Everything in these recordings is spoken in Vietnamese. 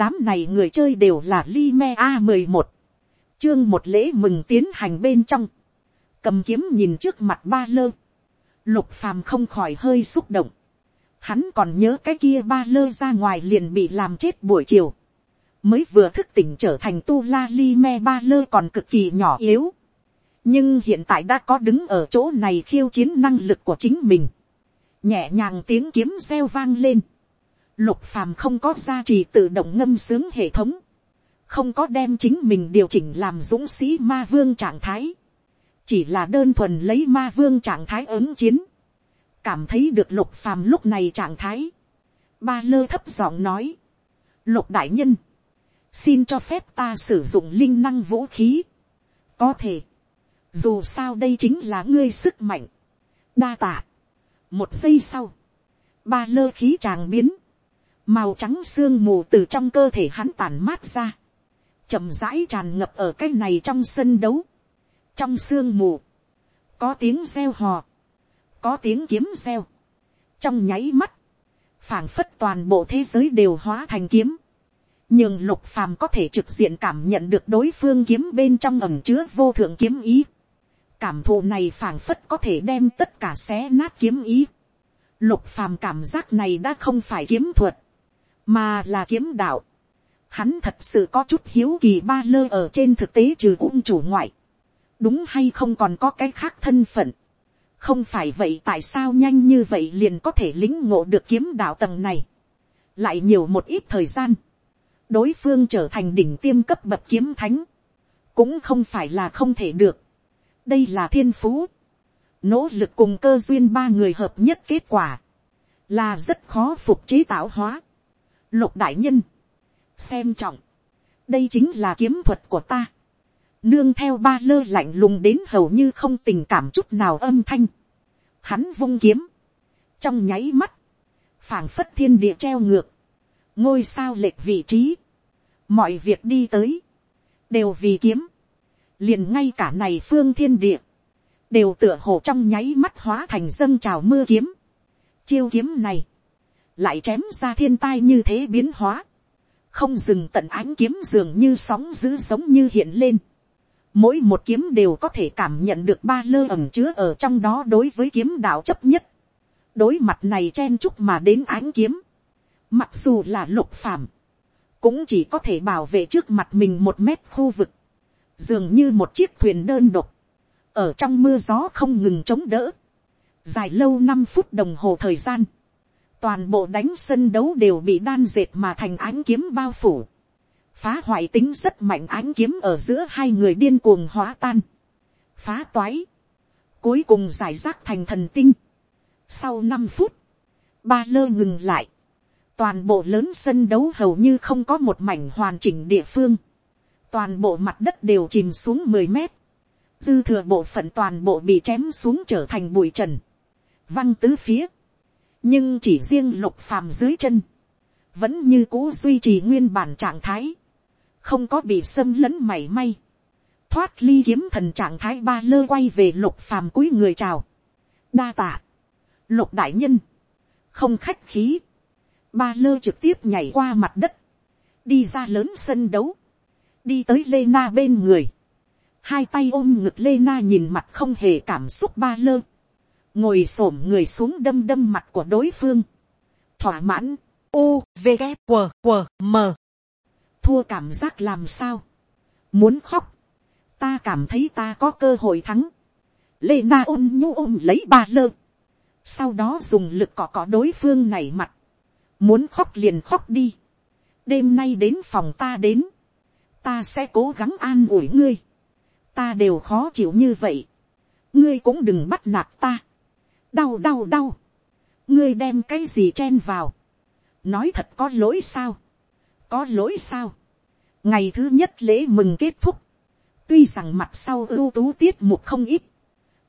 đám này người chơi đều là li me a mười một. Chương một lễ mừng tiến hành bên trong. Cầm kiếm nhìn trước mặt ba lơ. Lục phàm không khỏi hơi xúc động. Hắn còn nhớ cái kia ba lơ ra ngoài liền bị làm chết buổi chiều. Mới vừa thức tỉnh trở thành tu la li me ba lơ còn cực kỳ nhỏ yếu. Nhưng hiện tại đã có đứng ở chỗ này khiêu chiến năng lực của chính mình. Nhẹ nhàng tiếng kiếm reo vang lên lục phàm không có gia trì tự động ngâm sướng hệ thống, không có đem chính mình điều chỉnh làm dũng sĩ ma vương trạng thái, chỉ là đơn thuần lấy ma vương trạng thái ứng chiến, cảm thấy được lục phàm lúc này trạng thái, ba lơ thấp giọng nói, lục đại nhân, xin cho phép ta sử dụng linh năng vũ khí, có thể, dù sao đây chính là ngươi sức mạnh, đa tạ, một giây sau, ba lơ khí tràng biến, màu trắng sương mù từ trong cơ thể hắn tàn mát ra, chậm rãi tràn ngập ở cái này trong sân đấu, trong sương mù, có tiếng reo hò, có tiếng kiếm reo, trong nháy mắt, phảng phất toàn bộ thế giới đều hóa thành kiếm, nhưng lục phàm có thể trực diện cảm nhận được đối phương kiếm bên trong ẩm chứa vô thượng kiếm ý, cảm thụ này phảng phất có thể đem tất cả xé nát kiếm ý, lục phàm cảm giác này đã không phải kiếm thuật, mà là kiếm đạo. Hắn thật sự có chút hiếu kỳ ba lơ ở trên thực tế trừ ung chủ ngoại. đúng hay không còn có cái khác thân phận. không phải vậy tại sao nhanh như vậy liền có thể lính ngộ được kiếm đạo tầng này. lại nhiều một ít thời gian. đối phương trở thành đỉnh tiêm cấp bậc kiếm thánh. cũng không phải là không thể được. đây là thiên phú. nỗ lực cùng cơ duyên ba người hợp nhất kết quả. là rất khó phục chế tạo hóa lục đại nhân, xem trọng, đây chính là kiếm thuật của ta, nương theo ba lơ lạnh lùng đến hầu như không tình cảm chút nào âm thanh, hắn vung kiếm, trong nháy mắt, phảng phất thiên địa treo ngược, ngôi sao lệch vị trí, mọi việc đi tới, đều vì kiếm, liền ngay cả này phương thiên địa, đều tựa hồ trong nháy mắt hóa thành dâng trào mưa kiếm. Chiêu kiếm này, lại chém ra thiên tai như thế biến hóa, không dừng tận ánh kiếm dường như sóng dữ giống như hiện lên. Mỗi một kiếm đều có thể cảm nhận được ba lơ ẩm chứa ở trong đó đối với kiếm đạo chấp nhất. đối mặt này chen chúc mà đến ánh kiếm. Mặc dù là lục phàm, cũng chỉ có thể bảo vệ trước mặt mình một mét khu vực. Dường như một chiếc thuyền đơn độc. Ở trong mưa gió không ngừng chống đỡ. Dài lâu năm phút đồng hồ thời gian toàn bộ đánh sân đấu đều bị đan dệt mà thành ánh kiếm bao phủ, phá hoại tính rất mạnh ánh kiếm ở giữa hai người điên cuồng hóa tan, phá toái, cuối cùng giải rác thành thần tinh. Sau năm phút, ba lơ ngừng lại, toàn bộ lớn sân đấu hầu như không có một mảnh hoàn chỉnh địa phương, toàn bộ mặt đất đều chìm xuống mười mét, dư thừa bộ phận toàn bộ bị chém xuống trở thành bụi trần, văng tứ phía, nhưng chỉ riêng lục phàm dưới chân, vẫn như cũ duy trì nguyên bản trạng thái, không có bị xâm lấn mảy may, thoát ly kiếm thần trạng thái ba lơ quay về lục phàm cúi người chào, đa tạ, lục đại nhân, không khách khí, ba lơ trực tiếp nhảy qua mặt đất, đi ra lớn sân đấu, đi tới lê na bên người, hai tay ôm ngực lê na nhìn mặt không hề cảm xúc ba lơ, ngồi s ổ m người xuống đâm đâm mặt của đối phương, thỏa mãn, u, v, g, q, q, m, thua cảm giác làm sao, muốn khóc, ta cảm thấy ta có cơ hội thắng, lê na ôm nhu ôm lấy ba lơ, sau đó dùng lực cọ cọ đối phương này mặt, muốn khóc liền khóc đi, đêm nay đến phòng ta đến, ta sẽ cố gắng an ủi ngươi, ta đều khó chịu như vậy, ngươi cũng đừng bắt nạt ta, đau đau đau, ngươi đem cái gì chen vào, nói thật có lỗi sao, có lỗi sao, ngày thứ nhất lễ mừng kết thúc, tuy rằng mặt sau ưu tú tiết mục không ít,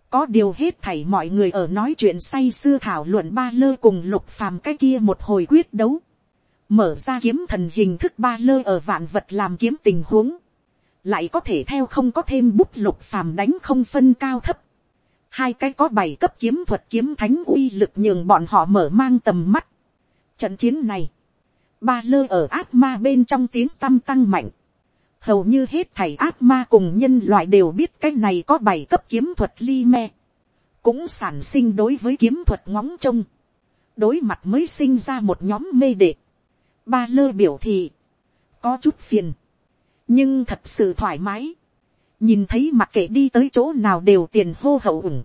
có điều hết thảy mọi người ở nói chuyện say xưa thảo luận ba lơ cùng lục phàm cái kia một hồi quyết đấu, mở ra kiếm thần hình thức ba lơ ở vạn vật làm kiếm tình huống, lại có thể theo không có thêm bút lục phàm đánh không phân cao thấp, hai cái có bảy cấp kiếm thuật kiếm thánh uy lực nhường bọn họ mở mang tầm mắt. Trận chiến này, ba lơ ở ác ma bên trong tiếng tăm tăng mạnh, hầu như hết thảy ác ma cùng nhân loại đều biết cái này có bảy cấp kiếm thuật ly me, cũng sản sinh đối với kiếm thuật ngóng trông, đối mặt mới sinh ra một nhóm mê đệ, ba lơ biểu thị, có chút phiền, nhưng thật sự thoải mái, nhìn thấy mặc kệ đi tới chỗ nào đều tiền hô hậu ủng,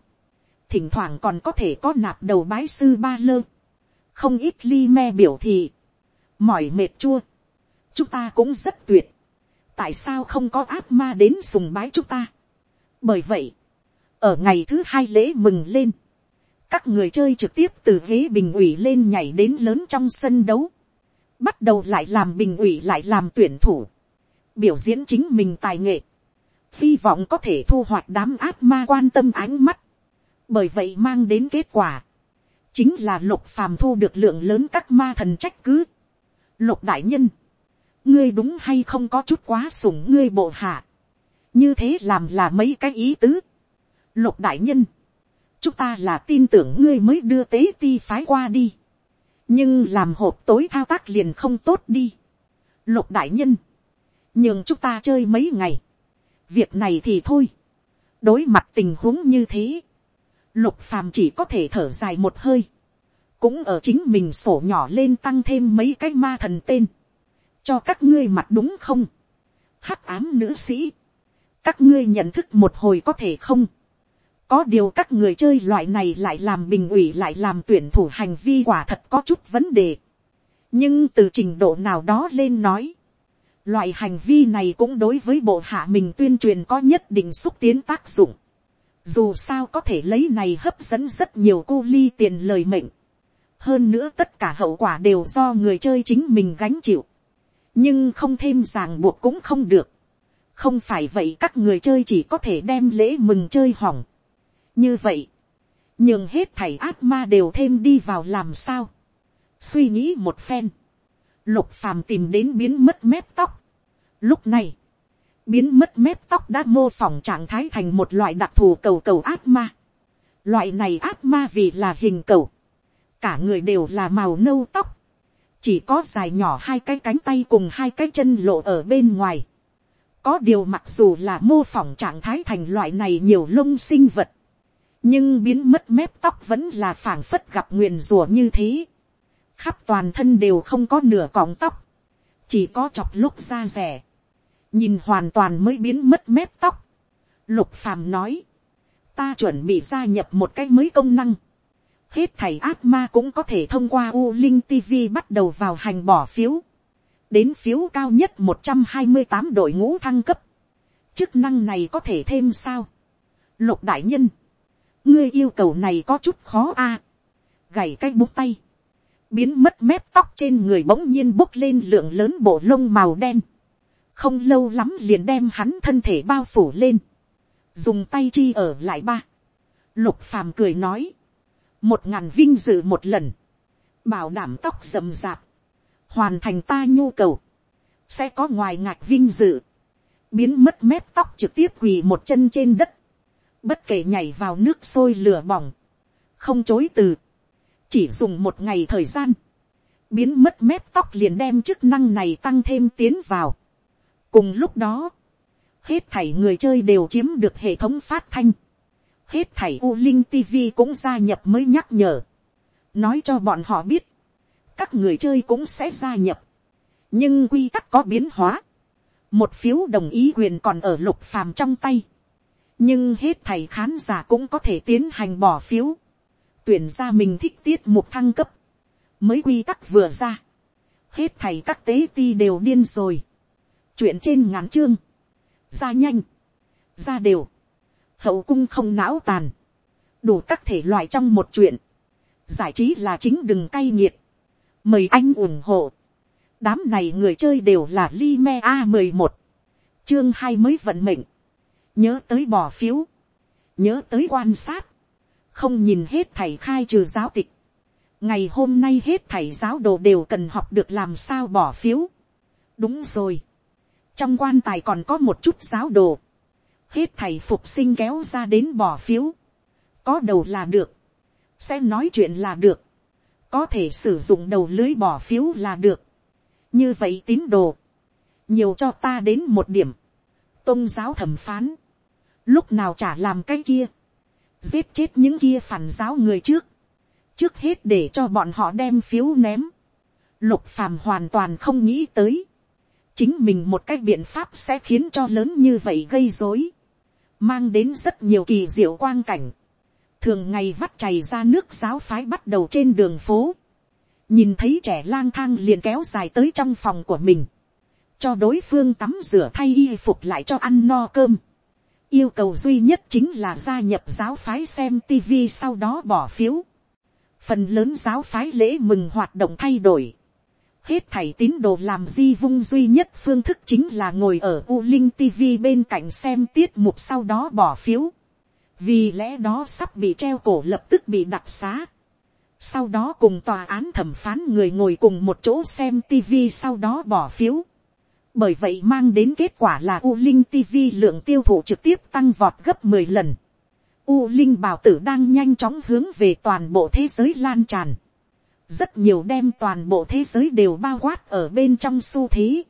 thỉnh thoảng còn có thể có nạp đầu bái sư ba lơ, không ít ly me biểu thị, mỏi mệt chua, chúng ta cũng rất tuyệt, tại sao không có áp ma đến sùng bái chúng ta. bởi vậy, ở ngày thứ hai lễ mừng lên, các người chơi trực tiếp từ ghế bình ủy lên nhảy đến lớn trong sân đấu, bắt đầu lại làm bình ủy lại làm tuyển thủ, biểu diễn chính mình tài nghệ, hy vọng có thể thu hoạch đám áp ma quan tâm ánh mắt, bởi vậy mang đến kết quả, chính là lục phàm thu được lượng lớn các ma thần trách cứ. Lục đại nhân, ngươi đúng hay không có chút quá sủng ngươi bộ hạ, như thế làm là mấy cái ý tứ. Lục đại nhân, chúng ta là tin tưởng ngươi mới đưa tế ti phái qua đi, nhưng làm hộp tối thao tác liền không tốt đi. Lục đại nhân, nhường chúng ta chơi mấy ngày, việc này thì thôi, đối mặt tình huống như thế, lục phàm chỉ có thể thở dài một hơi, cũng ở chính mình sổ nhỏ lên tăng thêm mấy cái ma thần tên, cho các ngươi mặt đúng không, hắc ám nữ sĩ, các ngươi nhận thức một hồi có thể không, có điều các người chơi loại này lại làm bình ủy lại làm tuyển thủ hành vi quả thật có chút vấn đề, nhưng từ trình độ nào đó lên nói, loại hành vi này cũng đối với bộ hạ mình tuyên truyền có nhất định xúc tiến tác dụng, dù sao có thể lấy này hấp dẫn rất nhiều cu ly tiền lời mệnh. hơn nữa tất cả hậu quả đều do người chơi chính mình gánh chịu. nhưng không thêm ràng buộc cũng không được. không phải vậy các người chơi chỉ có thể đem lễ mừng chơi hỏng. như vậy, nhưng hết thảy ác ma đều thêm đi vào làm sao. suy nghĩ một phen, lục phàm tìm đến biến mất mép tóc. lúc này, biến mất mép tóc đã mô phỏng trạng thái thành một loại đặc thù cầu cầu ác ma. Loại này ác ma vì là hình cầu. Cả người đều là màu nâu tóc. Chỉ có dài nhỏ hai cái cánh tay cùng hai cái chân lộ ở bên ngoài. Có điều mặc dù là mô phỏng trạng thái thành loại này nhiều lông sinh vật. Nhưng biến mất mép tóc vẫn là phảng phất gặp nguyền rùa như thế. Khắp toàn thân đều không có nửa cọng tóc. Chỉ có chọc lúc da rẻ nhìn hoàn toàn mới biến mất mép tóc. Lục phàm nói, ta chuẩn bị gia nhập một cái mới công năng. Hết thầy ác ma cũng có thể thông qua U Linh TV bắt đầu vào hành bỏ phiếu. Đến phiếu cao nhất một trăm hai mươi tám đội ngũ thăng cấp. Chức năng này có thể thêm sao? Lục đại nhân. Ngươi yêu cầu này có chút khó a à. Gảy cái bút tay. Biến mất mép tóc trên người bỗng nhiên bốc lên lượng lớn bộ lông màu đen. Không lâu lắm liền đem hắn thân thể bao phủ lên, dùng tay chi ở lại ba, lục phàm cười nói, một ngàn vinh dự một lần, bảo đảm tóc rậm rạp, hoàn thành ta nhu cầu, sẽ có ngoài ngạch vinh dự, biến mất mép tóc trực tiếp quỳ một chân trên đất, bất kể nhảy vào nước sôi lửa bỏng, không chối từ, chỉ dùng một ngày thời gian, biến mất mép tóc liền đem chức năng này tăng thêm tiến vào, cùng lúc đó, hết thảy người chơi đều chiếm được hệ thống phát thanh, hết thảy u linh tv cũng gia nhập mới nhắc nhở, nói cho bọn họ biết, các người chơi cũng sẽ gia nhập, nhưng quy tắc có biến hóa, một phiếu đồng ý quyền còn ở lục phàm trong tay, nhưng hết thầy khán giả cũng có thể tiến hành bỏ phiếu, tuyển ra mình thích tiết mục thăng cấp, mới quy tắc vừa ra, hết thầy các tế ti đều điên rồi, chuyện trên ngắn chương, ra nhanh, ra đều, hậu cung không não tàn, đủ các thể loại trong một chuyện, giải trí là chính đừng cay nghiệt, mời anh ủng hộ, đám này người chơi đều là li me a mười một, chương hai mới vận mệnh, nhớ tới bỏ phiếu, nhớ tới quan sát, không nhìn hết thầy khai trừ giáo tịch, ngày hôm nay hết thầy giáo đồ đều cần học được làm sao bỏ phiếu, đúng rồi, trong quan tài còn có một chút giáo đồ, hết thầy phục sinh kéo ra đến bỏ phiếu, có đầu là được, sẽ nói chuyện là được, có thể sử dụng đầu lưới bỏ phiếu là được, như vậy tín đồ, nhiều cho ta đến một điểm, tôn giáo thẩm phán, lúc nào trả làm cái kia, giết chết những kia phản giáo người trước, trước hết để cho bọn họ đem phiếu ném, lục phàm hoàn toàn không nghĩ tới, chính mình một cái biện pháp sẽ khiến cho lớn như vậy gây dối, mang đến rất nhiều kỳ diệu quang cảnh, thường ngày vắt chày ra nước giáo phái bắt đầu trên đường phố, nhìn thấy trẻ lang thang liền kéo dài tới trong phòng của mình, cho đối phương tắm rửa thay y phục lại cho ăn no cơm yêu cầu duy nhất chính là gia nhập giáo phái xem tv sau đó bỏ phiếu. phần lớn giáo phái lễ mừng hoạt động thay đổi. hết thảy tín đồ làm di vung duy nhất phương thức chính là ngồi ở u linh tv bên cạnh xem tiết mục sau đó bỏ phiếu. vì lẽ đó sắp bị treo cổ lập tức bị đặc xá sau đó cùng tòa án thẩm phán người ngồi cùng một chỗ xem tv sau đó bỏ phiếu bởi vậy mang đến kết quả là u linh tv lượng tiêu thụ trực tiếp tăng vọt gấp 10 lần. u linh bào tử đang nhanh chóng hướng về toàn bộ thế giới lan tràn. rất nhiều đem toàn bộ thế giới đều bao quát ở bên trong xu thế.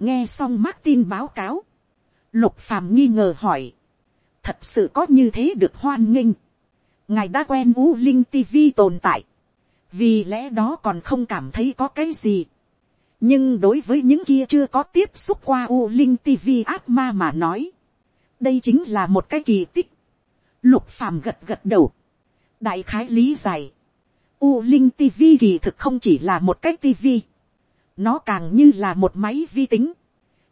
nghe xong Martin báo cáo. lục phàm nghi ngờ hỏi. thật sự có như thế được hoan nghênh ngài đã quen u linh tv tồn tại, vì lẽ đó còn không cảm thấy có cái gì nhưng đối với những kia chưa có tiếp xúc qua u linh tv ác ma mà nói, đây chính là một cái kỳ tích. lục phàm gật gật đầu, đại khái lý giải, u linh tv kỳ thực không chỉ là một cái tv, nó càng như là một máy vi tính,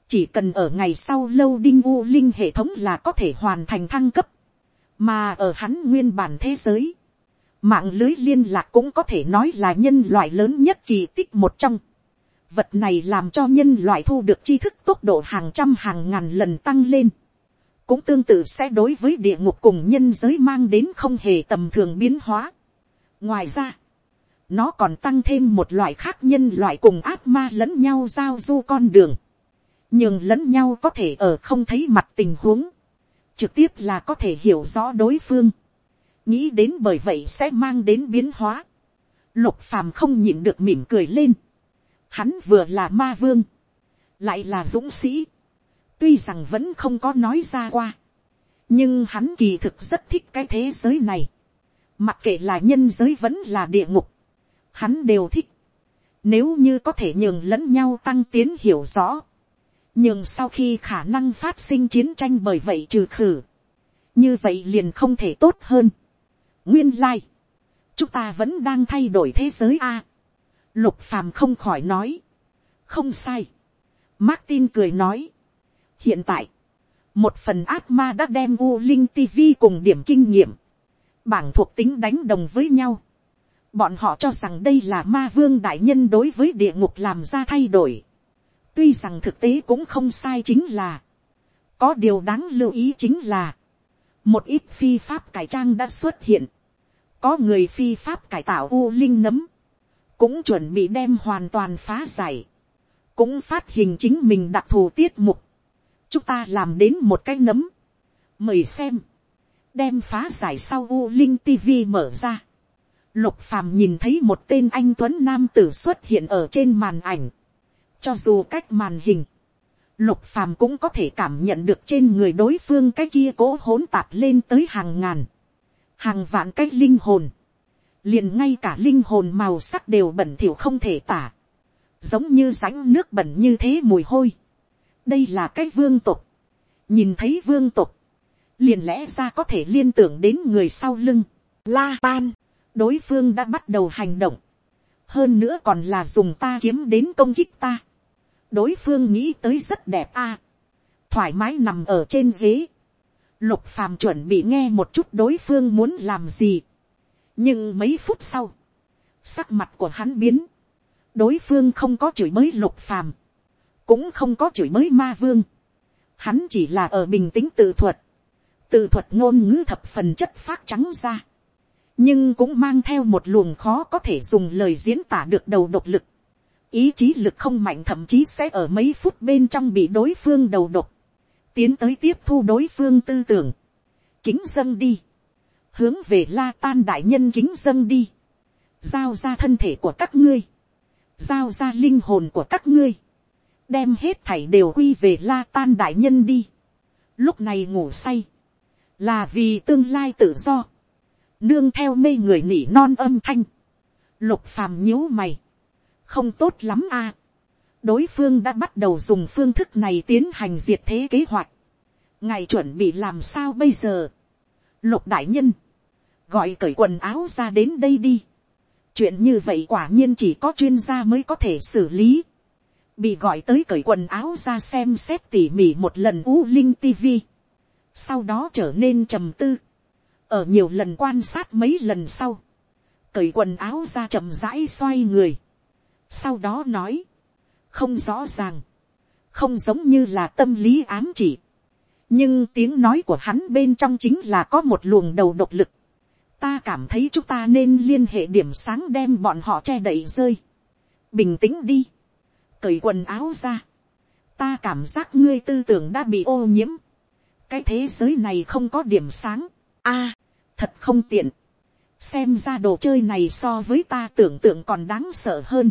chỉ cần ở ngày sau lâu đinh u linh hệ thống là có thể hoàn thành thăng cấp. Mà ở hắn nguyên bản thế giới, mạng lưới liên lạc cũng có thể nói là nhân loại lớn nhất kỳ tích một trong. Vật này làm cho nhân loại thu được tri thức tốc độ hàng trăm hàng ngàn lần tăng lên. Cũng tương tự sẽ đối với địa ngục cùng nhân giới mang đến không hề tầm thường biến hóa. Ngoài ra, nó còn tăng thêm một loại khác nhân loại cùng ác ma lẫn nhau giao du con đường. Nhưng lẫn nhau có thể ở không thấy mặt tình huống trực tiếp là có thể hiểu rõ đối phương, nghĩ đến bởi vậy sẽ mang đến biến hóa. Lục phàm không nhịn được mỉm cười lên. Hắn vừa là ma vương, lại là dũng sĩ. Tuy rằng vẫn không có nói ra qua, nhưng hắn kỳ thực rất thích cái thế giới này. Mặc kệ là nhân giới vẫn là địa ngục, hắn đều thích. Nếu như có thể nhường lẫn nhau tăng tiến hiểu rõ, nhưng sau khi khả năng phát sinh chiến tranh bởi vậy trừ khử, như vậy liền không thể tốt hơn. nguyên lai, chúng ta vẫn đang thay đổi thế giới a lục phàm không khỏi nói, không sai. Martin cười nói, hiện tại, một phần ác ma đã đem u linh tv cùng điểm kinh nghiệm, bảng thuộc tính đánh đồng với nhau. bọn họ cho rằng đây là ma vương đại nhân đối với địa ngục làm ra thay đổi. Tuy rằng thực tế cũng không sai chính là, có điều đáng lưu ý chính là, một ít phi pháp cải trang đã xuất hiện, có người phi pháp cải tạo u linh nấm, cũng chuẩn bị đem hoàn toàn phá giải, cũng phát hình chính mình đặc thù tiết mục, chúng ta làm đến một cái nấm, mời xem, đem phá giải sau u linh tv mở ra, lục phàm nhìn thấy một tên anh tuấn nam tử xuất hiện ở trên màn ảnh, cho dù cách màn hình, lục phàm cũng có thể cảm nhận được trên người đối phương cái kia cố hỗn tạp lên tới hàng ngàn, hàng vạn cái linh hồn, liền ngay cả linh hồn màu sắc đều bẩn thỉu không thể tả, giống như rãnh nước bẩn như thế mùi hôi. đây là cái vương tục, nhìn thấy vương tục, liền lẽ ra có thể liên tưởng đến người sau lưng, la tan, đối phương đã bắt đầu hành động, hơn nữa còn là dùng ta kiếm đến công kích ta. Đối phương nghĩ tới rất đẹp a, thoải mái nằm ở trên ghế, lục phàm chuẩn bị nghe một chút đối phương muốn làm gì, nhưng mấy phút sau, sắc mặt của hắn biến, đối phương không có chửi mới lục phàm, cũng không có chửi mới ma vương, hắn chỉ là ở bình tĩnh tự thuật, tự thuật ngôn ngữ thập phần chất phát trắng ra, nhưng cũng mang theo một luồng khó có thể dùng lời diễn tả được đầu độc lực, ý chí lực không mạnh thậm chí sẽ ở mấy phút bên trong bị đối phương đầu độc, tiến tới tiếp thu đối phương tư tưởng, kính dâng đi, hướng về la tan đại nhân kính dâng đi, giao ra thân thể của các ngươi, giao ra linh hồn của các ngươi, đem hết thảy đều quy về la tan đại nhân đi, lúc này ngủ say, là vì tương lai tự do, nương theo mê người nỉ non âm thanh, lục phàm nhíu mày, không tốt lắm a, đối phương đã bắt đầu dùng phương thức này tiến hành diệt thế kế hoạch, ngài chuẩn bị làm sao bây giờ, lục đại nhân, gọi cởi quần áo ra đến đây đi, chuyện như vậy quả nhiên chỉ có chuyên gia mới có thể xử lý, bị gọi tới cởi quần áo ra xem xét tỉ mỉ một lần u linh tv, sau đó trở nên trầm tư, ở nhiều lần quan sát mấy lần sau, cởi quần áo ra chậm rãi xoay người, sau đó nói, không rõ ràng, không giống như là tâm lý ám chỉ, nhưng tiếng nói của hắn bên trong chính là có một luồng đầu độc lực, ta cảm thấy chúng ta nên liên hệ điểm sáng đem bọn họ che đậy rơi, bình tĩnh đi, cởi quần áo ra, ta cảm giác ngươi tư tưởng đã bị ô nhiễm, cái thế giới này không có điểm sáng, a, thật không tiện, xem ra đồ chơi này so với ta tưởng tượng còn đáng sợ hơn,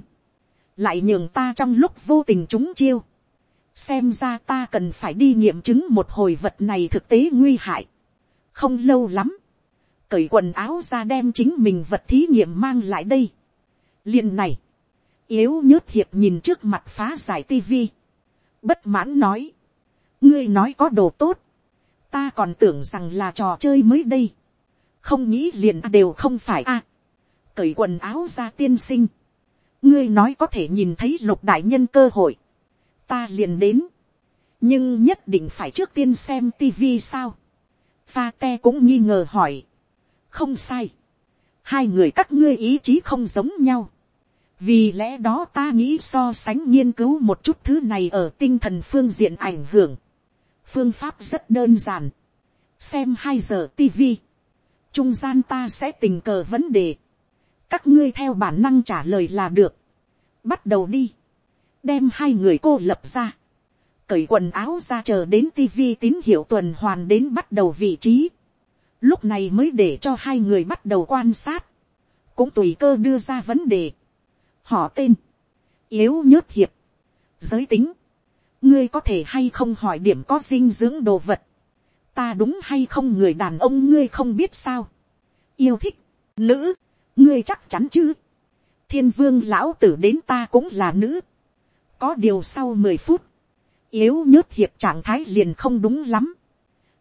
lại nhường ta trong lúc vô tình chúng chiêu, xem ra ta cần phải đi nghiệm chứng một hồi vật này thực tế nguy hại, không lâu lắm, cởi quần áo ra đem chính mình vật thí nghiệm mang lại đây. liền này, yếu nhớt hiệp nhìn trước mặt phá giải tivi, bất mãn nói, ngươi nói có đồ tốt, ta còn tưởng rằng là trò chơi mới đây, không nghĩ liền đều không phải a, cởi quần áo ra tiên sinh, ngươi nói có thể nhìn thấy lục đại nhân cơ hội, ta liền đến, nhưng nhất định phải trước tiên xem tivi sao, pha te cũng nghi ngờ hỏi, không sai, hai người các ngươi ý chí không giống nhau, vì lẽ đó ta nghĩ so sánh nghiên cứu một chút thứ này ở tinh thần phương diện ảnh hưởng, phương pháp rất đơn giản, xem hai giờ tv, trung gian ta sẽ tình cờ vấn đề, các ngươi theo bản năng trả lời là được, bắt đầu đi, đem hai người cô lập ra, cởi quần áo ra chờ đến tv tín hiệu tuần hoàn đến bắt đầu vị trí, lúc này mới để cho hai người bắt đầu quan sát, cũng tùy cơ đưa ra vấn đề, họ tên, yếu nhớt hiệp, giới tính, ngươi có thể hay không hỏi điểm có dinh dưỡng đồ vật, ta đúng hay không người đàn ông ngươi không biết sao, yêu thích, nữ, ngươi chắc chắn chứ, thiên vương lão tử đến ta cũng là nữ, có điều sau mười phút, yếu nhớt hiệp trạng thái liền không đúng lắm,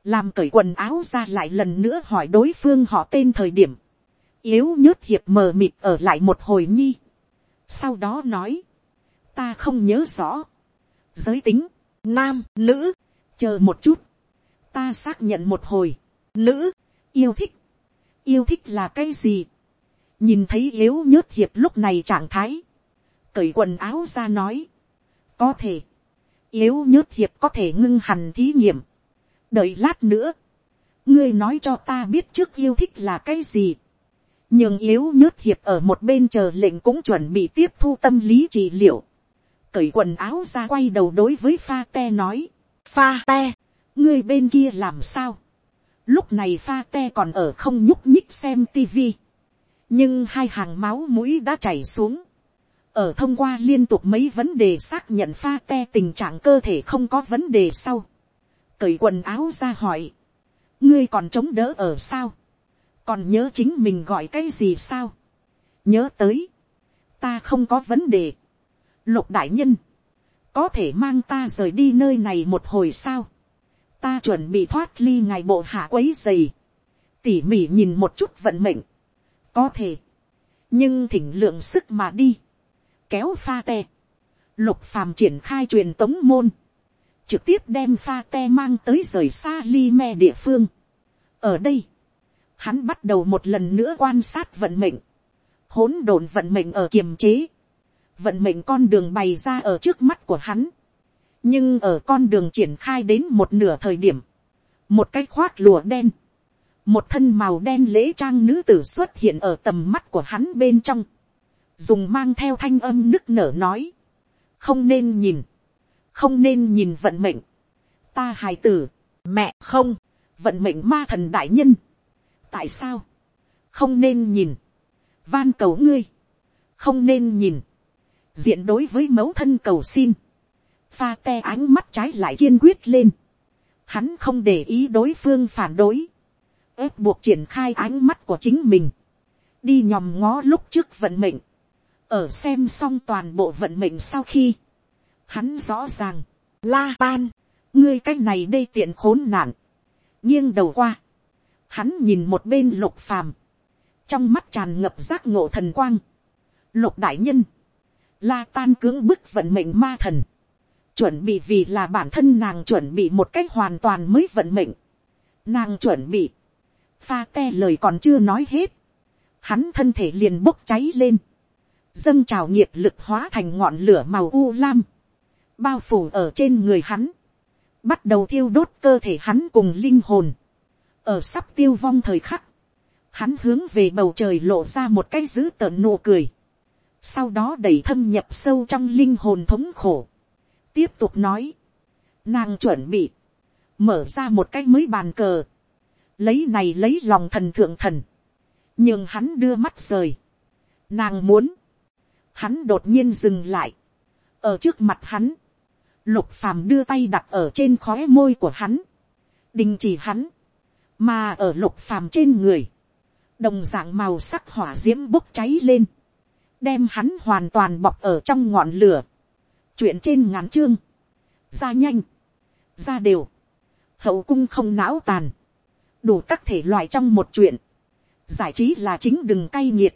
làm cởi quần áo ra lại lần nữa hỏi đối phương họ tên thời điểm, yếu nhớt hiệp mờ mịt ở lại một hồi nhi, sau đó nói, ta không nhớ rõ, giới tính, nam, nữ, chờ một chút, ta xác nhận một hồi, nữ, yêu thích, yêu thích là cái gì, nhìn thấy yếu nhớt hiệp lúc này trạng thái, cởi quần áo ra nói, có thể, yếu nhớt hiệp có thể ngưng hẳn thí nghiệm, đợi lát nữa, ngươi nói cho ta biết trước yêu thích là cái gì, nhưng yếu nhớt hiệp ở một bên chờ lệnh cũng chuẩn bị tiếp thu tâm lý trị liệu, cởi quần áo ra quay đầu đối với pha te nói, pha te, ngươi bên kia làm sao, lúc này pha te còn ở không nhúc nhích xem tivi, nhưng hai hàng máu mũi đã chảy xuống, ở thông qua liên tục mấy vấn đề xác nhận pha te tình trạng cơ thể không có vấn đề sau, cởi quần áo ra hỏi, ngươi còn chống đỡ ở sao, còn nhớ chính mình gọi cái gì sao, nhớ tới, ta không có vấn đề, lục đại nhân, có thể mang ta rời đi nơi này một hồi sao, ta chuẩn bị thoát ly ngày bộ hạ quấy dày, tỉ mỉ nhìn một chút vận mệnh, có thể, nhưng thỉnh lượng sức mà đi, kéo pha te, lục phàm triển khai truyền tống môn, trực tiếp đem pha te mang tới rời xa li me địa phương. ở đây, hắn bắt đầu một lần nữa quan sát vận mệnh, hỗn độn vận mệnh ở kiềm chế, vận mệnh con đường bày ra ở trước mắt của hắn, nhưng ở con đường triển khai đến một nửa thời điểm, một cái khoác lùa đen, một thân màu đen lễ trang nữ tử xuất hiện ở tầm mắt của hắn bên trong, dùng mang theo thanh âm nức nở nói, không nên nhìn, không nên nhìn vận mệnh, ta hài tử, mẹ không, vận mệnh ma thần đại nhân, tại sao, không nên nhìn, van cầu ngươi, không nên nhìn, diện đối với mẫu thân cầu xin, pha te ánh mắt trái lại kiên quyết lên, hắn không để ý đối phương phản đối, ép buộc triển khai ánh mắt của chính mình, đi nhòm ngó lúc trước vận mệnh, ở xem xong toàn bộ vận mệnh sau khi, hắn rõ ràng, la ban, ngươi cái này đây tiện khốn nạn, nghiêng đầu qua, hắn nhìn một bên lục phàm, trong mắt tràn ngập giác ngộ thần quang, lục đại nhân, la tan cưỡng bức vận mệnh ma thần, chuẩn bị vì là bản thân nàng chuẩn bị một cách hoàn toàn mới vận mệnh, nàng chuẩn bị, pha te lời còn chưa nói hết, hắn thân thể liền bốc cháy lên, dâng trào nghiệp lực hóa thành ngọn lửa màu u lam, bao phủ ở trên người hắn, bắt đầu thiêu đốt cơ thể hắn cùng linh hồn, ở sắp tiêu vong thời khắc, hắn hướng về bầu trời lộ ra một cái dữ tợn nụ cười, sau đó đẩy thâm nhập sâu trong linh hồn thống khổ, tiếp tục nói, nàng chuẩn bị, mở ra một cái mới bàn cờ, lấy này lấy lòng thần thượng thần, nhưng hắn đưa mắt rời, nàng muốn, hắn đột nhiên dừng lại, ở trước mặt hắn, lục phàm đưa tay đặt ở trên khóe môi của hắn, đình chỉ hắn, mà ở lục phàm trên người, đồng dạng màu sắc hỏa d i ễ m bốc cháy lên, đem hắn hoàn toàn bọc ở trong ngọn lửa, chuyện trên ngắn chương, ra nhanh, ra đều, hậu cung không não tàn, đủ các thể loại trong một chuyện, giải trí là chính đừng cay nghiệt,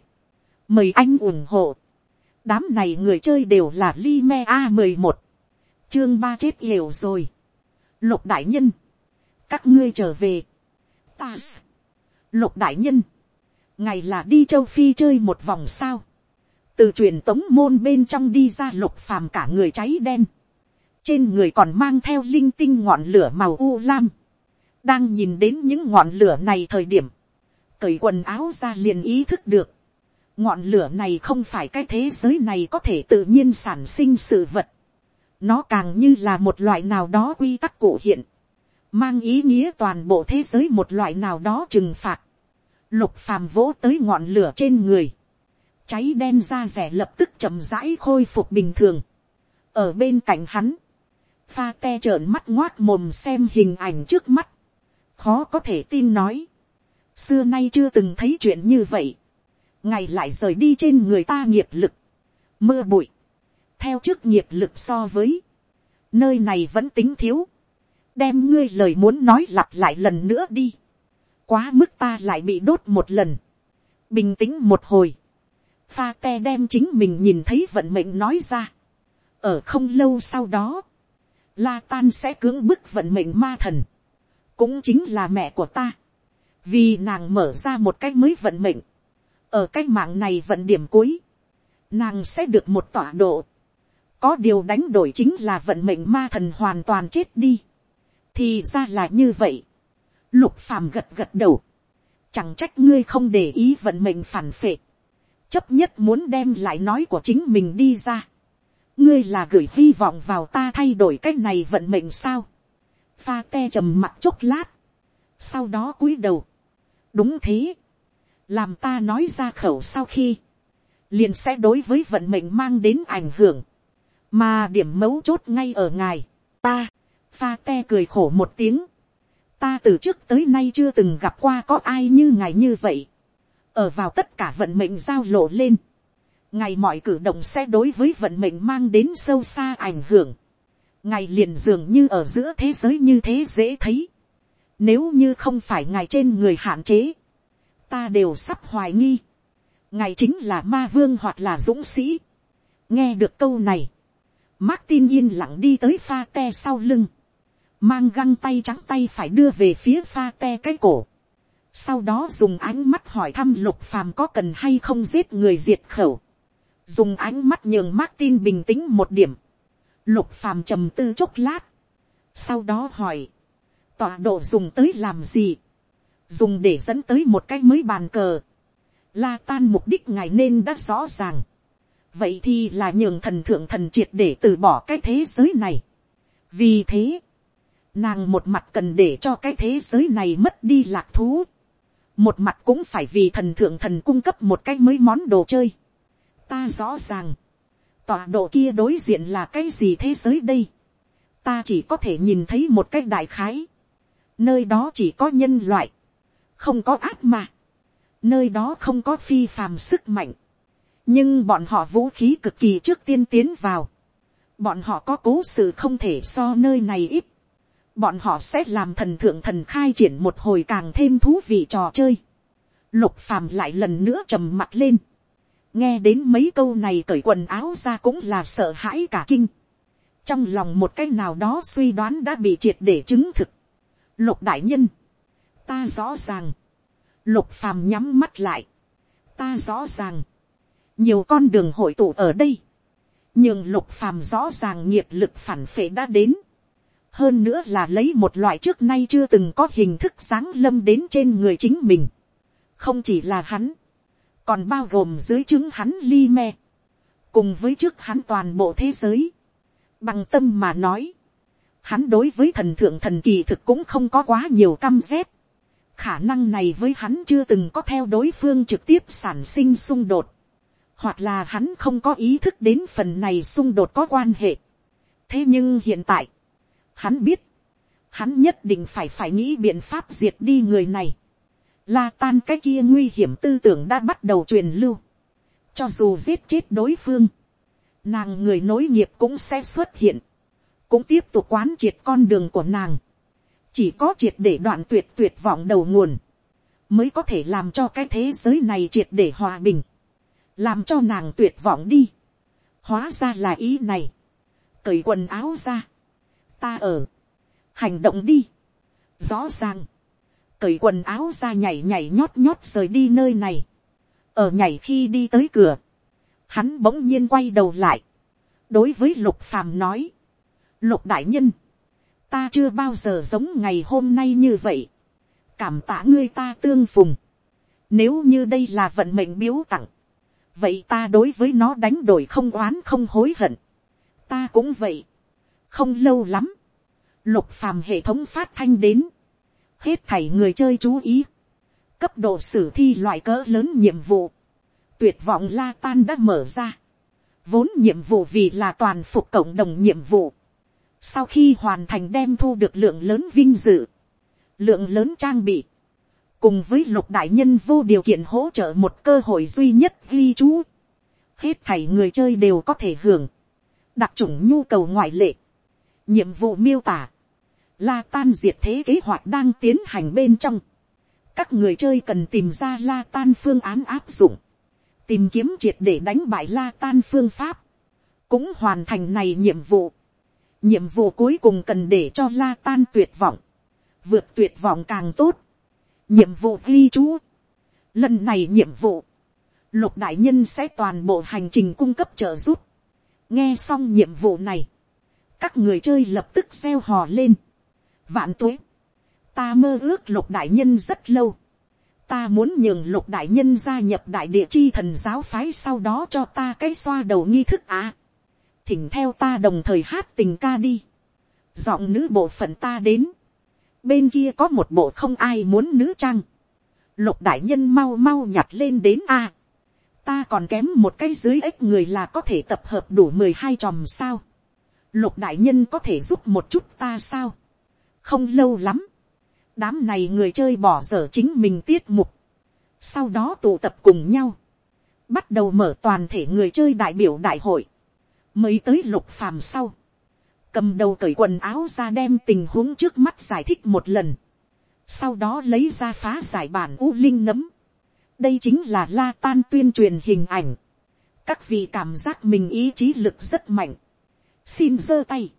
mời anh ủng hộ, đám này người chơi đều là li a mười một, chương ba chết hiểu rồi, lục đại nhân, các ngươi trở về, ta, lục đại nhân, ngày là đi châu phi chơi một vòng sao, từ truyền tống môn bên trong đi ra lục phàm cả người cháy đen, trên người còn mang theo linh tinh ngọn lửa màu u lam, đang nhìn đến những ngọn lửa này thời điểm, cởi quần áo ra liền ý thức được, ngọn lửa này không phải cái thế giới này có thể tự nhiên sản sinh sự vật, nó càng như là một loại nào đó quy tắc cổ hiện, mang ý nghĩa toàn bộ thế giới một loại nào đó trừng phạt, lục phàm vỗ tới ngọn lửa trên người, cháy đen da rẻ lập tức chậm rãi khôi phục bình thường, ở bên cạnh hắn, pha te trợn mắt ngoác mồm xem hình ảnh trước mắt, khó có thể tin nói, xưa nay chưa từng thấy chuyện như vậy, ngày lại rời đi trên người ta nghiệp lực, mưa bụi, theo trước nghiệp lực so với, nơi này vẫn tính thiếu, đem ngươi lời muốn nói lặp lại lần nữa đi, quá mức ta lại bị đốt một lần, bình tĩnh một hồi, pha te đem chính mình nhìn thấy vận mệnh nói ra, ở không lâu sau đó, la tan sẽ cưỡng bức vận mệnh ma thần, cũng chính là mẹ của ta, vì nàng mở ra một cái mới vận mệnh, ở cái mạng này vận điểm cuối, nàng sẽ được một tọa độ, có điều đánh đổi chính là vận mệnh ma thần hoàn toàn chết đi, thì ra là như vậy, Lục phàm gật gật đầu. Chẳng trách ngươi không để ý vận mệnh phản phệ. Chấp nhất muốn đem lại nói của chính mình đi ra. Ngươi là gửi hy vọng vào ta thay đổi cách này vận mệnh sao. Pha te trầm mặt chốc lát. Sau đó cúi đầu. Đúng thế. Làm ta nói ra khẩu sau khi. Liền sẽ đối với vận mệnh mang đến ảnh hưởng. Mà điểm mấu chốt ngay ở ngài. Ta. Pha te cười khổ một tiếng ta từ trước tới nay chưa từng gặp qua có ai như ngài như vậy. ở vào tất cả vận mệnh giao lộ lên. ngài mọi cử động sẽ đối với vận mệnh mang đến sâu xa ảnh hưởng. ngài liền dường như ở giữa thế giới như thế dễ thấy. nếu như không phải ngài trên người hạn chế, ta đều sắp hoài nghi. ngài chính là ma vương hoặc là dũng sĩ. nghe được câu này, Martin yên lặng đi tới pha te sau lưng mang găng tay trắng tay phải đưa về phía pha te cái cổ. Sau đó dùng ánh mắt hỏi thăm lục phàm có cần hay không giết người diệt khẩu. Dùng ánh mắt nhường Martin bình tĩnh một điểm. Lục phàm trầm tư chốc lát. Sau đó hỏi. Tọa độ dùng tới làm gì? Dùng để dẫn tới một cái mới bàn cờ. La tan mục đích ngài nên đã rõ ràng. Vậy thì là nhường thần thượng thần triệt để từ bỏ cái thế giới này. Vì thế Nàng một mặt cần để cho cái thế giới này mất đi lạc thú. Một mặt cũng phải vì thần thượng thần cung cấp một cái mới món đồ chơi. Ta rõ ràng. tọa độ kia đối diện là cái gì thế giới đây, ta chỉ có thể nhìn thấy một cái đại khái, nơi đó chỉ có nhân loại, không có ác mà, nơi đó không có phi phàm sức mạnh, nhưng bọn họ vũ khí cực kỳ trước tiên tiến vào, bọn họ có cố sự không thể so nơi này ít, bọn họ sẽ làm thần thượng thần khai triển một hồi càng thêm thú vị trò chơi. Lục phàm lại lần nữa trầm mặt lên. nghe đến mấy câu này cởi quần áo ra cũng là sợ hãi cả kinh. trong lòng một cái nào đó suy đoán đã bị triệt để chứng thực. lục đại nhân, ta rõ ràng, lục phàm nhắm mắt lại, ta rõ ràng, nhiều con đường hội tụ ở đây, nhưng lục phàm rõ ràng nghiệp lực phản phệ đã đến, hơn nữa là lấy một loại trước nay chưa từng có hình thức sáng lâm đến trên người chính mình, không chỉ là hắn, còn bao gồm dưới chứng hắn li me, cùng với trước hắn toàn bộ thế giới, bằng tâm mà nói, hắn đối với thần thượng thần kỳ thực cũng không có quá nhiều căm rét, khả năng này với hắn chưa từng có theo đối phương trực tiếp sản sinh xung đột, hoặc là hắn không có ý thức đến phần này xung đột có quan hệ. thế nhưng hiện tại, hắn biết, hắn nhất định phải phải nghĩ biện pháp diệt đi người này. La tan cái kia nguy hiểm tư tưởng đã bắt đầu truyền lưu. cho dù giết chết đối phương, nàng người nối nghiệp cũng sẽ xuất hiện, cũng tiếp tục quán triệt con đường của nàng chỉ có triệt để đoạn tuyệt tuyệt vọng đầu nguồn, mới có thể làm cho cái thế giới này triệt để hòa bình. Làm cho nàng tuyệt vọng đi. hóa ra là ý này, cởi quần áo ra, ta ở, hành động đi, rõ ràng, cởi quần áo ra nhảy nhảy nhót nhót rời đi nơi này, ở nhảy khi đi tới cửa, hắn bỗng nhiên quay đầu lại, đối với lục phàm nói, lục đại nhân, ta chưa bao giờ giống ngày hôm nay như vậy, cảm tạ ngươi ta tương phùng, nếu như đây là vận mệnh biếu tặng, vậy ta đối với nó đánh đổi không oán không hối hận. ta cũng vậy. không lâu lắm, lục phàm hệ thống phát thanh đến, hết thảy người chơi chú ý, cấp độ sử thi loại cỡ lớn nhiệm vụ, tuyệt vọng la tan đã mở ra, vốn nhiệm vụ vì là toàn phục cộng đồng nhiệm vụ, sau khi hoàn thành đem thu được lượng lớn vinh dự, lượng lớn trang bị, cùng với lục đại nhân vô điều kiện hỗ trợ một cơ hội duy nhất ghi chú. Hết thảy người chơi đều có thể hưởng. Đặc trùng nhu cầu ngoại lệ. Nhiệm vụ miêu tả. La tan diệt thế kế hoạch đang tiến hành bên trong. Các người chơi cần tìm ra la tan phương án áp dụng. Tìm kiếm triệt để đánh bại la tan phương pháp. Cũng hoàn thành này nhiệm vụ. Nhiệm vụ cuối cùng cần để cho la tan tuyệt vọng. Vượt tuyệt vọng càng tốt nhiệm vụ ghi chú. Lần này nhiệm vụ, lục đại nhân sẽ toàn bộ hành trình cung cấp trợ giúp. nghe xong nhiệm vụ này, các người chơi lập tức gieo hò lên. vạn tuế, ta mơ ước lục đại nhân rất lâu. ta muốn nhường lục đại nhân gia nhập đại địa chi thần giáo phái sau đó cho ta cái xoa đầu nghi thức á thỉnh theo ta đồng thời hát tình ca đi. giọng nữ bộ phận ta đến. Bên kia có một bộ không ai muốn nữ trang, lục đại nhân mau mau nhặt lên đến a, ta còn kém một cái dưới ếch người là có thể tập hợp đủ mười hai tròm sao, lục đại nhân có thể giúp một chút ta sao, không lâu lắm, đám này người chơi bỏ dở chính mình tiết mục, sau đó tụ tập cùng nhau, bắt đầu mở toàn thể người chơi đại biểu đại hội, mới tới lục phàm sau, cầm đầu cởi quần áo ra đem tình huống trước mắt giải thích một lần, sau đó lấy ra phá giải bản u linh nấm, đây chính là la tan tuyên truyền hình ảnh, các vị cảm giác mình ý chí lực rất mạnh, xin giơ tay,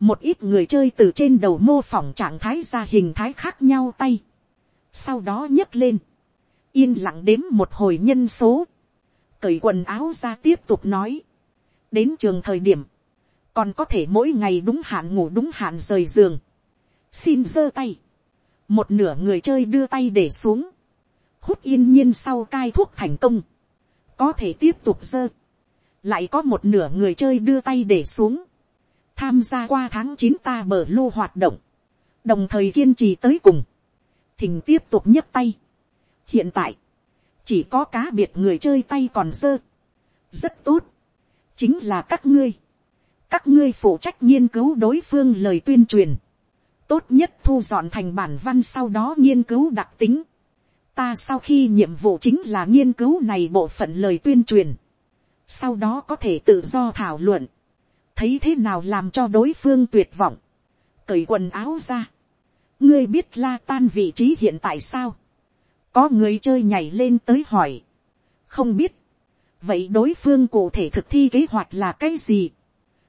một ít người chơi từ trên đầu mô phỏng trạng thái ra hình thái khác nhau tay, sau đó nhấc lên, yên lặng đếm một hồi nhân số, cởi quần áo ra tiếp tục nói, đến trường thời điểm, còn có thể mỗi ngày đúng hạn ngủ đúng hạn rời giường, xin giơ tay, một nửa người chơi đưa tay để xuống, hút yên nhiên sau cai thuốc thành công, có thể tiếp tục giơ, lại có một nửa người chơi đưa tay để xuống, tham gia qua tháng chín ta mở lô hoạt động, đồng thời kiên trì tới cùng, thỉnh tiếp tục nhấc tay. hiện tại, chỉ có cá biệt người chơi tay còn dơ, rất tốt, chính là các ngươi, các ngươi phụ trách nghiên cứu đối phương lời tuyên truyền, tốt nhất thu dọn thành bản văn sau đó nghiên cứu đặc tính, ta sau khi nhiệm vụ chính là nghiên cứu này bộ phận lời tuyên truyền, sau đó có thể tự do thảo luận, thấy thế nào làm cho đối phương tuyệt vọng, cởi quần áo ra, ngươi biết la tan vị trí hiện tại sao, có người chơi nhảy lên tới hỏi, không biết, vậy đối phương cụ thể thực thi kế hoạch là cái gì,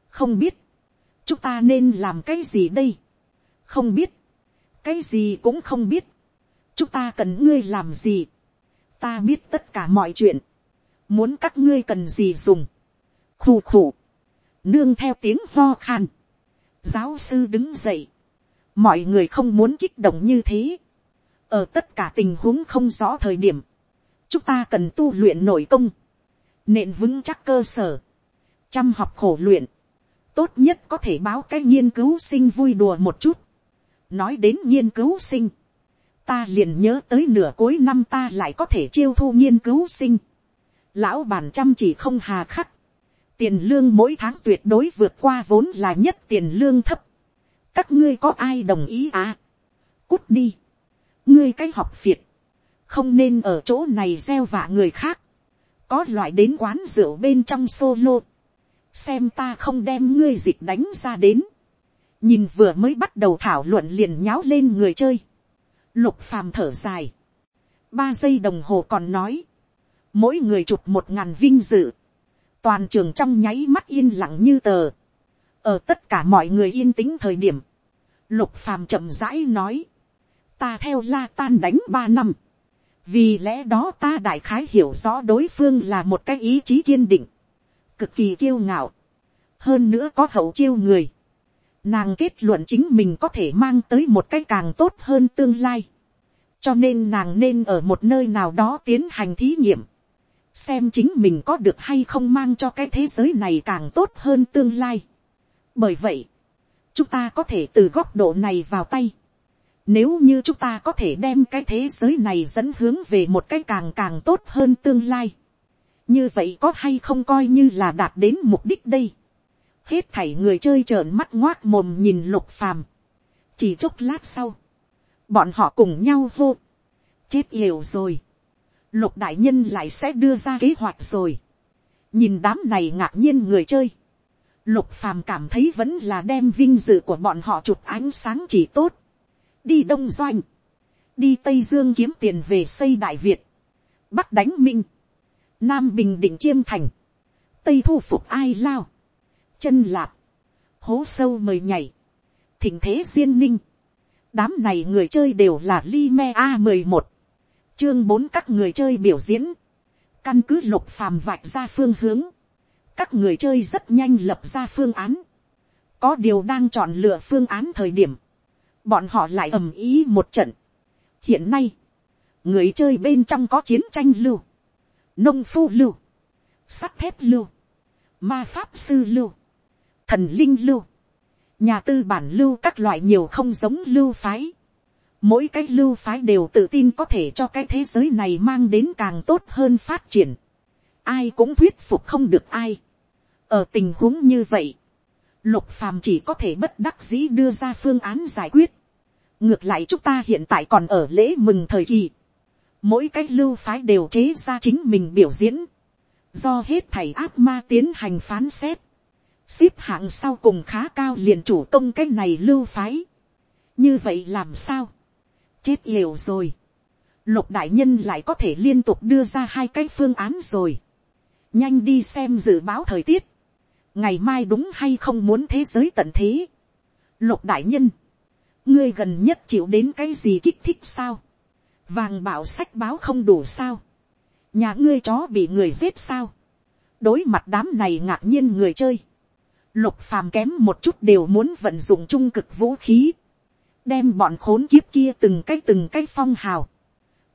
không biết, chúng ta nên làm cái gì đây, không biết, cái gì cũng không biết, chúng ta cần ngươi làm gì, ta biết tất cả mọi chuyện, muốn các ngươi cần gì dùng, khù khù, nương theo tiếng ho khan, giáo sư đứng dậy, mọi người không muốn kích động như thế, ở tất cả tình huống không rõ thời điểm, chúng ta cần tu luyện nội công, nện vững chắc cơ sở, chăm học khổ luyện, tốt nhất có thể báo cái nghiên cứu sinh vui đùa một chút. nói đến nghiên cứu sinh, ta liền nhớ tới nửa cuối năm ta lại có thể chiêu thu nghiên cứu sinh. lão bản chăm chỉ không hà khắc, tiền lương mỗi tháng tuyệt đối vượt qua vốn là nhất tiền lương thấp. các ngươi có ai đồng ý à? cút đi. ngươi cái học việt, không nên ở chỗ này gieo vạ người khác, có loại đến quán rượu bên trong solo, xem ta không đem ngươi dịch đánh ra đến, nhìn vừa mới bắt đầu thảo luận liền nháo lên người chơi, lục phàm thở dài, ba giây đồng hồ còn nói, mỗi người chụp một ngàn vinh dự, toàn trường trong nháy mắt yên lặng như tờ, ở tất cả mọi người yên tĩnh thời điểm, lục phàm chậm rãi nói, ta theo la tan đánh ba năm, vì lẽ đó ta đại khái hiểu rõ đối phương là một cái ý chí kiên định, cực kỳ kiêu ngạo, hơn nữa có hậu chiêu người. Nàng kết luận chính mình có thể mang tới một cái càng tốt hơn tương lai. cho nên nàng nên ở một nơi nào đó tiến hành thí nghiệm. xem chính mình có được hay không mang cho cái thế giới này càng tốt hơn tương lai. bởi vậy, chúng ta có thể từ góc độ này vào tay. Nếu như chúng ta có thể đem cái thế giới này dẫn hướng về một cái càng càng tốt hơn tương lai. Như vậy có hay không coi như là đạt đến mục đích đây. Hết thảy người chơi trợn mắt ngoác mồm nhìn lục phàm. Chỉ chốc lát sau. Bọn họ cùng nhau vô. Chết liều rồi. Lục đại nhân lại sẽ đưa ra kế hoạch rồi. Nhìn đám này ngạc nhiên người chơi. Lục phàm cảm thấy vẫn là đem vinh dự của bọn họ chụp ánh sáng chỉ tốt đi đông doanh, đi tây dương kiếm tiền về xây đại việt, bắc đánh minh, nam bình định chiêm thành, tây thu phục ai lao, chân lạp, hố sâu mời nhảy, thỉnh thế duyên ninh, đám này người chơi đều là li me a mười một, chương bốn các người chơi biểu diễn, căn cứ lục phàm vạch ra phương hướng, các người chơi rất nhanh lập ra phương án, có điều đang chọn lựa phương án thời điểm, bọn họ lại ầm ý một trận. hiện nay, người chơi bên trong có chiến tranh lưu, nông phu lưu, sắt thép lưu, ma pháp sư lưu, thần linh lưu, nhà tư bản lưu các loại nhiều không giống lưu phái. Mỗi cái lưu phái đều tự tin có thể cho cái thế giới này mang đến càng tốt hơn phát triển. Ai cũng thuyết phục không được ai. Ở tình huống như vậy, lục phàm chỉ có thể bất đắc dĩ đưa ra phương án giải quyết. Ngược lại chúng ta hiện tại còn ở lễ mừng thời kỳ, mỗi cái lưu phái đều chế ra chính mình biểu diễn, do hết thầy ác ma tiến hành phán xét, xếp hạng sau cùng khá cao liền chủ công cái này lưu phái, như vậy làm sao, chết liều rồi, lục đại nhân lại có thể liên tục đưa ra hai cái phương án rồi, nhanh đi xem dự báo thời tiết, ngày mai đúng hay không muốn thế giới tận thế, lục đại nhân, ngươi gần nhất chịu đến cái gì kích thích sao, vàng bảo sách báo không đủ sao, nhà ngươi chó bị người giết sao, đối mặt đám này ngạc nhiên người chơi, lục phàm kém một chút đều muốn vận dụng trung cực vũ khí, đem bọn khốn kiếp kia từng cái từng cái phong hào,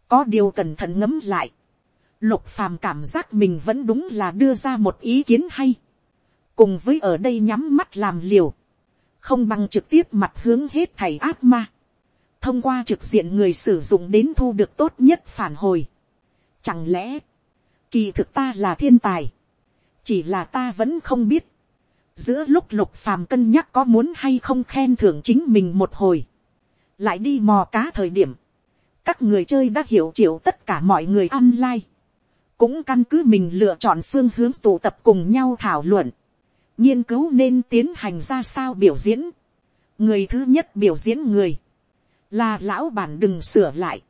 có điều cẩn thận ngấm lại, lục phàm cảm giác mình vẫn đúng là đưa ra một ý kiến hay, cùng với ở đây nhắm mắt làm liều, không bằng trực tiếp mặt hướng hết thầy ác ma, thông qua trực diện người sử dụng đến thu được tốt nhất phản hồi. Chẳng lẽ, kỳ thực ta là thiên tài, chỉ là ta vẫn không biết, giữa lúc lục phàm cân nhắc có muốn hay không khen thưởng chính mình một hồi, lại đi mò cá thời điểm, các người chơi đã hiểu chịu tất cả mọi người online, cũng căn cứ mình lựa chọn phương hướng tụ tập cùng nhau thảo luận, nghiên cứu nên tiến hành ra sao biểu diễn. người thứ nhất biểu diễn người, là lão bản đừng sửa lại,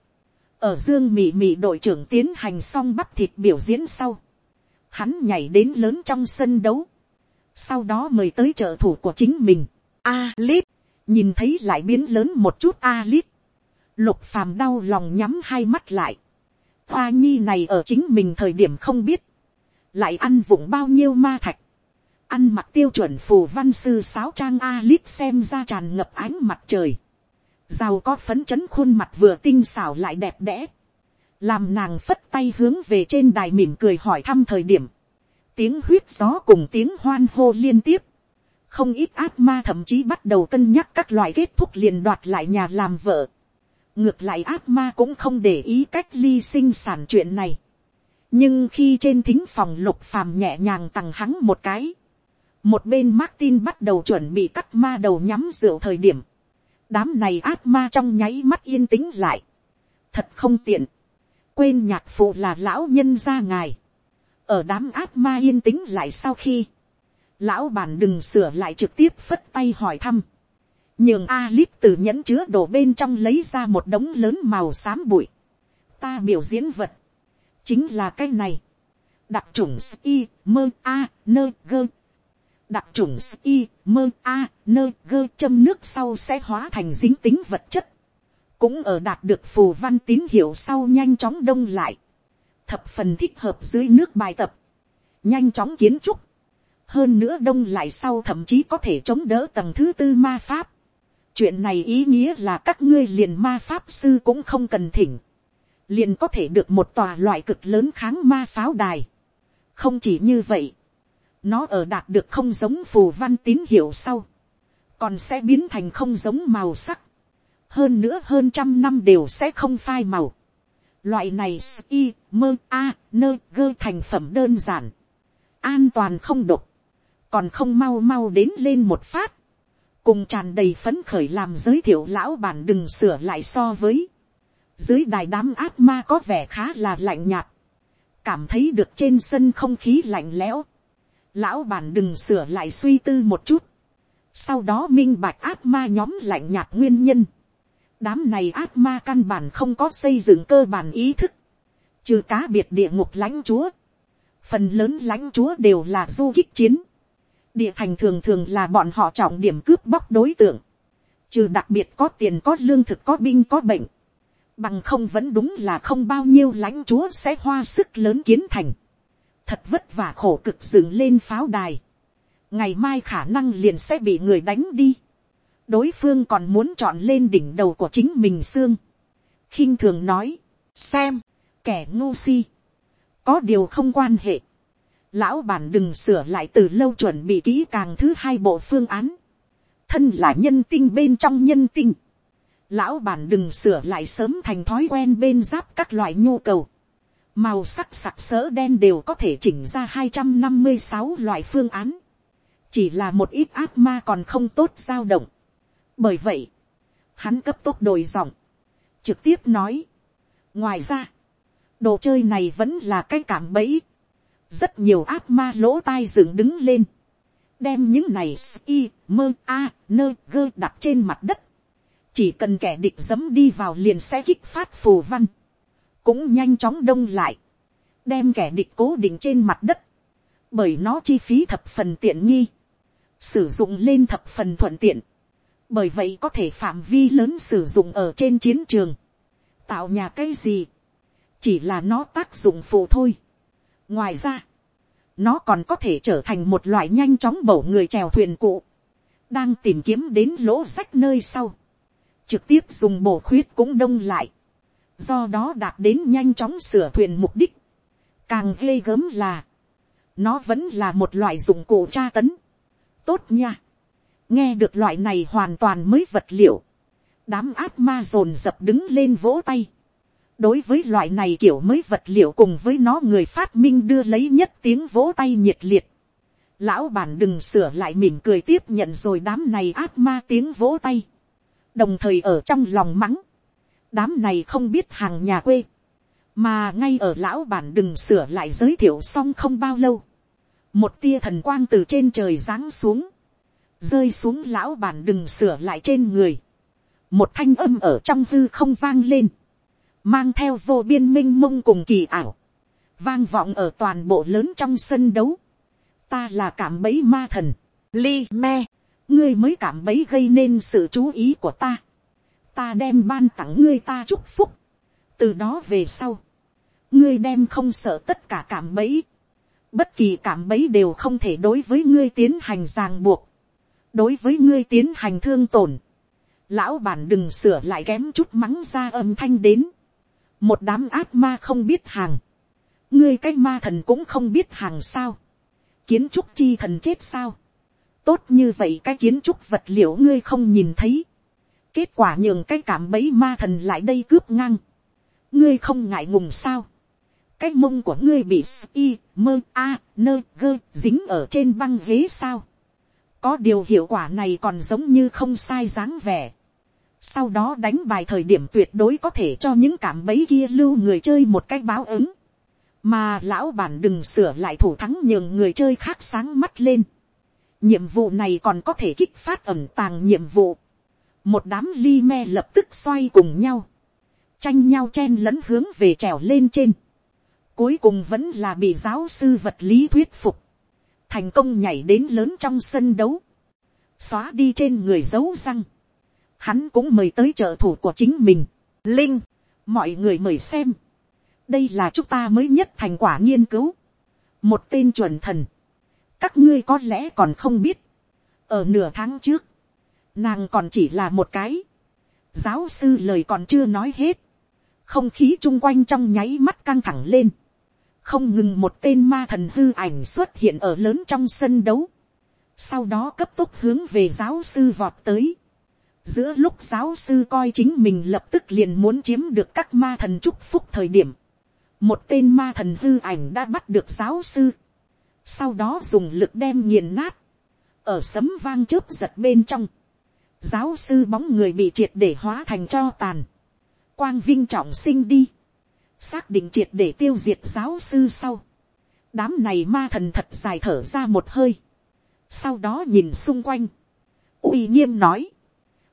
ở dương mị mị đội trưởng tiến hành xong bắp thịt biểu diễn sau, hắn nhảy đến lớn trong sân đấu, sau đó mời tới trợ thủ của chính mình, a lít, nhìn thấy lại biến lớn một chút a lít, lục phàm đau lòng nhắm hai mắt lại, hoa nhi này ở chính mình thời điểm không biết, lại ăn vụng bao nhiêu ma thạch, ăn mặc tiêu chuẩn phù văn sư sáo trang a lít xem ra tràn ngập ánh mặt trời, giàu có phấn chấn khuôn mặt vừa tinh xảo lại đẹp đẽ, làm nàng phất tay hướng về trên đài mỉm cười hỏi thăm thời điểm, tiếng huyết gió cùng tiếng hoan hô liên tiếp, không ít ác ma thậm chí bắt đầu cân nhắc các loại kết thúc liền đoạt lại nhà làm vợ. ngược lại ác ma cũng không để ý cách ly sinh sản chuyện này. nhưng khi trên thính phòng lục phàm nhẹ nhàng tằng hắn một cái, một bên Martin bắt đầu chuẩn bị cắt ma đầu nhắm rượu thời điểm, đám này ác ma trong nháy mắt yên tĩnh lại, thật không tiện, quên nhạc phụ là lão nhân gia ngài, ở đám ác ma yên tĩnh lại sau khi, lão bản đừng sửa lại trực tiếp phất tay hỏi thăm, nhường a từ nhẫn chứa đổ bên trong lấy ra một đống lớn màu xám bụi, ta biểu diễn vật, chính là cái này, đặc trùng y mơ a nơ gơ, đặc trùng y mơ a nơ gơ châm nước sau sẽ hóa thành dính tính vật chất, cũng ở đạt được phù văn tín hiệu sau nhanh chóng đông lại, thập phần thích hợp dưới nước bài tập, nhanh chóng kiến trúc, hơn nữa đông lại sau thậm chí có thể chống đỡ tầng thứ tư ma pháp. chuyện này ý nghĩa là các ngươi liền ma pháp sư cũng không cần thỉnh, liền có thể được một tòa loại cực lớn kháng ma pháo đài. không chỉ như vậy, nó ở đạt được không giống phù văn tín hiệu sau, còn sẽ biến thành không giống màu sắc, hơn nữa hơn trăm năm đều sẽ không phai màu. Loại này y, mơ, a, nơ, gơ thành phẩm đơn giản. An toàn không độc. Còn không mau mau đến lên một phát. Cùng tràn đầy phấn khởi làm giới thiệu lão bản đừng sửa lại so với. Dưới đài đám ác ma có vẻ khá là lạnh nhạt. Cảm thấy được trên sân không khí lạnh lẽo. Lão bản đừng sửa lại suy tư một chút. Sau đó minh bạch ác ma nhóm lạnh nhạt nguyên nhân. Đám này ác ma căn bản không có xây dựng cơ bản ý thức, trừ cá biệt địa ngục lãnh chúa, phần lớn lãnh chúa đều là du kích chiến, địa thành thường thường là bọn họ trọng điểm cướp bóc đối tượng, trừ đặc biệt có tiền có lương thực có binh có bệnh, bằng không vẫn đúng là không bao nhiêu lãnh chúa sẽ hoa sức lớn kiến thành, thật vất vả khổ cực dựng lên pháo đài, ngày mai khả năng liền sẽ bị người đánh đi, đối phương còn muốn chọn lên đỉnh đầu của chính mình xương, khinh thường nói, xem, kẻ ngu si, có điều không quan hệ, lão bản đừng sửa lại từ lâu chuẩn bị kỹ càng thứ hai bộ phương án, thân là nhân tinh bên trong nhân tinh, lão bản đừng sửa lại sớm thành thói quen bên giáp các loại nhu cầu, màu sắc sặc sỡ đen đều có thể chỉnh ra hai trăm năm mươi sáu loại phương án, chỉ là một ít ác ma còn không tốt dao động, bởi vậy, hắn cấp tốc đổi giọng, trực tiếp nói. ngoài ra, đồ chơi này vẫn là cái cảm bẫy. rất nhiều ác ma lỗ tai dựng đứng lên, đem những này i mơ a nơ gơ đặt trên mặt đất. chỉ cần kẻ địch dấm đi vào liền sẽ kích phát phù văn, cũng nhanh chóng đông lại, đem kẻ địch cố định trên mặt đất, bởi nó chi phí thập phần tiện nghi, sử dụng lên thập phần thuận tiện, bởi vậy có thể phạm vi lớn sử dụng ở trên chiến trường, tạo nhà cái gì, chỉ là nó tác dụng phụ thôi. ngoài ra, nó còn có thể trở thành một loại nhanh chóng bổ người trèo thuyền cụ, đang tìm kiếm đến lỗ rách nơi sau, trực tiếp dùng bổ khuyết cũng đông lại, do đó đạt đến nhanh chóng sửa thuyền mục đích, càng ghê gớm là, nó vẫn là một loại dụng cụ tra tấn, tốt nha, nghe được loại này hoàn toàn mới vật liệu, đám ác ma dồn dập đứng lên vỗ tay, đối với loại này kiểu mới vật liệu cùng với nó người phát minh đưa lấy nhất tiếng vỗ tay nhiệt liệt. lão bản đừng sửa lại mỉm cười tiếp nhận rồi đám này ác ma tiếng vỗ tay. đồng thời ở trong lòng mắng đám này không biết hàng nhà quê. mà ngay ở lão bản đừng sửa lại giới thiệu xong không bao lâu. một tia thần quang từ trên trời giáng xuống. rơi xuống lão bản đừng sửa lại trên người. một thanh âm ở trong hư không vang lên mang theo vô biên minh mông cùng kỳ ảo, vang vọng ở toàn bộ lớn trong sân đấu. Ta là cảm bấy ma thần, li me, ngươi mới cảm bấy gây nên sự chú ý của ta. Ta đem ban tặng ngươi ta chúc phúc. từ đó về sau, ngươi đem không sợ tất cả cảm bấy. bất kỳ cảm bấy đều không thể đối với ngươi tiến hành ràng buộc. đối với ngươi tiến hành thương tổn. lão bản đừng sửa lại kém chút mắng ra âm thanh đến một đám ác ma không biết hàng, ngươi cái ma thần cũng không biết hàng sao, kiến trúc chi thần chết sao, tốt như vậy cái kiến trúc vật liệu ngươi không nhìn thấy, kết quả nhường cái cảm bấy ma thần lại đây cướp ngang, ngươi không ngại ngùng sao, cái mông của ngươi bị y mơ a nơ gơ dính ở trên băng ghế sao, có điều hiệu quả này còn giống như không sai dáng vẻ, sau đó đánh bài thời điểm tuyệt đối có thể cho những cảm bấy kia lưu người chơi một cách báo ứng, mà lão bản đừng sửa lại thủ thắng nhường người chơi khác sáng mắt lên. nhiệm vụ này còn có thể kích phát ẩm tàng nhiệm vụ một đám ly me lập tức xoay cùng nhau, tranh nhau chen lẫn hướng về trèo lên trên. cuối cùng vẫn là bị giáo sư vật lý thuyết phục, thành công nhảy đến lớn trong sân đấu, xóa đi trên người dấu răng, hắn cũng mời tới trợ thủ của chính mình. Linh, mọi người mời xem. đây là chúng ta mới nhất thành quả nghiên cứu. một tên chuẩn thần. các ngươi có lẽ còn không biết. ở nửa tháng trước, nàng còn chỉ là một cái. giáo sư lời còn chưa nói hết. không khí chung quanh trong nháy mắt căng thẳng lên. không ngừng một tên ma thần hư ảnh xuất hiện ở lớn trong sân đấu. sau đó cấp tốc hướng về giáo sư vọt tới giữa lúc giáo sư coi chính mình lập tức liền muốn chiếm được các ma thần chúc phúc thời điểm, một tên ma thần hư ảnh đã bắt được giáo sư, sau đó dùng lực đem nghiền nát, ở sấm vang chớp giật bên trong, giáo sư bóng người bị triệt để hóa thành cho tàn, quang vinh trọng sinh đi, xác định triệt để tiêu diệt giáo sư sau, đám này ma thần thật dài thở ra một hơi, sau đó nhìn xung quanh, uy nghiêm nói,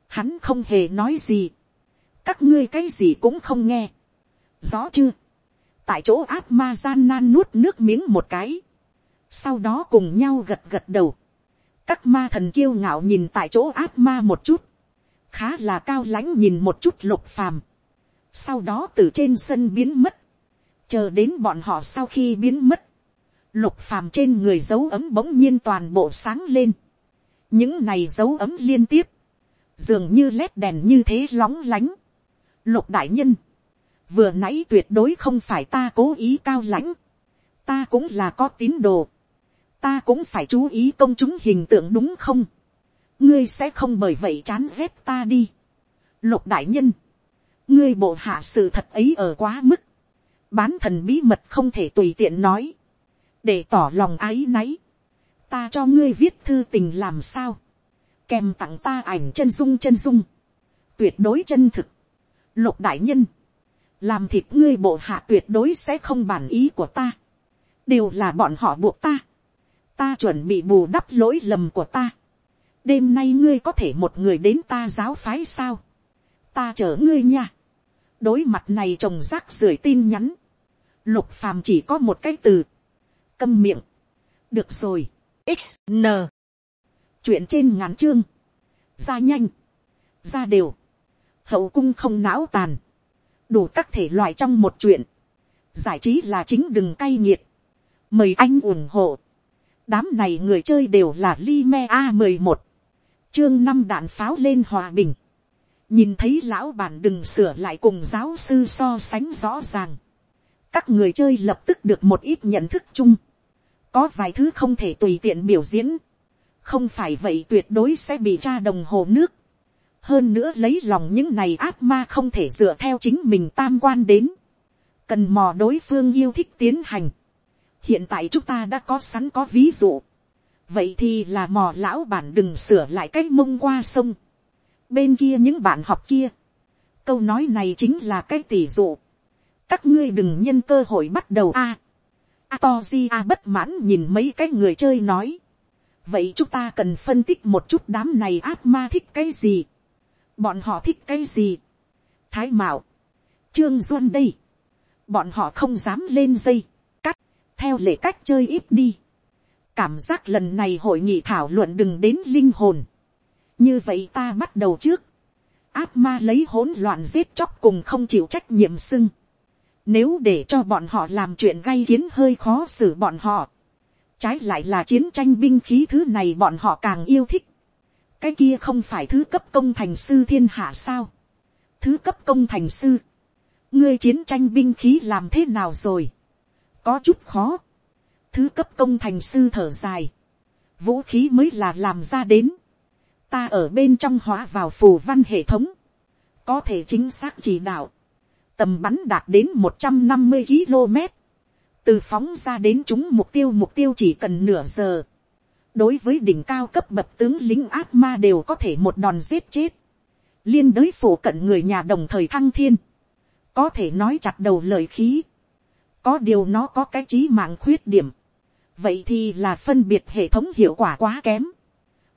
hắn không hề nói gì, các ngươi cái gì cũng không nghe, rõ chưa, tại chỗ áp ma gian nan nuốt nước miếng một cái, sau đó cùng nhau gật gật đầu, các ma thần kiêu ngạo nhìn tại chỗ áp ma một chút, khá là cao lãnh nhìn một chút lục phàm, sau đó từ trên sân biến mất, chờ đến bọn họ sau khi biến mất, lục phàm trên người dấu ấm bỗng nhiên toàn bộ sáng lên, những này dấu ấm liên tiếp, dường như lét đèn như thế lóng lánh. Lục đại nhân, vừa nãy tuyệt đối không phải ta cố ý cao lãnh, ta cũng là có tín đồ, ta cũng phải chú ý công chúng hình tượng đúng không, ngươi sẽ không bởi vậy chán ghét ta đi. Lục đại nhân, ngươi bộ hạ sự thật ấy ở quá mức, bán thần bí mật không thể tùy tiện nói, để tỏ lòng ái náy, ta cho ngươi viết thư tình làm sao, kèm tặng ta ảnh chân dung chân dung, tuyệt đối chân thực, lục đại nhân, làm thịt ngươi bộ hạ tuyệt đối sẽ không bản ý của ta, đều là bọn họ buộc ta, ta chuẩn bị bù đắp lỗi lầm của ta, đêm nay ngươi có thể một người đến ta giáo phái sao, ta chở ngươi nha, đối mặt này trồng rác rưởi tin nhắn, lục phàm chỉ có một cái từ, câm miệng, được rồi, x n. Chuyện trên ngắn chương, ra nhanh, ra đều, hậu cung không não tàn, đủ các thể loại trong một chuyện, giải trí là chính đừng cay nghiệt, mời anh ủng hộ, đám này người chơi đều là li a mười một, chương năm đạn pháo lên hòa bình, nhìn thấy lão bản đừng sửa lại cùng giáo sư so sánh rõ ràng, các người chơi lập tức được một ít nhận thức chung, có vài thứ không thể tùy tiện biểu diễn, không phải vậy tuyệt đối sẽ bị tra đồng hồ nước, hơn nữa lấy lòng những này ác ma không thể dựa theo chính mình tam quan đến, cần mò đối phương yêu thích tiến hành hiện tại chúng ta đã có sẵn có ví dụ, vậy thì là mò lão bản đừng sửa lại cái mông qua sông, bên kia những bạn học kia, câu nói này chính là cái tỷ dụ, các ngươi đừng nhân cơ hội bắt đầu a, a to di a bất mãn nhìn mấy cái người chơi nói, vậy chúng ta cần phân tích một chút đám này ác ma thích cái gì, bọn họ thích cái gì, thái mạo, trương duân đây, bọn họ không dám lên dây, theo lệ cách chơi ít đi, cảm giác lần này hội nghị thảo luận đừng đến linh hồn, như vậy ta bắt đầu trước, ác ma lấy hỗn loạn giết chóc cùng không chịu trách nhiệm xưng, nếu để cho bọn họ làm chuyện gây khiến hơi khó xử bọn họ, trái lại là chiến tranh binh khí thứ này bọn họ càng yêu thích, cái kia không phải thứ cấp công thành sư thiên hạ sao, thứ cấp công thành sư, ngươi chiến tranh binh khí làm thế nào rồi, có chút khó, thứ cấp công thành sư thở dài, vũ khí mới là làm ra đến, ta ở bên trong hóa vào phù văn hệ thống, có thể chính xác chỉ đạo, tầm bắn đạt đến một trăm năm mươi km, từ phóng ra đến chúng mục tiêu mục tiêu chỉ cần nửa giờ, đối với đỉnh cao cấp bậc tướng lính ác ma đều có thể một đòn giết chết, liên đới phổ cận người nhà đồng thời thăng thiên, có thể nói chặt đầu lời khí, có điều nó có cái trí mạng khuyết điểm, vậy thì là phân biệt hệ thống hiệu quả quá kém,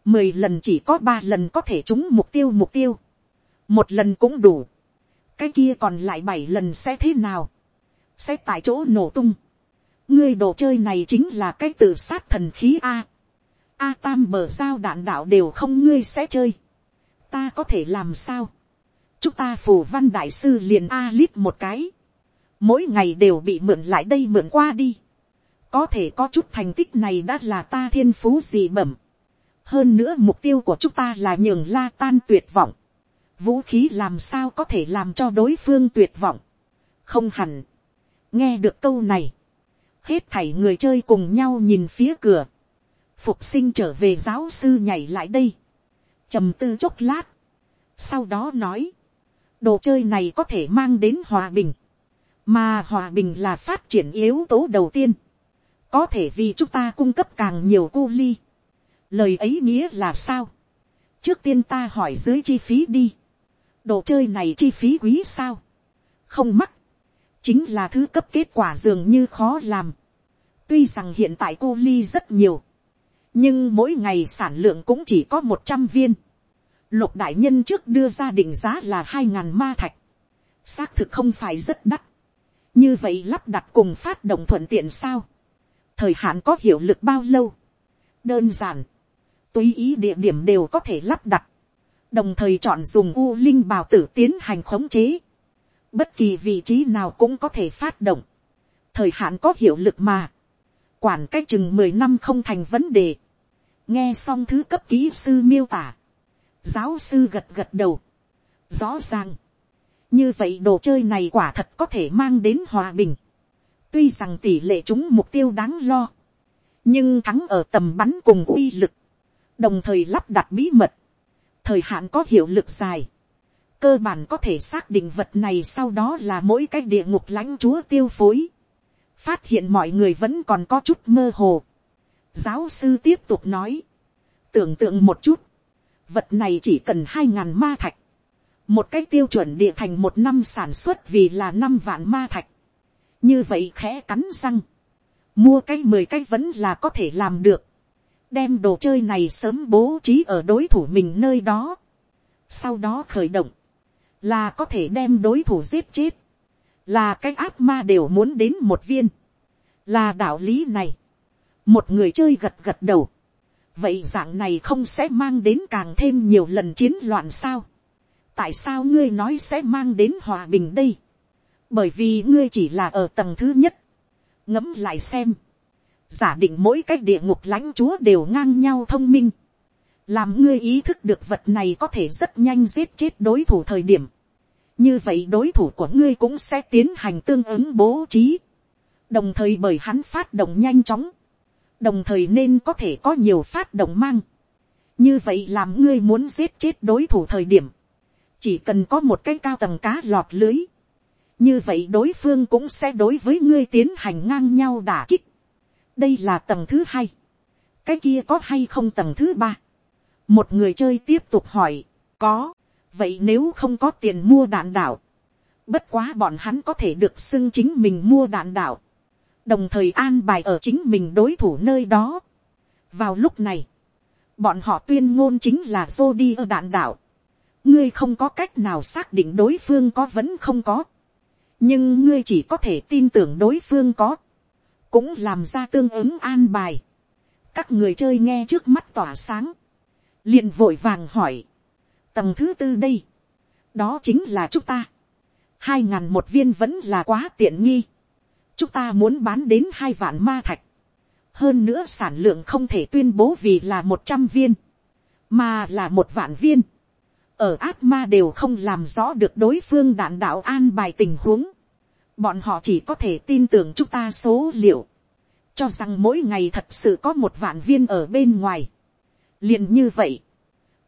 mười lần chỉ có ba lần có thể trúng mục tiêu mục tiêu, một lần cũng đủ, cái kia còn lại bảy lần sẽ thế nào, sẽ tại chỗ nổ tung, ngươi đồ chơi này chính là cái tự sát thần khí a, a tam bờ sao đạn đạo đều không ngươi sẽ chơi, ta có thể làm sao, chúng ta phù văn đại sư liền a lít một cái, mỗi ngày đều bị mượn lại đây mượn qua đi, có thể có chút thành tích này đã là ta thiên phú gì bẩm, hơn nữa mục tiêu của chúng ta là nhường la tan tuyệt vọng, vũ khí làm sao có thể làm cho đối phương tuyệt vọng, không hẳn, nghe được câu này, hết thảy người chơi cùng nhau nhìn phía cửa, phục sinh trở về giáo sư nhảy lại đây, trầm tư chốc lát, sau đó nói, đồ chơi này có thể mang đến hòa bình, mà hòa bình là phát triển yếu tố đầu tiên, có thể vì chúng ta cung cấp càng nhiều cu ly. lời ấy nghĩa là sao, trước tiên ta hỏi dưới chi phí đi, đồ chơi này chi phí quý sao, không mắc, chính là thứ cấp kết quả dường như khó làm, tuy rằng hiện tại cu ly rất nhiều, nhưng mỗi ngày sản lượng cũng chỉ có một trăm viên, lục đại nhân trước đưa ra định giá là hai ngàn ma thạch, xác thực không phải rất đắt, như vậy lắp đặt cùng phát động thuận tiện sao, thời hạn có hiệu lực bao lâu, đơn giản, tùy ý địa điểm đều có thể lắp đặt, đồng thời chọn dùng u linh bào tử tiến hành khống chế, bất kỳ vị trí nào cũng có thể phát động, thời hạn có hiệu lực mà, quản cách chừng mười năm không thành vấn đề, nghe xong thứ cấp kỹ sư miêu tả, giáo sư gật gật đầu, rõ ràng, như vậy đồ chơi này quả thật có thể mang đến hòa bình, tuy rằng tỷ lệ chúng mục tiêu đáng lo, nhưng thắng ở tầm bắn cùng uy lực, đồng thời lắp đặt bí mật, thời hạn có hiệu lực dài, cơ bản có thể xác định vật này sau đó là mỗi cái địa ngục lãnh chúa tiêu phối, phát hiện mọi người vẫn còn có chút mơ hồ. giáo sư tiếp tục nói, tưởng tượng một chút, vật này chỉ cần hai ngàn ma thạch, một cái tiêu chuẩn địa thành một năm sản xuất vì là năm vạn ma thạch, như vậy khẽ cắn răng, mua cái mười cái vẫn là có thể làm được, đem đồ chơi này sớm bố trí ở đối thủ mình nơi đó, sau đó khởi động, là có thể đem đối thủ giết chết, là cái ác ma đều muốn đến một viên, là đạo lý này, một người chơi gật gật đầu, vậy dạng này không sẽ mang đến càng thêm nhiều lần chiến loạn sao, tại sao ngươi nói sẽ mang đến hòa bình đây, bởi vì ngươi chỉ là ở tầng thứ nhất, ngẫm lại xem, giả định mỗi cái địa ngục lãnh chúa đều ngang nhau thông minh, làm ngươi ý thức được vật này có thể rất nhanh giết chết đối thủ thời điểm, như vậy đối thủ của ngươi cũng sẽ tiến hành tương ứng bố trí, đồng thời bởi hắn phát động nhanh chóng, đồng thời nên có thể có nhiều phát động mang, như vậy làm ngươi muốn giết chết đối thủ thời điểm, chỉ cần có một cái cao tầng cá lọt lưới, như vậy đối phương cũng sẽ đối với ngươi tiến hành ngang nhau đả kích. đây là tầng thứ hai, cái kia có hay không tầng thứ ba. một người chơi tiếp tục hỏi, có, vậy nếu không có tiền mua đạn đạo, bất quá bọn hắn có thể được xưng chính mình mua đạn đạo, đồng thời an bài ở chính mình đối thủ nơi đó. vào lúc này, bọn họ tuyên ngôn chính là dô đi ở đạn đạo, ngươi không có cách nào xác định đối phương có vẫn không có, nhưng ngươi chỉ có thể tin tưởng đối phương có, cũng làm ra tương ứng an bài. các người chơi nghe trước mắt tỏa sáng, liền vội vàng hỏi, tầng thứ tư đây, đó chính là chúng ta, hai ngàn một viên vẫn là quá tiện nghi, chúng ta muốn bán đến hai vạn ma thạch, hơn nữa sản lượng không thể tuyên bố vì là một trăm viên, mà là một vạn viên, ở ác ma đều không làm rõ được đối phương đạn đạo an bài tình huống, bọn họ chỉ có thể tin tưởng chúng ta số liệu, cho rằng mỗi ngày thật sự có một vạn viên ở bên ngoài. liền như vậy,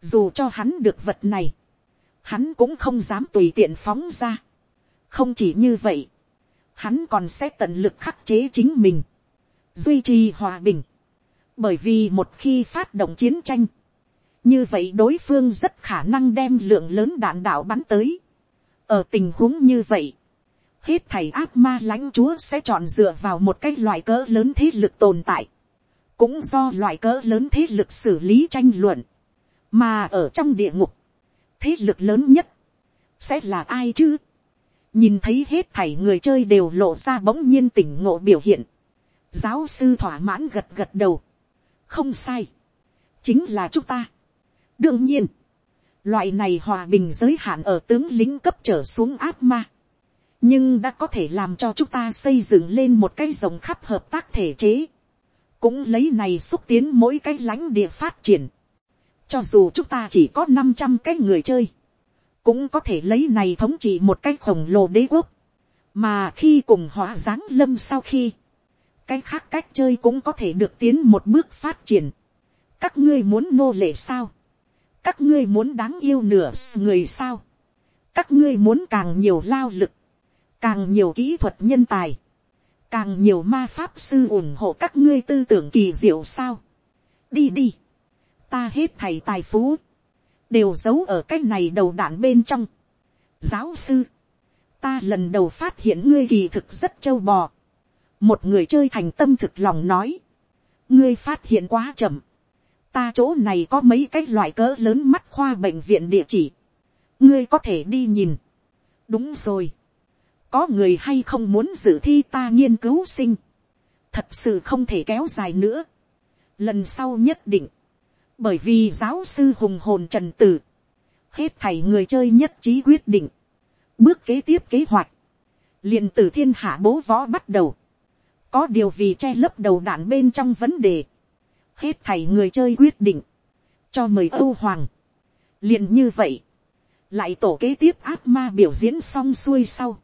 dù cho hắn được vật này, hắn cũng không dám tùy tiện phóng ra. không chỉ như vậy, hắn còn sẽ tận lực khắc chế chính mình, duy trì hòa bình, bởi vì một khi phát động chiến tranh, như vậy đối phương rất khả năng đem lượng lớn đạn đạo bắn tới. ở tình huống như vậy, hết thầy ác ma lãnh chúa sẽ chọn dựa vào một cái loại cỡ lớn thế lực tồn tại, cũng do loại cỡ lớn thế lực xử lý tranh luận, mà ở trong địa ngục, thế lực lớn nhất, sẽ là ai chứ, nhìn thấy hết thảy người chơi đều lộ ra bỗng nhiên tỉnh ngộ biểu hiện, giáo sư thỏa mãn gật gật đầu, không sai, chính là chúng ta, đương nhiên, loại này hòa bình giới hạn ở tướng lính cấp trở xuống áp ma, nhưng đã có thể làm cho chúng ta xây dựng lên một cái rộng khắp hợp tác thể chế, cũng lấy này xúc tiến mỗi cái lãnh địa phát triển, cho dù chúng ta chỉ có năm trăm cái người chơi, cũng có thể lấy này thống trị một cái khổng lồ đế quốc, mà khi cùng hóa giáng lâm sau khi, cái khác cách chơi cũng có thể được tiến một bước phát triển. các ngươi muốn nô lệ sao, các ngươi muốn đáng yêu nửa người sao, các ngươi muốn càng nhiều lao lực, càng nhiều kỹ thuật nhân tài, càng nhiều ma pháp sư ủng hộ các ngươi tư tưởng kỳ diệu sao. đi đi, ta hết thầy tài phú, đều giấu ở cái này đầu đạn bên trong. giáo sư, ta lần đầu phát hiện ngươi kỳ thực rất trâu bò. một người chơi thành tâm thực lòng nói, ngươi phát hiện quá chậm ta chỗ này có mấy cái loại cỡ lớn mắt khoa bệnh viện địa chỉ. ngươi có thể đi nhìn. đúng rồi. Có người hay không muốn dự thi ta nghiên cứu sinh, thật sự không thể kéo dài nữa, lần sau nhất định, bởi vì giáo sư hùng hồn trần tử, hết thảy người chơi nhất trí quyết định, bước kế tiếp kế hoạch, liền từ thiên hạ bố võ bắt đầu, có điều vì che lấp đầu đạn bên trong vấn đề, hết thảy người chơi quyết định, cho mời âu hoàng, liền như vậy, lại tổ kế tiếp ác ma biểu diễn xong xuôi sau,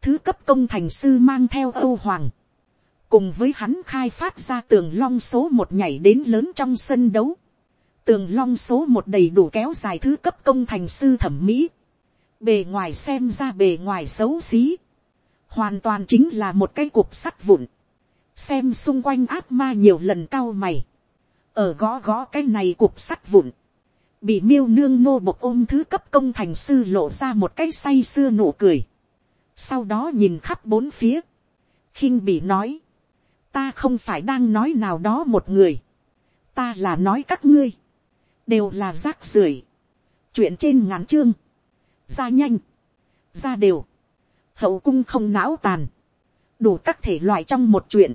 thứ cấp công thành sư mang theo âu hoàng, cùng với hắn khai phát ra tường long số một nhảy đến lớn trong sân đấu, tường long số một đầy đủ kéo dài thứ cấp công thành sư thẩm mỹ, bề ngoài xem ra bề ngoài xấu xí, hoàn toàn chính là một cái cục sắt vụn, xem xung quanh ác ma nhiều lần cao mày, ở gõ gõ cái này cục sắt vụn, bị miêu nương nô bộc ôm thứ cấp công thành sư lộ ra một cái say sưa nụ cười, sau đó nhìn khắp bốn phía, khinh bị nói, ta không phải đang nói nào đó một người, ta là nói các ngươi, đều là rác rưởi, chuyện trên ngắn chương, ra nhanh, ra đều, hậu cung không não tàn, đủ các thể loại trong một chuyện,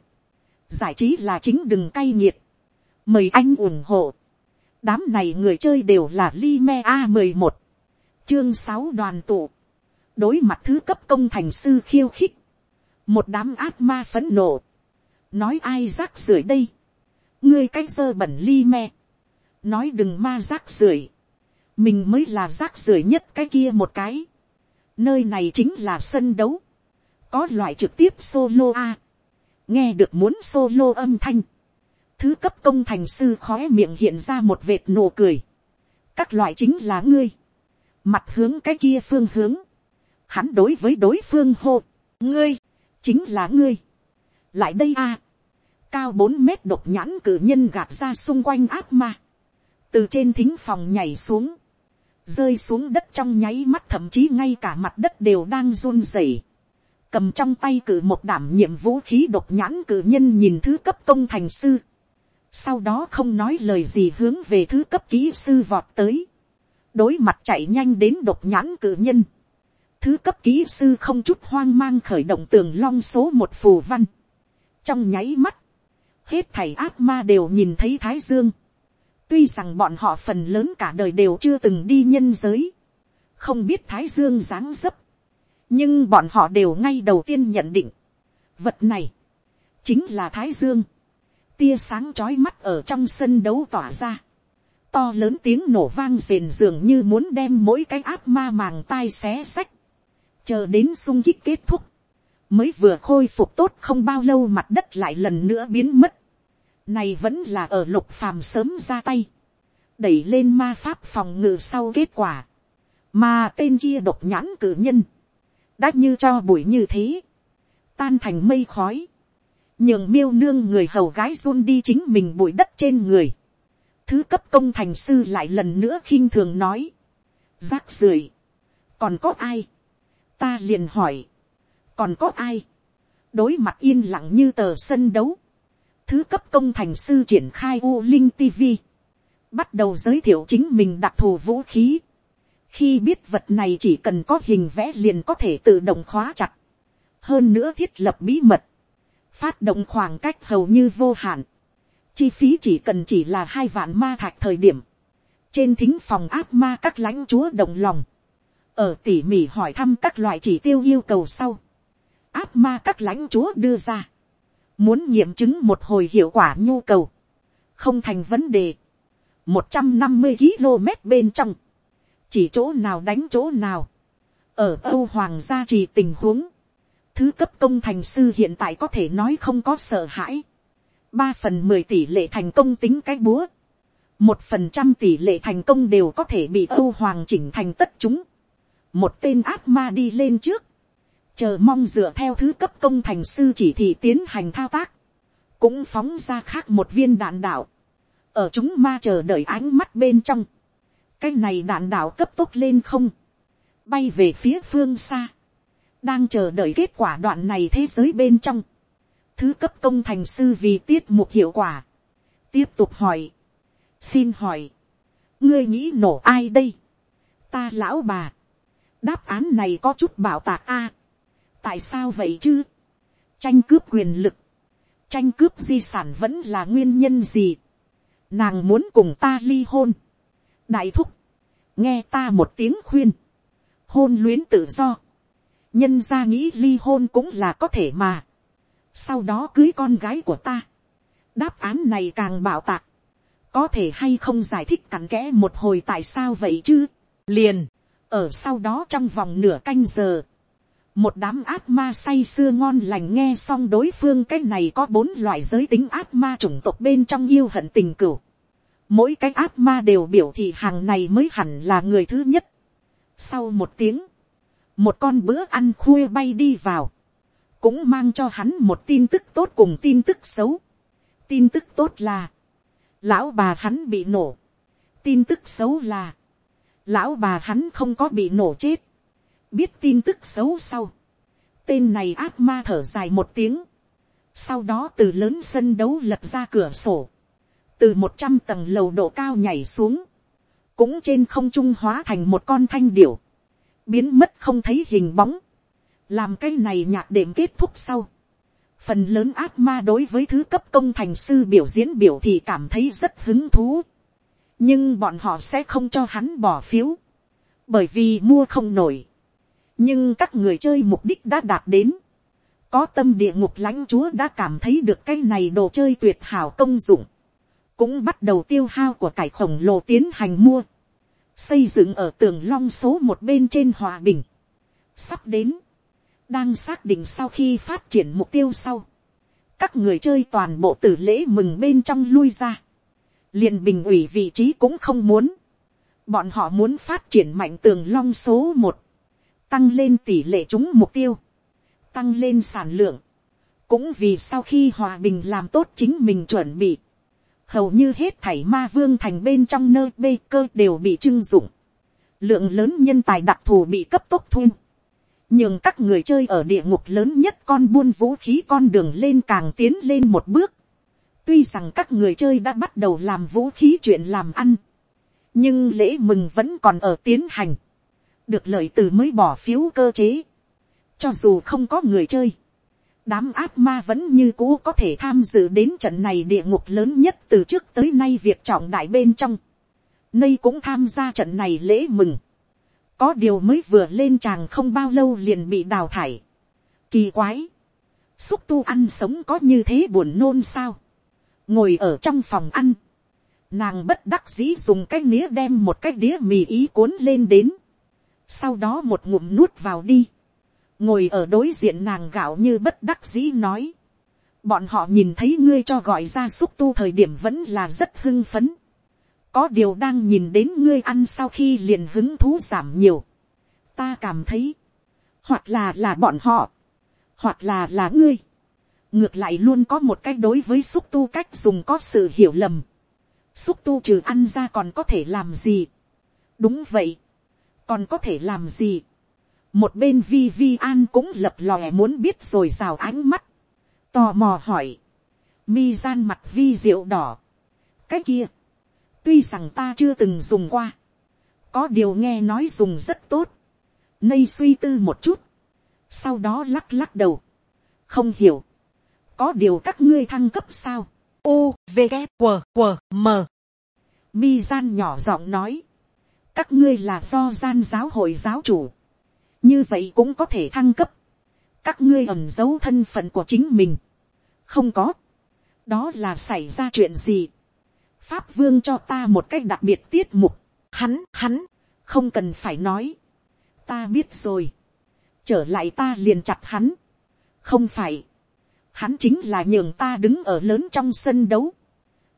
giải trí là chính đừng cay nghiệt, mời anh ủng hộ, đám này người chơi đều là li me a mười một, chương sáu đoàn tụ, đối mặt thứ cấp công thành sư khiêu khích, một đám ác ma phấn nộ, nói ai rác rưởi đây, ngươi cái sơ bẩn li me, nói đừng ma rác rưởi, mình mới là rác rưởi nhất cái kia một cái, nơi này chính là sân đấu, có loại trực tiếp solo a, nghe được muốn solo âm thanh, thứ cấp công thành sư khói miệng hiện ra một vệt nụ cười. các loại chính là ngươi. mặt hướng cái kia phương hướng. hắn đối với đối phương hô. ngươi, chính là ngươi. lại đây a. cao bốn mét độc nhãn cử nhân gạt ra xung quanh ác ma. từ trên thính phòng nhảy xuống. rơi xuống đất trong nháy mắt thậm chí ngay cả mặt đất đều đang run rẩy cầm trong tay cử một đảm nhiệm vũ khí độc nhãn cử nhân nhìn thứ cấp công thành sư sau đó không nói lời gì hướng về thứ cấp kỹ sư vọt tới, đối mặt chạy nhanh đến độc nhãn cử nhân, thứ cấp kỹ sư không chút hoang mang khởi động tường long số một phù văn, trong nháy mắt, hết thảy ác ma đều nhìn thấy thái dương, tuy rằng bọn họ phần lớn cả đời đều chưa từng đi nhân giới, không biết thái dương dáng dấp, nhưng bọn họ đều ngay đầu tiên nhận định, vật này, chính là thái dương, tia sáng chói mắt ở trong sân đấu tỏa ra. To lớn tiếng nổ vang rền dường như muốn đem mỗi cái áp ma màng tai xé sách. Chờ đến sung kích kết thúc. Mới vừa khôi phục tốt không bao lâu mặt đất lại lần nữa biến mất. Này vẫn là ở lục phàm sớm ra tay. Đẩy lên ma pháp phòng ngự sau kết quả. Mà tên kia độc nhãn cử nhân. Đã như cho bụi như thế. Tan thành mây khói nhường miêu nương người hầu gái run đi chính mình bụi đất trên người. thứ cấp công thành sư lại lần nữa khinh thường nói. rác rưởi. còn có ai. ta liền hỏi. còn có ai. đối mặt yên lặng như tờ sân đấu. thứ cấp công thành sư triển khai u linh tv. bắt đầu giới thiệu chính mình đặc thù vũ khí. khi biết vật này chỉ cần có hình vẽ liền có thể tự động khóa chặt. hơn nữa thiết lập bí mật phát động khoảng cách hầu như vô hạn, chi phí chỉ cần chỉ là hai vạn ma thạch thời điểm, trên thính phòng áp ma các lãnh chúa đồng lòng, ở tỉ mỉ hỏi thăm các loại chỉ tiêu yêu cầu sau, áp ma các lãnh chúa đưa ra, muốn nghiệm chứng một hồi hiệu quả nhu cầu, không thành vấn đề, một trăm năm mươi km bên trong, chỉ chỗ nào đánh chỗ nào, ở âu hoàng gia trì tình huống, thứ cấp công thành sư hiện tại có thể nói không có sợ hãi. ba phần mười tỷ lệ thành công tính cái búa. một phần trăm tỷ lệ thành công đều có thể bị âu hoàng chỉnh thành tất chúng. một tên ác ma đi lên trước. chờ mong dựa theo thứ cấp công thành sư chỉ thị tiến hành thao tác. cũng phóng ra khác một viên đạn đạo. ở chúng ma chờ đợi ánh mắt bên trong. cái này đạn đạo cấp tốc lên không. bay về phía phương xa đang chờ đợi kết quả đoạn này thế giới bên trong, thứ cấp công thành sư vì tiết mục hiệu quả, tiếp tục hỏi, xin hỏi, ngươi nghĩ nổ ai đây, ta lão bà, đáp án này có chút bảo tạc a, tại sao vậy chứ, tranh cướp quyền lực, tranh cướp di sản vẫn là nguyên nhân gì, nàng muốn cùng ta ly hôn, đại thúc, nghe ta một tiếng khuyên, hôn luyến tự do, nhân ra nghĩ ly hôn cũng là có thể mà. sau đó cưới con gái của ta. đáp án này càng bảo tạc. có thể hay không giải thích cặn kẽ một hồi tại sao vậy chứ. liền, ở sau đó trong vòng nửa canh giờ. một đám ác ma say sưa ngon lành nghe xong đối phương cái này có bốn loại giới tính ác ma chủng tộc bên trong yêu hận tình cửu. mỗi cái ác ma đều biểu thị hàng này mới hẳn là người thứ nhất. sau một tiếng, một con bữa ăn khuya bay đi vào, cũng mang cho hắn một tin tức tốt cùng tin tức xấu. tin tức tốt là, lão bà hắn bị nổ. tin tức xấu là, lão bà hắn không có bị nổ chết. biết tin tức xấu sau. tên này ác ma thở dài một tiếng. sau đó từ lớn sân đấu lật ra cửa sổ. từ một trăm tầng lầu độ cao nhảy xuống. cũng trên không trung hóa thành một con thanh điểu biến mất không thấy hình bóng, làm cái này nhạc đệm kết thúc sau. Phần lớn ác ma đối với thứ cấp công thành sư biểu diễn biểu thì cảm thấy rất hứng thú. Nhưng bọn họ sẽ không cho hắn bỏ phiếu. Bởi vì mua không nổi. Nhưng các người chơi mục đích đã đạt đến. Có tâm địa ngục lãnh chúa đã cảm thấy được cái này đồ chơi tuyệt hảo công dụng. Cũng bắt đầu tiêu hao của cải khổng lồ tiến hành mua xây dựng ở tường long số một bên trên hòa bình, sắp đến, đang xác định sau khi phát triển mục tiêu sau, các người chơi toàn bộ tử lễ mừng bên trong lui ra, liền bình ủy vị trí cũng không muốn, bọn họ muốn phát triển mạnh tường long số một, tăng lên tỷ lệ chúng mục tiêu, tăng lên sản lượng, cũng vì sau khi hòa bình làm tốt chính mình chuẩn bị, hầu như hết thảy ma vương thành bên trong nơi bê cơ đều bị trưng dụng, lượng lớn nhân tài đặc thù bị cấp tốc thu, nhưng các người chơi ở địa ngục lớn nhất con buôn vũ khí con đường lên càng tiến lên một bước, tuy rằng các người chơi đã bắt đầu làm vũ khí chuyện làm ăn, nhưng lễ mừng vẫn còn ở tiến hành, được lợi từ mới bỏ phiếu cơ chế, cho dù không có người chơi, đám ác ma vẫn như cũ có thể tham dự đến trận này địa ngục lớn nhất từ trước tới nay việc trọng đại bên trong. nay cũng tham gia trận này lễ mừng. Có điều mới vừa lên tràng không bao lâu liền bị đào thải. Kỳ quái. Xúc tu ăn sống có như thế buồn nôn sao. Ngồi ở trong phòng ăn. Nàng bất đắc dĩ dùng cái nĩa đem một cái đĩa mì ý cuốn lên đến. Sau đó một ngụm nuốt vào đi ngồi ở đối diện nàng gạo như bất đắc dĩ nói. bọn họ nhìn thấy ngươi cho gọi ra xúc tu thời điểm vẫn là rất hưng phấn. có điều đang nhìn đến ngươi ăn sau khi liền hứng thú giảm nhiều. ta cảm thấy, hoặc là là bọn họ, hoặc là là ngươi. ngược lại luôn có một cách đối với xúc tu cách dùng có sự hiểu lầm. xúc tu trừ ăn ra còn có thể làm gì. đúng vậy, còn có thể làm gì một bên vi vi an cũng lập lòe muốn biết rồi rào ánh mắt, tò mò hỏi, mi gian mặt vi rượu đỏ, cái kia, tuy rằng ta chưa từng dùng qua, có điều nghe nói dùng rất tốt, nay suy tư một chút, sau đó lắc lắc đầu, không hiểu, có điều các ngươi thăng cấp sao, u v g q q m. Mi gian nhỏ giọng nói, các ngươi là do gian giáo hội giáo chủ, như vậy cũng có thể thăng cấp, các ngươi ẩm giấu thân phận của chính mình, không có, đó là xảy ra chuyện gì, pháp vương cho ta một cách đặc biệt tiết mục, hắn hắn, không cần phải nói, ta biết rồi, trở lại ta liền chặt hắn, không phải, hắn chính là nhường ta đứng ở lớn trong sân đấu,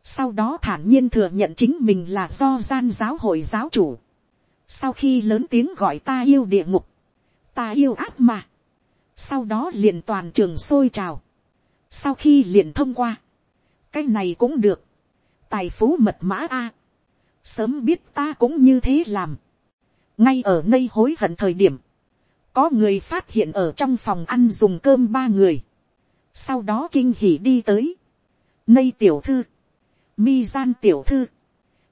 sau đó thản nhiên thừa nhận chính mình là do gian giáo hội giáo chủ, sau khi lớn tiếng gọi ta yêu địa ngục, ta yêu ác mà. sau đó liền toàn trường sôi trào. sau khi liền thông qua, cái này cũng được. tài phú mật mã a. sớm biết ta cũng như thế làm. ngay ở nơi hối hận thời điểm, có người phát hiện ở trong phòng ăn dùng cơm ba người. sau đó kinh hỉ đi tới. Nây tiểu thư, mi gian tiểu thư,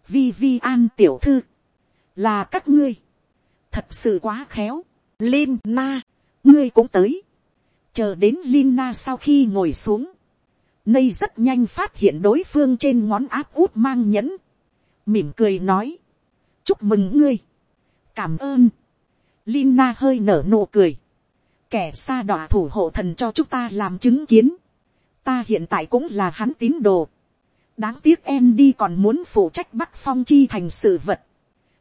vi vi an tiểu thư, là các ngươi, thật sự quá khéo. Lina, ngươi cũng tới. Chờ đến Lina sau khi ngồi xuống. Nây rất nhanh phát hiện đối phương trên ngón áp út mang nhẫn. Mỉm cười nói. Chúc mừng ngươi. Cảm ơn. Lina hơi nở nụ cười. Kẻ xa đọa thủ hộ thần cho chúng ta làm chứng kiến. Ta hiện tại cũng là hắn tín đồ. Đáng tiếc em đi còn muốn phụ trách Bắc Phong chi thành sự vật.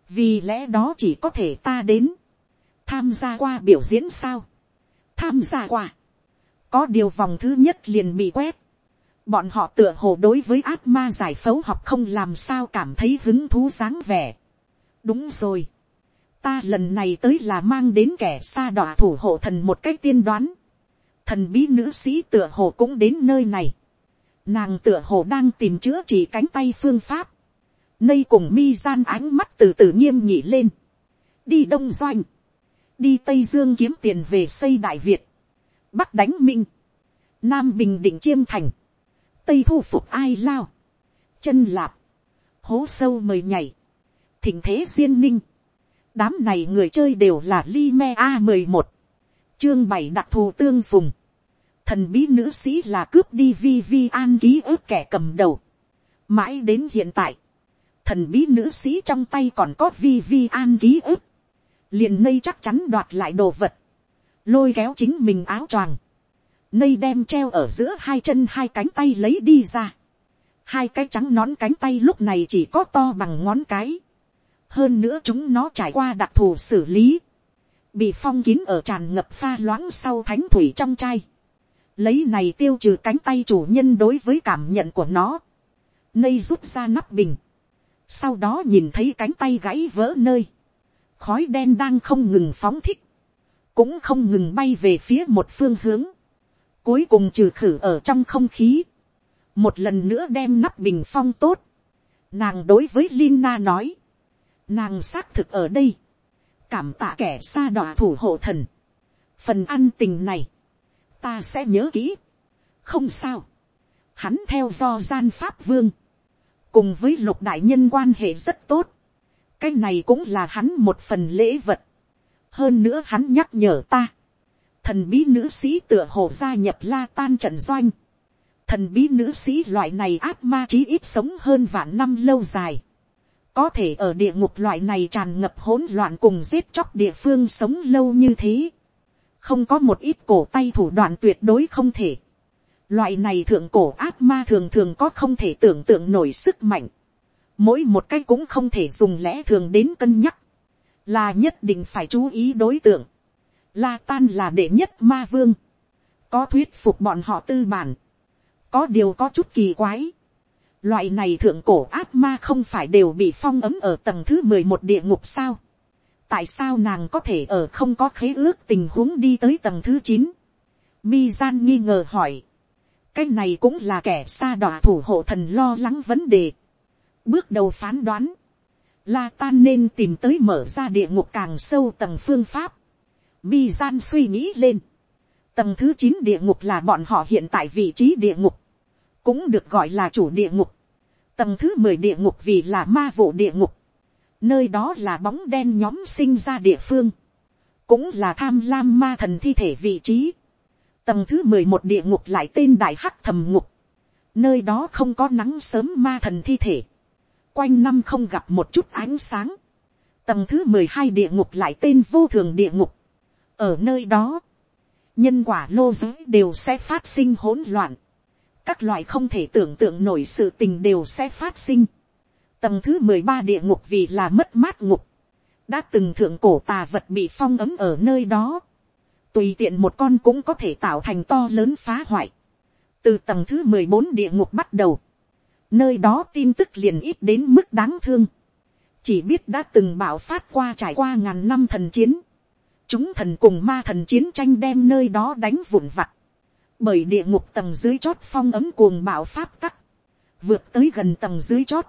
Vì lẽ đó chỉ có thể ta đến tham gia qua biểu diễn sao, tham gia qua, có điều vòng thứ nhất liền bị quét, bọn họ tựa hồ đối với ác ma giải phẫu học không làm sao cảm thấy hứng thú dáng vẻ. đúng rồi, ta lần này tới là mang đến kẻ xa đỏ thủ hộ thần một cách tiên đoán, thần bí nữ sĩ tựa hồ cũng đến nơi này, nàng tựa hồ đang tìm chữa chỉ cánh tay phương pháp, nây cùng mi gian ánh mắt từ từ nghiêm nhị lên, đi đông doanh, đi tây dương kiếm tiền về xây đại việt, bắc đánh minh, nam bình định chiêm thành, tây thu phục ai lao, chân lạp, hố sâu mời nhảy, thỉnh thế duyên ninh, đám này người chơi đều là li me a mười một, chương bảy đặc thù tương phùng, thần bí nữ sĩ là cướp đi vi vi an ký ức kẻ cầm đầu, mãi đến hiện tại, thần bí nữ sĩ trong tay còn có vi vi an ký ức, liền nây chắc chắn đoạt lại đồ vật, lôi kéo chính mình áo choàng, nây đem treo ở giữa hai chân hai cánh tay lấy đi ra, hai cái trắng nón cánh tay lúc này chỉ có to bằng ngón cái, hơn nữa chúng nó trải qua đặc thù xử lý, bị phong kín ở tràn ngập pha loãng sau thánh thủy trong chai, lấy này tiêu trừ cánh tay chủ nhân đối với cảm nhận của nó, nây rút ra nắp bình, sau đó nhìn thấy cánh tay gãy vỡ nơi, khói đen đang không ngừng phóng thích, cũng không ngừng bay về phía một phương hướng, cuối cùng trừ khử ở trong không khí, một lần nữa đem nắp bình phong tốt, nàng đối với Lina nói, nàng xác thực ở đây, cảm tạ kẻ xa đọa thủ hộ thần, phần ăn tình này, ta sẽ nhớ kỹ, không sao, hắn theo do gian pháp vương, cùng với lục đại nhân quan hệ rất tốt, cái này cũng là hắn một phần lễ vật, hơn nữa hắn nhắc nhở ta, thần bí nữ sĩ tựa hồ gia nhập la tan trận doanh, thần bí nữ sĩ loại này ác ma chí ít sống hơn vạn năm lâu dài, có thể ở địa ngục loại này tràn ngập hỗn loạn cùng giết chóc địa phương sống lâu như thế, không có một ít cổ tay thủ đoạn tuyệt đối không thể. Loại này thượng cổ ác ma thường thường có không thể tưởng tượng nổi sức mạnh. Mỗi một cái cũng không thể dùng lẽ thường đến cân nhắc. Là nhất định phải chú ý đối tượng. La tan là đệ nhất ma vương. Có thuyết phục bọn họ tư bản. Có điều có chút kỳ quái. Loại này thượng cổ ác ma không phải đều bị phong ấm ở tầng thứ mười một địa ngục sao tại sao nàng có thể ở không có khế ước tình huống đi tới tầng thứ chín. mi gian nghi ngờ hỏi. cái này cũng là kẻ xa đọa thủ hộ thần lo lắng vấn đề bước đầu phán đoán. la tan nên tìm tới mở ra địa ngục càng sâu tầng phương pháp. mi gian suy nghĩ lên. tầng thứ chín địa ngục là bọn họ hiện tại vị trí địa ngục. cũng được gọi là chủ địa ngục. tầng thứ mười địa ngục vì là ma vụ địa ngục nơi đó là bóng đen nhóm sinh ra địa phương, cũng là tham lam ma thần thi thể vị trí. Tầng thứ mười một địa ngục lại tên đại hắc thầm ngục, nơi đó không có nắng sớm ma thần thi thể, quanh năm không gặp một chút ánh sáng. Tầng thứ mười hai địa ngục lại tên vô thường địa ngục, ở nơi đó, nhân quả lô giới đều sẽ phát sinh hỗn loạn, các loại không thể tưởng tượng nổi sự tình đều sẽ phát sinh Tầng thứ mười ba địa ngục vì là mất mát ngục. Đã từng thượng cổ tà vật bị phong ấm ở nơi đó. Tùy tiện một con cũng có thể tạo thành to lớn phá hoại. Từ tầng thứ mười bốn địa ngục bắt đầu. Nơi đó tin tức liền ít đến mức đáng thương. Chỉ biết đã từng bảo phát qua trải qua ngàn năm thần chiến. Chúng thần cùng ma thần chiến tranh đem nơi đó đánh vụn vặt. Bởi địa ngục tầng dưới chót phong ấm cuồng bảo pháp tắc. Vượt tới gần tầng dưới chót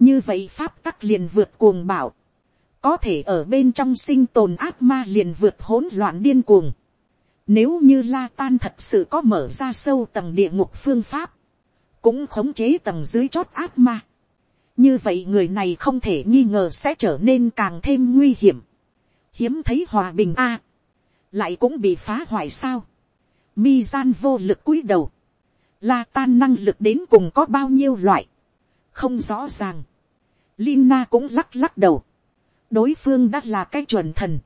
như vậy pháp tắc liền vượt cuồng bảo, có thể ở bên trong sinh tồn ác ma liền vượt hỗn loạn điên cuồng. Nếu như la tan thật sự có mở ra sâu tầng địa ngục phương pháp, cũng khống chế tầng dưới chót ác ma. Như vậy người này không thể nghi ngờ sẽ trở nên càng thêm nguy hiểm. Hiếm thấy hòa bình a lại cũng bị phá hoại sao. Mi gian vô lực cúi đầu. La tan năng lực đến cùng có bao nhiêu loại. Không rõ ràng. Lina cũng lắc lắc đầu. Đối phương đã là cái chuẩn thần.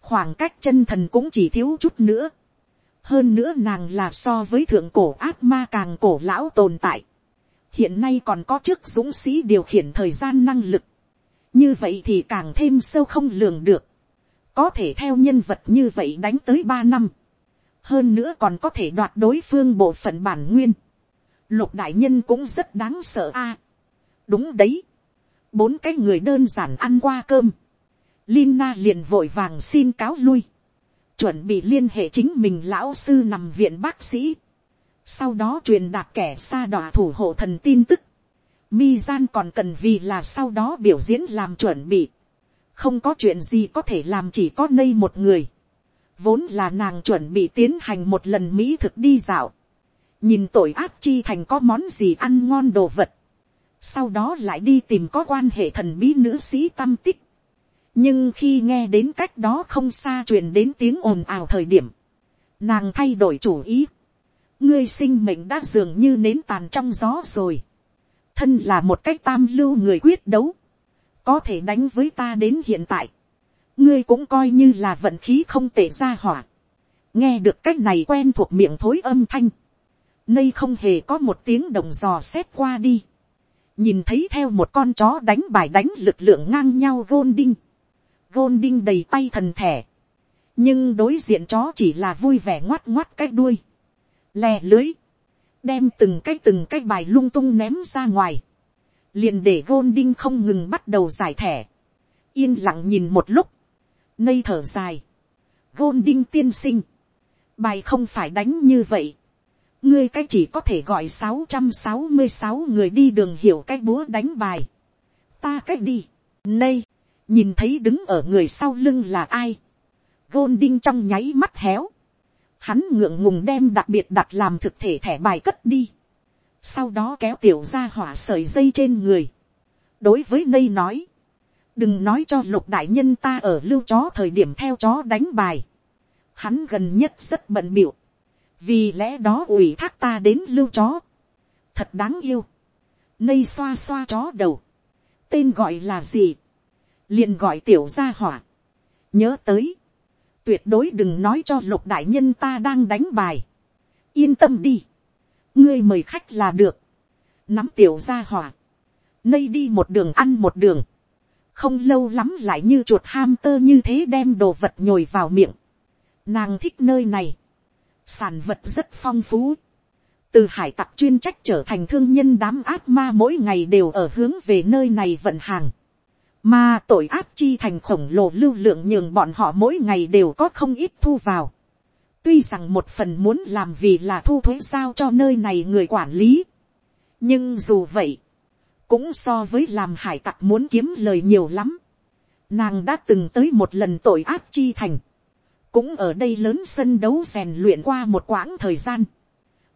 Khoảng cách chân thần cũng chỉ thiếu chút nữa. Hơn nữa nàng là so với thượng cổ ác ma càng cổ lão tồn tại. Hiện nay còn có chức dũng sĩ điều khiển thời gian năng lực. Như vậy thì càng thêm sâu không lường được. Có thể theo nhân vật như vậy đánh tới ba năm. Hơn nữa còn có thể đoạt đối phương bộ phận bản nguyên. Lục đại nhân cũng rất đáng sợ a. đúng đấy bốn cái người đơn giản ăn qua cơm, Lina liền vội vàng xin cáo lui, chuẩn bị liên hệ chính mình lão sư nằm viện bác sĩ, sau đó truyền đạt kẻ xa đọa thủ hộ thần tin tức, mi gian còn cần vì là sau đó biểu diễn làm chuẩn bị, không có chuyện gì có thể làm chỉ có nây một người, vốn là nàng chuẩn bị tiến hành một lần mỹ thực đi dạo, nhìn tội ác chi thành có món gì ăn ngon đồ vật, sau đó lại đi tìm có quan hệ thần bí nữ sĩ tâm tích nhưng khi nghe đến cách đó không xa truyền đến tiếng ồn ào thời điểm, nàng thay đổi chủ ý. ngươi sinh mệnh đã dường như nến tàn trong gió rồi. thân là một cách tam lưu người quyết đấu, có thể đánh với ta đến hiện tại. ngươi cũng coi như là vận khí không tệ ra hỏa. nghe được cách này quen thuộc miệng thối âm thanh. nay không hề có một tiếng đồng giò xét qua đi nhìn thấy theo một con chó đánh bài đánh lực lượng ngang nhau gôn đinh, gôn đinh đầy tay thần thẻ, nhưng đối diện chó chỉ là vui vẻ ngoắt ngoắt cái đuôi, lè lưới, đem từng cái từng cái bài lung tung ném ra ngoài, liền để gôn đinh không ngừng bắt đầu giải thẻ, yên lặng nhìn một lúc, nây thở dài, gôn đinh tiên sinh, bài không phải đánh như vậy, ngươi cái chỉ có thể gọi sáu trăm sáu mươi sáu người đi đường hiểu cái búa đánh bài, ta cách đi, nay nhìn thấy đứng ở người sau lưng là ai, gôn đinh trong nháy mắt héo, hắn ngượng ngùng đem đặc biệt đặt làm thực thể thẻ bài cất đi, sau đó kéo tiểu ra hỏa sợi dây trên người, đối với nây nói, đừng nói cho lục đại nhân ta ở lưu chó thời điểm theo chó đánh bài, hắn gần nhất rất bận biểu, vì lẽ đó ủy thác ta đến lưu chó, thật đáng yêu, nây xoa xoa chó đầu, tên gọi là gì, liền gọi tiểu gia hỏa, nhớ tới, tuyệt đối đừng nói cho lục đại nhân ta đang đánh bài, yên tâm đi, ngươi mời khách là được, nắm tiểu gia hỏa, nây đi một đường ăn một đường, không lâu lắm lại như chuột ham tơ như thế đem đồ vật nhồi vào miệng, nàng thích nơi này, sản vật rất phong phú, từ hải tặc chuyên trách trở thành thương nhân đám ác ma mỗi ngày đều ở hướng về nơi này vận hàng. Mà tội ác chi thành khổng lồ lưu lượng nhường bọn họ mỗi ngày đều có không ít thu vào. Tuy rằng một phần muốn làm vì là thu thuế sao cho nơi này người quản lý. Nhưng dù vậy, cũng so với làm hải tặc muốn kiếm lời nhiều lắm. Nàng đã từng tới một lần tội ác chi thành. Cũng ở đây lớn sân đấu rèn luyện qua một quãng thời gian.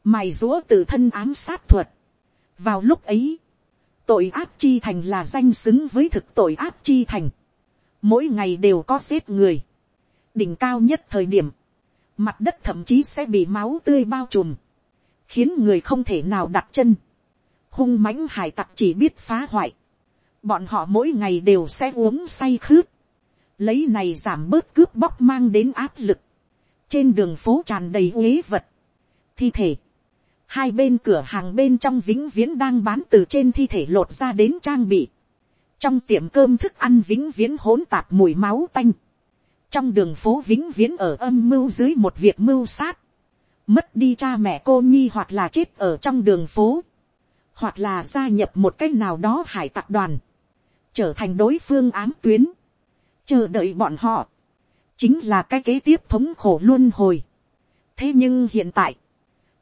Mày rúa tự thân ám sát thuật. Vào lúc ấy, tội ác chi thành là danh xứng với thực tội ác chi thành. Mỗi ngày đều có giết người. Đỉnh cao nhất thời điểm, mặt đất thậm chí sẽ bị máu tươi bao trùm, khiến người không thể nào đặt chân. Hung mãnh hải tặc chỉ biết phá hoại. Bọn họ mỗi ngày đều sẽ uống say khướt. Lấy này giảm bớt cướp bóc mang đến áp lực. Trên đường phố tràn đầy uế vật. Thi thể hai bên cửa hàng bên trong vĩnh viễn đang bán từ trên thi thể lột ra đến trang bị. trong tiệm cơm thức ăn vĩnh viễn hỗn tạp mùi máu tanh. trong đường phố vĩnh viễn ở âm mưu dưới một việc mưu sát. mất đi cha mẹ cô nhi hoặc là chết ở trong đường phố. hoặc là gia nhập một cái nào đó hải tặc đoàn. trở thành đối phương ám tuyến. chờ đợi bọn họ. chính là cái kế tiếp thống khổ luôn hồi. thế nhưng hiện tại,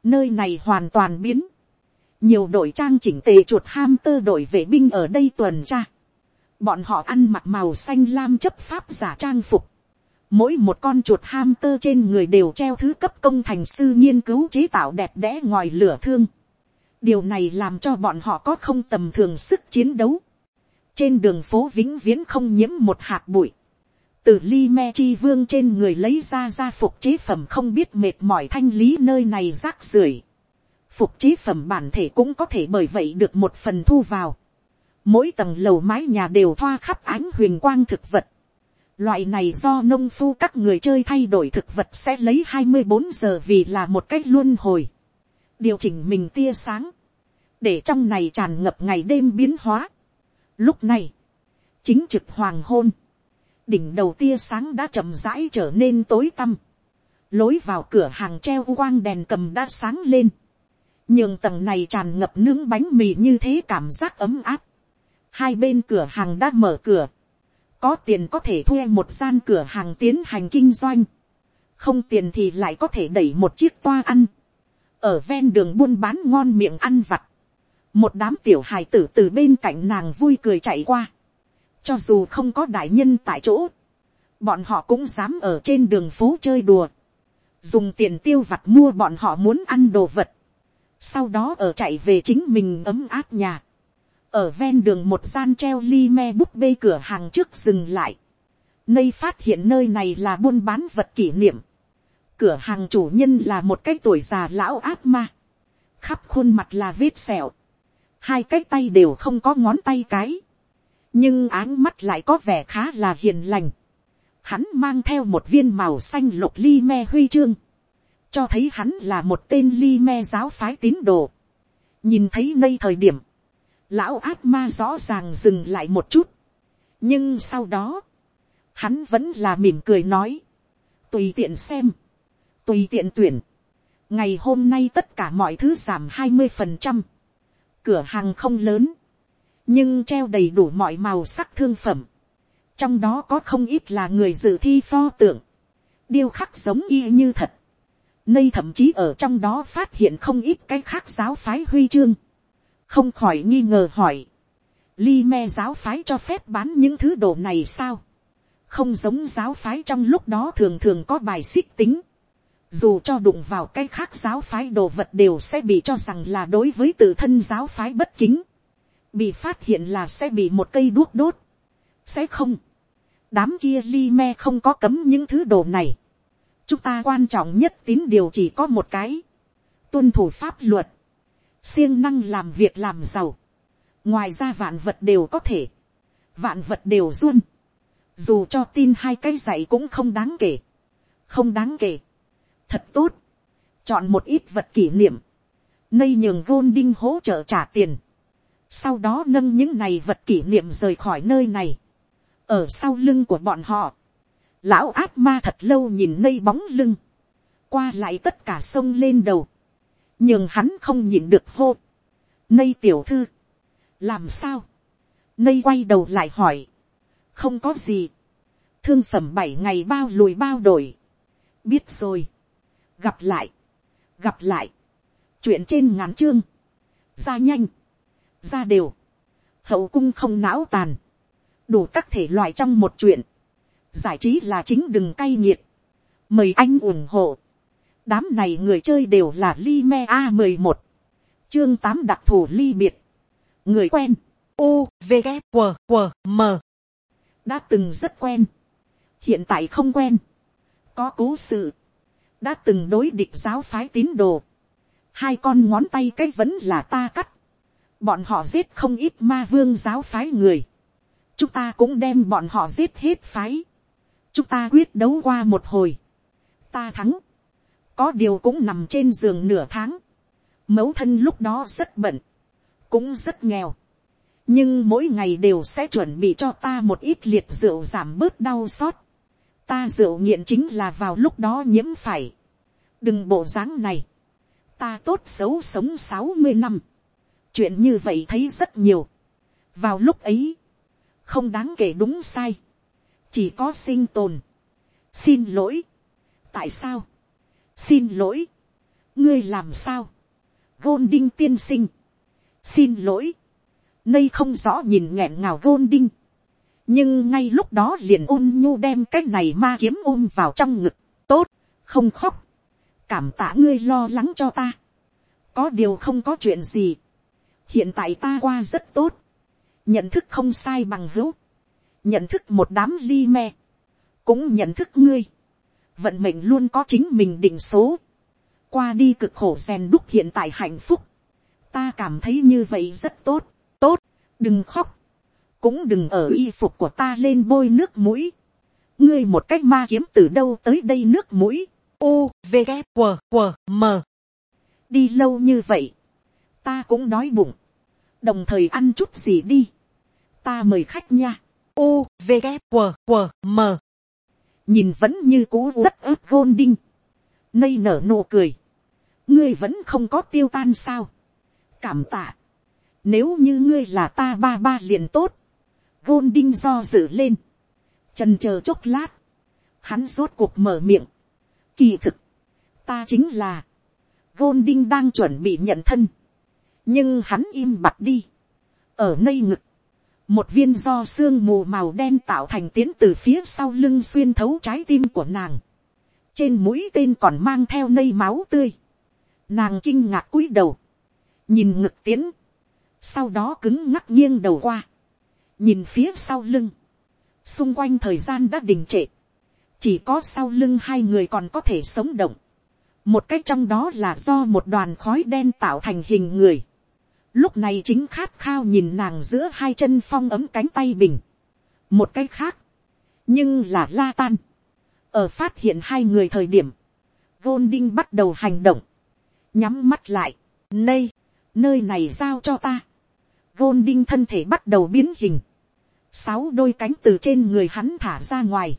Nơi này hoàn toàn biến. Nhiều đội trang chỉnh tề chuột ham tơ đội vệ binh ở đây tuần tra. Bọn họ ăn mặc màu xanh lam chấp pháp giả trang phục. Mỗi một con chuột ham tơ trên người đều treo thứ cấp công thành sư nghiên cứu chế tạo đẹp đẽ ngoài lửa thương. Điều này làm cho bọn họ có không tầm thường sức chiến đấu. Trên đường phố vĩnh viễn không nhiễm một hạt bụi từ ly me chi vương trên người lấy ra ra phục chế phẩm không biết mệt mỏi thanh lý nơi này rác rưởi. Phục chế phẩm bản thể cũng có thể bởi vậy được một phần thu vào. Mỗi tầng lầu mái nhà đều thoa khắp ánh huyền quang thực vật. Loại này do nông phu các người chơi thay đổi thực vật sẽ lấy hai mươi bốn giờ vì là một cách luân hồi. Điều chỉnh mình tia sáng. Để trong này tràn ngập ngày đêm biến hóa. Lúc này, chính trực hoàng hôn đỉnh đầu tia sáng đã chậm rãi trở nên tối tăm. Lối vào cửa hàng treo quang đèn cầm đã sáng lên. Nhưng tầng này tràn ngập nướng bánh mì như thế cảm giác ấm áp. Hai bên cửa hàng đã mở cửa. Có tiền có thể thuê một gian cửa hàng tiến hành kinh doanh. Không tiền thì lại có thể đẩy một chiếc toa ăn. Ở ven đường buôn bán ngon miệng ăn vặt. Một đám tiểu hài tử từ bên cạnh nàng vui cười chạy qua cho dù không có đại nhân tại chỗ, bọn họ cũng dám ở trên đường phố chơi đùa. Dùng tiền tiêu vặt mua bọn họ muốn ăn đồ vật. Sau đó ở chạy về chính mình ấm áp nhà. Ở ven đường một gian treo ly me bút bê cửa hàng trước dừng lại. Nơi phát hiện nơi này là buôn bán vật kỷ niệm. Cửa hàng chủ nhân là một cái tuổi già lão ác ma. Khắp khuôn mặt là vết sẹo. Hai cái tay đều không có ngón tay cái nhưng áng mắt lại có vẻ khá là hiền lành. Hắn mang theo một viên màu xanh lục ly me huy chương, cho thấy hắn là một tên ly me giáo phái tín đồ. nhìn thấy nơi thời điểm, lão ác ma rõ ràng dừng lại một chút, nhưng sau đó, hắn vẫn là mỉm cười nói, tùy tiện xem, tùy tiện tuyển, ngày hôm nay tất cả mọi thứ giảm hai mươi phần trăm, cửa hàng không lớn, nhưng treo đầy đủ mọi màu sắc thương phẩm, trong đó có không ít là người dự thi pho tượng, điêu khắc giống y như thật, Nay thậm chí ở trong đó phát hiện không ít cái khác giáo phái huy chương. Không khỏi nghi ngờ hỏi. Ly me giáo phái cho phép bán những thứ đồ này sao? Không giống giáo phái trong lúc đó thường thường có bài xích tính. Dù cho đụng vào cái khác giáo phái đồ vật đều sẽ bị cho rằng là đối với tự thân giáo phái bất kính. Bị phát hiện là sẽ bị một cây đuốc đốt. Sẽ không. Đám kia li me không có cấm những thứ đồ này. Chúng ta quan trọng nhất tín điều chỉ có một cái, tuân thủ pháp luật, siêng năng làm việc làm giàu, ngoài ra vạn vật đều có thể, vạn vật đều run. Dù cho tin hai cái dạy cũng không đáng kể, không đáng kể, thật tốt, chọn một ít vật kỷ niệm, nây nhường gôn đinh hỗ trợ trả tiền, sau đó nâng những này vật kỷ niệm rời khỏi nơi này, ở sau lưng của bọn họ, Lão ác ma thật lâu nhìn nây bóng lưng. Qua lại tất cả sông lên đầu. Nhưng hắn không nhìn được hô. Nây tiểu thư. Làm sao? Nây quay đầu lại hỏi. Không có gì. Thương phẩm bảy ngày bao lùi bao đổi. Biết rồi. Gặp lại. Gặp lại. Chuyện trên ngắn chương. Ra nhanh. Ra đều. Hậu cung không não tàn. Đủ các thể loại trong một chuyện. Giải trí là chính đừng cay nghiệt, mời anh ủng hộ, đám này người chơi đều là li me a mười một, chương tám đặc thù ly biệt, người quen, u v g q q m. Đã từng rất quen, hiện tại không quen, có cố sự, đã từng đối địch giáo phái tín đồ, hai con ngón tay cái vẫn là ta cắt, bọn họ giết không ít ma vương giáo phái người, chúng ta cũng đem bọn họ giết hết phái, chúng ta quyết đấu qua một hồi, ta thắng, có điều cũng nằm trên giường nửa tháng, mẫu thân lúc đó rất bận, cũng rất nghèo, nhưng mỗi ngày đều sẽ chuẩn bị cho ta một ít liệt rượu giảm bớt đau xót, ta rượu nghiện chính là vào lúc đó nhiễm phải, đừng bộ dáng này, ta tốt xấu sống sáu mươi năm, chuyện như vậy thấy rất nhiều, vào lúc ấy, không đáng kể đúng sai, chỉ có sinh tồn. xin lỗi. tại sao. xin lỗi. ngươi làm sao. gôn đinh tiên sinh. xin lỗi. nay không rõ nhìn nghẹn ngào gôn đinh. nhưng ngay lúc đó liền ôm nhu đem cái này ma kiếm ôm vào trong ngực. tốt, không khóc. cảm tạ ngươi lo lắng cho ta. có điều không có chuyện gì hiện tại ta qua rất tốt. nhận thức không sai bằng hữu. Nhận thức một đám ly me, cũng nhận thức ngươi, vận mệnh luôn có chính mình định số, qua đi cực khổ rèn đúc hiện tại hạnh phúc, ta cảm thấy như vậy rất tốt, tốt, đừng khóc, cũng đừng ở y phục của ta lên bôi nước mũi, ngươi một cách ma kiếm từ đâu tới đây nước mũi, u v g q q m. Đi lâu như vậy, ta cũng đói bụng, đồng thời ăn chút gì đi, ta mời khách nha, u v g q q m. Nhìn vẫn như cú rất ướt gôn đinh. Nây nở nụ cười. Ngươi vẫn không có tiêu tan sao? Cảm tạ. Nếu như ngươi là ta ba ba liền tốt. Gôn đinh do dự lên. Trần chờ chốc lát. Hắn rốt cuộc mở miệng. Kỳ thực. Ta chính là. Gôn đinh đang chuẩn bị nhận thân nhưng hắn im bặt đi. Ở nơi ngực một viên do sương mù màu đen tạo thành tiến từ phía sau lưng xuyên thấu trái tim của nàng. trên mũi tên còn mang theo nây máu tươi. nàng kinh ngạc cúi đầu, nhìn ngực tiến, sau đó cứng ngắc nghiêng đầu qua, nhìn phía sau lưng, xung quanh thời gian đã đình trệ, chỉ có sau lưng hai người còn có thể sống động, một cách trong đó là do một đoàn khói đen tạo thành hình người, lúc này chính khát khao nhìn nàng giữa hai chân phong ấm cánh tay bình. một cái khác, nhưng là la tan. ở phát hiện hai người thời điểm, gôn đinh bắt đầu hành động, nhắm mắt lại, nay, nơi này giao cho ta. gôn đinh thân thể bắt đầu biến hình, sáu đôi cánh từ trên người hắn thả ra ngoài.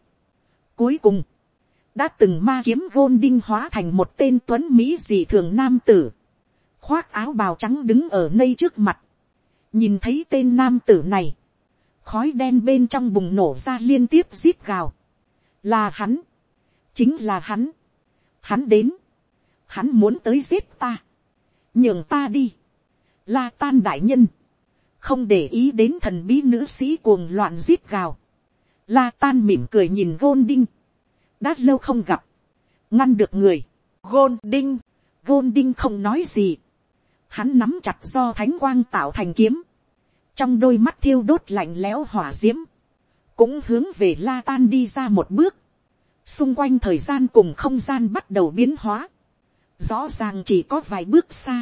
cuối cùng, đã từng ma kiếm gôn đinh hóa thành một tên tuấn mỹ dị thường nam tử, khoác áo bào trắng đứng ở nơi trước mặt, nhìn thấy tên nam tử này, khói đen bên trong bùng nổ ra liên tiếp rít gào, là hắn, chính là hắn, hắn đến, hắn muốn tới giết ta, nhường ta đi, la tan đại nhân, không để ý đến thần bí nữ sĩ cuồng loạn rít gào, la tan mỉm cười nhìn gôn đinh, đã lâu không gặp, ngăn được người, gôn đinh, gôn đinh không nói gì, hắn nắm chặt do thánh quang tạo thành kiếm, trong đôi mắt thiêu đốt lạnh lẽo hỏa d i ễ m cũng hướng về la tan đi ra một bước, xung quanh thời gian cùng không gian bắt đầu biến hóa, rõ ràng chỉ có vài bước xa,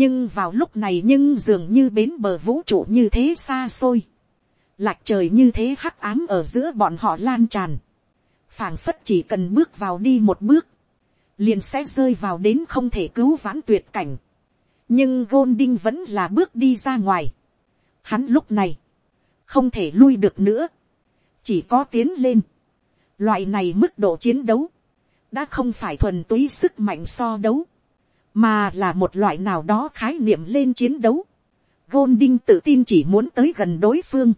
nhưng vào lúc này nhưng dường như bến bờ vũ trụ như thế xa xôi, lạc trời như thế hắc ám ở giữa bọn họ lan tràn, phảng phất chỉ cần bước vào đi một bước, liền sẽ rơi vào đến không thể cứu vãn tuyệt cảnh nhưng Golding vẫn là bước đi ra ngoài. Hắn lúc này, không thể lui được nữa, chỉ có tiến lên. Loại này mức độ chiến đấu, đã không phải thuần túy sức mạnh so đấu, mà là một loại nào đó khái niệm lên chiến đấu. Golding tự tin chỉ muốn tới gần đối phương,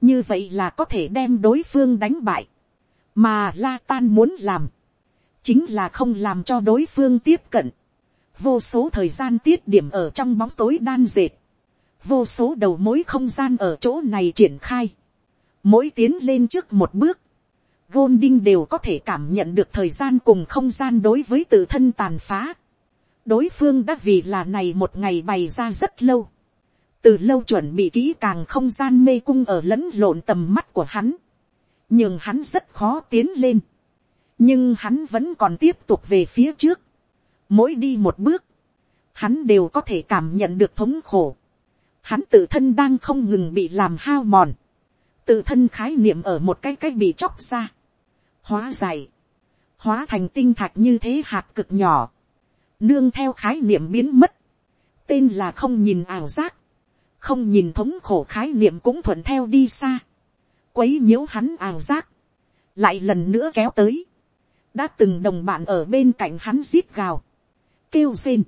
như vậy là có thể đem đối phương đánh bại, mà La Tan muốn làm, chính là không làm cho đối phương tiếp cận vô số thời gian tiết điểm ở trong bóng tối đan dệt, vô số đầu mối không gian ở chỗ này triển khai, mỗi tiến lên trước một bước, Golding đều có thể cảm nhận được thời gian cùng không gian đối với tự thân tàn phá. đối phương đã vì là này một ngày bày ra rất lâu, từ lâu chuẩn bị kỹ càng không gian mê cung ở lẫn lộn tầm mắt của hắn, nhưng hắn rất khó tiến lên, nhưng hắn vẫn còn tiếp tục về phía trước, Mỗi đi một bước, hắn đều có thể cảm nhận được thống khổ. Hắn tự thân đang không ngừng bị làm hao mòn. Tự thân khái niệm ở một cái cách bị chóc ra. Hóa dày. Hóa thành tinh thạch như thế hạt cực nhỏ. Nương theo khái niệm biến mất. Tên là không nhìn ảo giác. Không nhìn thống khổ khái niệm cũng thuận theo đi xa. Quấy nhiễu hắn ảo giác. Lại lần nữa kéo tới. Đã từng đồng bạn ở bên cạnh hắn giết gào kêu rên,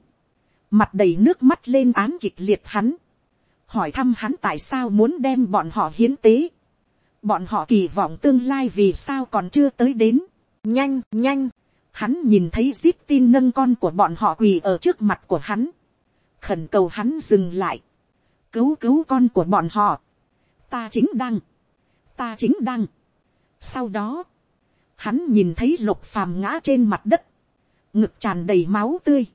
mặt đầy nước mắt lên án kịch liệt hắn, hỏi thăm hắn tại sao muốn đem bọn họ hiến tế, bọn họ kỳ vọng tương lai vì sao còn chưa tới đến, nhanh nhanh, hắn nhìn thấy zip tin nâng con của bọn họ quỳ ở trước mặt của hắn, khẩn cầu hắn dừng lại, cứu cứu con của bọn họ, ta chính đang, ta chính đang. Sau đó, hắn nhìn thấy lục phàm ngã trên mặt đất, ngực tràn đầy máu tươi.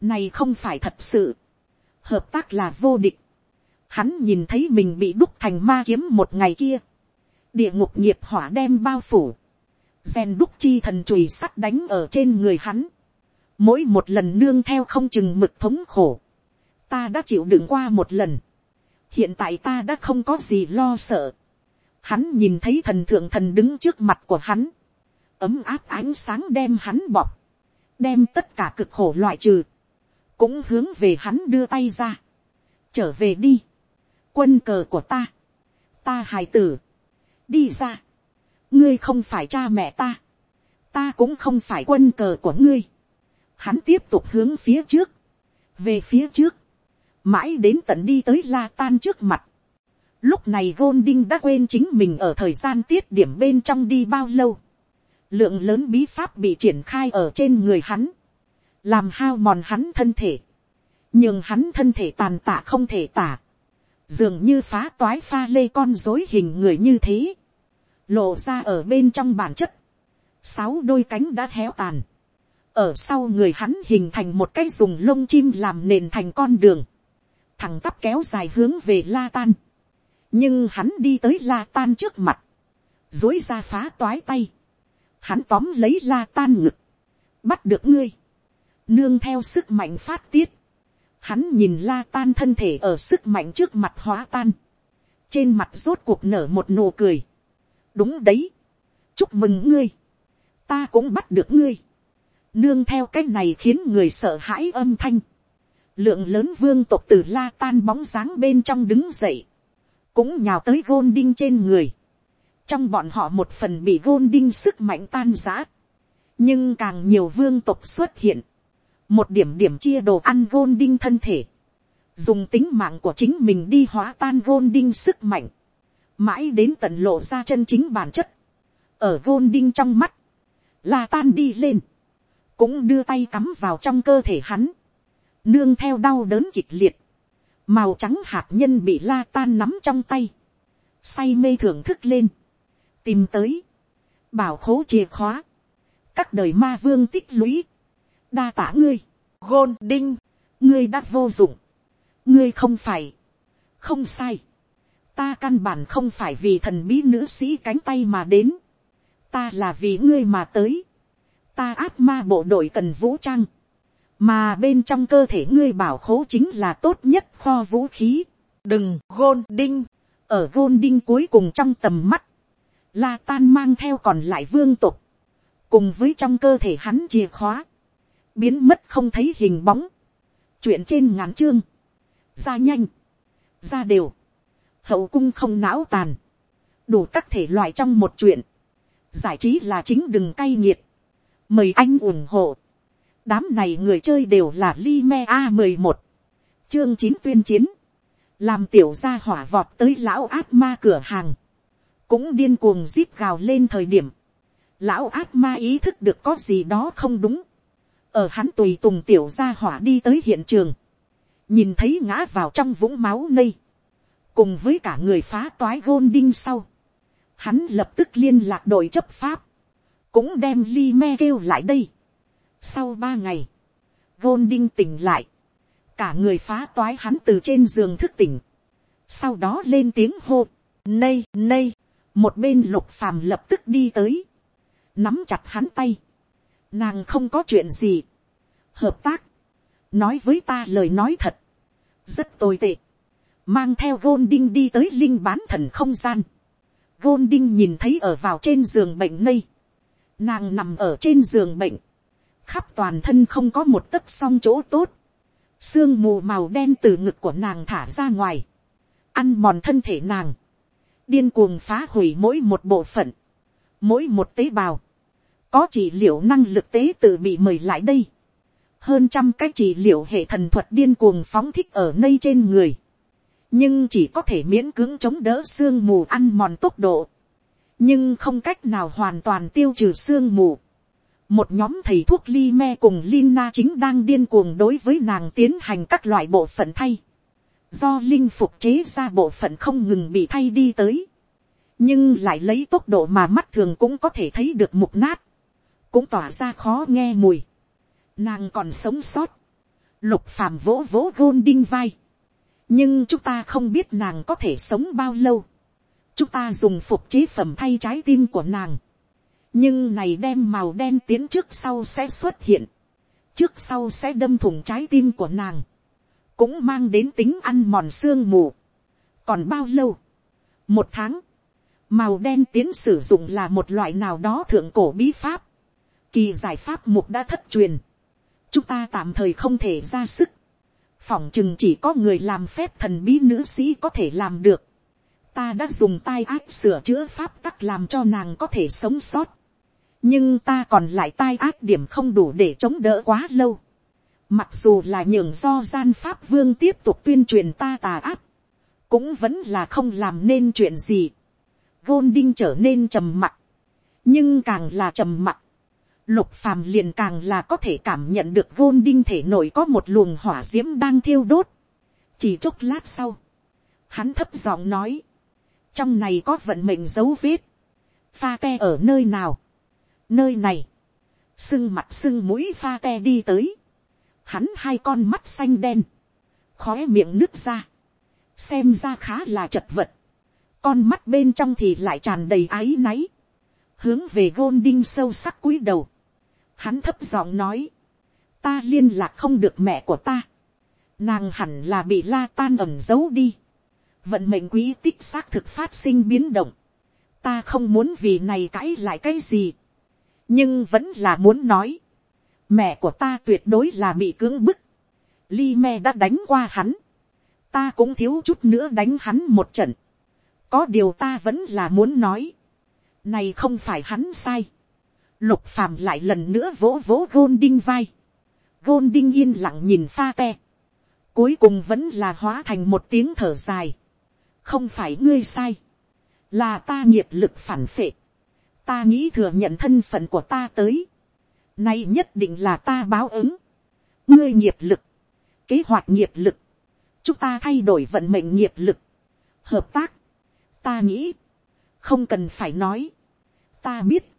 Này không phải thật sự. Hợp tác là vô địch. Hắn nhìn thấy mình bị đúc thành ma kiếm một ngày kia. Địa ngục nghiệp hỏa đem bao phủ. Gen đúc chi thần chùy sắt đánh ở trên người hắn. Mỗi một lần nương theo không chừng mực thống khổ. Ta đã chịu đựng qua một lần. Hiện tại ta đã không có gì lo sợ. Hắn nhìn thấy thần thượng thần đứng trước mặt của hắn. Ấm áp ánh sáng đem hắn bọc đem tất cả cực khổ loại trừ, cũng hướng về hắn đưa tay ra, trở về đi, quân cờ của ta, ta hài tử, đi ra, ngươi không phải cha mẹ ta, ta cũng không phải quân cờ của ngươi, hắn tiếp tục hướng phía trước, về phía trước, mãi đến tận đi tới la tan trước mặt, lúc này Golding đã quên chính mình ở thời gian tiết điểm bên trong đi bao lâu, lượng lớn bí pháp bị triển khai ở trên người hắn, làm hao mòn hắn thân thể, nhưng hắn thân thể tàn tạ không thể tả, dường như phá toái pha lê con dối hình người như thế, lộ ra ở bên trong bản chất, sáu đôi cánh đã héo tàn, ở sau người hắn hình thành một cái dùng lông chim làm nền thành con đường, thẳng tắp kéo dài hướng về la tan, nhưng hắn đi tới la tan trước mặt, dối ra phá toái tay, hắn tóm lấy la tan ngực, bắt được ngươi, nương theo sức mạnh phát tiết, hắn nhìn la tan thân thể ở sức mạnh trước mặt hóa tan, trên mặt rốt cuộc nở một nụ cười, đúng đấy, chúc mừng ngươi, ta cũng bắt được ngươi, nương theo cái này khiến người sợ hãi âm thanh, lượng lớn vương tộc từ la tan bóng dáng bên trong đứng dậy, cũng nhào tới gôn đinh trên người, trong bọn họ một phần bị gôn đinh sức mạnh tan giã, nhưng càng nhiều vương tộc xuất hiện, một điểm điểm chia đồ ăn gôn đinh thân thể, dùng tính mạng của chính mình đi hóa tan gôn đinh sức mạnh, mãi đến tận lộ ra chân chính bản chất, ở gôn đinh trong mắt, là tan đi lên, cũng đưa tay cắm vào trong cơ thể hắn, nương theo đau đớn kịch liệt, màu trắng hạt nhân bị la tan nắm trong tay, say mê thưởng thức lên, tìm tới, bảo khố chìa khóa, các đời ma vương tích lũy, đa tả ngươi, gôn đinh, ngươi đã vô dụng, ngươi không phải, không sai, ta căn bản không phải vì thần bí nữ sĩ cánh tay mà đến, ta là vì ngươi mà tới, ta áp ma bộ đội cần vũ trang, mà bên trong cơ thể ngươi bảo khố chính là tốt nhất kho vũ khí, đừng gôn đinh, ở gôn đinh cuối cùng trong tầm mắt, la tan mang theo còn lại vương tục, cùng với trong cơ thể hắn chìa khóa, biến mất không thấy hình bóng, chuyện trên ngắn chương, ra nhanh, ra đều, hậu cung không não tàn, đủ các thể loại trong một chuyện, giải trí là chính đừng cay nghiệt, mời anh ủng hộ, đám này người chơi đều là li me a mười một, chương chín tuyên chiến, làm tiểu gia hỏa vọt tới lão ác ma cửa hàng, cũng điên cuồng rít gào lên thời điểm, lão ác ma ý thức được có gì đó không đúng, ở hắn tùy tùng tiểu gia hỏa đi tới hiện trường, nhìn thấy ngã vào trong vũng máu nây, cùng với cả người phá toái gôn đinh sau, hắn lập tức liên lạc đội chấp pháp, cũng đem li me kêu lại đây. sau ba ngày, gôn đinh tỉnh lại, cả người phá toái hắn từ trên giường thức tỉnh, sau đó lên tiếng hô, nây nây, một bên lục phàm lập tức đi tới, nắm chặt hắn tay, nàng không có chuyện gì, hợp tác, nói với ta lời nói thật, rất tồi tệ, mang theo gôn đinh đi tới linh bán thần không gian, gôn đinh nhìn thấy ở vào trên giường bệnh nây, nàng nằm ở trên giường bệnh, khắp toàn thân không có một tấc song chỗ tốt, sương mù màu đen từ ngực của nàng thả ra ngoài, ăn mòn thân thể nàng, điên cuồng phá hủy mỗi một bộ phận, mỗi một tế bào, có trị liệu năng lực tế tự bị mời lại đây, hơn trăm cái trị liệu hệ thần thuật điên cuồng phóng thích ở nơi trên người, nhưng chỉ có thể miễn cưỡng chống đỡ sương mù ăn mòn tốc độ, nhưng không cách nào hoàn toàn tiêu trừ sương mù. Một nhóm thầy thuốc li me cùng Lina chính đang điên cuồng đối với nàng tiến hành các loại bộ phận thay. Do linh phục chế ra bộ phận không ngừng bị thay đi tới. Nhưng lại lấy tốc độ mà mắt thường cũng có thể thấy được mục nát. Cũng tỏa ra khó nghe mùi. Nàng còn sống sót. Lục phàm vỗ vỗ gôn đinh vai nhưng chúng ta không biết nàng có thể sống bao lâu. chúng ta dùng phục chế phẩm thay trái tim của nàng. nhưng này đem màu đen tiến trước sau sẽ xuất hiện. trước sau sẽ đâm thủng trái tim của nàng cũng mang đến tính ăn mòn xương mù. còn bao lâu. một tháng. màu đen tiến sử dụng là một loại nào đó thượng cổ bí pháp. kỳ giải pháp mục đã thất truyền. chúng ta tạm thời không thể ra sức phỏng chừng chỉ có người làm phép thần bí nữ sĩ có thể làm được. ta đã dùng tai ác sửa chữa pháp tắc làm cho nàng có thể sống sót. nhưng ta còn lại tai ác điểm không đủ để chống đỡ quá lâu mặc dù là nhường do gian pháp vương tiếp tục tuyên truyền ta tà ác, cũng vẫn là không làm nên chuyện gì. Golding trở nên trầm mặc, nhưng càng là trầm mặc, lục phàm liền càng là có thể cảm nhận được gôn đinh thể nội có một luồng hỏa d i ễ m đang thiêu đốt. chỉ chốc lát sau, hắn thấp giọng nói, trong này có vận mệnh dấu vết, pha te ở nơi nào, nơi này, sưng mặt sưng mũi pha te đi tới, hắn hai con mắt xanh đen, khói miệng nước ra, xem ra khá là chật vật, con mắt bên trong thì lại tràn đầy áy náy, hướng về gôn đinh sâu sắc cúi đầu, Hắn thấp giọng nói. Ta liên lạc không được mẹ của ta. Nàng hẳn là bị la tan ẩm giấu đi. Vận mệnh quý tích xác thực phát sinh biến động. Ta không muốn vì này cãi lại cái gì. Nhưng vẫn là muốn nói. Mẹ của ta tuyệt đối là bị cưỡng bức. Li me đã đánh qua hắn. Ta cũng thiếu chút nữa đánh hắn một trận. Có điều ta vẫn là muốn nói. Này không phải hắn sai. Lục phàm lại lần nữa vỗ vỗ gôn đinh vai. Gôn đinh yên lặng nhìn pha te. Cuối cùng vẫn là hóa thành một tiếng thở dài. Không phải ngươi sai. Là ta nghiệp lực phản phệ. Ta nghĩ thừa nhận thân phận của ta tới. Nay nhất định là ta báo ứng. Ngươi nghiệp lực. Kế hoạch nghiệp lực. Chúng ta thay đổi vận mệnh nghiệp lực. Hợp tác. Ta nghĩ. Không cần phải nói. Ta biết.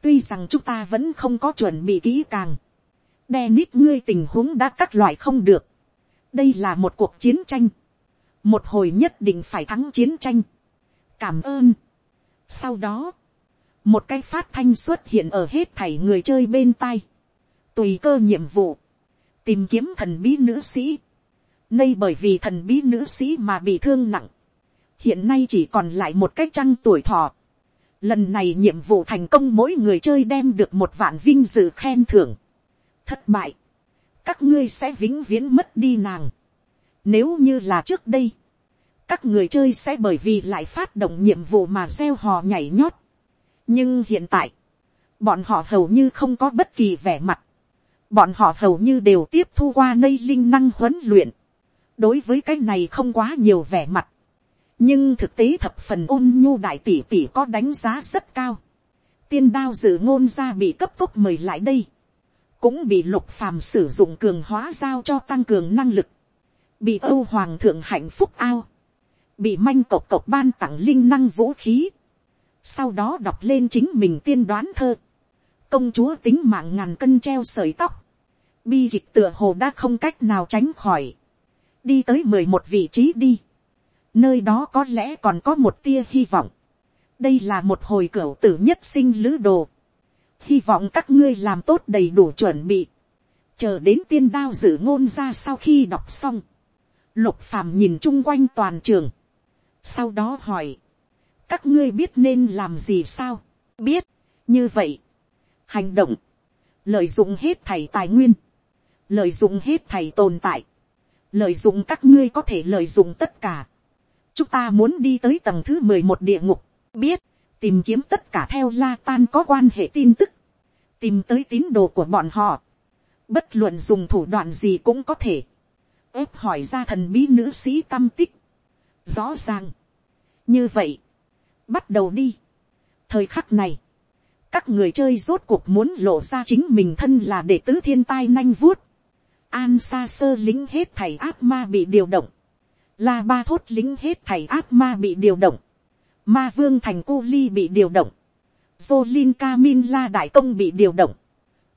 Tuy rằng chúng ta vẫn không có chuẩn bị kỹ càng. Dennis ngươi tình huống đã các loại không được. Đây là một cuộc chiến tranh. Một hồi nhất định phải thắng chiến tranh. Cảm ơn. Sau đó. Một cái phát thanh xuất hiện ở hết thảy người chơi bên tai. Tùy cơ nhiệm vụ. Tìm kiếm thần bí nữ sĩ. Nay bởi vì thần bí nữ sĩ mà bị thương nặng. Hiện nay chỉ còn lại một cái trăng tuổi thọ. Lần này nhiệm vụ thành công mỗi người chơi đem được một vạn vinh dự khen thưởng. Thất bại. Các ngươi sẽ vĩnh viễn mất đi nàng. Nếu như là trước đây. Các người chơi sẽ bởi vì lại phát động nhiệm vụ mà gieo hò nhảy nhót. Nhưng hiện tại. Bọn họ hầu như không có bất kỳ vẻ mặt. Bọn họ hầu như đều tiếp thu qua nơi linh năng huấn luyện. Đối với cái này không quá nhiều vẻ mặt nhưng thực tế thập phần ôn nhu đại tỷ tỷ có đánh giá rất cao. tiên đao dự ngôn ra bị cấp tốc mời lại đây. cũng bị lục phàm sử dụng cường hóa giao cho tăng cường năng lực. bị âu hoàng thượng hạnh phúc ao. bị manh cộc cộc ban tặng linh năng vũ khí sau đó đọc lên chính mình tiên đoán thơ. công chúa tính mạng ngàn cân treo sợi tóc. bi kịch tựa hồ đã không cách nào tránh khỏi. đi tới mười một vị trí đi nơi đó có lẽ còn có một tia hy vọng. đây là một hồi cửa tử nhất sinh lữ đồ. hy vọng các ngươi làm tốt đầy đủ chuẩn bị. chờ đến tiên đao dự ngôn ra sau khi đọc xong. lục phàm nhìn chung quanh toàn trường. sau đó hỏi, các ngươi biết nên làm gì sao. biết, như vậy. hành động, lợi dụng hết thầy tài nguyên, lợi dụng hết thầy tồn tại, lợi dụng các ngươi có thể lợi dụng tất cả. Chúng ta muốn đi tới tầng thứ mười một địa ngục, biết, tìm kiếm tất cả theo la tan có quan hệ tin tức, tìm tới tín đồ của bọn họ, bất luận dùng thủ đoạn gì cũng có thể, ép hỏi ra thần bí nữ sĩ tâm tích, rõ ràng, như vậy, bắt đầu đi, thời khắc này, các người chơi rốt cuộc muốn lộ ra chính mình thân là đệ tứ thiên tai nanh vuốt, an xa sơ lính hết thầy ác ma bị điều động, La ba thốt lính hết thầy ác ma bị điều động. Ma vương thành cu ly bị điều động. Jolin Kamin La đại công bị điều động.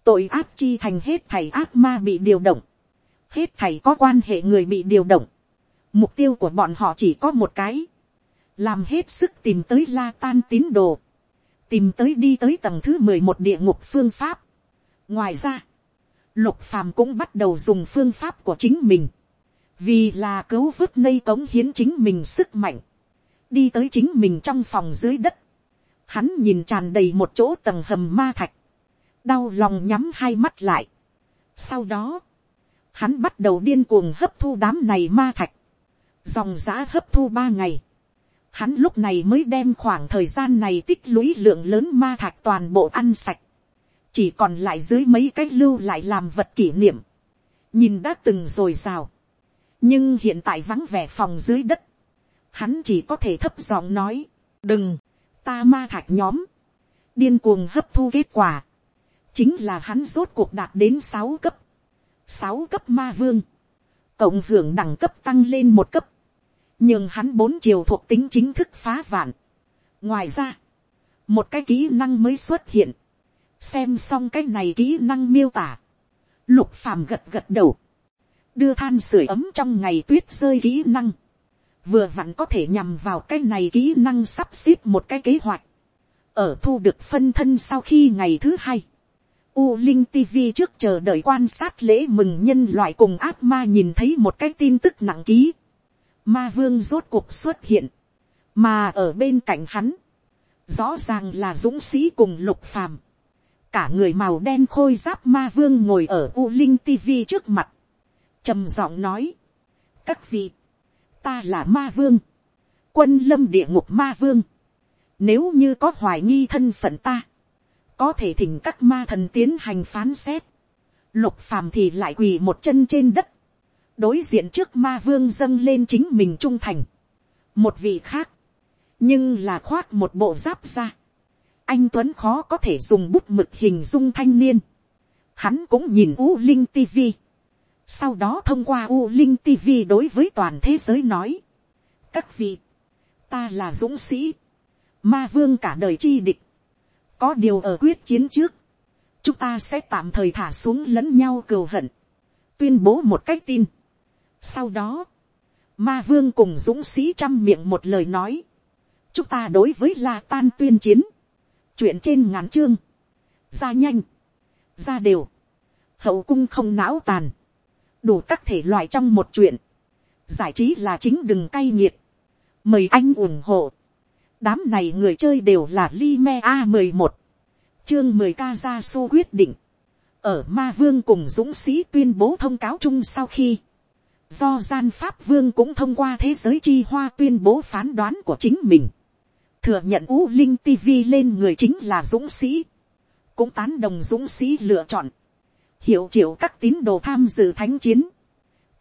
Tội ác chi thành hết thầy ác ma bị điều động. Hết thầy có quan hệ người bị điều động. Mục tiêu của bọn họ chỉ có một cái. Làm hết sức tìm tới La tan tín đồ. Tìm tới đi tới tầng thứ mười một địa ngục phương pháp. Ngoài ra, Lục Phàm cũng bắt đầu dùng phương pháp của chính mình vì là cứu vớt nây cống hiến chính mình sức mạnh, đi tới chính mình trong phòng dưới đất, hắn nhìn tràn đầy một chỗ tầng hầm ma thạch, đau lòng nhắm hai mắt lại. Sau đó, hắn bắt đầu điên cuồng hấp thu đám này ma thạch, dòng giã hấp thu ba ngày, hắn lúc này mới đem khoảng thời gian này tích lũy lượng lớn ma thạch toàn bộ ăn sạch, chỉ còn lại dưới mấy cái lưu lại làm vật kỷ niệm, nhìn đã từng rồi rào, nhưng hiện tại vắng vẻ phòng dưới đất, hắn chỉ có thể thấp giọng nói, đừng, ta ma thạch nhóm, điên cuồng hấp thu kết quả, chính là hắn rốt cuộc đạt đến sáu cấp, sáu cấp ma vương, cộng hưởng đẳng cấp tăng lên một cấp, nhưng hắn bốn chiều thuộc tính chính thức phá vạn. ngoài ra, một cái kỹ năng mới xuất hiện, xem xong cái này kỹ năng miêu tả, lục phàm gật gật đầu, đưa than sưởi ấm trong ngày tuyết rơi kỹ năng, vừa vặn có thể nhằm vào cái này kỹ năng sắp xếp một cái kế hoạch, ở thu được phân thân sau khi ngày thứ hai, U Linh TV trước chờ đợi quan sát lễ mừng nhân loại cùng ác ma nhìn thấy một cái tin tức nặng ký. Ma vương rốt cuộc xuất hiện. Mà ở bên cạnh hắn. Rõ ràng là dũng sĩ cùng lục phàm. Cả người màu đen khôi giáp ma vương ngồi ở U Linh TV trước mặt trầm giọng nói, các vị, ta là ma vương, quân lâm địa ngục ma vương, Nếu như có hoài nghi thân phận ta. Có thể thỉnh các ma thần tiến hành phán xét. Lục phàm thì lại quỳ một chân trên đất. Đối diện trước ma vương dâng lên chính mình trung thành. Một vị khác. Nhưng là khoác một bộ giáp ra. Anh Tuấn khó có thể dùng bút mực hình dung thanh niên. Hắn cũng nhìn U Linh TV. Sau đó thông qua U Linh TV đối với toàn thế giới nói. Các vị. Ta là dũng sĩ ma vương cả đời chi địch, có điều ở quyết chiến trước, chúng ta sẽ tạm thời thả xuống lẫn nhau cừu hận, tuyên bố một cách tin. Sau đó, ma vương cùng dũng sĩ trăm miệng một lời nói, chúng ta đối với la tan tuyên chiến, chuyện trên ngắn chương, ra nhanh, ra đều, hậu cung không não tàn, đủ các thể loại trong một chuyện, giải trí là chính đừng cay nghiệt, mời anh ủng hộ. Đám này người chơi đều là Lime A11. Chương 10 ca gia su quyết định. Ở ma vương cùng dũng sĩ tuyên bố thông cáo chung sau khi. Do gian pháp vương cũng thông qua thế giới chi hoa tuyên bố phán đoán của chính mình. Thừa nhận U Linh TV lên người chính là dũng sĩ. Cũng tán đồng dũng sĩ lựa chọn. Hiệu triệu các tín đồ tham dự thánh chiến.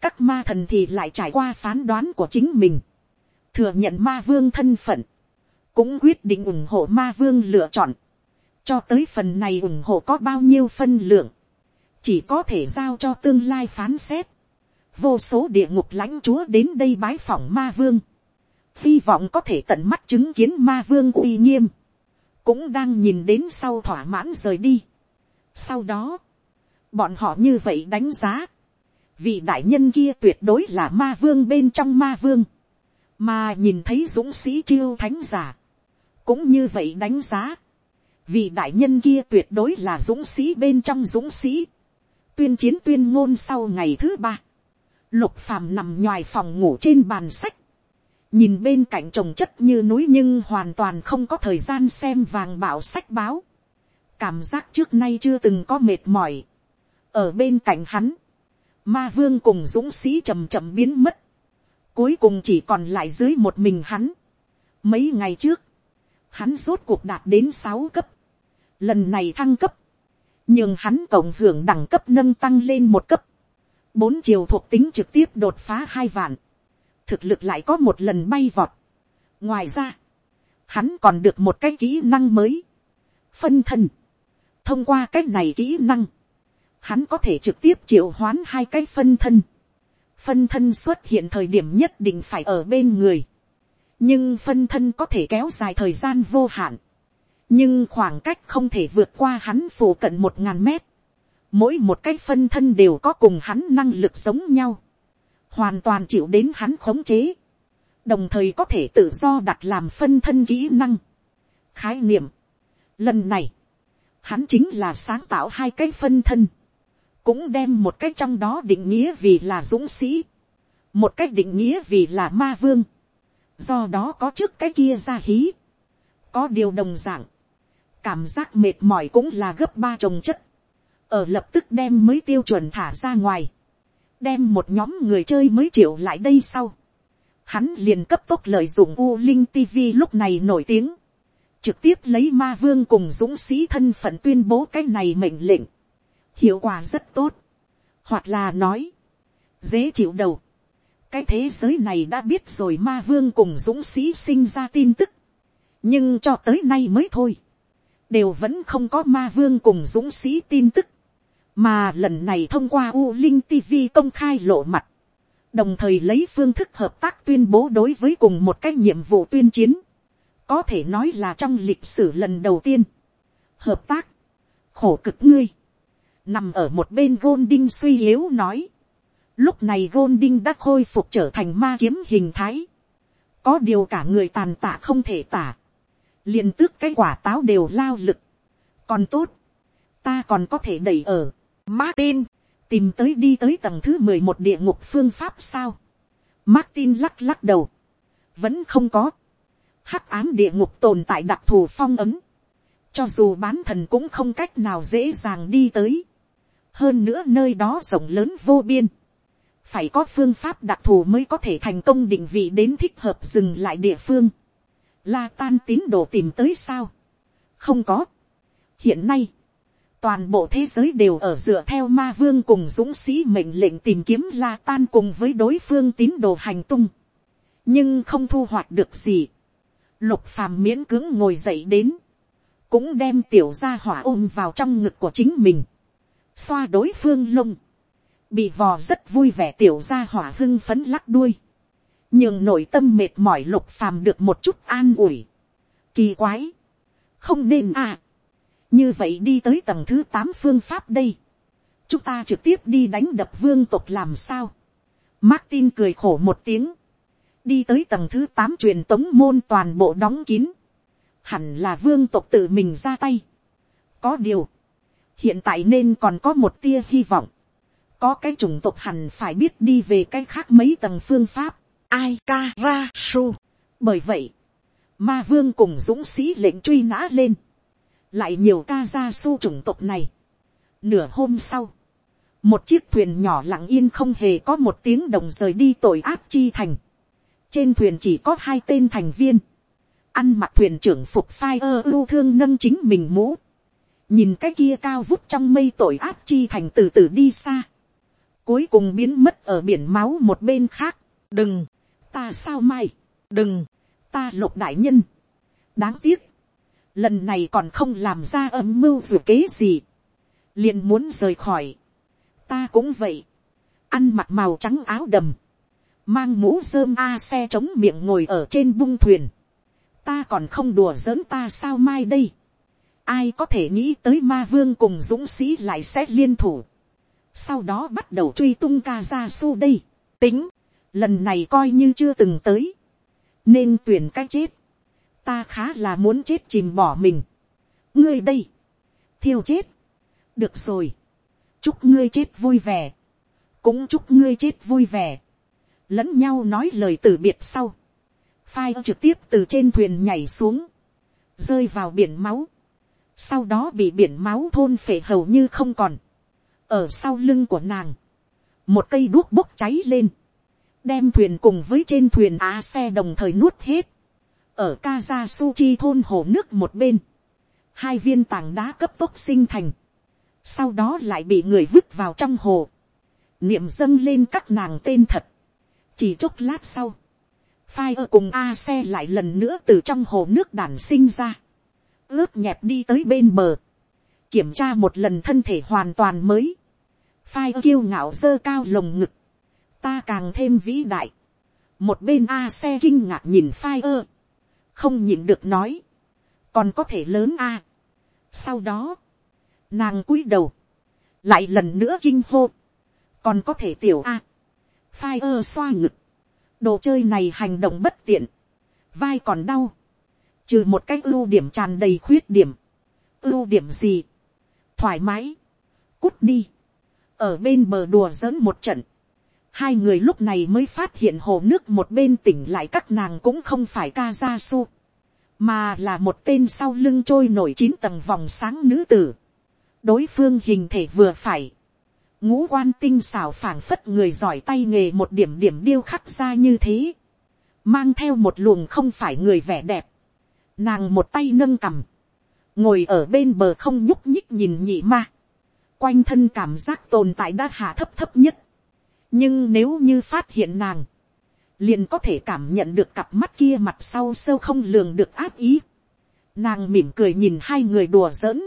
Các ma thần thì lại trải qua phán đoán của chính mình. Thừa nhận ma vương thân phận cũng quyết định ủng hộ ma vương lựa chọn. cho tới phần này ủng hộ có bao nhiêu phân lượng, chỉ có thể giao cho tương lai phán xét vô số địa ngục lãnh chúa đến đây bái phỏng ma vương, hy vọng có thể tận mắt chứng kiến ma vương uy nghiêm, cũng đang nhìn đến sau thỏa mãn rời đi. sau đó, bọn họ như vậy đánh giá, vị đại nhân kia tuyệt đối là ma vương bên trong ma vương, mà nhìn thấy dũng sĩ chiêu thánh giả, cũng như vậy đánh giá, vì đại nhân kia tuyệt đối là dũng sĩ bên trong dũng sĩ, tuyên chiến tuyên ngôn sau ngày thứ ba, lục phàm nằm ngoài phòng ngủ trên bàn sách, nhìn bên cạnh trồng chất như núi nhưng hoàn toàn không có thời gian xem vàng bảo sách báo, cảm giác trước nay chưa từng có mệt mỏi, ở bên cạnh hắn, ma vương cùng dũng sĩ chậm chậm biến mất, cuối cùng chỉ còn lại dưới một mình hắn. Mấy ngày trước, hắn rốt cuộc đạt đến sáu cấp, lần này thăng cấp, nhưng hắn cộng hưởng đẳng cấp nâng tăng lên một cấp, bốn chiều thuộc tính trực tiếp đột phá hai vạn, thực lực lại có một lần bay vọt. ngoài ra, hắn còn được một cái kỹ năng mới, phân thân, thông qua cái này kỹ năng, hắn có thể trực tiếp triệu hoán hai cái phân thân, phân thân xuất hiện thời điểm nhất định phải ở bên người, nhưng phân thân có thể kéo dài thời gian vô hạn, nhưng khoảng cách không thể vượt qua hắn phủ cận một ngàn mét, mỗi một cái phân thân đều có cùng hắn năng lực giống nhau, hoàn toàn chịu đến hắn khống chế, đồng thời có thể tự do đặt làm phân thân kỹ năng. khái niệm, lần này, hắn chính là sáng tạo hai cái phân thân, cũng đem một cái trong đó định nghĩa vì là dũng sĩ, một cái định nghĩa vì là ma vương, do đó có trước cái kia ra hí, có điều đồng d ạ n g cảm giác mệt mỏi cũng là gấp ba trồng chất, ở lập tức đem mới tiêu chuẩn thả ra ngoài, đem một nhóm người chơi mới triệu lại đây sau, hắn liền cấp tốc lợi dụng u linh tv lúc này nổi tiếng, trực tiếp lấy ma vương cùng dũng sĩ thân phận tuyên bố cái này mệnh lệnh, hiệu quả rất tốt, hoặc là nói, dễ chịu đầu, cái thế giới này đã biết rồi ma vương cùng dũng sĩ sinh ra tin tức, nhưng cho tới nay mới thôi, đều vẫn không có ma vương cùng dũng sĩ tin tức, mà lần này thông qua u linh tv công khai lộ mặt, đồng thời lấy phương thức hợp tác tuyên bố đối với cùng một cái nhiệm vụ tuyên chiến, có thể nói là trong lịch sử lần đầu tiên, hợp tác, khổ cực ngươi, nằm ở một bên gôn đinh suy yếu nói, Lúc này Golding đã khôi phục trở thành ma kiếm hình thái. Có điều cả người tàn tạ không thể tả. liền tước cái quả táo đều lao lực. Còn tốt. Ta còn có thể đẩy ở. Martin. Tìm tới đi tới tầng thứ mười một địa ngục phương pháp sao. Martin lắc lắc đầu. Vẫn không có. Hắc ám địa ngục tồn tại đặc thù phong ấm. Cho dù bán thần cũng không cách nào dễ dàng đi tới. Hơn nữa nơi đó rộng lớn vô biên phải có phương pháp đặc thù mới có thể thành công định vị đến thích hợp dừng lại địa phương. La tan tín đồ tìm tới sao? Không có. Hiện nay, toàn bộ thế giới đều ở dựa theo ma vương cùng dũng sĩ mệnh lệnh tìm kiếm La tan cùng với đối phương tín đồ hành tung. Nhưng không thu hoạch được gì. Lục phàm miễn cưỡng ngồi dậy đến. Cũng đem tiểu gia hỏa ôm vào trong ngực của chính mình. Xoa đối phương lông. Bị vò rất vui vẻ tiểu gia hỏa hưng phấn lắc đuôi nhưng nội tâm mệt mỏi lục phàm được một chút an ủi. Kỳ quái, không nên à như vậy đi tới tầng thứ tám phương pháp đây. chúng ta trực tiếp đi đánh đập vương tộc làm sao. Martin cười khổ một tiếng. đi tới tầng thứ tám truyền tống môn toàn bộ đóng kín. hẳn là vương tộc tự mình ra tay. có điều, hiện tại nên còn có một tia hy vọng. có cái chủng tộc hẳn phải biết đi về cái khác mấy tầng phương pháp ai ca ra su. bởi vậy, ma vương cùng dũng sĩ lệnh truy nã lên, lại nhiều ca gia su chủng tộc này. nửa hôm sau, một chiếc thuyền nhỏ lặng yên không hề có một tiếng đồng rời đi tội ác chi thành. trên thuyền chỉ có hai tên thành viên, ăn mặc thuyền trưởng phục phai ơ ưu thương nâng chính mình mũ, nhìn cái kia cao vút trong mây tội ác chi thành từ từ đi xa, cuối cùng biến mất ở biển máu một bên khác, đừng, ta sao mai, đừng, ta lục đại nhân, đáng tiếc, lần này còn không làm ra âm mưu dù kế gì, liền muốn rời khỏi, ta cũng vậy, ăn mặc màu trắng áo đầm, mang mũ rơm a xe chống miệng ngồi ở trên bung thuyền, ta còn không đùa giỡn ta sao mai đây, ai có thể nghĩ tới ma vương cùng dũng sĩ lại sẽ liên thủ, sau đó bắt đầu truy tung ca ra su đây, tính, lần này coi như chưa từng tới, nên tuyển cái chết, ta khá là muốn chết chìm bỏ mình, ngươi đây, thiêu chết, được rồi, chúc ngươi chết vui vẻ, cũng chúc ngươi chết vui vẻ, lẫn nhau nói lời từ biệt sau, phai trực tiếp từ trên thuyền nhảy xuống, rơi vào biển máu, sau đó bị biển máu thôn phệ hầu như không còn, ở sau lưng của nàng, một cây đuốc bốc cháy lên, đem thuyền cùng với trên thuyền á xe đồng thời nuốt hết, ở Kazasuchi thôn hồ nước một bên, hai viên tảng đá cấp tốc sinh thành, sau đó lại bị người vứt vào trong hồ, niệm dâng lên các nàng tên thật, chỉ chốc lát sau, phai cùng a xe lại lần nữa từ trong hồ nước đản sinh ra, ướt nhẹp đi tới bên bờ, kiểm tra một lần thân thể hoàn toàn mới, phai kiêu ngạo dơ cao lồng ngực, ta càng thêm vĩ đại. một bên a xe kinh ngạc nhìn phai ơ, không nhịn được nói, còn có thể lớn a. sau đó, nàng cúi đầu, lại lần nữa kinh hô, còn có thể tiểu a. phai ơ xoa ngực, đồ chơi này hành động bất tiện, vai còn đau, trừ một cái ưu điểm tràn đầy khuyết điểm, ưu điểm gì, thoải mái, cút đi, ở bên bờ đùa giỡn một trận, Hai người lúc này mới phát hiện hồ nước một bên tỉnh lại các nàng cũng không phải ca gia su. Mà là một tên sau lưng trôi nổi chín tầng vòng sáng nữ tử. Đối phương hình thể vừa phải. Ngũ quan tinh xảo phảng phất người giỏi tay nghề một điểm điểm điêu khắc ra như thế. Mang theo một luồng không phải người vẻ đẹp. Nàng một tay nâng cằm Ngồi ở bên bờ không nhúc nhích nhìn nhị ma. Quanh thân cảm giác tồn tại đã hạ thấp thấp nhất nhưng nếu như phát hiện nàng, liền có thể cảm nhận được cặp mắt kia mặt sau sâu không lường được áp ý. Nàng mỉm cười nhìn hai người đùa giỡn,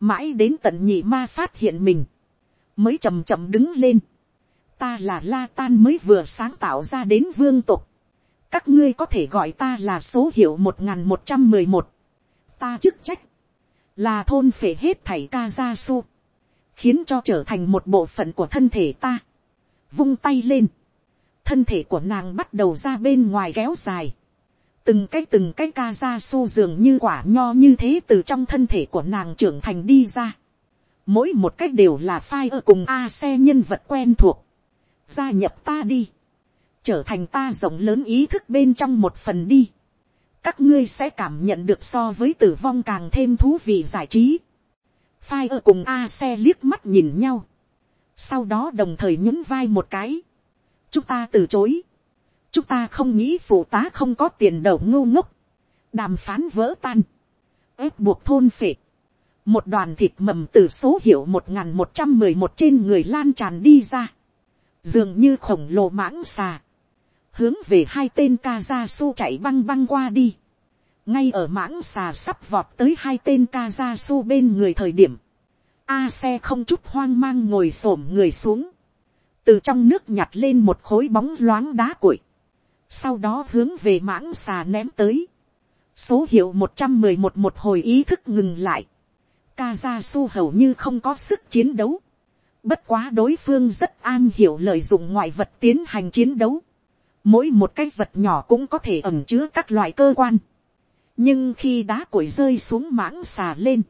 mãi đến tận nhị ma phát hiện mình, mới chầm chậm đứng lên. Ta là la tan mới vừa sáng tạo ra đến vương tục. các ngươi có thể gọi ta là số hiệu một nghìn một trăm mười một. ta chức trách, là thôn phể hết thảy ca gia su, khiến cho trở thành một bộ phận của thân thể ta vung tay lên, thân thể của nàng bắt đầu ra bên ngoài kéo dài, từng cái từng cái ca ra su dường như quả nho như thế từ trong thân thể của nàng trưởng thành đi ra. Mỗi một cách đều là phai ở cùng A xe nhân vật quen thuộc. Gia nhập ta đi. Trở thành ta rộng lớn ý thức bên trong một phần đi. Các ngươi sẽ cảm nhận được so với tử vong càng thêm thú vị giải trí. Phai ở cùng A xe liếc mắt nhìn nhau sau đó đồng thời nhún vai một cái, chúng ta từ chối, chúng ta không nghĩ phụ tá không có tiền đầu ngô ngốc, đàm phán vỡ tan, ép buộc thôn phệ, một đoàn thịt mầm từ số hiệu một n một trăm mười một trên người lan tràn đi ra, dường như khổng lồ mãng xà, hướng về hai tên ca gia su chạy băng băng qua đi, ngay ở mãng xà sắp vọt tới hai tên ca gia su bên người thời điểm, a xe không chút hoang mang ngồi xổm người xuống, từ trong nước nhặt lên một khối bóng loáng đá cuội, sau đó hướng về mãng xà ném tới, số hiệu một trăm mười một một hồi ý thức ngừng lại, Kazasu hầu như không có sức chiến đấu. Bất quá đối phương rất an hiểu lợi dụng ngoại vật tiến hành chiến đấu. Mỗi một cái vật nhỏ cũng có thể ẩm chứa các loại cơ quan. Nhưng khi đá củi rơi xuống mãng xà lên.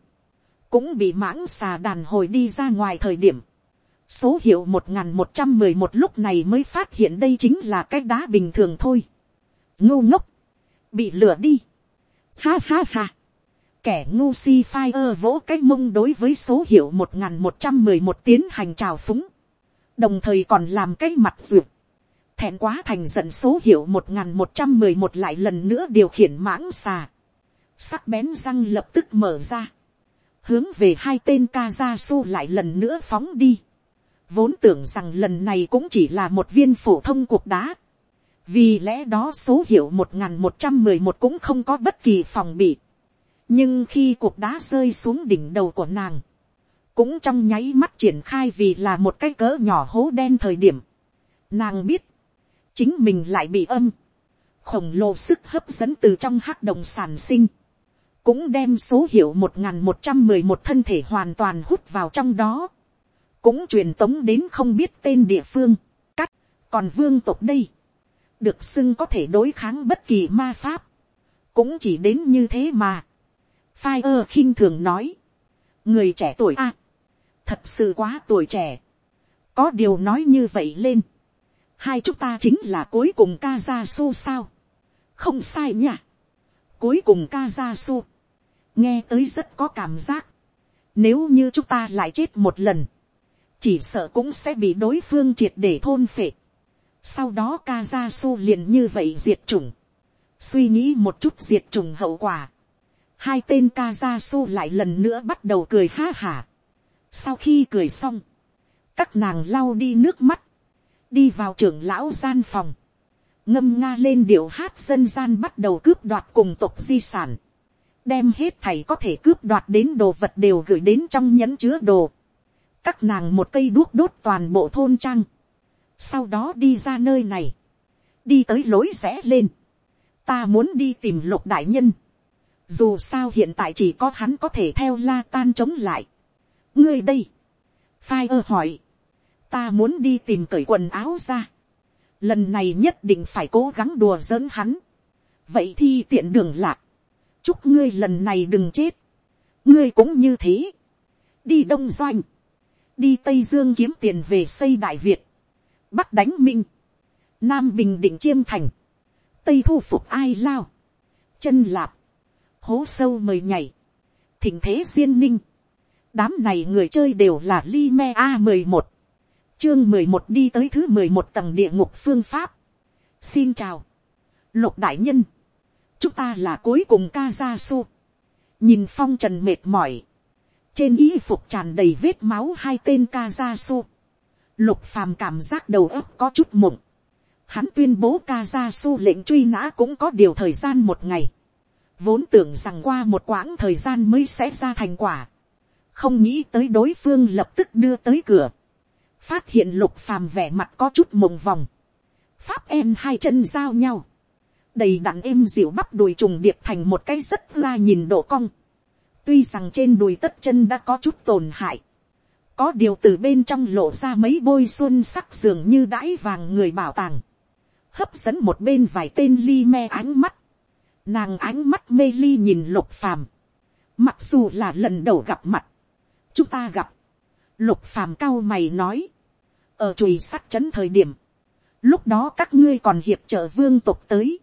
Cũng bị mãng xà đàn hồi đi ra ngoài thời điểm. Số hiệu một một trăm mười một lúc này mới phát hiện đây chính là cái đá bình thường thôi. Ngu ngốc. Bị lửa đi. Ha ha ha kẻ ngu si fire vỗ cái mông đối với số hiệu một nghìn một trăm mười một tiến hành trào phúng, đồng thời còn làm cái mặt duyệt, thẹn quá thành giận số hiệu một nghìn một trăm mười một lại lần nữa điều khiển mãng xà, sắc bén răng lập tức mở ra, hướng về hai tên ca gia su lại lần nữa phóng đi, vốn tưởng rằng lần này cũng chỉ là một viên phổ thông cuộc đá, vì lẽ đó số hiệu một nghìn một trăm mười một cũng không có bất kỳ phòng bị, nhưng khi cuộc đá rơi xuống đỉnh đầu của nàng, cũng trong nháy mắt triển khai vì là một cái cỡ nhỏ hố đen thời điểm, nàng biết, chính mình lại bị âm, khổng lồ sức hấp dẫn từ trong hắc đồng sản sinh, cũng đem số hiệu một n n một trăm mười một thân thể hoàn toàn hút vào trong đó, cũng truyền tống đến không biết tên địa phương, cắt, còn vương tộc đây, được xưng có thể đối kháng bất kỳ ma pháp, cũng chỉ đến như thế mà, Fire khinh thường nói. Người trẻ tuổi a Thật sự quá tuổi trẻ. Có điều nói như vậy lên. Hai chúng ta chính là cuối cùng ca gia su sao. Không sai nhỉ? Cuối cùng ca gia su. Nghe tới rất có cảm giác. Nếu như chúng ta lại chết một lần. Chỉ sợ cũng sẽ bị đối phương triệt để thôn phệ. Sau đó ca gia su liền như vậy diệt chủng. Suy nghĩ một chút diệt chủng hậu quả hai tên ca gia su lại lần nữa bắt đầu cười ha hả. sau khi cười xong, các nàng lau đi nước mắt, đi vào trưởng lão gian phòng, ngâm nga lên điệu hát dân gian bắt đầu cướp đoạt cùng tộc di sản, đem hết thầy có thể cướp đoạt đến đồ vật đều gửi đến trong nhẫn chứa đồ, các nàng một cây đuốc đốt toàn bộ thôn trang, sau đó đi ra nơi này, đi tới lối rẽ lên, ta muốn đi tìm lục đại nhân, dù sao hiện tại chỉ có hắn có thể theo la tan chống lại. ngươi đây, phai ơ hỏi, ta muốn đi tìm cởi quần áo ra. lần này nhất định phải cố gắng đùa giỡn hắn. vậy thì tiện đường lạc chúc ngươi lần này đừng chết. ngươi cũng như thế. đi đông doanh. đi tây dương kiếm tiền về xây đại việt. bắc đánh minh. nam bình định chiêm thành. tây thu phục ai lao. chân lạp hố sâu mời nhảy, thỉnh thế duyên ninh, đám này người chơi đều là li me a mười một, chương mười một đi tới thứ mười một tầng địa ngục phương pháp. xin chào, lục đại nhân, chúng ta là cuối cùng ca gia su, nhìn phong trần mệt mỏi, trên y phục tràn đầy vết máu hai tên ca gia su, lục phàm cảm giác đầu óc có chút mộng, hắn tuyên bố ca gia su lệnh truy nã cũng có điều thời gian một ngày, vốn tưởng rằng qua một quãng thời gian mới sẽ ra thành quả, không nghĩ tới đối phương lập tức đưa tới cửa, phát hiện lục phàm vẻ mặt có chút mộng vòng, pháp em hai chân giao nhau, đầy đặn êm dịu bắp đùi trùng điệp thành một cái rất la nhìn độ cong, tuy rằng trên đùi tất chân đã có chút tổn hại, có điều từ bên trong lộ ra mấy bôi xuân sắc dường như đãi vàng người bảo tàng, hấp dẫn một bên vài tên ly me ánh mắt, Nàng ánh mắt mê ly nhìn lục phàm. Mặc dù là lần đầu gặp mặt. Chúng ta gặp. Lục phàm cao mày nói. Ở chùi sắt chấn thời điểm. Lúc đó các ngươi còn hiệp trợ vương tục tới.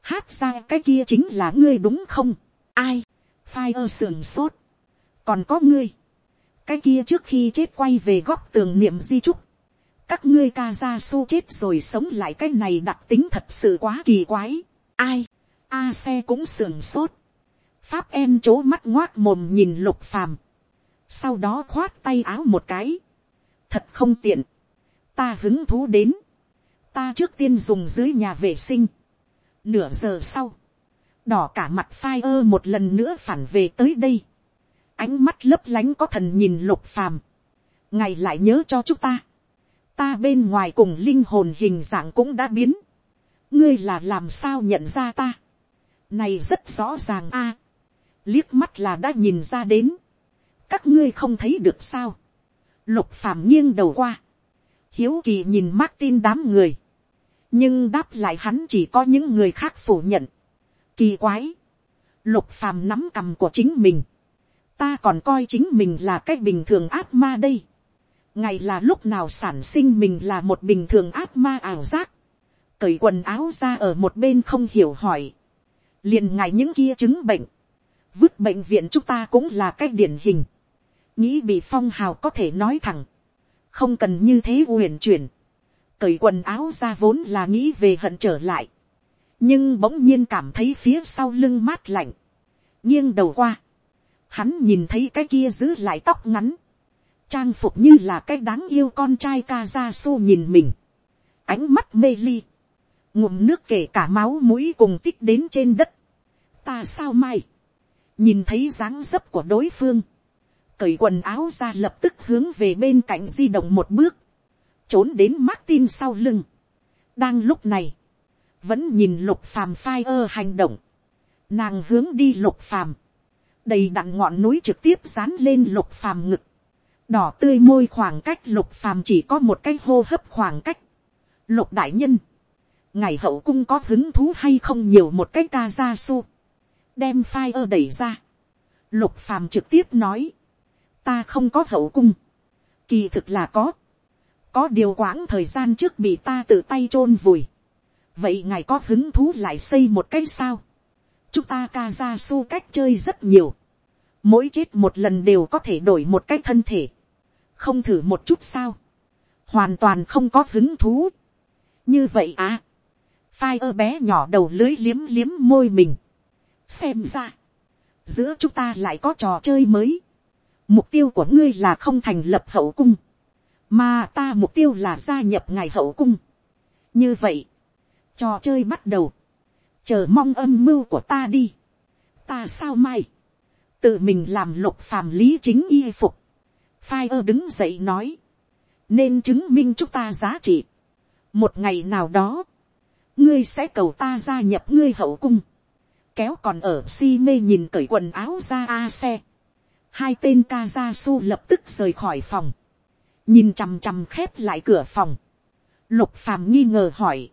Hát ra cái kia chính là ngươi đúng không? Ai? Phai ơ sườn sốt. Còn có ngươi. Cái kia trước khi chết quay về góc tường niệm di trúc. Các ngươi ca ra su chết rồi sống lại cái này đặc tính thật sự quá kỳ quái. Ai? A xe cũng sườn sốt. Pháp em chố mắt ngoác mồm nhìn lục phàm. Sau đó khoát tay áo một cái. Thật không tiện. Ta hứng thú đến. Ta trước tiên dùng dưới nhà vệ sinh. Nửa giờ sau. Đỏ cả mặt phai ơ một lần nữa phản về tới đây. Ánh mắt lấp lánh có thần nhìn lục phàm. Ngày lại nhớ cho chúng ta. Ta bên ngoài cùng linh hồn hình dạng cũng đã biến. Ngươi là làm sao nhận ra ta. Này rất rõ ràng a liếc mắt là đã nhìn ra đến, các ngươi không thấy được sao, lục phàm nghiêng đầu qua, hiếu kỳ nhìn Martin đám người, nhưng đáp lại hắn chỉ có những người khác phủ nhận, kỳ quái, lục phàm nắm cầm của chính mình, ta còn coi chính mình là cái bình thường ác ma đây, ngày là lúc nào sản sinh mình là một bình thường ác ma ảo giác, cởi quần áo ra ở một bên không hiểu hỏi, liền ngài những kia chứng bệnh, vứt bệnh viện chúng ta cũng là cái điển hình. nghĩ bị phong hào có thể nói thẳng. không cần như thế uyển chuyển cởi quần áo ra vốn là nghĩ về hận trở lại. nhưng bỗng nhiên cảm thấy phía sau lưng mát lạnh. nghiêng đầu qua. hắn nhìn thấy cái kia giữ lại tóc ngắn. trang phục như là cái đáng yêu con trai ca ra su nhìn mình. ánh mắt mê ly. ngụm nước kể cả máu mũi cùng tích đến trên đất. ta sao mai nhìn thấy dáng dấp của đối phương, cởi quần áo ra lập tức hướng về bên cạnh di động một bước, trốn đến Martin sau lưng. đang lúc này, vẫn nhìn lục phàm phai ơ hành động, nàng hướng đi lục phàm, đầy đặn ngọn núi trực tiếp dán lên lục phàm ngực, đỏ tươi môi khoảng cách lục phàm chỉ có một cái hô hấp khoảng cách. lục đại nhân, ngày hậu cung có hứng thú hay không nhiều một cái ca gia su đem phai ơ đẩy ra. Lục phàm trực tiếp nói. Ta không có hậu cung. Kỳ thực là có. Có điều quãng thời gian trước bị ta tự tay chôn vùi. Vậy ngài có hứng thú lại xây một cái sao? Chúng ta ca ra su cách chơi rất nhiều. Mỗi chết một lần đều có thể đổi một cái thân thể. Không thử một chút sao? Hoàn toàn không có hứng thú. Như vậy à? Phai ơ bé nhỏ đầu lưới liếm liếm môi mình xem ra, giữa chúng ta lại có trò chơi mới. mục tiêu của ngươi là không thành lập hậu cung, mà ta mục tiêu là gia nhập ngài hậu cung. như vậy, trò chơi bắt đầu, chờ mong âm mưu của ta đi. ta sao mai, tự mình làm lục phàm lý chính y phục. phai ơ đứng dậy nói, nên chứng minh chúng ta giá trị. một ngày nào đó, ngươi sẽ cầu ta gia nhập ngươi hậu cung kéo còn ở si mê nhìn cởi quần áo ra a xe. Hai tên ca gia su lập tức rời khỏi phòng. Nhìn chằm chằm khép lại cửa phòng. Lục phàm nghi ngờ hỏi.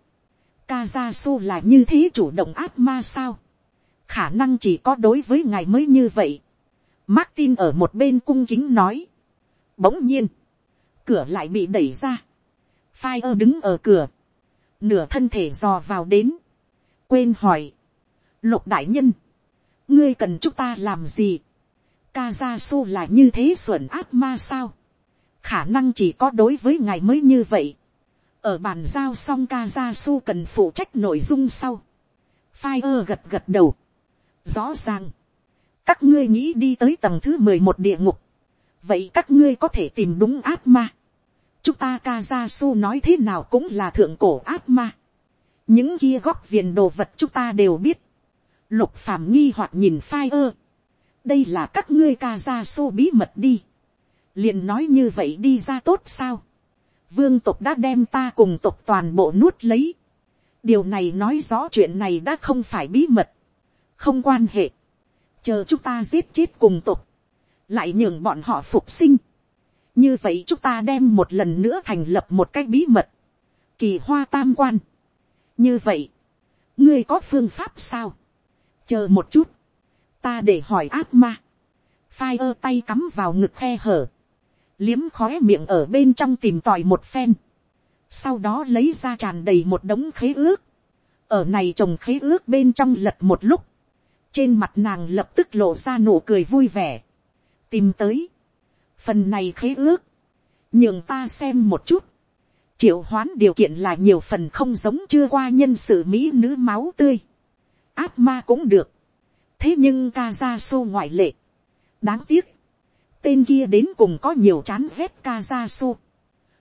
Ca gia su là như thế chủ động ác ma sao? Khả năng chỉ có đối với ngài mới như vậy. Martin ở một bên cung kính nói. Bỗng nhiên. Cửa lại bị đẩy ra. Fire đứng ở cửa. Nửa thân thể dò vào đến. Quên hỏi lục đại nhân, ngươi cần chúng ta làm gì, ca gia su là như thế xuẩn ác ma sao, khả năng chỉ có đối với ngài mới như vậy, ở bàn giao xong ca gia su cần phụ trách nội dung sau, Fire gật gật đầu, rõ ràng, các ngươi nghĩ đi tới tầng thứ mười một địa ngục, vậy các ngươi có thể tìm đúng ác ma, chúng ta ca gia su nói thế nào cũng là thượng cổ ác ma, những kia góc viền đồ vật chúng ta đều biết, Lục phàm nghi hoặc nhìn Fire. Đây là các ngươi ca gia su bí mật đi liền nói như vậy đi ra tốt sao. Vương tộc đã đem ta cùng tộc toàn bộ nuốt lấy. Điều này nói rõ chuyện này đã không phải bí mật. Không quan hệ. Chờ chúng ta giết chết cùng tộc. Lại nhường bọn họ phục sinh. Như vậy chúng ta đem một lần nữa thành lập một cái bí mật. Kỳ hoa tam quan. Như vậy. Ngươi có phương pháp sao? chờ một chút, ta để hỏi ác ma, phai ơ tay cắm vào ngực khe hở, liếm khóe miệng ở bên trong tìm tòi một phen, sau đó lấy ra tràn đầy một đống khế ước, ở này trồng khế ước bên trong lật một lúc, trên mặt nàng lập tức lộ ra nụ cười vui vẻ, tìm tới, phần này khế ước, nhường ta xem một chút, triệu hoán điều kiện là nhiều phần không giống chưa qua nhân sự mỹ nữ máu tươi, ác ma cũng được, thế nhưng ca ra sô ngoại lệ, đáng tiếc, tên kia đến cùng có nhiều chán ghét ca ra su.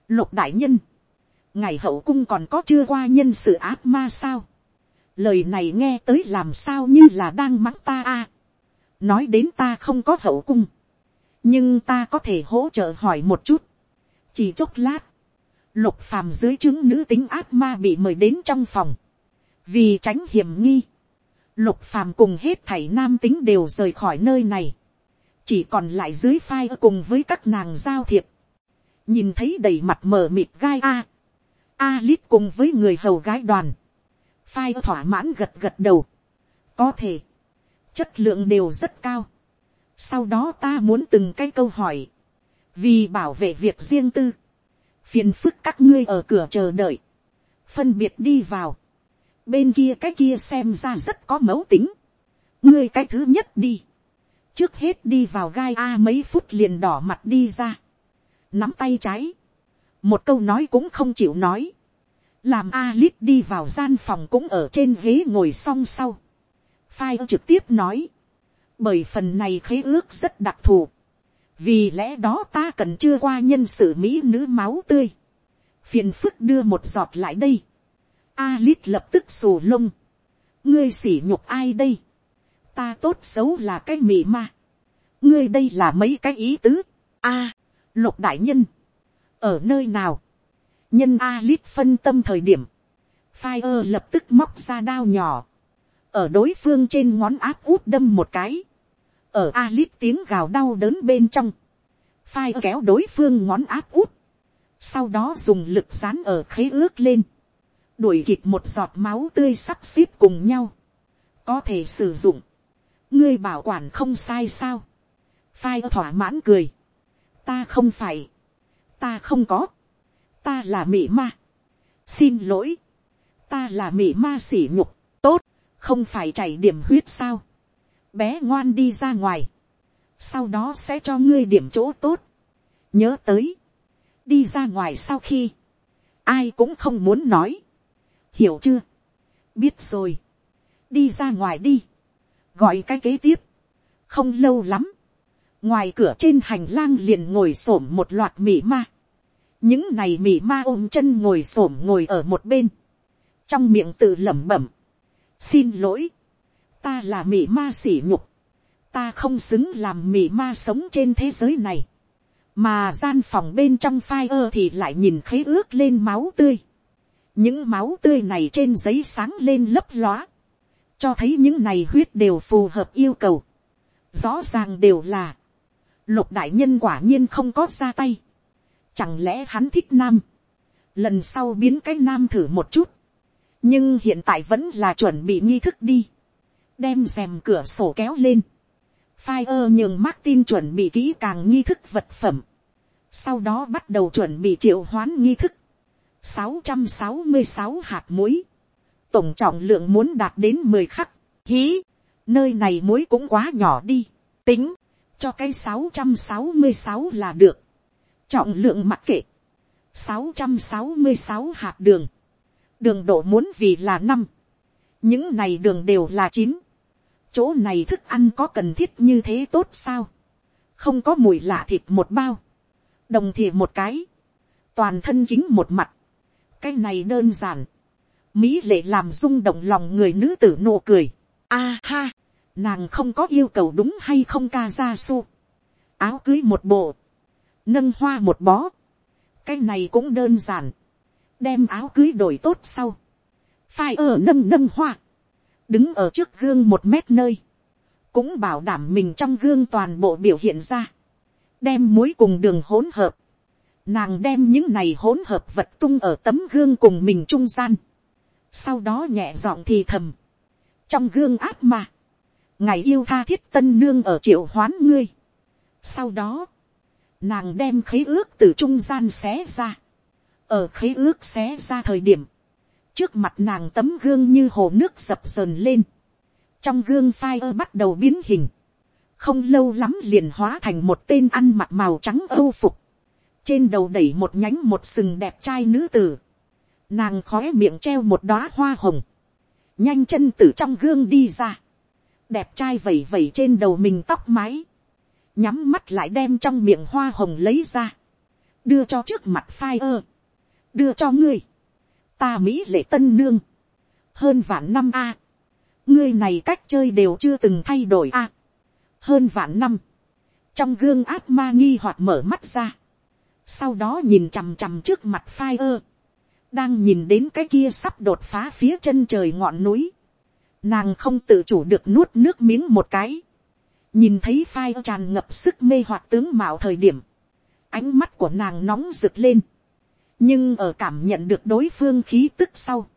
lục đại nhân, ngày hậu cung còn có chưa qua nhân sự ác ma sao, lời này nghe tới làm sao như là đang mắng ta a, nói đến ta không có hậu cung, nhưng ta có thể hỗ trợ hỏi một chút, chỉ chốc lát, lục phàm dưới chứng nữ tính ác ma bị mời đến trong phòng, vì tránh hiểm nghi, lục phàm cùng hết thảy nam tính đều rời khỏi nơi này, chỉ còn lại dưới phai cùng với các nàng giao thiệp, nhìn thấy đầy mặt mờ mịt gai a, a lít cùng với người hầu gái đoàn, phai thỏa mãn gật gật đầu, có thể, chất lượng đều rất cao, sau đó ta muốn từng cái câu hỏi, vì bảo vệ việc riêng tư, phiền phức các ngươi ở cửa chờ đợi, phân biệt đi vào, bên kia cái kia xem ra rất có mấu tính, ngươi cái thứ nhất đi, trước hết đi vào gai a mấy phút liền đỏ mặt đi ra, nắm tay trái, một câu nói cũng không chịu nói, làm a lít đi vào gian phòng cũng ở trên ghế ngồi song sau, phai trực tiếp nói, bởi phần này khế ước rất đặc thù, vì lẽ đó ta cần chưa qua nhân sự mỹ nữ máu tươi, phiền phức đưa một giọt lại đây, a lít lập tức xù lông, ngươi sỉ nhục ai đây, ta tốt xấu là cái mị ma, ngươi đây là mấy cái ý tứ, a, lục đại nhân, ở nơi nào, nhân a lít phân tâm thời điểm, Fire lập tức móc ra đao nhỏ, ở đối phương trên ngón áp út đâm một cái, ở a lít tiếng gào đau đớn bên trong, phai kéo đối phương ngón áp út, sau đó dùng lực dán ở khế ước lên, đuổi kịp một giọt máu tươi sắp xếp cùng nhau, có thể sử dụng, ngươi bảo quản không sai sao, phai thỏa mãn cười, ta không phải, ta không có, ta là mị ma, xin lỗi, ta là mị ma sỉ nhục, tốt, không phải chảy điểm huyết sao, bé ngoan đi ra ngoài, sau đó sẽ cho ngươi điểm chỗ tốt, nhớ tới, đi ra ngoài sau khi, ai cũng không muốn nói, hiểu chưa, biết rồi, đi ra ngoài đi, gọi cái kế tiếp, không lâu lắm, ngoài cửa trên hành lang liền ngồi s ổ m một loạt mỉ ma, những này mỉ ma ôm chân ngồi s ổ m ngồi ở một bên, trong miệng tự lẩm bẩm, xin lỗi, ta là mỉ ma sỉ nhục, ta không xứng làm mị ma sống trên thế giới này, mà gian phòng bên trong phai ơ thì lại nhìn khế ước lên máu tươi, những máu tươi này trên giấy sáng lên lấp lóa, cho thấy những này huyết đều phù hợp yêu cầu, rõ ràng đều là, lục đại nhân quả nhiên không có ra tay, chẳng lẽ hắn thích nam, lần sau biến cái nam thử một chút, nhưng hiện tại vẫn là chuẩn bị nghi thức đi, đem rèm cửa sổ kéo lên, Fire nhường Martin chuẩn bị kỹ càng nghi thức vật phẩm. Sau đó bắt đầu chuẩn bị triệu hoán nghi thức. 666 hạt muối. Tổng trọng lượng muốn đạt đến 10 khắc. Hí. Nơi này muối cũng quá nhỏ đi. Tính. Cho cái 666 là được. Trọng lượng mặc kệ. 666 hạt đường. Đường độ muốn vì là 5. Những này đường đều là 9 chỗ này thức ăn có cần thiết như thế tốt sao, không có mùi lạ thịt một bao, đồng thì một cái, toàn thân chính một mặt, cái này đơn giản, mỹ lệ làm rung động lòng người nữ tử nụ cười, a ha, nàng không có yêu cầu đúng hay không ca ra su, áo cưới một bộ, nâng hoa một bó, cái này cũng đơn giản, đem áo cưới đổi tốt sau, phai ở nâng nâng hoa, đứng ở trước gương một mét nơi, cũng bảo đảm mình trong gương toàn bộ biểu hiện ra, đem muối cùng đường hỗn hợp, nàng đem những này hỗn hợp vật tung ở tấm gương cùng mình trung gian, sau đó nhẹ giọng thì thầm, trong gương áp mà, ngày yêu tha thiết tân nương ở triệu hoán ngươi, sau đó, nàng đem khế ước từ trung gian xé ra, ở khế ước xé ra thời điểm, trước mặt nàng tấm gương như hồ nước dập dờn lên, trong gương phai ơ bắt đầu biến hình, không lâu lắm liền hóa thành một tên ăn mặc màu trắng âu phục, trên đầu đẩy một nhánh một sừng đẹp trai nữ tử, nàng khói miệng treo một đóa hoa hồng, nhanh chân từ trong gương đi ra, đẹp trai vẩy vẩy trên đầu mình tóc mái, nhắm mắt lại đem trong miệng hoa hồng lấy ra, đưa cho trước mặt phai ơ, đưa cho ngươi, ta mỹ lệ tân nương, hơn vạn năm a, ngươi này cách chơi đều chưa từng thay đổi a, hơn vạn năm, trong gương ác ma nghi hoặc mở mắt ra, sau đó nhìn chằm chằm trước mặt phai ơ, đang nhìn đến cái kia sắp đột phá phía chân trời ngọn núi, nàng không tự chủ được nuốt nước miếng một cái, nhìn thấy phai tràn ngập sức mê hoặc tướng mạo thời điểm, ánh mắt của nàng nóng rực lên, nhưng ở cảm nhận được đối phương khí tức sau,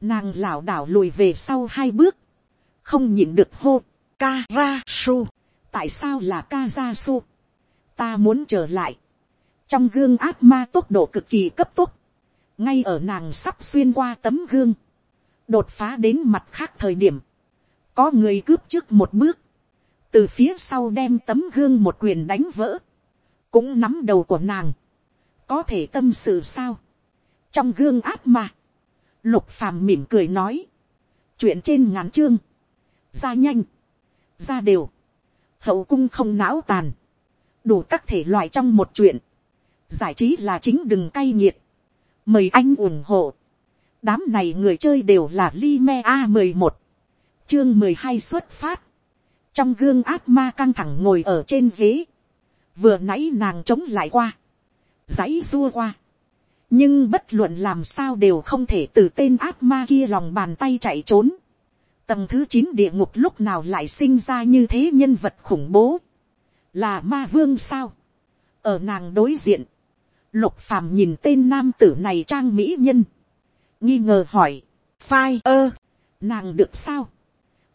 nàng lảo đảo lùi về sau hai bước, không nhìn được hô, ka ra su, tại sao là ka ra su, ta muốn trở lại, trong gương ác ma tốc độ cực kỳ cấp tốc, ngay ở nàng sắp xuyên qua tấm gương, đột phá đến mặt khác thời điểm, có người cướp trước một bước, từ phía sau đem tấm gương một quyền đánh vỡ, cũng nắm đầu của nàng, có thể tâm sự sao, trong gương áp mà, lục phàm mỉm cười nói, chuyện trên ngắn chương, ra nhanh, ra đều, hậu cung không não tàn, đủ các thể loại trong một chuyện, giải trí là chính đừng cay nghiệt, mời anh ủng hộ, đám này người chơi đều là Lime a mười một, chương mười hai xuất phát, trong gương ác ma căng thẳng ngồi ở trên ghế, vừa nãy nàng chống lại qua, dãy xua qua, nhưng bất luận làm sao đều không thể từ tên ác ma kia lòng bàn tay chạy trốn. Tầng thứ chín địa ngục lúc nào lại sinh ra như thế nhân vật khủng bố. Là ma vương sao? Ở nàng đối diện. Lục phàm nhìn tên nam tử này trang mỹ nhân. Nghi ngờ hỏi. Phai ơ. Nàng được sao?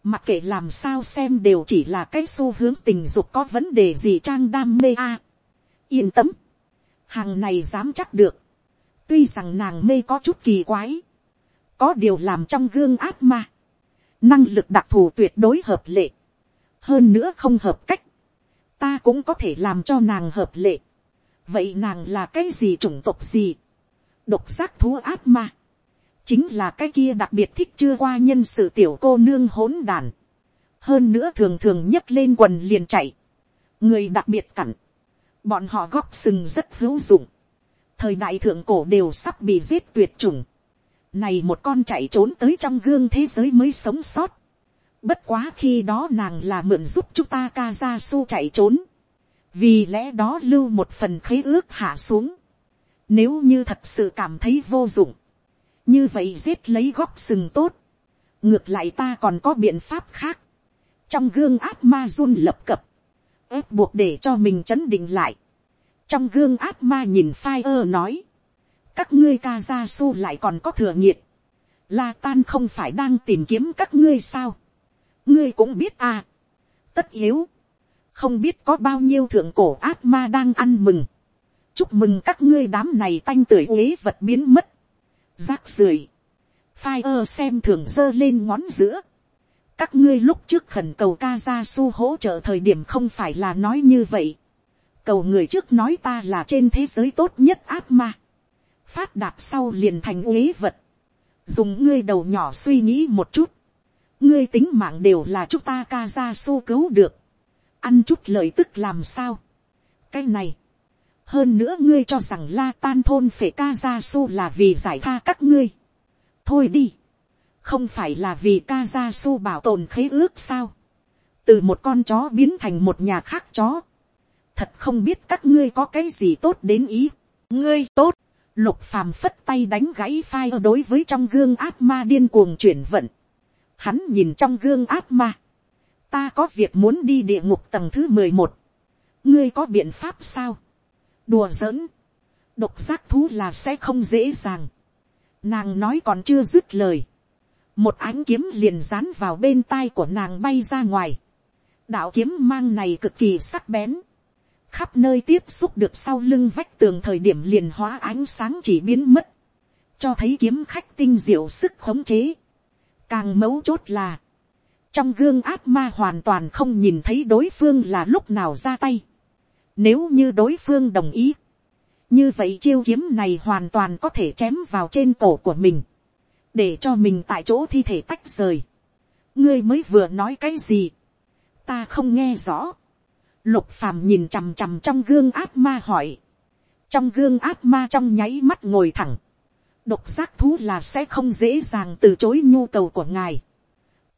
Mặc kệ làm sao xem đều chỉ là cái xu hướng tình dục có vấn đề gì trang đam mê a. Yên tâm. Hàng này dám chắc được. Tuy rằng nàng mê có chút kỳ quái. Có điều làm trong gương ác ma. Năng lực đặc thù tuyệt đối hợp lệ. Hơn nữa không hợp cách. Ta cũng có thể làm cho nàng hợp lệ. Vậy nàng là cái gì chủng tộc gì? Độc giác thú áp ma chính là cái kia đặc biệt thích chưa qua nhân sự tiểu cô nương hỗn đàn. hơn nữa thường thường nhấc lên quần liền chạy. người đặc biệt cặn. bọn họ góc sừng rất hữu dụng. thời đại thượng cổ đều sắp bị giết tuyệt chủng. này một con chạy trốn tới trong gương thế giới mới sống sót. bất quá khi đó nàng là mượn giúp chúng ta ca ra su chạy trốn vì lẽ đó lưu một phần khế ước hạ xuống. nếu như thật sự cảm thấy vô dụng như vậy giết lấy góc sừng tốt, ngược lại ta còn có biện pháp khác, trong gương áp ma run lập cập, ép buộc để cho mình chấn định lại, trong gương áp ma nhìn phai ơ nói, các ngươi ca gia su lại còn có thừa nhiệt, la tan không phải đang tìm kiếm các ngươi sao, ngươi cũng biết à, tất yếu, không biết có bao nhiêu thượng cổ áp ma đang ăn mừng, chúc mừng các ngươi đám này tanh tưởi uế vật biến mất, rác rưởi, phai ơ xem thường giơ lên ngón giữa, các ngươi lúc trước khẩn cầu ca gia su hỗ trợ thời điểm không phải là nói như vậy, cầu người trước nói ta là trên thế giới tốt nhất ác ma, phát đạp sau liền thành uế vật, dùng ngươi đầu nhỏ suy nghĩ một chút, ngươi tính mạng đều là chúng ta ca gia su cứu được, ăn chút lợi tức làm sao, cái này, hơn nữa ngươi cho rằng la tan thôn phệ ca gia su là vì giải tha các ngươi. thôi đi, không phải là vì ca gia su bảo tồn khế ước sao. từ một con chó biến thành một nhà khác chó. thật không biết các ngươi có cái gì tốt đến ý. ngươi tốt, lục phàm phất tay đánh gãy phai đối với trong gương ác ma điên cuồng chuyển vận. hắn nhìn trong gương ác ma ta có việc muốn đi địa ngục tầng thứ mười một. ngươi có biện pháp sao đùa giỡn, độc giác thú là sẽ không dễ dàng. Nàng nói còn chưa dứt lời. Một ánh kiếm liền dán vào bên tai của nàng bay ra ngoài. Đạo kiếm mang này cực kỳ sắc bén. Khắp nơi tiếp xúc được sau lưng vách tường thời điểm liền hóa ánh sáng chỉ biến mất. Cho thấy kiếm khách tinh diệu sức khống chế. Càng mấu chốt là. Trong gương ác ma hoàn toàn không nhìn thấy đối phương là lúc nào ra tay. Nếu như đối phương đồng ý, như vậy chiêu kiếm này hoàn toàn có thể chém vào trên cổ của mình. để cho mình tại chỗ thi thể tách rời, ngươi mới vừa nói cái gì, ta không nghe rõ, lục phàm nhìn chằm chằm trong gương ác ma hỏi, trong gương ác ma trong nháy mắt ngồi thẳng, độc giác thú là sẽ không dễ dàng từ chối nhu cầu của ngài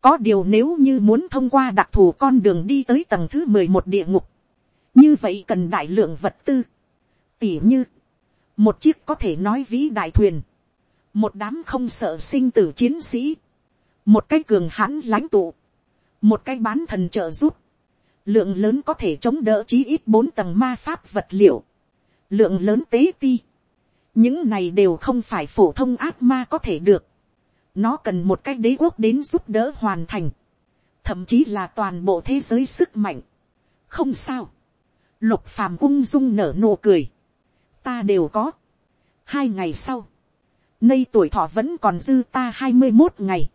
có điều nếu như muốn thông qua đặc thù con đường đi tới tầng thứ mười một địa ngục, như vậy cần đại lượng vật tư, tỉ như, một chiếc có thể nói vĩ đại thuyền, một đám không sợ sinh tử chiến sĩ, một cái cường hãn lãnh tụ, một cái bán thần trợ giúp, lượng lớn có thể chống đỡ chí ít bốn tầng ma pháp vật liệu, lượng lớn tế ti, những này đều không phải phổ thông ác ma có thể được, nó cần một cái đế quốc đến giúp đỡ hoàn thành, thậm chí là toàn bộ thế giới sức mạnh, không sao, lục phàm ung dung nở nụ cười, ta đều có, hai ngày sau, Nay tuổi thọ vẫn còn dư ta hai mươi một ngày.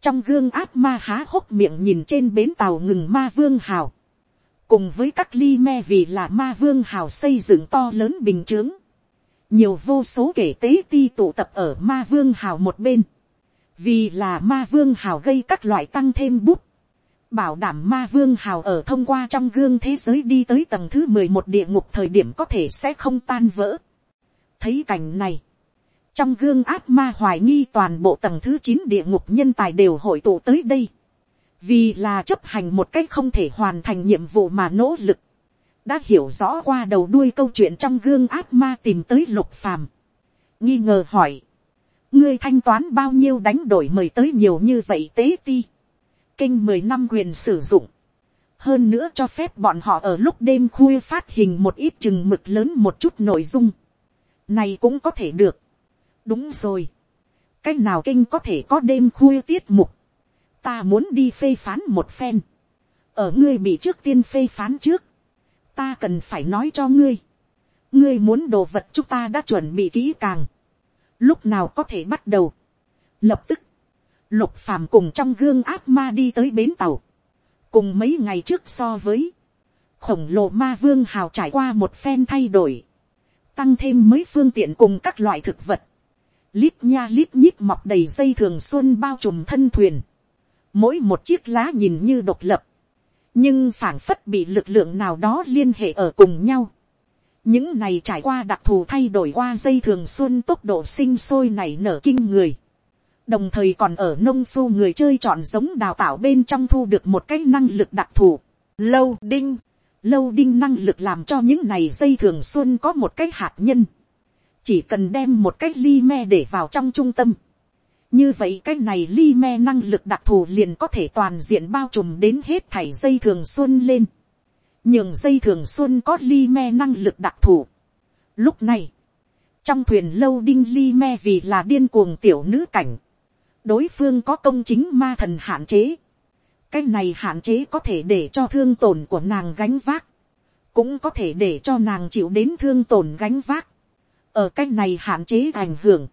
Trong gương áp ma há hốc miệng nhìn trên bến tàu ngừng ma vương hào. Cùng với các ly me vì là ma vương hào xây dựng to lớn bình chướng. Nhiều vô số kể tế ti tụ tập ở ma vương hào một bên. Vì là ma vương hào gây các loại tăng thêm bút. Bảo đảm ma vương hào ở thông qua trong gương thế giới đi tới tầng thứ mười một địa ngục thời điểm có thể sẽ không tan vỡ. Thấy cảnh này trong gương ác ma hoài nghi toàn bộ tầng thứ chín địa ngục nhân tài đều hội tụ tới đây, vì là chấp hành một cách không thể hoàn thành nhiệm vụ mà nỗ lực, đã hiểu rõ qua đầu đuôi câu chuyện trong gương ác ma tìm tới lục phàm, nghi ngờ hỏi, ngươi thanh toán bao nhiêu đánh đổi mời tới nhiều như vậy tế ti, kinh mười năm quyền sử dụng, hơn nữa cho phép bọn họ ở lúc đêm khuya phát hình một ít chừng mực lớn một chút nội dung, này cũng có thể được, đúng rồi, cách nào kinh có thể có đêm khuya tiết mục, ta muốn đi phê phán một phen, ở ngươi bị trước tiên phê phán trước, ta cần phải nói cho ngươi, ngươi muốn đồ vật chúng ta đã chuẩn bị kỹ càng, lúc nào có thể bắt đầu, lập tức, lục phàm cùng trong gương ác ma đi tới bến tàu, cùng mấy ngày trước so với, khổng lồ ma vương hào trải qua một phen thay đổi, tăng thêm mấy phương tiện cùng các loại thực vật, lít nha lít nhít mọc đầy dây thường xuân bao trùm thân thuyền, mỗi một chiếc lá nhìn như độc lập, nhưng phảng phất bị lực lượng nào đó liên hệ ở cùng nhau những này trải qua đặc thù thay đổi qua dây thường xuân tốc độ sinh sôi này nở kinh người, đồng thời còn ở nông phu người chơi chọn giống đào tạo bên trong thu được một cái năng lực đặc thù, lâu đinh, lâu đinh năng lực làm cho những này dây thường xuân có một cái hạt nhân, chỉ cần đem một cái ly me để vào trong trung tâm. như vậy cái này ly me năng lực đặc thù liền có thể toàn diện bao trùm đến hết thảy dây thường xuân lên nhường dây thường xuân có ly me năng lực đặc thù. lúc này, trong thuyền lâu đinh ly me vì là điên cuồng tiểu nữ cảnh, đối phương có công chính ma thần hạn chế. cái này hạn chế có thể để cho thương tổn của nàng gánh vác, cũng có thể để cho nàng chịu đến thương tổn gánh vác ở cách này hạn chế ảnh hưởng,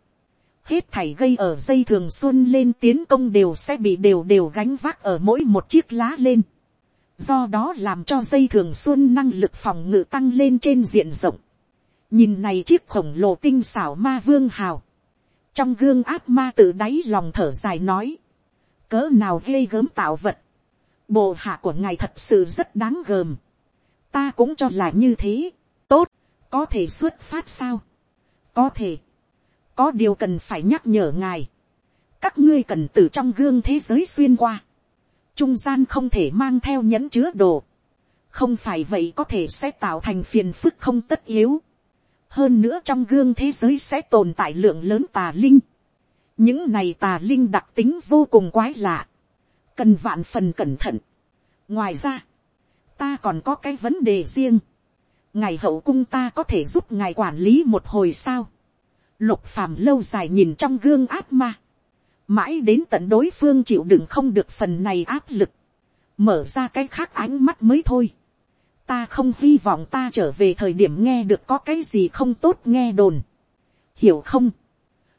hết thảy gây ở dây thường xuân lên tiến công đều sẽ bị đều đều gánh vác ở mỗi một chiếc lá lên. Do đó làm cho dây thường xuân năng lực phòng ngự tăng lên trên diện rộng. Nhìn này chiếc khổng lồ tinh xảo ma vương hào. Trong gương át ma tự đáy lòng thở dài nói. Cỡ nào ghê gớm tạo vật. Bộ hạ của ngài thật sự rất đáng gờm. Ta cũng cho là như thế. Tốt, có thể xuất phát sao? có thể, có điều cần phải nhắc nhở ngài, các ngươi cần từ trong gương thế giới xuyên qua, trung gian không thể mang theo nhẫn chứa đồ, không phải vậy có thể sẽ tạo thành phiền phức không tất yếu, hơn nữa trong gương thế giới sẽ tồn tại lượng lớn tà linh, những này tà linh đặc tính vô cùng quái lạ, cần vạn phần cẩn thận. ngoài ra, ta còn có cái vấn đề riêng, ngài hậu cung ta có thể giúp ngài quản lý một hồi sao. lục phàm lâu dài nhìn trong gương áp ma mãi đến tận đối phương chịu đựng không được phần này áp lực. mở ra cái khác ánh mắt mới thôi. ta không hy vọng ta trở về thời điểm nghe được có cái gì không tốt nghe đồn. hiểu không.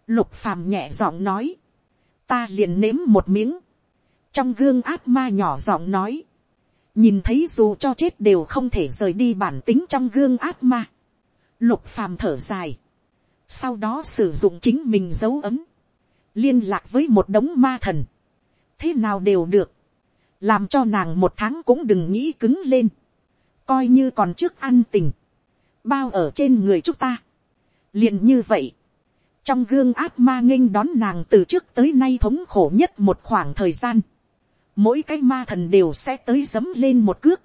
lục phàm nhẹ giọng nói. ta liền nếm một miếng. trong gương áp ma nhỏ giọng nói nhìn thấy dù cho chết đều không thể rời đi bản tính trong gương ác ma. lục phàm thở dài, sau đó sử dụng chính mình dấu ấm, liên lạc với một đống ma thần, thế nào đều được, làm cho nàng một tháng cũng đừng nghĩ cứng lên, coi như còn trước ăn tình, bao ở trên người chúng ta. liền như vậy, trong gương áp ma nghênh đón nàng từ trước tới nay thống khổ nhất một khoảng thời gian, mỗi cái ma thần đều sẽ tới dấm lên một cước,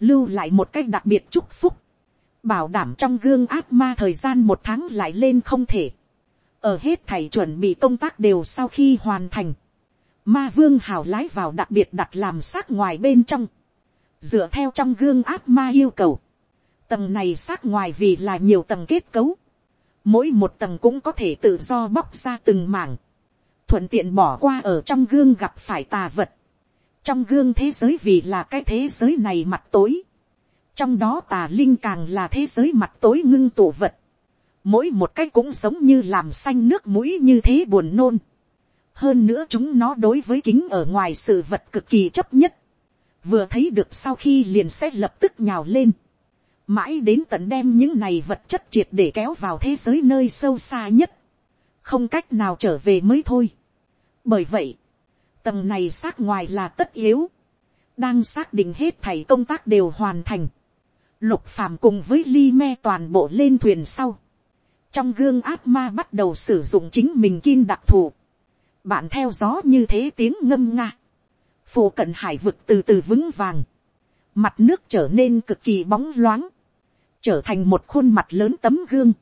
lưu lại một cách đặc biệt chúc phúc, bảo đảm trong gương áp ma thời gian một tháng lại lên không thể, ở hết thảy chuẩn bị công tác đều sau khi hoàn thành, ma vương hào lái vào đặc biệt đặt làm xác ngoài bên trong, dựa theo trong gương áp ma yêu cầu, tầng này xác ngoài vì là nhiều tầng kết cấu, mỗi một tầng cũng có thể tự do bóc ra từng mảng, thuận tiện bỏ qua ở trong gương gặp phải tà vật, trong gương thế giới vì là cái thế giới này mặt tối, trong đó tà linh càng là thế giới mặt tối ngưng tụ vật, mỗi một cái cũng giống như làm xanh nước mũi như thế buồn nôn, hơn nữa chúng nó đối với kính ở ngoài sự vật cực kỳ chấp nhất, vừa thấy được sau khi liền sẽ lập tức nhào lên, mãi đến tận đem những này vật chất triệt để kéo vào thế giới nơi sâu xa nhất, không cách nào trở về mới thôi. bởi vậy, tầng này xác ngoài là tất yếu, đang xác định hết thảy công tác đều hoàn thành, lục phàm cùng với ly me toàn bộ lên thuyền sau, trong gương át ma bắt đầu sử dụng chính mình kim đặc thù, bạn theo gió như thế tiếng ngâm nga, phổ cận hải vực từ từ vững vàng, mặt nước trở nên cực kỳ bóng loáng, trở thành một khuôn mặt lớn tấm gương,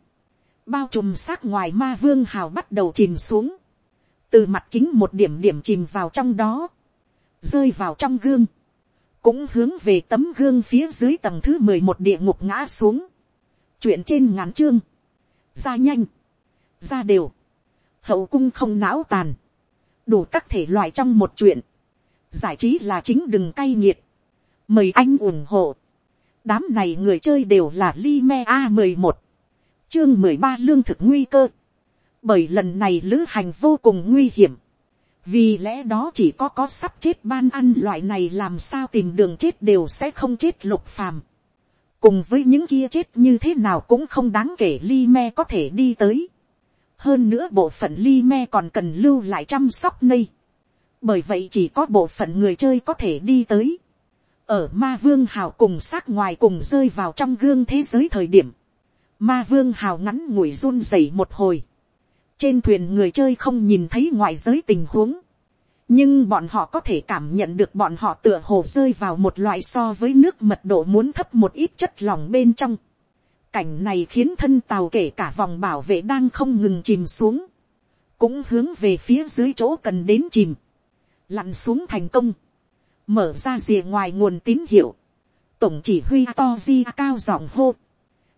bao trùm xác ngoài ma vương hào bắt đầu chìm xuống, từ mặt kính một điểm điểm chìm vào trong đó, rơi vào trong gương, cũng hướng về tấm gương phía dưới tầng thứ mười một địa ngục ngã xuống, chuyện trên ngắn chương, ra nhanh, ra đều, hậu cung không não tàn, đủ các thể loại trong một chuyện, giải trí là chính đừng cay nghiệt, mời anh ủng hộ, đám này người chơi đều là Lime a mười một. Chương mười ba lương thực nguy cơ, bởi lần này lữ hành vô cùng nguy hiểm, vì lẽ đó chỉ có có sắp chết ban ăn loại này làm sao tìm đường chết đều sẽ không chết lục phàm, cùng với những kia chết như thế nào cũng không đáng kể Lime có thể đi tới, hơn nữa bộ phận Lime còn cần lưu lại chăm sóc nây, bởi vậy chỉ có bộ phận người chơi có thể đi tới, ở ma vương hào cùng xác ngoài cùng rơi vào trong gương thế giới thời điểm, ma vương hào ngắn ngủi run rẩy một hồi, trên thuyền người chơi không nhìn thấy ngoại giới tình huống, nhưng bọn họ có thể cảm nhận được bọn họ tựa hồ rơi vào một loại so với nước mật độ muốn thấp một ít chất lỏng bên trong. cảnh này khiến thân tàu kể cả vòng bảo vệ đang không ngừng chìm xuống, cũng hướng về phía dưới chỗ cần đến chìm, lặn xuống thành công. Mở ra rìa ngoài nguồn tín hiệu, tổng chỉ huy to di cao giọng hô,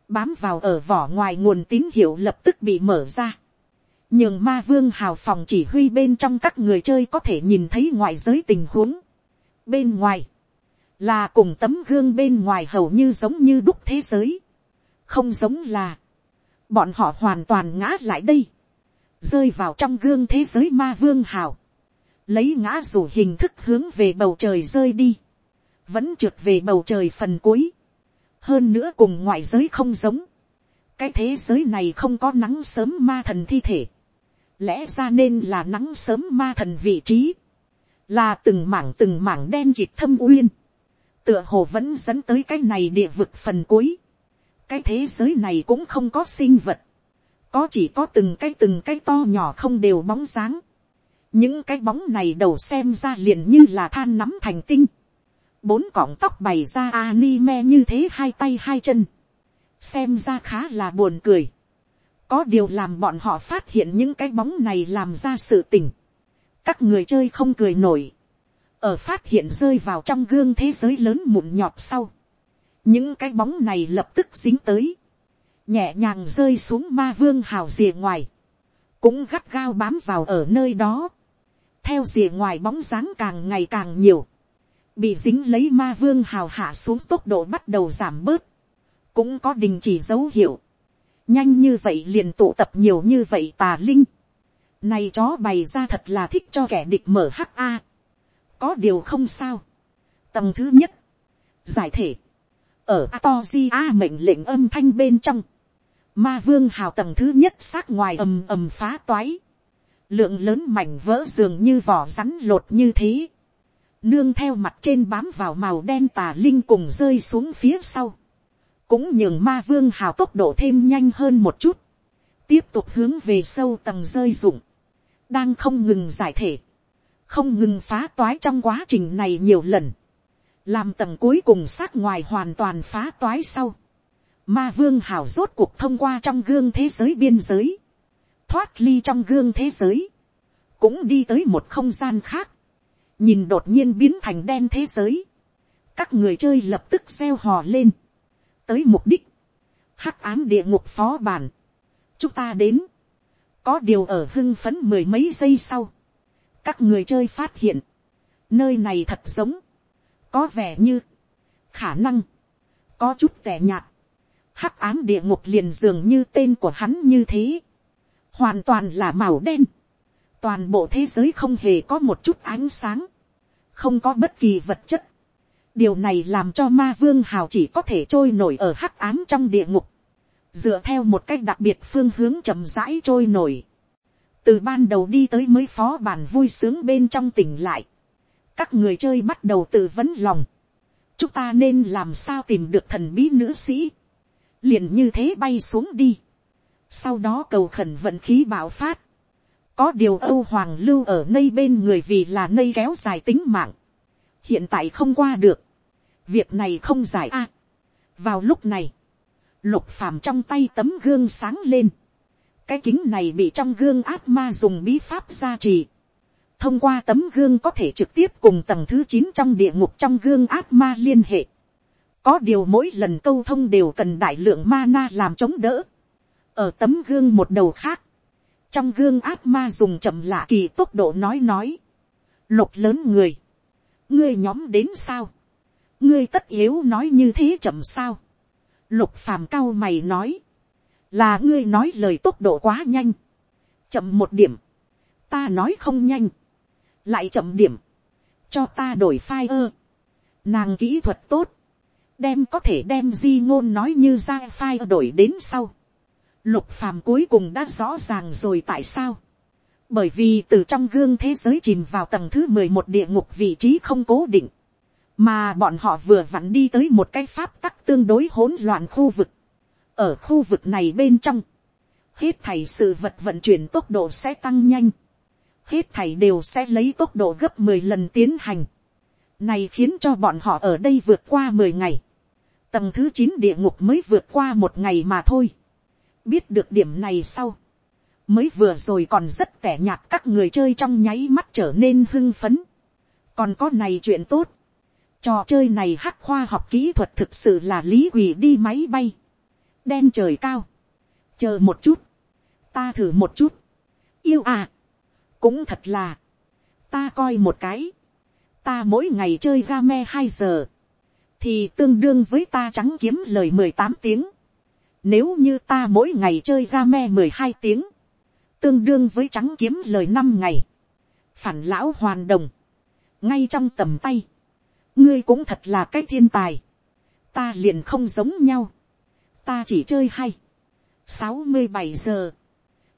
bám vào ở vỏ ngoài nguồn tín hiệu lập tức bị mở ra, nhường ma vương hào phòng chỉ huy bên trong các người chơi có thể nhìn thấy ngoại giới tình huống. bên ngoài, là cùng tấm gương bên ngoài hầu như giống như đúc thế giới, không giống là, bọn họ hoàn toàn ngã lại đây, rơi vào trong gương thế giới ma vương hào, lấy ngã rủ hình thức hướng về bầu trời rơi đi, vẫn trượt về bầu trời phần cuối, hơn nữa cùng ngoại giới không giống, cái thế giới này không có nắng sớm ma thần thi thể, lẽ ra nên là nắng sớm ma thần vị trí, là từng mảng từng mảng đen kịt thâm uyên, tựa hồ vẫn dẫn tới cái này địa vực phần cuối, cái thế giới này cũng không có sinh vật, có chỉ có từng cái từng cái to nhỏ không đều bóng sáng, những cái bóng này đầu xem ra liền như là than nắm thành tinh, bốn cọng tóc bày ra anime như thế hai tay hai chân, xem ra khá là buồn cười, có điều làm bọn họ phát hiện những cái bóng này làm ra sự tình, các người chơi không cười nổi, ở phát hiện rơi vào trong gương thế giới lớn mụn nhọt sau, những cái bóng này lập tức dính tới, nhẹ nhàng rơi xuống ma vương hào rìa ngoài, cũng gắt gao bám vào ở nơi đó, theo rìa ngoài bóng dáng càng ngày càng nhiều, bị dính lấy ma vương hào hạ xuống tốc độ bắt đầu giảm bớt, cũng có đình chỉ dấu hiệu, nhanh như vậy liền tụ tập nhiều như vậy tà linh, này chó bày ra thật là thích cho kẻ địch mở ha có điều không sao, tầng thứ nhất, giải thể, ở to mệnh lệnh âm thanh bên trong, ma vương hào tầng thứ nhất xác ngoài ầm ầm phá toái, lượng lớn mảnh vỡ dường như vỏ rắn lột như thế, nương theo mặt trên bám vào màu đen tà linh cùng rơi xuống phía sau, cũng nhường ma vương hào tốc độ thêm nhanh hơn một chút, tiếp tục hướng về sâu tầng rơi rụng, đang không ngừng giải thể, không ngừng phá toái trong quá trình này nhiều lần, làm tầng cuối cùng sát ngoài hoàn toàn phá toái sau, ma vương hào rốt cuộc thông qua trong gương thế giới biên giới, thoát ly trong gương thế giới, cũng đi tới một không gian khác, nhìn đột nhiên biến thành đen thế giới, các người chơi lập tức gieo hò lên, tới mục đích, hắc ám địa ngục phó bản, chúng ta đến, có điều ở hưng phấn mười mấy giây sau, các người chơi phát hiện, nơi này thật giống, có vẻ như, khả năng, có chút tẻ nhạt, hắc ám địa ngục liền dường như tên của hắn như thế, hoàn toàn là màu đen, toàn bộ thế giới không hề có một chút ánh sáng, không có bất kỳ vật chất, điều này làm cho ma vương hào chỉ có thể trôi nổi ở hắc ám trong địa ngục, dựa theo một cách đặc biệt phương hướng chậm rãi trôi nổi, từ ban đầu đi tới mới phó bản vui sướng bên trong tỉnh lại, các người chơi bắt đầu tự vấn lòng, chúng ta nên làm sao tìm được thần bí nữ sĩ, liền như thế bay xuống đi, sau đó cầu khẩn vận khí bạo phát, có điều âu hoàng lưu ở nơi bên người vì là nơi kéo dài tính mạng, hiện tại không qua được, việc này không giải a. vào lúc này, lục phàm trong tay tấm gương sáng lên, cái kính này bị trong gương ác ma dùng bí pháp gia trì, thông qua tấm gương có thể trực tiếp cùng tầng thứ chín trong địa ngục trong gương ác ma liên hệ, có điều mỗi lần câu thông đều cần đại lượng ma na làm chống đỡ, ở tấm gương một đầu khác, trong gương ác ma dùng chậm lạ kỳ tốc độ nói nói, lục lớn người, ngươi nhóm đến sao, ngươi tất yếu nói như thế chậm sao, lục phàm cao mày nói, là ngươi nói lời tốc độ quá nhanh, chậm một điểm, ta nói không nhanh, lại chậm điểm, cho ta đổi phai ơ, nàng kỹ thuật tốt, đem có thể đem di ngôn nói như ra phai đổi đến sau, lục phàm cuối cùng đã rõ ràng rồi tại sao, bởi vì từ trong gương thế giới chìm vào tầng thứ mười một địa ngục vị trí không cố định, mà bọn họ vừa vặn đi tới một cái pháp tắc tương đối hỗn loạn khu vực, ở khu vực này bên trong, hết thảy sự vật vận chuyển tốc độ sẽ tăng nhanh, hết thảy đều sẽ lấy tốc độ gấp mười lần tiến hành, này khiến cho bọn họ ở đây vượt qua mười ngày, tầng thứ chín địa ngục mới vượt qua một ngày mà thôi, biết được điểm này sau, mới vừa rồi còn rất tẻ nhạt các người chơi trong nháy mắt trở nên hưng phấn, còn có này chuyện tốt, trò chơi này hắc khoa học kỹ thuật thực sự là lý quỳ đi máy bay, đen trời cao, chờ một chút, ta thử một chút, yêu à, cũng thật là, ta coi một cái, ta mỗi ngày chơi game hai giờ, thì tương đương với ta trắng kiếm lời mười tám tiếng, nếu như ta mỗi ngày chơi game mười hai tiếng, tương đương với trắng kiếm lời năm ngày, phản lão hoàn đồng, ngay trong tầm tay, ngươi cũng thật là cái thiên tài, ta liền không giống nhau, ta chỉ chơi hay, sáu mươi bảy giờ,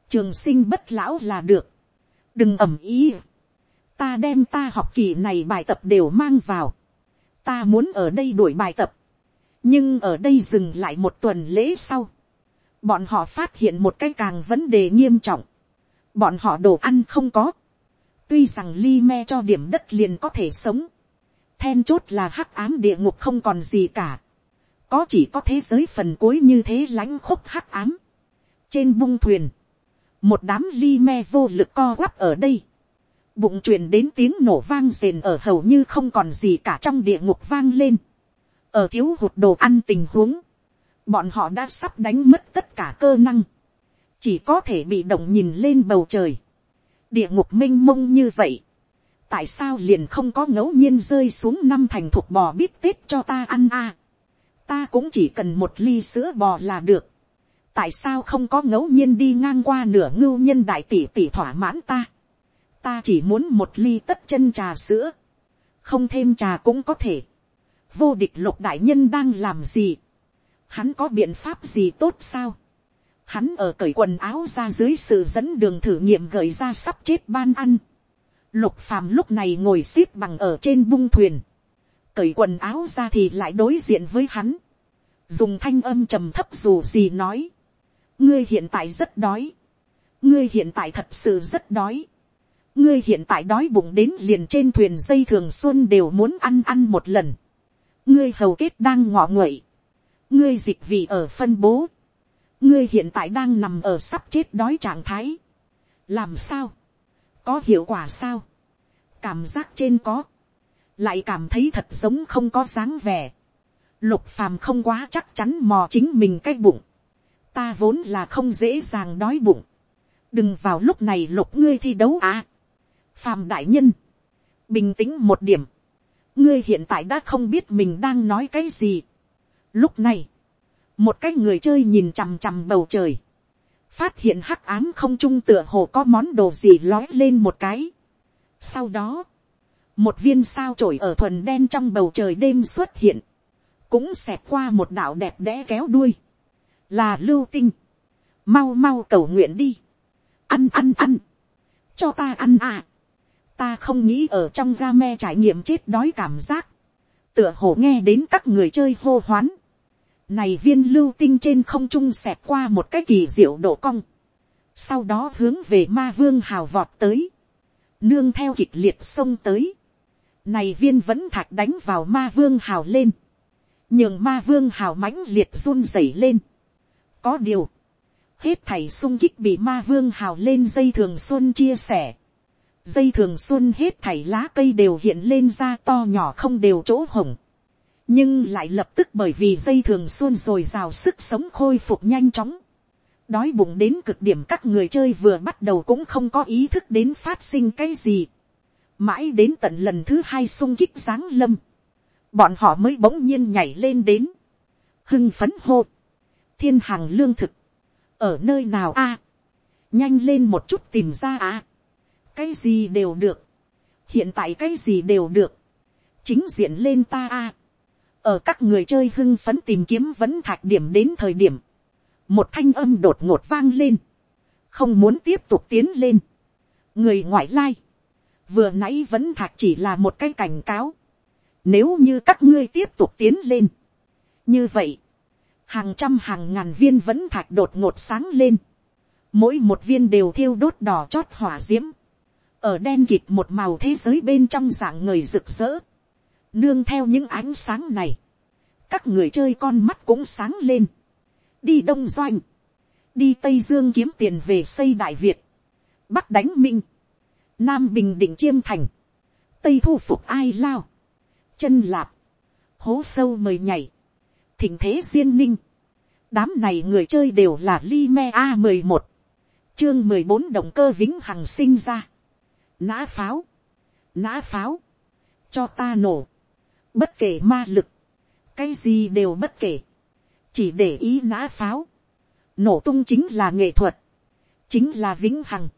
trường sinh bất lão là được, đừng ẩm ý, ta đem ta học kỳ này bài tập đều mang vào, ta muốn ở đây đuổi bài tập, nhưng ở đây dừng lại một tuần lễ sau, bọn họ phát hiện một cái càng vấn đề nghiêm trọng, bọn họ đồ ăn không có, tuy rằng ly me cho điểm đất liền có thể sống, then chốt là hắc ám địa ngục không còn gì cả, có chỉ có thế giới phần cuối như thế lãnh khúc hắc ám. trên bung thuyền, một đám ly me vô lực co quắp ở đây, bụng truyền đến tiếng nổ vang rền ở hầu như không còn gì cả trong địa ngục vang lên, ở thiếu hụt đồ ăn tình huống, bọn họ đã sắp đánh mất tất cả cơ năng, chỉ có thể bị động nhìn lên bầu trời, địa ngục m i n h mông như vậy, tại sao liền không có ngẫu nhiên rơi xuống năm thành thuộc bò bít tết cho ta ăn a, ta cũng chỉ cần một ly sữa bò là được. tại sao không có ngẫu nhiên đi ngang qua nửa ngưu nhân đại tỷ tỷ thỏa mãn ta. ta chỉ muốn một ly tất chân trà sữa. không thêm trà cũng có thể. vô địch lục đại nhân đang làm gì. hắn có biện pháp gì tốt sao. Hắn ở cởi quần áo ra dưới sự dẫn đường thử nghiệm gợi ra sắp chết ban ăn. Lục phàm lúc này ngồi xếp bằng ở trên bung thuyền. Cởi quần áo ra thì lại đối diện với hắn. Dùng thanh âm trầm thấp dù gì nói. Ngươi hiện tại rất đói. Ngươi hiện tại thật sự rất đói. Ngươi hiện tại đói bụng đến liền trên thuyền dây thường xuân đều muốn ăn ăn một lần. Ngươi hầu kết đang ngọ nguậy. Ngươi dịch vị ở phân bố ngươi hiện tại đang nằm ở sắp chết đói trạng thái. làm sao, có hiệu quả sao, cảm giác trên có, lại cảm thấy thật giống không có dáng vẻ. lục phàm không quá chắc chắn mò chính mình cái bụng. ta vốn là không dễ dàng đói bụng. đừng vào lúc này lục ngươi thi đấu à. phàm đại nhân, bình tĩnh một điểm. ngươi hiện tại đã không biết mình đang nói cái gì. lúc này, một cái người chơi nhìn chằm chằm bầu trời, phát hiện hắc ám không trung tựa hồ có món đồ gì lói lên một cái. sau đó, một viên sao trổi ở thuần đen trong bầu trời đêm xuất hiện, cũng xẹt qua một đạo đẹp đẽ kéo đuôi, là lưu tinh, mau mau cầu nguyện đi, ăn ăn ăn, cho ta ăn à, ta không nghĩ ở trong ga me trải nghiệm chết đói cảm giác, tựa hồ nghe đến các người chơi hô hoán, này viên lưu tinh trên không trung xẹt qua một cái kỳ diệu độ cong. Sau đó hướng về ma vương hào vọt tới. Nương theo kịch liệt sông tới. Này viên vẫn thạch đánh vào ma vương hào lên. nhường ma vương hào mãnh liệt run rẩy lên. Có điều. Hết thảy sung kích bị ma vương hào lên dây thường xuân chia sẻ. Dây thường xuân hết thảy lá cây đều hiện lên ra to nhỏ không đều chỗ hồng nhưng lại lập tức bởi vì dây thường xuân rồi rào sức sống khôi phục nhanh chóng. đói bụng đến cực điểm các người chơi vừa bắt đầu cũng không có ý thức đến phát sinh cái gì. mãi đến tận lần thứ hai sung kích giáng lâm. bọn họ mới bỗng nhiên nhảy lên đến. hưng phấn hô. thiên hàng lương thực. ở nơi nào a. nhanh lên một chút tìm ra a. cái gì đều được. hiện tại cái gì đều được. chính diện lên ta a ở các người chơi hưng phấn tìm kiếm vẫn thạch điểm đến thời điểm, một thanh âm đột ngột vang lên, không muốn tiếp tục tiến lên. người ngoại lai, vừa nãy vẫn thạch chỉ là một cái cảnh cáo, nếu như các ngươi tiếp tục tiến lên, như vậy, hàng trăm hàng ngàn viên vẫn thạch đột ngột sáng lên, mỗi một viên đều thiêu đốt đỏ chót hỏa d i ễ m ở đen kịt một màu thế giới bên trong dạng người rực rỡ, Nương theo những ánh sáng này. Các người chơi con mắt cũng sáng lên. Đi Đông Doanh. Đi Tây Dương kiếm tiền về xây Đại Việt. Bắc đánh Minh. Nam Bình Định Chiêm Thành. Tây thu phục ai lao. Chân lạp. Hố sâu mời nhảy. Thỉnh thế duyên ninh. Đám này người chơi đều là Li Me a mười một Chương mười bốn động cơ vĩnh hằng sinh ra. Nã pháo. Nã pháo. Cho ta nổ bất kể ma lực, cái gì đều bất kể, chỉ để ý nã pháo, nổ tung chính là nghệ thuật, chính là vĩnh hằng,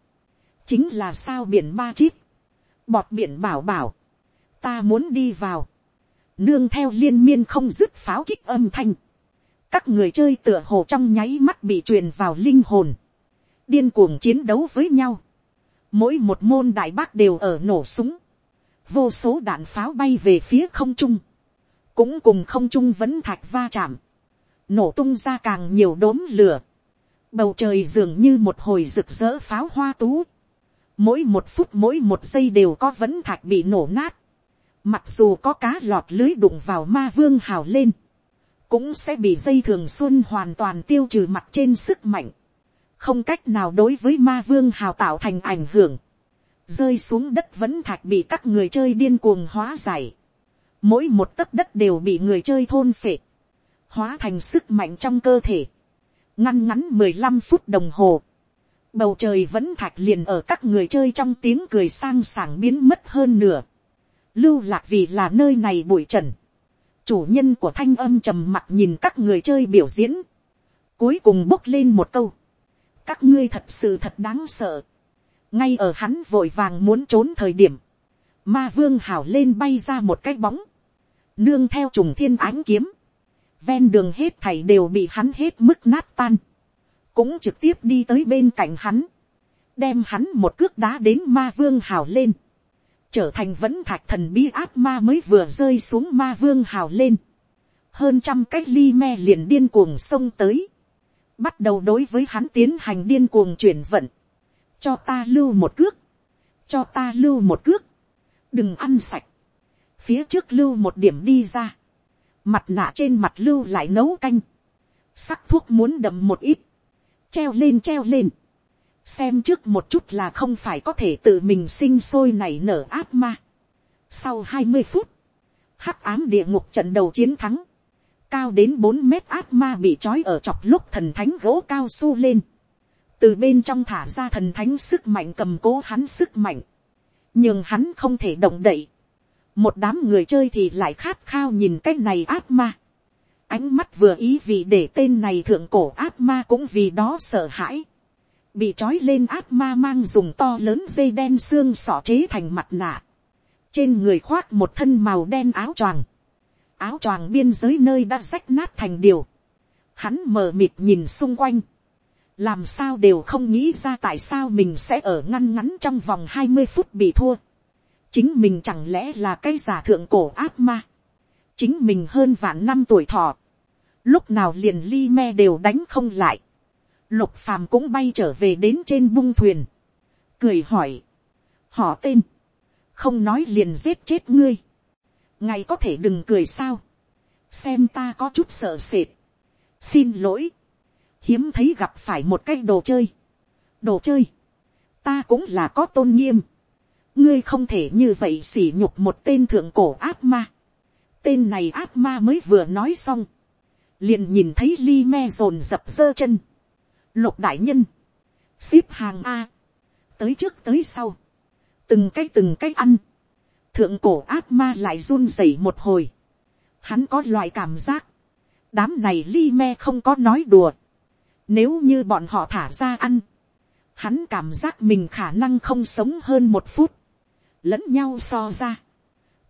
chính là sao biển ba chít, bọt biển bảo bảo, ta muốn đi vào, nương theo liên miên không dứt pháo kích âm thanh, các người chơi tựa hồ trong nháy mắt bị truyền vào linh hồn, điên cuồng chiến đấu với nhau, mỗi một môn đại bác đều ở nổ súng, vô số đạn pháo bay về phía không trung, cũng cùng không trung vẫn thạch va chạm, nổ tung ra càng nhiều đốm lửa, bầu trời dường như một hồi rực rỡ pháo hoa tú, mỗi một phút mỗi một giây đều có vẫn thạch bị nổ nát, mặc dù có cá lọt lưới đụng vào ma vương hào lên, cũng sẽ bị dây thường xuân hoàn toàn tiêu trừ mặt trên sức mạnh, không cách nào đối với ma vương hào tạo thành ảnh hưởng, rơi xuống đất vẫn thạch bị các người chơi điên cuồng hóa giải. Mỗi một tấc đất đều bị người chơi thôn phệ, hóa thành sức mạnh trong cơ thể. Ngăn ngắn mười lăm phút đồng hồ. Bầu trời vẫn thạch liền ở các người chơi trong tiếng cười sang sảng biến mất hơn nửa. Lưu lạc vì là nơi này bụi trần. Chủ nhân của thanh âm trầm mặt nhìn các người chơi biểu diễn. Cuối cùng bốc lên một câu. Các ngươi thật sự thật đáng sợ ngay ở hắn vội vàng muốn trốn thời điểm, ma vương hảo lên bay ra một cái bóng, nương theo trùng thiên ánh kiếm, ven đường hết thảy đều bị hắn hết mức nát tan, cũng trực tiếp đi tới bên cạnh hắn, đem hắn một cước đá đến ma vương hào lên, trở thành vẫn thạch thần bí ác ma mới vừa rơi xuống ma vương hào lên, hơn trăm cái ly me liền điên cuồng xông tới, bắt đầu đối với hắn tiến hành điên cuồng chuyển vận, cho ta lưu một cước, cho ta lưu một cước, đừng ăn sạch, phía trước lưu một điểm đi ra, mặt nạ trên mặt lưu lại nấu canh, sắc thuốc muốn đậm một ít, treo lên treo lên, xem trước một chút là không phải có thể tự mình sinh sôi nảy nở ác ma. Sau hai mươi phút, hắc ám địa ngục trận đầu chiến thắng, cao đến bốn mét ác ma bị trói ở chọc lúc thần thánh gỗ cao su lên, từ bên trong thả ra thần thánh sức mạnh cầm cố hắn sức mạnh, nhưng hắn không thể động đậy, một đám người chơi thì lại khát khao nhìn cái này ác ma, ánh mắt vừa ý vì để tên này thượng cổ ác ma cũng vì đó sợ hãi, bị trói lên ác ma mang dùng to lớn dây đen xương sọ chế thành mặt nạ, trên người khoác một thân màu đen áo choàng, áo choàng biên giới nơi đã rách nát thành điều, hắn mờ mịt nhìn xung quanh, làm sao đều không nghĩ ra tại sao mình sẽ ở ngăn ngắn trong vòng hai mươi phút bị thua, chính mình chẳng lẽ là cái giả thượng cổ ác ma, chính mình hơn vạn năm tuổi thọ, lúc nào liền ly me đều đánh không lại, lục phàm cũng bay trở về đến trên bung thuyền, cười hỏi, họ tên, không nói liền giết chết ngươi, ngày có thể đừng cười sao, xem ta có chút sợ sệt, xin lỗi, hiếm thấy gặp phải một cái đồ chơi, đồ chơi, ta cũng là có tôn nghiêm, ngươi không thể như vậy xỉ nhục một tên thượng cổ ác ma, tên này ác ma mới vừa nói xong, liền nhìn thấy ly me rồn dập dơ chân, lục đại nhân, ship hàng a, tới trước tới sau, từng cái từng cái ăn, thượng cổ ác ma lại run rẩy một hồi, hắn có loại cảm giác, đám này ly me không có nói đùa, nếu như bọn họ thả ra ăn, hắn cảm giác mình khả năng không sống hơn một phút, lẫn nhau so ra,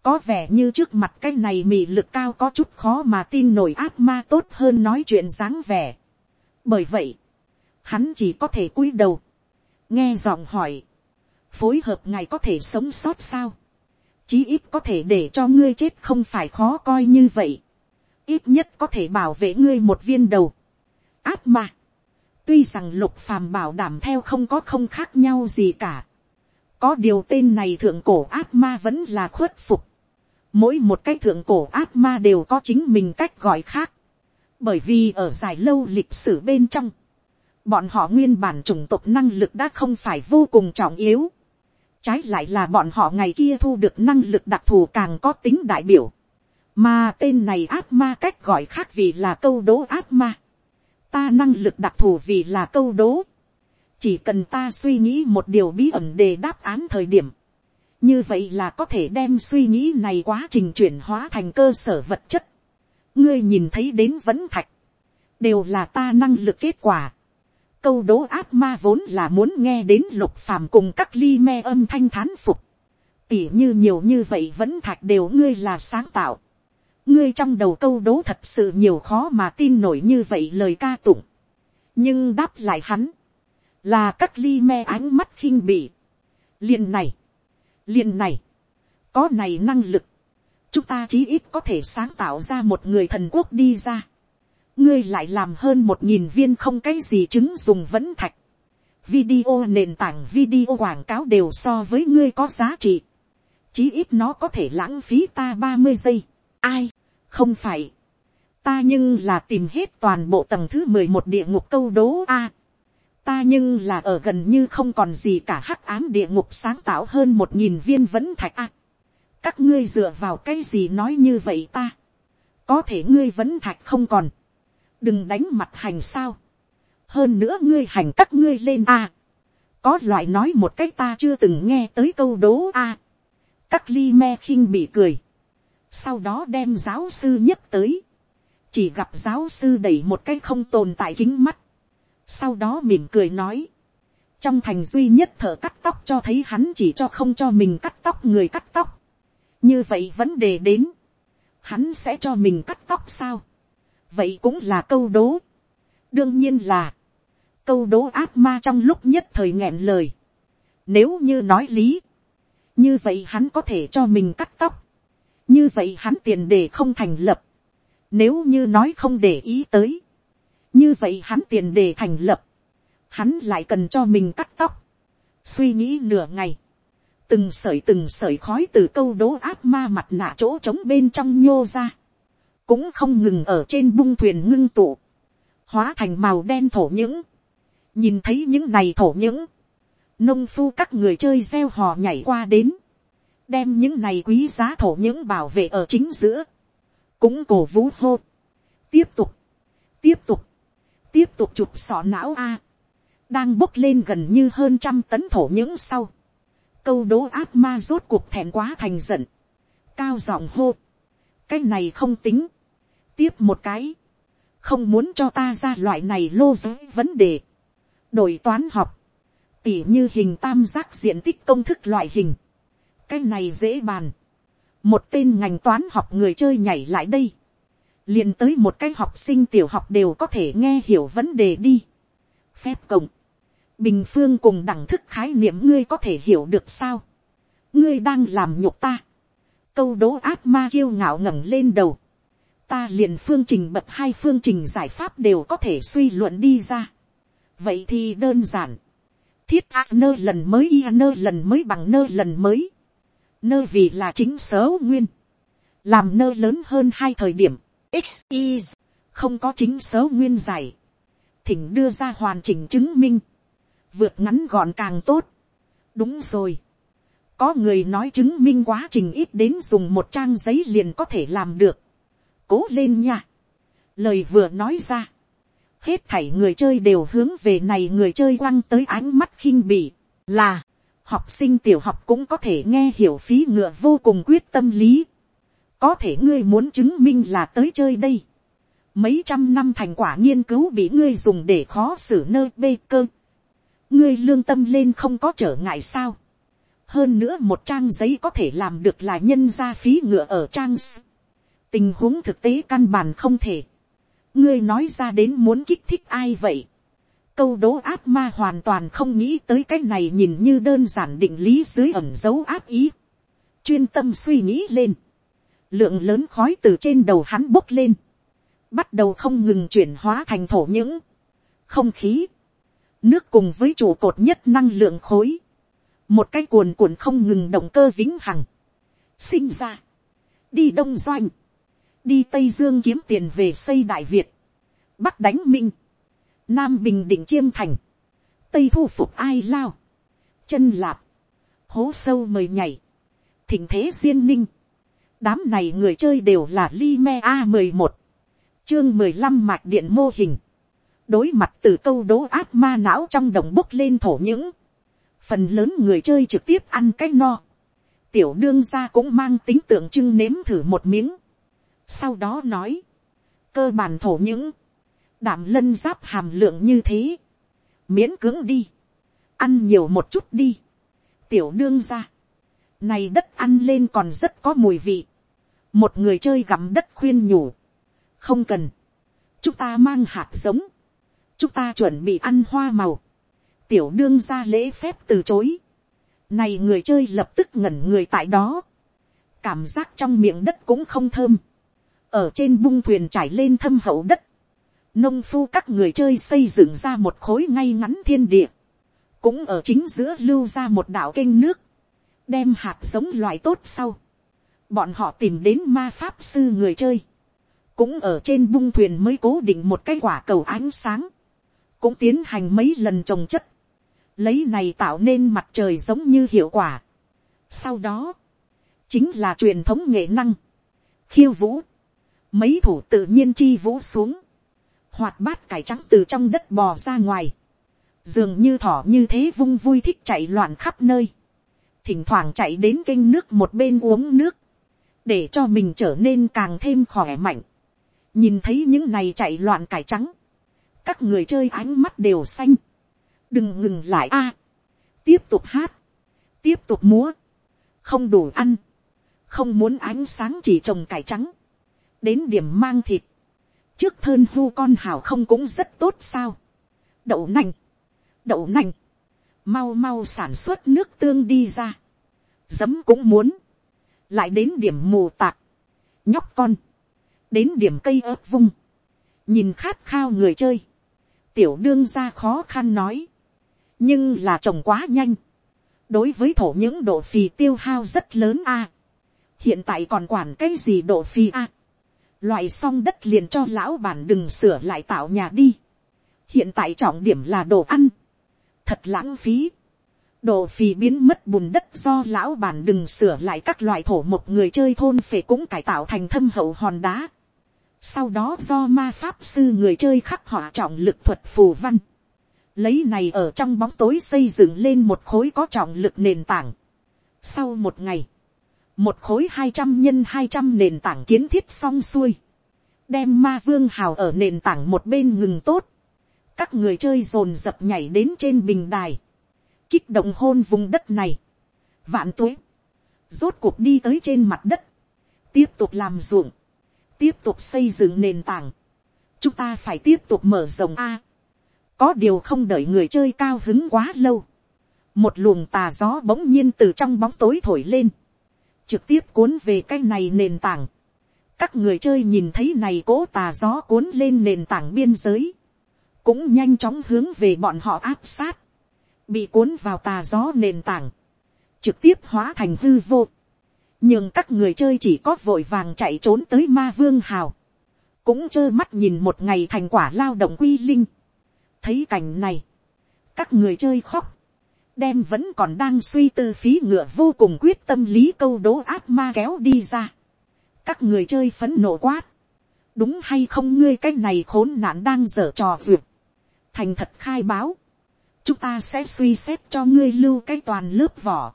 có vẻ như trước mặt cái này mị lực cao có chút khó mà tin nổi ác ma tốt hơn nói chuyện dáng vẻ. bởi vậy, hắn chỉ có thể cúi đầu, nghe giọng hỏi, phối hợp ngài có thể sống sót sao, chí ít có thể để cho ngươi chết không phải khó coi như vậy, ít nhất có thể bảo vệ ngươi một viên đầu, ác ma, tuy rằng lục phàm bảo đảm theo không có không khác nhau gì cả, có điều tên này thượng cổ ác ma vẫn là khuất phục, mỗi một cái thượng cổ ác ma đều có chính mình cách gọi khác, bởi vì ở dài lâu lịch sử bên trong, bọn họ nguyên bản chủng tộc năng lực đã không phải vô cùng trọng yếu, trái lại là bọn họ ngày kia thu được năng lực đặc thù càng có tính đại biểu, mà tên này ác ma cách gọi khác vì là câu đố ác ma, ta năng lực đặc thù vì là câu đố, chỉ cần ta suy nghĩ một điều bí ẩn để đáp án thời điểm, như vậy là có thể đem suy nghĩ này quá trình chuyển hóa thành cơ sở vật chất. ngươi nhìn thấy đến vẫn thạch, đều là ta năng lực kết quả. câu đố áp ma vốn là muốn nghe đến lục phàm cùng các ly me âm thanh thán phục. tỉ như nhiều như vậy vẫn thạch đều ngươi là sáng tạo ngươi trong đầu câu đố thật sự nhiều khó mà tin nổi như vậy lời ca tụng. nhưng đáp lại hắn, là các ly me ánh mắt khinh bỉ. liền này, liền này, có này năng lực, chúng ta chí ít có thể sáng tạo ra một người thần quốc đi ra. ngươi lại làm hơn một nghìn viên không cái gì chứng dùng vẫn thạch. video nền tảng video quảng cáo đều so với ngươi có giá trị. chí ít nó có thể lãng phí ta ba mươi giây ai, không phải. ta nhưng là tìm hết toàn bộ tầng thứ mười một địa ngục câu đố a ta nhưng là ở gần như không còn gì cả hắc ám địa ngục sáng tạo hơn một nghìn viên vẫn thạch a. các ngươi dựa vào cái gì nói như vậy ta. có thể ngươi vẫn thạch không còn. đừng đánh mặt hành sao. hơn nữa ngươi hành các ngươi lên a. có loại nói một cách ta chưa từng nghe tới câu đố a. các ly me khinh bị cười sau đó đem giáo sư nhấc tới. chỉ gặp giáo sư đẩy một cái không tồn tại kính mắt sau đó mỉm cười nói, trong thành duy nhất thợ cắt tóc cho thấy hắn chỉ cho không cho mình cắt tóc người cắt tóc. như vậy vấn đề đến, hắn sẽ cho mình cắt tóc sao, vậy cũng là câu đố. đương nhiên là, câu đố ác ma trong lúc nhất thời nghẹn lời. Nếu như nói lý, như vậy hắn có thể cho mình cắt tóc, như vậy hắn tiền đề không thành lập, nếu như nói không để ý tới, như vậy hắn tiền đề thành lập, hắn lại cần cho mình cắt tóc, suy nghĩ nửa ngày, từng sởi từng sởi khói từ câu đố ác ma mặt nạ chỗ trống bên trong nhô ra, cũng không ngừng ở trên bung thuyền ngưng tụ, hóa thành màu đen thổ những, nhìn thấy những này thổ những, nông phu các người chơi gieo hò nhảy qua đến, đem những này quý giá thổ những bảo vệ ở chính giữa, cũng cổ vũ hô, tiếp tục, tiếp tục, tiếp tục chụp sọ não a, đang bốc lên gần như hơn trăm tấn thổ những sau, câu đố ác ma rốt cuộc thẹn quá thành giận, cao giọng hô, cái này không tính, tiếp một cái, không muốn cho ta ra loại này lô giới vấn đề, đổi toán học, tỉ như hình tam giác diện tích công thức loại hình, cái này dễ bàn, một tên ngành toán học người chơi nhảy lại đây, liền tới một cái học sinh tiểu học đều có thể nghe hiểu vấn đề đi. phép cộng, bình phương cùng đẳng thức khái niệm ngươi có thể hiểu được sao, ngươi đang làm nhục ta, câu đố ác ma kiêu ngạo ngẩng lên đầu, ta liền phương trình bật hai phương trình giải pháp đều có thể suy luận đi ra. vậy thì đơn giản, thiết a nơ lần mới y nơ lần mới bằng nơ lần mới, nơ vì là chính sớ nguyên, làm nơ lớn hơn hai thời điểm, x y không có chính sớ nguyên giải, thỉnh đưa ra hoàn chỉnh chứng minh, vượt ngắn gọn càng tốt. đúng rồi, có người nói chứng minh quá trình ít đến dùng một trang giấy liền có thể làm được, cố lên nha, lời vừa nói ra, hết thảy người chơi đều hướng về này người chơi quăng tới ánh mắt khinh bỉ, là, học sinh tiểu học cũng có thể nghe hiểu phí ngựa vô cùng quyết tâm lý. có thể ngươi muốn chứng minh là tới chơi đây. mấy trăm năm thành quả nghiên cứu bị ngươi dùng để khó xử nơi bê cơ. ngươi lương tâm lên không có trở ngại sao. hơn nữa một trang giấy có thể làm được là nhân ra phí ngựa ở trang s. tình huống thực tế căn bản không thể. ngươi nói ra đến muốn kích thích ai vậy câu đố áp ma hoàn toàn không nghĩ tới cái này nhìn như đơn giản định lý dưới ẩm dấu ác ý. chuyên tâm suy nghĩ lên. lượng lớn khói từ trên đầu hắn bốc lên. bắt đầu không ngừng chuyển hóa thành thổ những không khí. nước cùng với trụ cột nhất năng lượng khối. một cái cuồn cuộn không ngừng động cơ vĩnh hằng. sinh ra. đi đông doanh. đi tây dương kiếm tiền về xây đại việt. bắc đánh minh nam bình định chiêm thành, tây thu phục ai lao, chân lạp, hố sâu mời nhảy, thỉnh thế duyên ninh, đám này người chơi đều là li me a mười một, chương mười lăm mạch điện mô hình, đối mặt từ câu đố ác ma não trong đồng bốc lên thổ những, phần lớn người chơi trực tiếp ăn cái no, tiểu đương gia cũng mang tính tượng trưng nếm thử một miếng, sau đó nói, cơ bản thổ những, đảm lân giáp hàm lượng như thế, miễn cưỡng đi, ăn nhiều một chút đi, tiểu đương ra, này đất ăn lên còn rất có mùi vị, một người chơi gặm đất khuyên nhủ, không cần, chúng ta mang hạt giống, chúng ta chuẩn bị ăn hoa màu, tiểu đương ra lễ phép từ chối, này người chơi lập tức ngẩn người tại đó, cảm giác trong miệng đất cũng không thơm, ở trên bung thuyền trải lên thâm hậu đất, nông phu các người chơi xây dựng ra một khối ngay ngắn thiên địa, cũng ở chính giữa lưu ra một đảo kênh nước, đem hạt giống loại tốt sau, bọn họ tìm đến ma pháp sư người chơi, cũng ở trên bung thuyền mới cố định một cái quả cầu ánh sáng, cũng tiến hành mấy lần trồng chất, lấy này tạo nên mặt trời giống như hiệu quả. Sau đó, chính là truyền thống nghệ năng, khiêu vũ, mấy thủ tự nhiên chi vũ xuống, hoạt bát cải trắng từ trong đất bò ra ngoài, dường như thỏ như thế vung vui thích chạy loạn khắp nơi, thỉnh thoảng chạy đến kênh nước một bên uống nước, để cho mình trở nên càng thêm khỏe mạnh, nhìn thấy những này chạy loạn cải trắng, các người chơi ánh mắt đều xanh, đừng ngừng lại a, tiếp tục hát, tiếp tục múa, không đủ ăn, không muốn ánh sáng chỉ trồng cải trắng, đến điểm mang thịt, trước thơn hu con hào không cũng rất tốt sao. đậu nành, đậu nành, mau mau sản xuất nước tương đi ra, dấm cũng muốn, lại đến điểm mù tạc, nhóc con, đến điểm cây ớt vung, nhìn khát khao người chơi, tiểu đương ra khó khăn nói, nhưng là trồng quá nhanh, đối với thổ những độ phì tiêu hao rất lớn a, hiện tại còn quản cái gì độ phì a, loại xong đất liền cho lão bản đừng sửa lại tạo nhà đi, hiện tại trọng điểm là đồ ăn, thật lãng phí, đồ phì biến mất bùn đất do lão bản đừng sửa lại các loại thổ một người chơi thôn phải cũng cải tạo thành thâm hậu hòn đá. Sau đó do ma pháp sư người chơi khắc họa trọng lực thuật phù văn. Lấy này ở trong bóng tối xây dựng lên một khối có trọng lực nền tảng. Sau một ngày, một khối hai trăm nhân hai trăm nền tảng kiến thiết xong xuôi. Đem ma vương hào ở nền tảng một bên ngừng tốt. Các người chơi dồn dập nhảy đến trên bình đài kích động hôn vùng đất này. Vạn tuế. Rốt cuộc đi tới trên mặt đất. Tiếp tục làm ruộng. Tiếp tục xây dựng nền tảng. Chúng ta phải tiếp tục mở rộng A. Có điều không đợi người chơi cao hứng quá lâu. Một luồng tà gió bỗng nhiên từ trong bóng tối thổi lên. Trực tiếp cuốn về cái này nền tảng. Các người chơi nhìn thấy này cố tà gió cuốn lên nền tảng biên giới. Cũng nhanh chóng hướng về bọn họ áp sát bị cuốn vào tà gió nền tảng, trực tiếp hóa thành hư vô, nhưng các người chơi chỉ có vội vàng chạy trốn tới ma vương hào, cũng trơ mắt nhìn một ngày thành quả lao động quy linh. thấy cảnh này, các người chơi khóc, đem vẫn còn đang suy tư phí ngựa vô cùng quyết tâm lý câu đố áp ma kéo đi ra. các người chơi phấn nộ quát, đúng hay không ngươi cái này khốn nạn đang dở trò duyệt. thành thật khai báo, chúng ta sẽ suy xét cho ngươi lưu cái toàn lớp vỏ,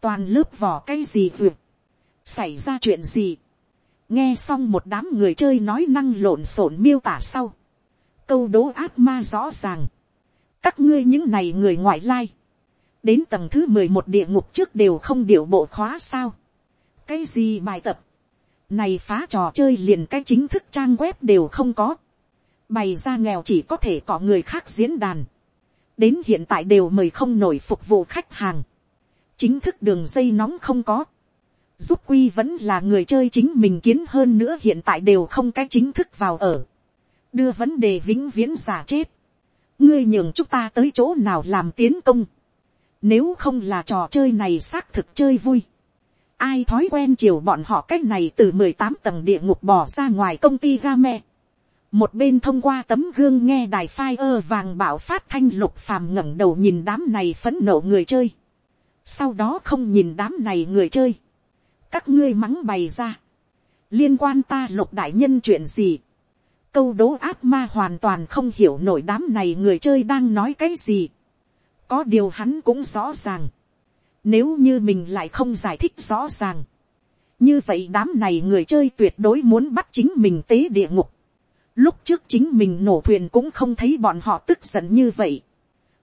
toàn lớp vỏ cái gì duyệt. xảy ra chuyện gì, nghe xong một đám người chơi nói năng lộn xộn miêu tả sau, câu đố ác ma rõ ràng, các ngươi những này người ngoại lai, đến tầng thứ mười một địa ngục trước đều không điệu bộ khóa sao, cái gì bài tập, này phá trò chơi liền cái chính thức trang web đều không có, bày ra nghèo chỉ có thể có người khác diễn đàn, đến hiện tại đều mời không nổi phục vụ khách hàng. chính thức đường dây nóng không có. giúp quy vẫn là người chơi chính mình kiến hơn nữa hiện tại đều không cái chính thức vào ở. đưa vấn đề vĩnh viễn giả chết. ngươi nhường chúng ta tới chỗ nào làm tiến công nếu không là trò chơi này xác thực chơi vui. ai thói quen chiều bọn họ cách này từ mười tám tầng địa ngục bỏ ra ngoài công ty game một bên thông qua tấm gương nghe đài phai ơ vàng bảo phát thanh lục phàm ngẩng đầu nhìn đám này phấn nộ người chơi. sau đó không nhìn đám này người chơi. các ngươi mắng bày ra. liên quan ta lục đại nhân chuyện gì. câu đố áp ma hoàn toàn không hiểu nổi đám này người chơi đang nói cái gì có điều hắn cũng rõ ràng. nếu như mình lại không giải thích rõ ràng. như vậy đám này người chơi tuyệt đối muốn bắt chính mình tế địa ngục Lúc trước chính mình nổ thuyền cũng không thấy bọn họ tức giận như vậy.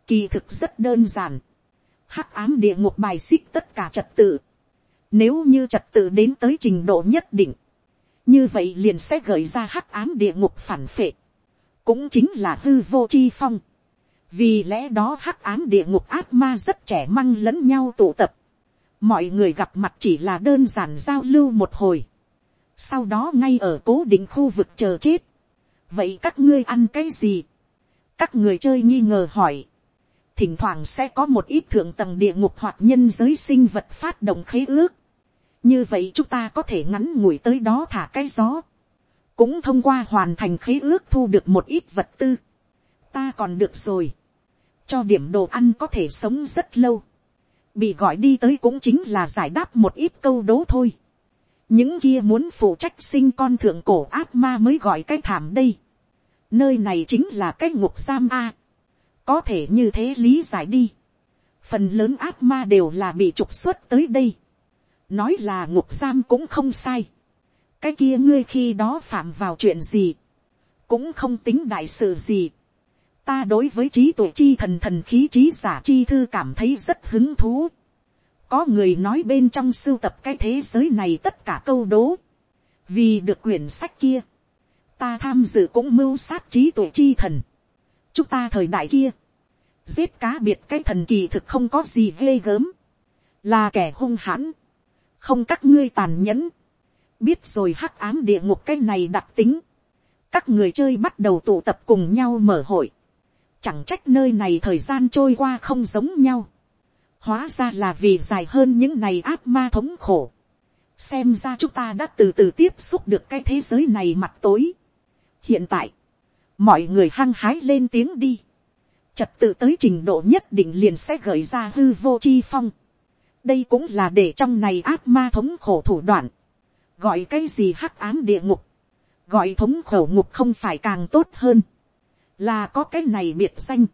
Kỳ thực rất đơn giản. Hắc ám địa ngục bài xích tất cả trật tự. Nếu như trật tự đến tới trình độ nhất định. Như vậy liền sẽ gợi ra hắc ám địa ngục phản phệ. Cũng chính là hư vô chi phong. Vì lẽ đó hắc ám địa ngục ác ma rất trẻ măng lẫn nhau tụ tập. Mọi người gặp mặt chỉ là đơn giản giao lưu một hồi. Sau đó ngay ở cố định khu vực chờ chết. Vậy các ngươi ăn cái gì, các người chơi nghi ngờ hỏi, thỉnh thoảng sẽ có một ít thượng tầng địa ngục hoặc nhân giới sinh vật phát động khế ước, như vậy chúng ta có thể ngắn ngủi tới đó thả cái gió, cũng thông qua hoàn thành khế ước thu được một ít vật tư, ta còn được rồi, cho điểm đồ ăn có thể sống rất lâu, bị gọi đi tới cũng chính là giải đáp một ít câu đố thôi những kia muốn phụ trách sinh con thượng cổ ác ma mới gọi cái thảm đây. nơi này chính là cái ngục giam a. có thể như thế lý giải đi. phần lớn ác ma đều là bị trục xuất tới đây. nói là ngục giam cũng không sai. cái kia ngươi khi đó phạm vào chuyện gì. cũng không tính đại sự gì ta đối với trí tuệ chi thần thần khí trí giả chi thư cảm thấy rất hứng thú có người nói bên trong sưu tập cái thế giới này tất cả câu đố. Vì được quyển sách kia. Ta tham dự cũng mưu sát trí tuệ chi thần. chúng ta thời đại kia, giết cá biệt cái thần kỳ thực không có gì ghê gớm, là kẻ hung hãn, không các ngươi tàn nhẫn, biết rồi hắc ám địa ngục cái này đặc tính, các người chơi bắt đầu tụ tập cùng nhau mở hội, chẳng trách nơi này thời gian trôi qua không giống nhau, hóa ra là vì dài hơn những này ác ma thống khổ, xem ra chúng ta đã từ từ tiếp xúc được cái thế giới này mặt tối. hiện tại, mọi người hăng hái lên tiếng đi, trật tự tới trình độ nhất định liền sẽ gợi ra hư vô chi phong. đây cũng là để trong này ác ma thống khổ thủ đoạn, gọi cái gì hắc ám địa ngục, gọi thống khổ ngục không phải càng tốt hơn, là có cái này biệt danh.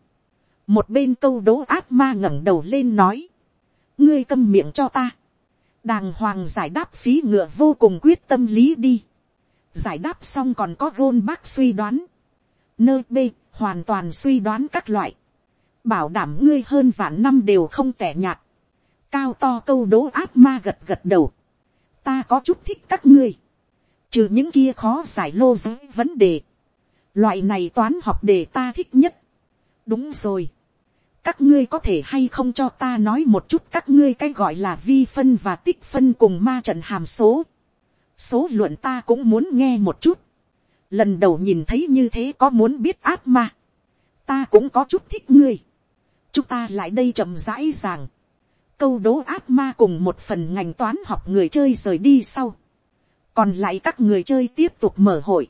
một bên câu đố ác ma ngẩng đầu lên nói, ngươi câm miệng cho ta, đàng hoàng giải đáp phí ngựa vô cùng quyết tâm lý đi, giải đáp xong còn có gôn bác suy đoán, nơi b hoàn toàn suy đoán các loại, bảo đảm ngươi hơn vạn năm đều không tẻ nhạt, cao to câu đố ác ma gật gật đầu, ta có chút thích các ngươi, trừ những kia khó giải lô giới vấn đề, loại này toán học đề ta thích nhất, đúng rồi, các ngươi có thể hay không cho ta nói một chút các ngươi cái gọi là vi phân và tích phân cùng ma trận hàm số. số luận ta cũng muốn nghe một chút. lần đầu nhìn thấy như thế có muốn biết ác ma. ta cũng có chút thích ngươi. chúng ta lại đây chậm rãi ràng. câu đố ác ma cùng một phần ngành toán học người chơi rời đi sau. còn lại các người chơi tiếp tục mở hội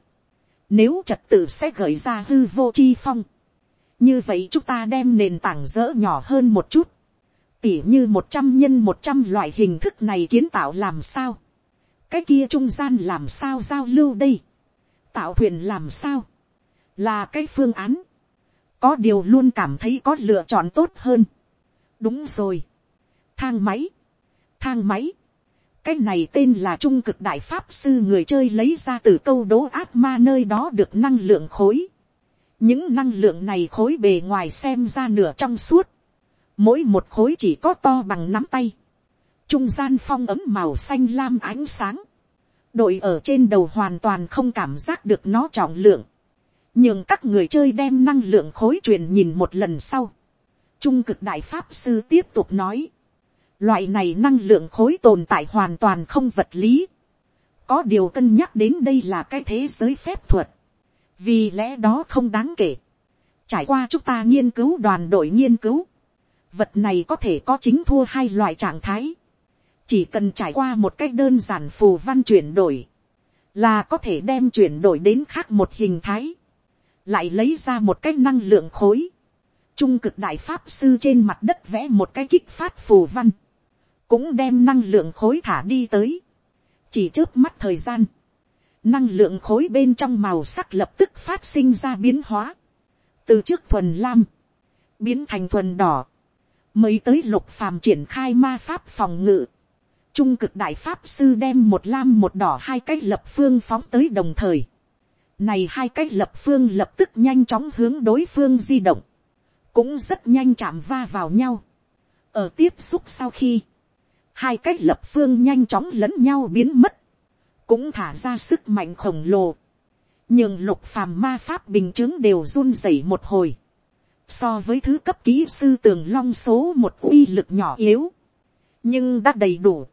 nếu trật tự sẽ gợi ra hư vô chi phong. Như vậy chúng ta đem nền tảng dỡ nhỏ hơn một chút, tỉ như một trăm nhân một trăm loại hình thức này kiến tạo làm sao, cái kia trung gian làm sao giao lưu đây, tạo thuyền làm sao, là cái phương án, có điều luôn cảm thấy có lựa chọn tốt hơn. đúng rồi, thang máy, thang máy, cái này tên là trung cực đại pháp sư người chơi lấy ra từ câu đố ác ma nơi đó được năng lượng khối. Những năng lượng này khối bề ngoài xem ra nửa trong suốt, mỗi một khối chỉ có to bằng nắm tay, trung gian phong ấm màu xanh lam ánh sáng, đội ở trên đầu hoàn toàn không cảm giác được nó trọng lượng, nhưng các người chơi đem năng lượng khối truyền nhìn một lần sau, trung cực đại pháp sư tiếp tục nói, loại này năng lượng khối tồn tại hoàn toàn không vật lý, có điều cân nhắc đến đây là cái thế giới phép thuật, vì lẽ đó không đáng kể. trải qua chúng ta nghiên cứu đoàn đội nghiên cứu, vật này có thể có chính thua hai loại trạng thái. chỉ cần trải qua một cách đơn giản phù văn chuyển đổi, là có thể đem chuyển đổi đến khác một hình thái, lại lấy ra một cách năng lượng khối. trung cực đại pháp sư trên mặt đất vẽ một cái kích phát phù văn, cũng đem năng lượng khối thả đi tới, chỉ trước mắt thời gian, năng lượng khối bên trong màu sắc lập tức phát sinh ra biến hóa, từ trước thuần lam, biến thành thuần đỏ, mới tới lục phàm triển khai ma pháp phòng ngự, trung cực đại pháp sư đem một lam một đỏ hai cách lập phương phóng tới đồng thời, này hai cách lập phương lập tức nhanh chóng hướng đối phương di động, cũng rất nhanh chạm va vào nhau, ở tiếp xúc sau khi, hai cách lập phương nhanh chóng lẫn nhau biến mất, cũng thả ra sức mạnh khổng lồ, nhưng lục phàm ma pháp bình chứng đều run rẩy một hồi, so với thứ cấp kỹ sư tường long số một uy lực nhỏ yếu, nhưng đã đầy đủ,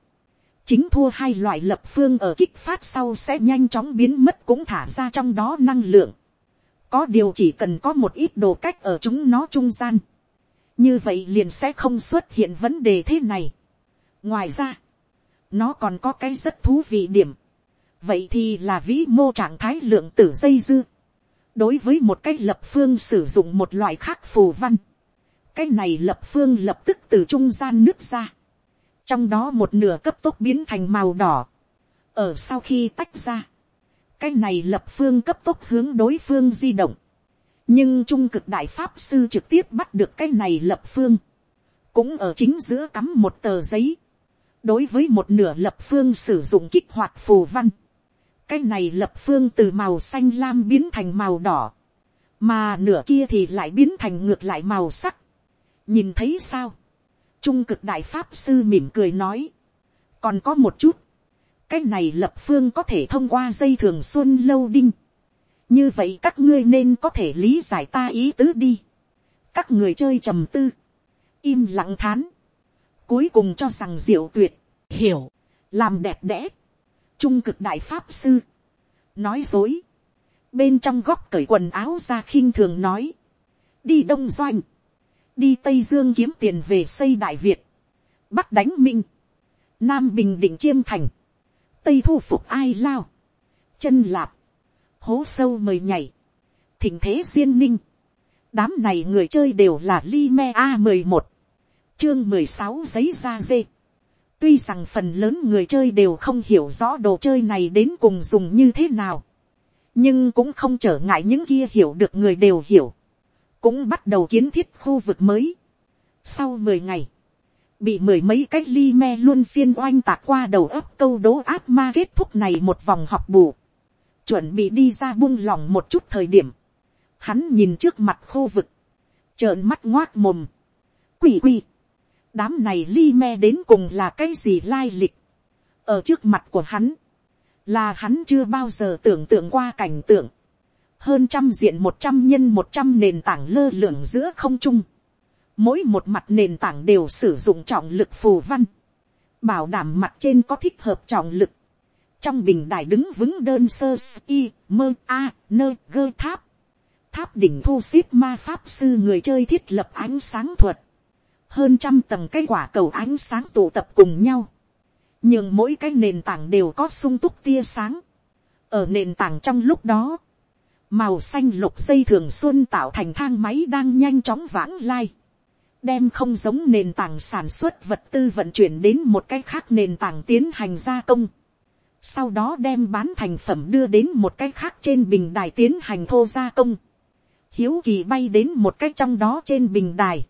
chính thua hai loại lập phương ở kích phát sau sẽ nhanh chóng biến mất cũng thả ra trong đó năng lượng, có điều chỉ cần có một ít đồ cách ở chúng nó trung gian, như vậy liền sẽ không xuất hiện vấn đề thế này ngoài ra, nó còn có cái rất thú vị điểm, vậy thì là vĩ mô trạng thái lượng tử dây dư. đối với một cái lập phương sử dụng một loại khác phù văn, cái này lập phương lập tức từ trung gian nước ra, trong đó một nửa cấp tốc biến thành màu đỏ, ở sau khi tách ra, cái này lập phương cấp tốc hướng đối phương di động, nhưng trung cực đại pháp sư trực tiếp bắt được cái này lập phương, cũng ở chính giữa cắm một tờ giấy, đối với một nửa lập phương sử dụng kích hoạt phù văn, cái này lập phương từ màu xanh lam biến thành màu đỏ, mà nửa kia thì lại biến thành ngược lại màu sắc. nhìn thấy sao, trung cực đại pháp sư mỉm cười nói, còn có một chút, cái này lập phương có thể thông qua dây thường xuân lâu đinh, như vậy các ngươi nên có thể lý giải ta ý tứ đi. các người chơi trầm tư, im lặng thán, cuối cùng cho rằng diệu tuyệt, hiểu, làm đẹp đẽ, trung cực đại pháp sư, nói dối, bên trong góc cởi quần áo ra khinh thường nói, đi đông doanh, đi tây dương kiếm tiền về xây đại việt, bắc đánh minh, nam bình định chiêm thành, tây thu phục ai lao, chân lạp, hố sâu mời nhảy, thỉnh thế duyên ninh, đám này người chơi đều là li me a mười một, chương mười sáu giấy da dê, tuy rằng phần lớn người chơi đều không hiểu rõ đồ chơi này đến cùng dùng như thế nào, nhưng cũng không trở ngại những kia hiểu được người đều hiểu, cũng bắt đầu kiến thiết khu vực mới. Sau mười ngày, bị mười mấy cách ly me luôn phiên oanh tạc qua đầu ấp câu đố áp ma kết thúc này một vòng học bù, chuẩn bị đi ra buông lỏng một chút thời điểm, hắn nhìn trước mặt khu vực, trợn mắt ngoác mồm, quỷ quỷ, đám này li me đến cùng là cái gì lai lịch, ở trước mặt của hắn, là hắn chưa bao giờ tưởng tượng qua cảnh tượng, hơn trăm diện một trăm nhân một trăm nền tảng lơ lửng giữa không trung, mỗi một mặt nền tảng đều sử dụng trọng lực phù văn, bảo đảm mặt trên có thích hợp trọng lực, trong bình đài đứng vững đơn sơ i mơ a nơ gơ tháp, tháp đỉnh thu ship ma pháp sư người chơi thiết lập ánh sáng thuật, hơn trăm tầng cái quả cầu ánh sáng tụ tập cùng nhau, nhưng mỗi cái nền tảng đều có sung túc tia sáng. ở nền tảng trong lúc đó, màu xanh lục dây thường xuân tạo thành thang máy đang nhanh chóng vãng lai, đem không giống nền tảng sản xuất vật tư vận chuyển đến một cái khác nền tảng tiến hành gia công, sau đó đem bán thành phẩm đưa đến một cái khác trên bình đài tiến hành thô gia công, hiếu kỳ bay đến một cái trong đó trên bình đài,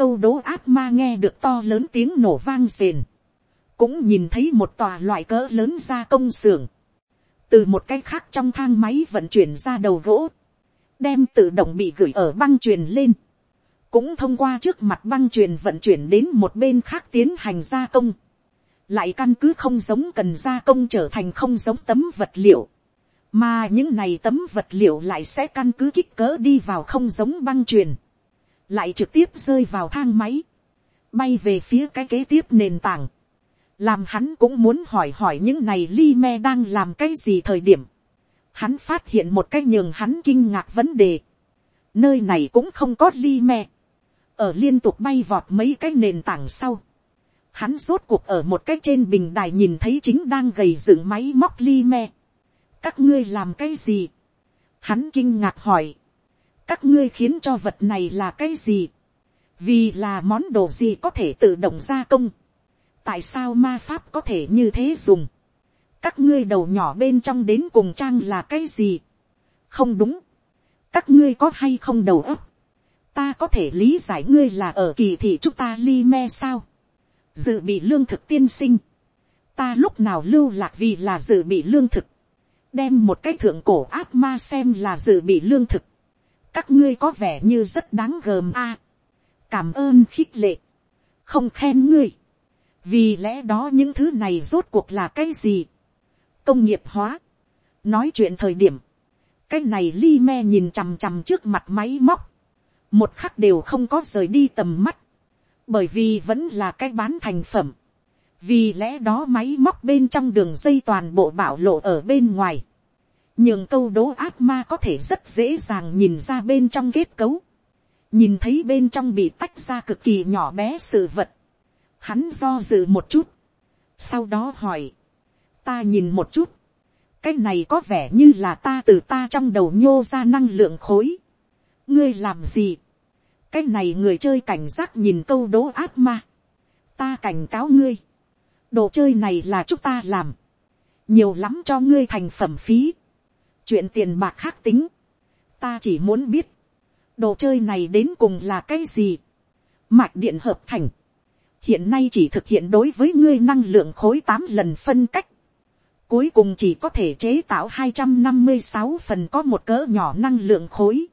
câu đố át ma nghe được to lớn tiếng nổ vang rền, cũng nhìn thấy một tòa loại cỡ lớn ra công xưởng, từ một cái khác trong thang máy vận chuyển ra đầu gỗ, đem tự động bị gửi ở băng truyền lên, cũng thông qua trước mặt băng truyền vận chuyển đến một bên khác tiến hành gia công, lại căn cứ không giống cần gia công trở thành không giống tấm vật liệu, mà những này tấm vật liệu lại sẽ căn cứ kích cỡ đi vào không giống băng truyền, lại trực tiếp rơi vào thang máy, bay về phía cái kế tiếp nền tảng, làm hắn cũng muốn hỏi hỏi những này li me đang làm cái gì thời điểm, hắn phát hiện một cái nhường hắn kinh ngạc vấn đề, nơi này cũng không có li me, ở liên tục bay vọt mấy cái nền tảng sau, hắn rốt cuộc ở một cái trên bình đài nhìn thấy chính đang gầy dựng máy móc li me, các ngươi làm cái gì, hắn kinh ngạc hỏi, các ngươi khiến cho vật này là cái gì, vì là món đồ gì có thể tự động gia công, tại sao ma pháp có thể như thế dùng, các ngươi đầu nhỏ bên trong đến cùng trang là cái gì, không đúng, các ngươi có hay không đầu óc, ta có thể lý giải ngươi là ở kỳ thị chúng ta li me sao, dự bị lương thực tiên sinh, ta lúc nào lưu lạc vì là dự bị lương thực, đem một cái thượng cổ ác ma xem là dự bị lương thực, các ngươi có vẻ như rất đáng gờm a, cảm ơn khích lệ, không khen ngươi, vì lẽ đó những thứ này rốt cuộc là cái gì, công nghiệp hóa, nói chuyện thời điểm, cái này li me nhìn chằm chằm trước mặt máy móc, một khắc đều không có rời đi tầm mắt, bởi vì vẫn là cái bán thành phẩm, vì lẽ đó máy móc bên trong đường dây toàn bộ bảo lộ ở bên ngoài, nhường câu đố ác ma có thể rất dễ dàng nhìn ra bên trong kết cấu, nhìn thấy bên trong bị tách ra cực kỳ nhỏ bé sự vật, Hắn do dự một chút. Sau đó hỏi. Ta nhìn một chút. Cái này có vẻ như là ta từ ta trong đầu nhô ra năng lượng khối. Ngươi làm gì? Cái này người chơi cảnh giác nhìn câu đố ác ma. Ta cảnh cáo ngươi. Đồ chơi này là chúng ta làm. Nhiều lắm cho ngươi thành phẩm phí. Chuyện tiền bạc khác tính. Ta chỉ muốn biết. Đồ chơi này đến cùng là cái gì? Mạch điện hợp thành hiện nay chỉ thực hiện đối với ngươi năng lượng khối tám lần phân cách, cuối cùng chỉ có thể chế tạo hai trăm năm mươi sáu phần có một cỡ nhỏ năng lượng khối,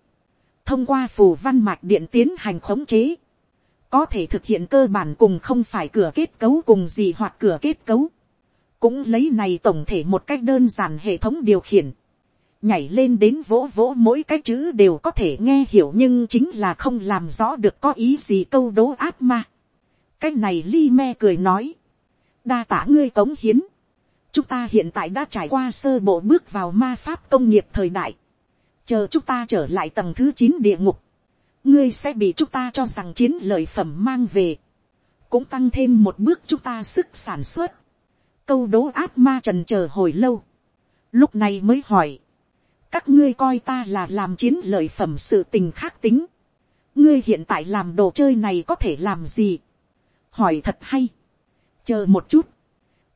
thông qua phù văn mạch điện tiến hành khống chế, có thể thực hiện cơ bản cùng không phải cửa kết cấu cùng gì hoặc cửa kết cấu, cũng lấy này tổng thể một cách đơn giản hệ thống điều khiển, nhảy lên đến vỗ vỗ mỗi cái chữ đều có thể nghe hiểu nhưng chính là không làm rõ được có ý gì câu đố ác ma. cái này li me cười nói, đa tả ngươi cống hiến, chúng ta hiện tại đã trải qua sơ bộ bước vào ma pháp công nghiệp thời đại, chờ chúng ta trở lại tầng thứ chín địa ngục, ngươi sẽ bị chúng ta cho rằng chiến lợi phẩm mang về, cũng tăng thêm một bước chúng ta sức sản xuất. câu đố ác ma trần chờ hồi lâu, lúc này mới hỏi, các ngươi coi ta là làm chiến lợi phẩm sự tình khác tính, ngươi hiện tại làm đồ chơi này có thể làm gì, hỏi thật hay, chờ một chút,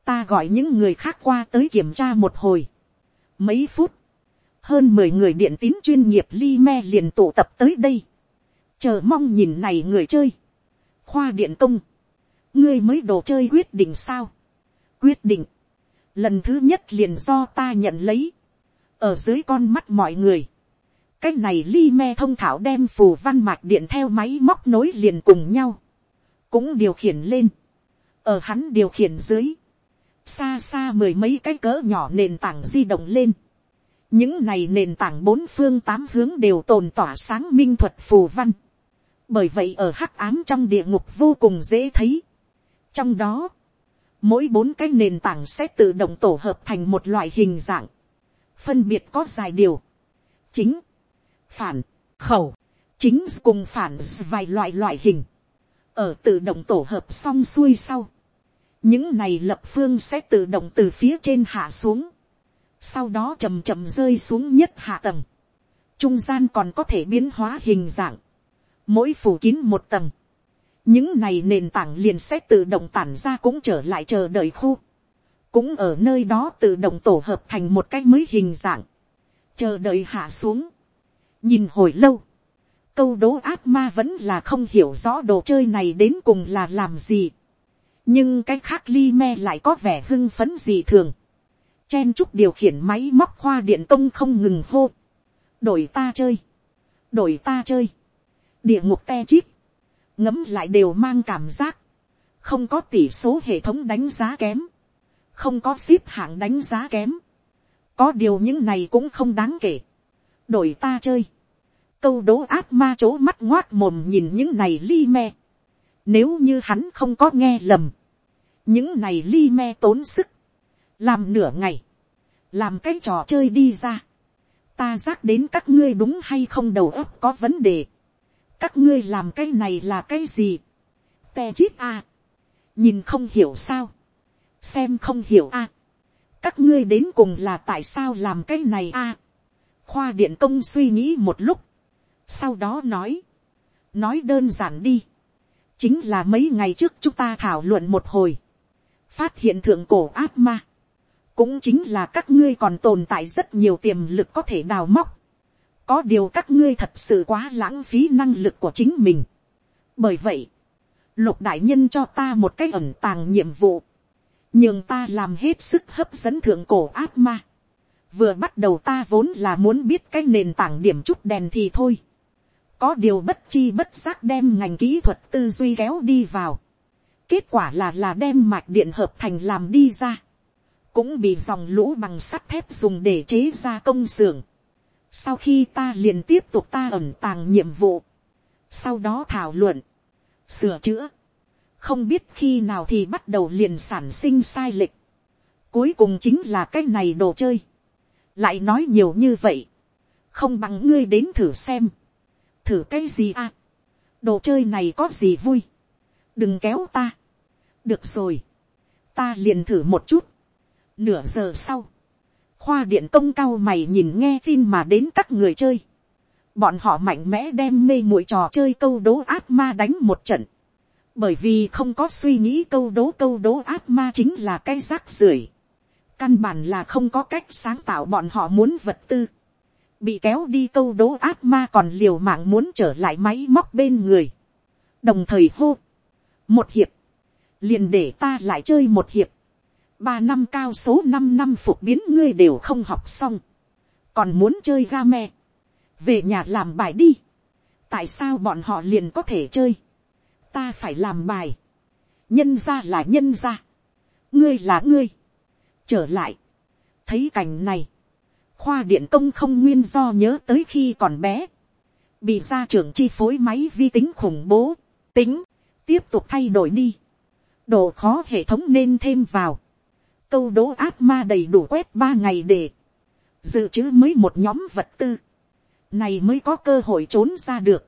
ta gọi những người khác qua tới kiểm tra một hồi, mấy phút, hơn mười người điện tín chuyên nghiệp li me liền tụ tập tới đây, chờ mong nhìn này người chơi, khoa điện công, ngươi mới đồ chơi quyết định sao, quyết định, lần thứ nhất liền do ta nhận lấy, ở dưới con mắt mọi người, cái này li me thông thảo đem phù văn mạch điện theo máy móc nối liền cùng nhau, cũng điều khiển lên, ở hắn điều khiển dưới, xa xa mười mấy cái cỡ nhỏ nền tảng di động lên, những này nền tảng bốn phương tám hướng đều tồn tỏa sáng minh thuật phù văn, bởi vậy ở hắc ám trong địa ngục vô cùng dễ thấy. trong đó, mỗi bốn cái nền tảng sẽ tự động tổ hợp thành một loại hình dạng, phân biệt có dài điều, chính, phản, khẩu, chính cùng phản vài loại loại hình, ở tự động tổ hợp xong xuôi sau, những này lập phương sẽ tự động từ phía trên hạ xuống, sau đó chầm chậm rơi xuống nhất hạ tầng, trung gian còn có thể biến hóa hình dạng, mỗi phủ kín một tầng, những này nền tảng liền sẽ tự động tản ra cũng trở lại chờ đợi khu, cũng ở nơi đó tự động tổ hợp thành một cái mới hình dạng, chờ đợi hạ xuống, nhìn hồi lâu, câu đố ác ma vẫn là không hiểu rõ đồ chơi này đến cùng là làm gì, nhưng cái khác li me lại có vẻ hưng phấn gì thường, chen chúc điều khiển máy móc khoa điện công không ngừng hô, đổi ta chơi, đổi ta chơi, địa ngục te chít, ngấm lại đều mang cảm giác, không có tỷ số hệ thống đánh giá kém, không có ship hạng đánh giá kém, có điều những này cũng không đáng kể, đổi ta chơi, câu đố ác ma chỗ mắt ngoát mồm nhìn những này li me, nếu như hắn không có nghe lầm, những này li me tốn sức, làm nửa ngày, làm cái trò chơi đi ra, ta giác đến các ngươi đúng hay không đầu óc có vấn đề, các ngươi làm cái này là cái gì, te chít à, nhìn không hiểu sao, xem không hiểu à, các ngươi đến cùng là tại sao làm cái này à, khoa điện công suy nghĩ một lúc, sau đó nói, nói đơn giản đi, chính là mấy ngày trước chúng ta thảo luận một hồi, phát hiện thượng cổ ác ma, cũng chính là các ngươi còn tồn tại rất nhiều tiềm lực có thể đào móc, có điều các ngươi thật sự quá lãng phí năng lực của chính mình. bởi vậy, lục đại nhân cho ta một cái ẩn tàng nhiệm vụ, nhưng ta làm hết sức hấp dẫn thượng cổ ác ma. vừa bắt đầu ta vốn là muốn biết cái nền tảng điểm chút đèn thì thôi. có điều bất chi bất giác đem ngành kỹ thuật tư duy kéo đi vào. kết quả là là đem mạch điện hợp thành làm đi ra. cũng bị dòng lũ bằng sắt thép dùng để chế ra công xưởng sau khi ta liền tiếp tục ta ẩn tàng nhiệm vụ. Sau đó thảo luận. Sửa chữa. Không biết khi nào thì bắt đầu liền sản sinh sai lệch. Cuối cùng chính là cái này đồ chơi. Lại nói nhiều như vậy. Không bằng ngươi đến thử xem. Thử cái gì à? Đồ chơi này có gì vui? Đừng kéo ta. Được rồi. Ta liền thử một chút. Nửa giờ sau khoa điện công cao mày nhìn nghe phim mà đến các người chơi. Bọn họ mạnh mẽ đem mê muội trò chơi câu đố ác ma đánh một trận. Bởi vì không có suy nghĩ câu đố câu đố ác ma chính là cái rác rưởi. Căn bản là không có cách sáng tạo bọn họ muốn vật tư. Bị kéo đi câu đố ác ma còn liều mạng muốn trở lại máy móc bên người. Đồng thời hô. Một hiệp. Liền để ta lại chơi một hiệp ba năm cao số năm năm phục biến ngươi đều không học xong, còn muốn chơi ga me, về nhà làm bài đi, tại sao bọn họ liền có thể chơi, ta phải làm bài, nhân ra là nhân ra, ngươi là ngươi, trở lại, thấy cảnh này, khoa điện công không nguyên do nhớ tới khi còn bé, bị gia trưởng chi phối máy vi tính khủng bố, tính, tiếp tục thay đổi đi, độ khó hệ thống nên thêm vào, câu đố ác ma đầy đủ quét ba ngày để, dự trữ mới một nhóm vật tư, này mới có cơ hội trốn ra được,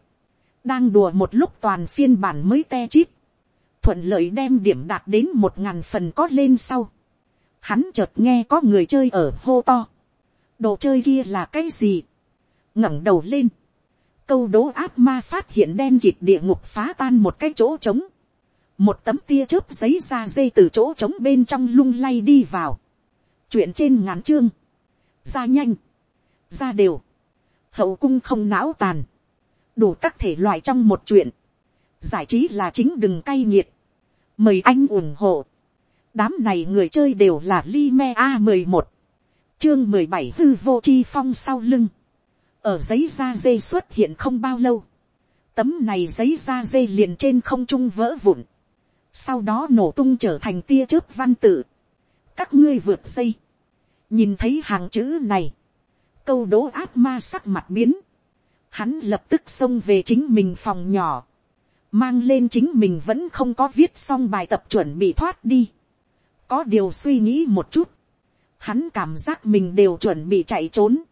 đang đùa một lúc toàn phiên bản mới te chip, thuận lợi đem điểm đạt đến một ngàn phần có lên sau, hắn chợt nghe có người chơi ở hô to, đồ chơi kia là cái gì, ngẩng đầu lên, câu đố áp ma phát hiện đen kịt địa ngục phá tan một cái chỗ trống, một tấm tia chớp giấy ra dây từ chỗ trống bên trong lung lay đi vào, chuyện trên ngắn chương, ra nhanh, ra đều, hậu cung không não tàn, đủ các thể loại trong một chuyện, giải trí là chính đừng cay nghiệt, mời anh ủng hộ, đám này người chơi đều là Lime a mười một, chương mười bảy hư vô chi phong sau lưng, ở giấy da dê xuất hiện không bao lâu, tấm này giấy da dê liền trên không trung vỡ vụn, sau đó nổ tung trở thành tia chớp văn tự, các ngươi vượt dây, nhìn thấy hàng chữ này, câu đố áp ma sắc mặt biến, hắn lập tức xông về chính mình phòng nhỏ, mang lên chính mình vẫn không có viết xong bài tập chuẩn bị thoát đi, có điều suy nghĩ một chút, hắn cảm giác mình đều chuẩn bị chạy trốn,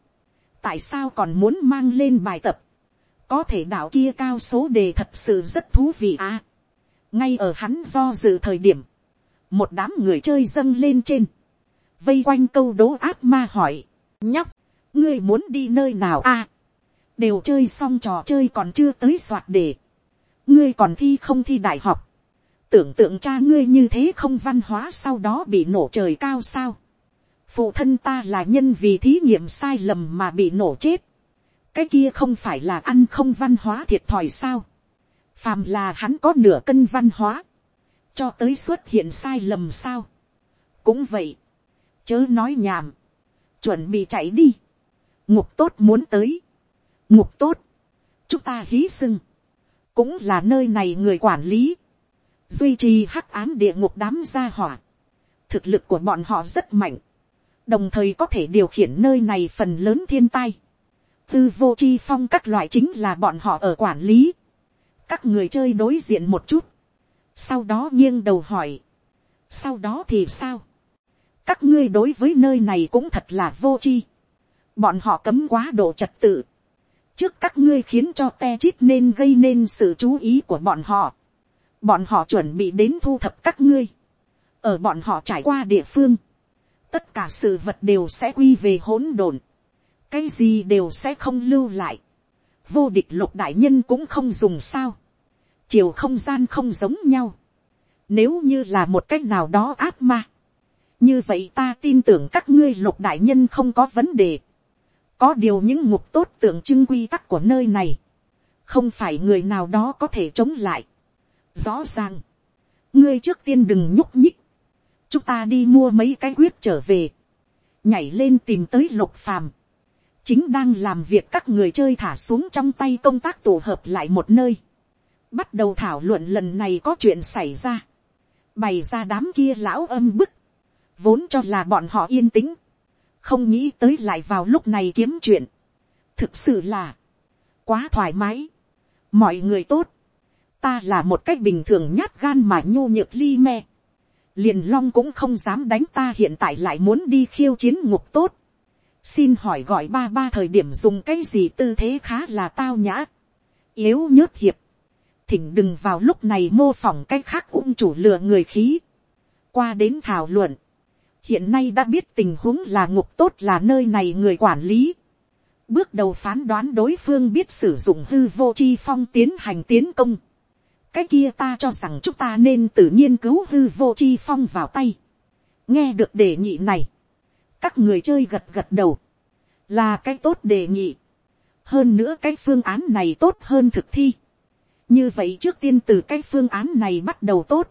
tại sao còn muốn mang lên bài tập, có thể đạo kia cao số đề thật sự rất thú vị à. ngay ở hắn do dự thời điểm, một đám người chơi dâng lên trên, vây quanh câu đố ác ma hỏi, nhóc, ngươi muốn đi nơi nào à, đều chơi xong trò chơi còn chưa tới soạt đề, ngươi còn thi không thi đại học, tưởng tượng cha ngươi như thế không văn hóa sau đó bị nổ trời cao sao, phụ thân ta là nhân vì thí nghiệm sai lầm mà bị nổ chết, cái kia không phải là ăn không văn hóa thiệt thòi sao, phàm là hắn có nửa cân văn hóa, cho tới xuất hiện sai lầm sao, cũng vậy, chớ nói nhảm, chuẩn bị chạy đi, ngục tốt muốn tới, ngục tốt, chúng ta hí sưng, cũng là nơi này người quản lý, duy trì hắc ám địa ngục đám gia hỏa, thực lực của bọn họ rất mạnh, đồng thời có thể điều khiển nơi này phần lớn thiên tai, tư vô chi phong các loại chính là bọn họ ở quản lý, các người chơi đối diện một chút, sau đó nghiêng đầu hỏi, sau đó thì sao, các ngươi đối với nơi này cũng thật là vô chi, bọn họ cấm quá độ trật tự, trước các ngươi khiến cho te chít nên gây nên sự chú ý của bọn họ, bọn họ chuẩn bị đến thu thập các ngươi, ở bọn họ trải qua địa phương, tất cả sự vật đều sẽ quy về hỗn độn, cái gì đều sẽ không lưu lại, vô địch lục đại nhân cũng không dùng sao, chiều không gian không giống nhau, nếu như là một cách nào đó ác ma, như vậy ta tin tưởng các ngươi lục đại nhân không có vấn đề, có điều những ngục tốt tượng trưng quy tắc của nơi này, không phải người nào đó có thể chống lại. Rõ ràng, ngươi trước tiên đừng nhúc nhích, chúng ta đi mua mấy cái quyết trở về, nhảy lên tìm tới lục phàm, chính đang làm việc các người chơi thả xuống trong tay công tác tổ hợp lại một nơi, bắt đầu thảo luận lần này có chuyện xảy ra, bày ra đám kia lão âm bức, vốn cho là bọn họ yên tĩnh, không nghĩ tới lại vào lúc này kiếm chuyện, thực sự là, quá thoải mái, mọi người tốt, ta là một cách bình thường nhát gan mà nhô nhược ly me, liền long cũng không dám đánh ta hiện tại lại muốn đi khiêu chiến ngục tốt, xin hỏi gọi ba ba thời điểm dùng cái gì tư thế khá là tao nhã, yếu nhớt hiệp, thỉnh đừng vào lúc này mô phỏng cái khác ung chủ lừa người khí, qua đến thảo luận, hiện nay đã biết tình huống là ngục tốt là nơi này người quản lý. bước đầu phán đoán đối phương biết sử dụng hư vô chi phong tiến hành tiến công. cái kia ta cho rằng chúng ta nên tự nhiên cứu hư vô chi phong vào tay. nghe được đề nghị này, các người chơi gật gật đầu, là cái tốt đề nghị. hơn nữa cái phương án này tốt hơn thực thi. như vậy trước tiên từ cái phương án này bắt đầu tốt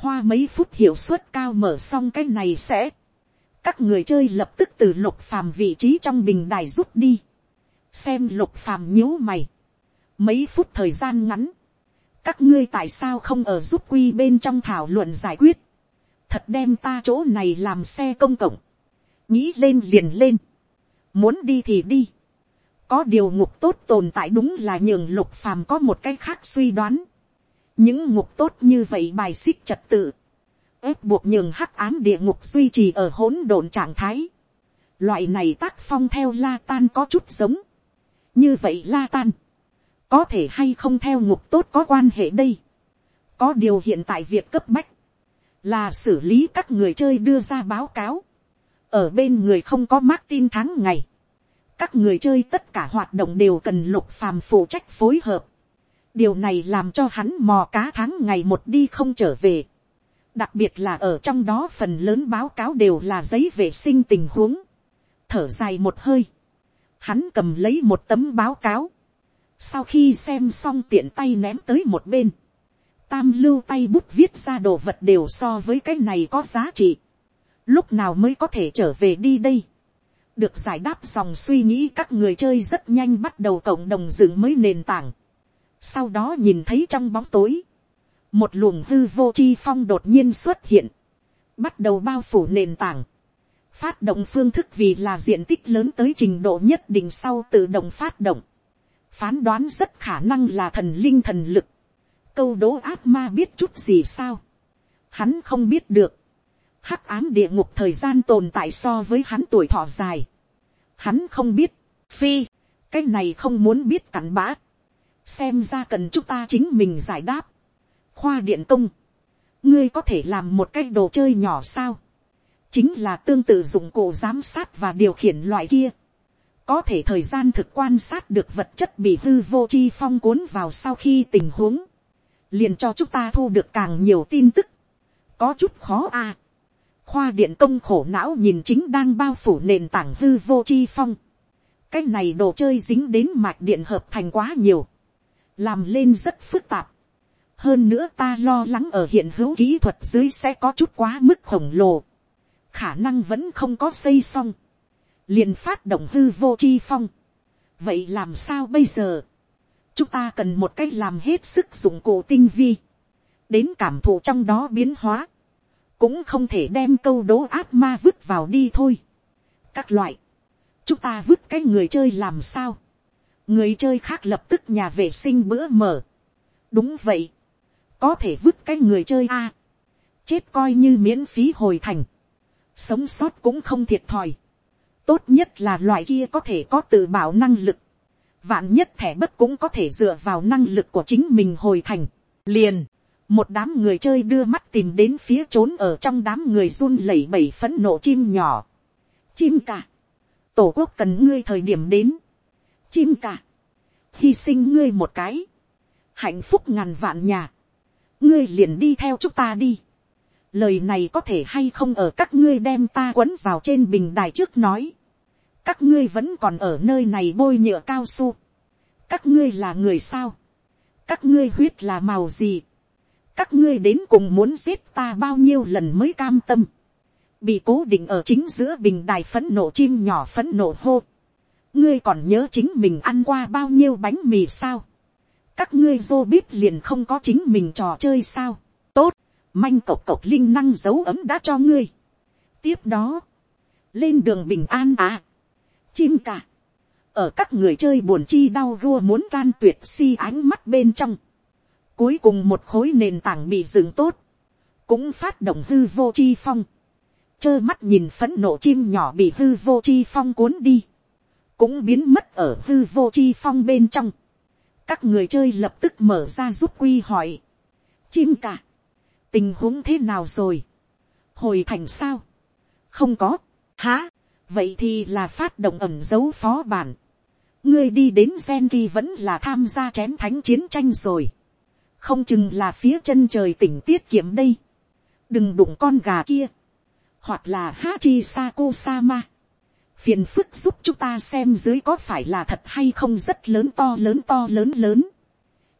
hoa mấy phút hiệu suất cao mở xong cái này sẽ, các người chơi lập tức từ lục phàm vị trí trong bình đài rút đi, xem lục phàm nhíu mày, mấy phút thời gian ngắn, các ngươi tại sao không ở rút quy bên trong thảo luận giải quyết, thật đem ta chỗ này làm xe công cộng, nghĩ lên liền lên, muốn đi thì đi, có điều ngục tốt tồn tại đúng là nhường lục phàm có một cái khác suy đoán, những ngục tốt như vậy bài xích trật tự, ép buộc nhường hắc ám địa ngục duy trì ở hỗn độn trạng thái, loại này tác phong theo la tan có chút giống, như vậy la tan, có thể hay không theo ngục tốt có quan hệ đây, có điều hiện tại việc cấp bách, là xử lý các người chơi đưa ra báo cáo, ở bên người không có Martin tháng ngày, các người chơi tất cả hoạt động đều cần lục phàm phụ trách phối hợp, điều này làm cho hắn mò cá tháng ngày một đi không trở về, đặc biệt là ở trong đó phần lớn báo cáo đều là giấy vệ sinh tình huống, thở dài một hơi, hắn cầm lấy một tấm báo cáo, sau khi xem xong tiện tay ném tới một bên, tam lưu tay bút viết ra đồ vật đều so với cái này có giá trị. Lúc nào mới có thể trở về đi đây. Được giải đáp dòng suy nghĩ các người chơi rất nhanh bắt đầu cộng đồng dựng mới nền tảng. Sau đó nhìn thấy trong bóng tối. Một luồng hư vô chi phong đột nhiên xuất hiện. Bắt đầu bao phủ nền tảng. Phát động phương thức vì là diện tích lớn tới trình độ nhất định sau tự động phát động. Phán đoán rất khả năng là thần linh thần lực câu đố ác ma biết chút gì sao. Hắn không biết được. Hắc ám địa ngục thời gian tồn tại so với hắn tuổi thọ dài. Hắn không biết. Phi. Cái này không muốn biết cặn bã. Xem ra cần chúng ta chính mình giải đáp. Khoa điện công. Ngươi có thể làm một cái đồ chơi nhỏ sao. Chính là tương tự dụng cụ giám sát và điều khiển loại kia có thể thời gian thực quan sát được vật chất bị hư vô chi phong cuốn vào sau khi tình huống, liền cho chúng ta thu được càng nhiều tin tức, có chút khó a. À. khoa điện công khổ não nhìn chính đang bao phủ nền tảng hư vô chi phong, cái này đồ chơi dính đến mạch điện hợp thành quá nhiều, làm lên rất phức tạp. hơn nữa ta lo lắng ở hiện hữu kỹ thuật dưới sẽ có chút quá mức khổng lồ, khả năng vẫn không có xây xong, liền phát động hư vô chi phong. vậy làm sao bây giờ, chúng ta cần một cách làm hết sức dụng cụ tinh vi, đến cảm thụ trong đó biến hóa, cũng không thể đem câu đố ác ma vứt vào đi thôi. các loại, chúng ta vứt cái người chơi làm sao, người chơi khác lập tức nhà vệ sinh bữa mở. đúng vậy, có thể vứt cái người chơi a, chết coi như miễn phí hồi thành, sống sót cũng không thiệt thòi, tốt nhất là loại kia có thể có tự bảo năng lực, vạn nhất thẻ bất cũng có thể dựa vào năng lực của chính mình hồi thành. liền, một đám người chơi đưa mắt tìm đến phía trốn ở trong đám người run lẩy bẩy phấn nộ chim nhỏ. chim cả, tổ quốc cần ngươi thời điểm đến chim cả, hy sinh ngươi một cái, hạnh phúc ngàn vạn nhà, ngươi liền đi theo chúng ta đi. lời này có thể hay không ở các ngươi đem ta quấn vào trên bình đài trước nói. Các ngươi vẫn còn ở nơi này bôi nhựa cao su, các ngươi là người sao, các ngươi huyết là màu gì, các ngươi đến cùng muốn giết ta bao nhiêu lần mới cam tâm, bị cố định ở chính giữa bình đài phấn nộ chim nhỏ phấn nộ hô, ngươi còn nhớ chính mình ăn qua bao nhiêu bánh mì sao, các ngươi vô bíp liền không có chính mình trò chơi sao, tốt, manh cộc cộc linh năng dấu ấm đã cho ngươi. tiếp đó, lên đường bình an à, chim cả, ở các người chơi buồn chi đau gua muốn can tuyệt si ánh mắt bên trong, cuối cùng một khối nền tảng bị dừng tốt, cũng phát động hư vô chi phong, trơ mắt nhìn phấn nộ chim nhỏ bị hư vô chi phong cuốn đi, cũng biến mất ở hư vô chi phong bên trong, các người chơi lập tức mở ra giúp quy hỏi, chim cả, tình huống thế nào rồi, hồi thành sao, không có, hả vậy thì là phát động ẩm dấu phó bản. ngươi đi đến gen kỳ vẫn là tham gia chém thánh chiến tranh rồi. không chừng là phía chân trời tỉnh tiết kiệm đây. đừng đụng con gà kia. hoặc là hachi sakusama phiền phức giúp chúng ta xem dưới có phải là thật hay không rất lớn to lớn to lớn lớn.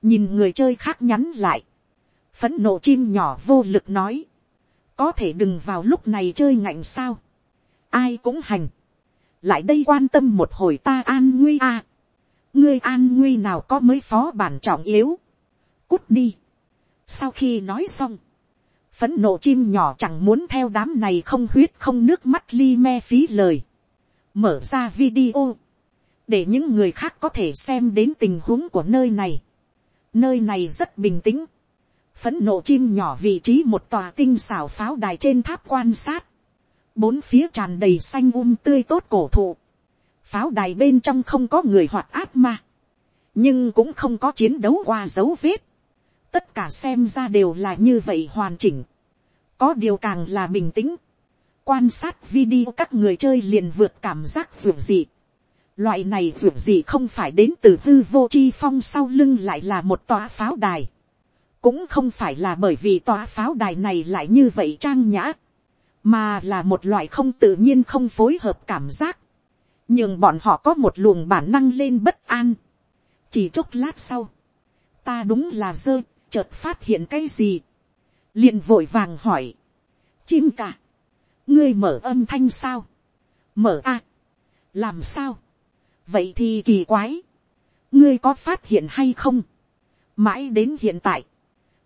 nhìn người chơi khác nhắn lại. phấn nộ chim nhỏ vô lực nói. có thể đừng vào lúc này chơi ngạnh sao ai cũng hành, lại đây quan tâm một hồi ta an nguy a, à. ngươi an nguy nào có mới phó bản trọng yếu, cút đi. sau khi nói xong, phấn nộ chim nhỏ chẳng muốn theo đám này không huyết không nước mắt li me phí lời, mở ra video, để những người khác có thể xem đến tình huống của nơi này. nơi này rất bình tĩnh, phấn nộ chim nhỏ vị trí một tòa tinh xảo pháo đài trên tháp quan sát, bốn phía tràn đầy xanh um tươi tốt cổ thụ, pháo đài bên trong không có người hoạt át ma, nhưng cũng không có chiến đấu qua dấu vết, tất cả xem ra đều là như vậy hoàn chỉnh, có điều càng là bình tĩnh, quan sát video các người chơi liền vượt cảm giác ruột dị, loại này ruột dị không phải đến từ hư vô chi phong sau lưng lại là một tòa pháo đài, cũng không phải là bởi vì tòa pháo đài này lại như vậy trang nhã, mà là một loại không tự nhiên không phối hợp cảm giác, nhưng bọn họ có một luồng bản năng lên bất an. chỉ chốc lát sau, ta đúng là dơ, chợt phát hiện cái gì, liền vội vàng hỏi, chim cả, ngươi mở âm thanh sao, mở a, làm sao, vậy thì kỳ quái, ngươi có phát hiện hay không, mãi đến hiện tại,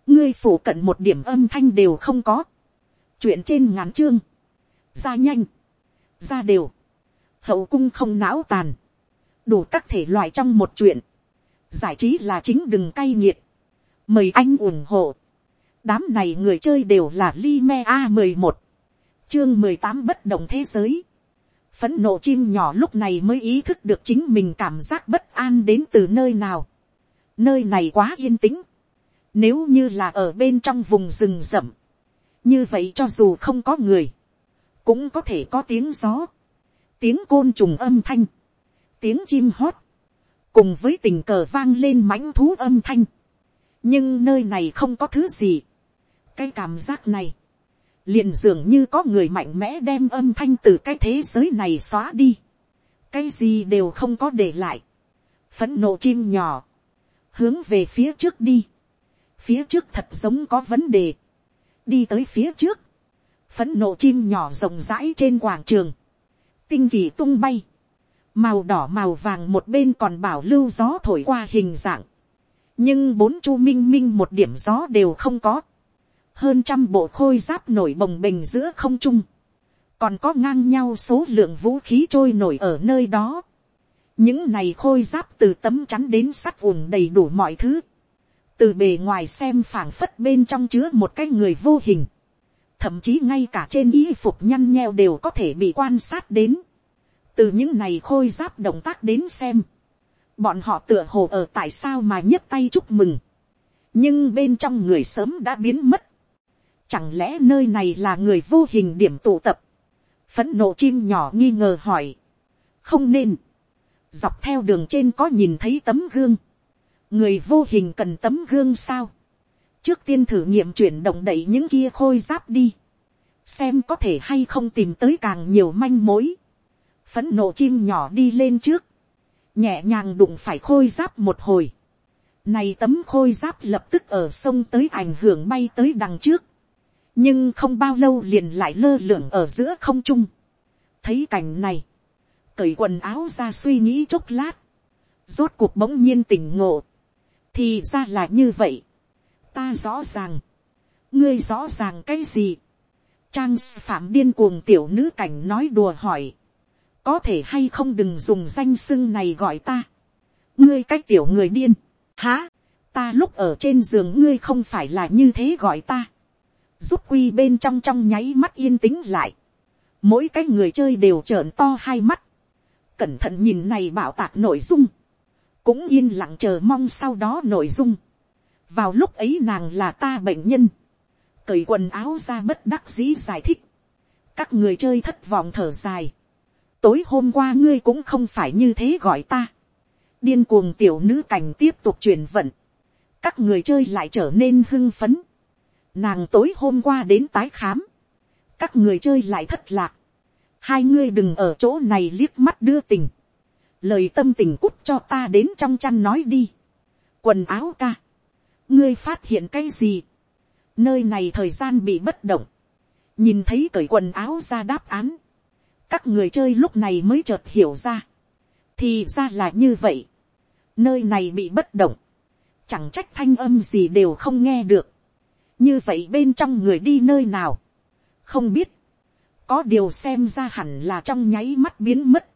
ngươi phủ cận một điểm âm thanh đều không có, chuyện trên ngắn chương, ra nhanh, ra đều, hậu cung không não tàn, đủ các thể loại trong một chuyện, giải trí là chính đừng cay nghiệt, mời anh ủng hộ, đám này người chơi đều là li me a mười một, chương mười tám bất động thế giới, phấn nộ chim nhỏ lúc này mới ý thức được chính mình cảm giác bất an đến từ nơi nào, nơi này quá yên tĩnh, nếu như là ở bên trong vùng rừng rậm, như vậy cho dù không có người, cũng có thể có tiếng gió, tiếng côn trùng âm thanh, tiếng chim hót, cùng với tình cờ vang lên mãnh thú âm thanh. nhưng nơi này không có thứ gì. cái cảm giác này, liền dường như có người mạnh mẽ đem âm thanh từ cái thế giới này xóa đi. cái gì đều không có để lại. phấn nộ chim nhỏ, hướng về phía trước đi. phía trước thật giống có vấn đề. đi tới phía trước, phấn nộ chim nhỏ rộng rãi trên quảng trường tinh kỳ tung bay, màu đỏ màu vàng một bên còn bảo lưu gió thổi qua hình dạng, nhưng bốn chu minh minh một điểm gió đều không có, hơn trăm bộ khôi giáp nổi bồng bềnh giữa không trung, còn có ngang nhau số lượng vũ khí trôi nổi ở nơi đó. những này khôi giáp từ tấm chắn đến sắt vùng đầy đủ mọi thứ, từ bề ngoài xem phảng phất bên trong chứa một cái người vô hình, thậm chí ngay cả trên y phục nhăn nheo đều có thể bị quan sát đến. từ những này khôi giáp động tác đến xem, bọn họ tựa hồ ở tại sao mà nhấc tay chúc mừng, nhưng bên trong người sớm đã biến mất chẳng lẽ nơi này là người vô hình điểm tụ tập, phấn nộ chim nhỏ nghi ngờ hỏi, không nên, dọc theo đường trên có nhìn thấy tấm gương, người vô hình cần tấm gương sao, trước tiên thử nghiệm chuyển động đẩy những kia khôi giáp đi, xem có thể hay không tìm tới càng nhiều manh mối, phấn nộ chim nhỏ đi lên trước, nhẹ nhàng đụng phải khôi giáp một hồi, này tấm khôi giáp lập tức ở sông tới ảnh hưởng bay tới đằng trước, nhưng không bao lâu liền lại lơ lửng ở giữa không trung, thấy cảnh này, cởi quần áo ra suy nghĩ chốc lát, rốt cuộc bỗng nhiên tỉnh ngộ, thì ra là như vậy, ta rõ ràng, ngươi rõ ràng cái gì, trang phạm điên cuồng tiểu nữ cảnh nói đùa hỏi, có thể hay không đừng dùng danh xưng này gọi ta, ngươi cách tiểu người điên, há, ta lúc ở trên giường ngươi không phải là như thế gọi ta, giúp quy bên trong trong nháy mắt yên tĩnh lại, mỗi cái người chơi đều trợn to hai mắt, cẩn thận nhìn này bảo tạc nội dung, cũng yên lặng chờ mong sau đó nội dung, vào lúc ấy nàng là ta bệnh nhân, cởi quần áo ra bất đắc dĩ giải thích, các người chơi thất vọng thở dài, tối hôm qua ngươi cũng không phải như thế gọi ta, điên cuồng tiểu nữ cảnh tiếp tục truyền vận, các người chơi lại trở nên hưng phấn, nàng tối hôm qua đến tái khám, các người chơi lại thất lạc, hai ngươi đừng ở chỗ này liếc mắt đưa tình, lời tâm tình cút cho ta đến trong chăn nói đi, quần áo ca, ngươi phát hiện cái gì, nơi này thời gian bị bất động, nhìn thấy cởi quần áo ra đáp án, các người chơi lúc này mới chợt hiểu ra, thì ra là như vậy, nơi này bị bất động, chẳng trách thanh âm gì đều không nghe được, như vậy bên trong người đi nơi nào, không biết, có điều xem ra hẳn là trong nháy mắt biến mất,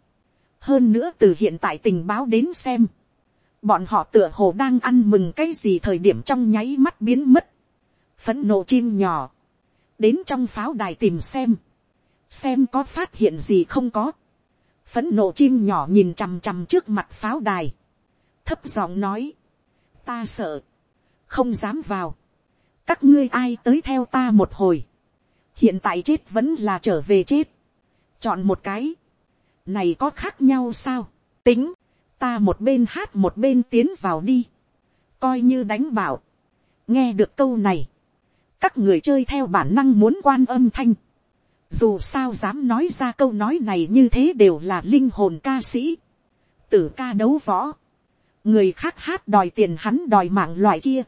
hơn nữa từ hiện tại tình báo đến xem, bọn họ tựa hồ đang ăn mừng cái gì thời điểm trong nháy mắt biến mất, phấn nộ chim nhỏ, đến trong pháo đài tìm xem, xem có phát hiện gì không có, phấn nộ chim nhỏ nhìn chằm chằm trước mặt pháo đài, thấp giọng nói, ta sợ, không dám vào, các ngươi ai tới theo ta một hồi, hiện tại chết vẫn là trở về chết, chọn một cái, này có khác nhau sao, tính, ta một bên hát một bên tiến vào đi, coi như đánh bảo, nghe được câu này, các người chơi theo bản năng muốn quan âm thanh, dù sao dám nói ra câu nói này như thế đều là linh hồn ca sĩ, tử ca đấu võ, người khác hát đòi tiền hắn đòi mạng loại kia,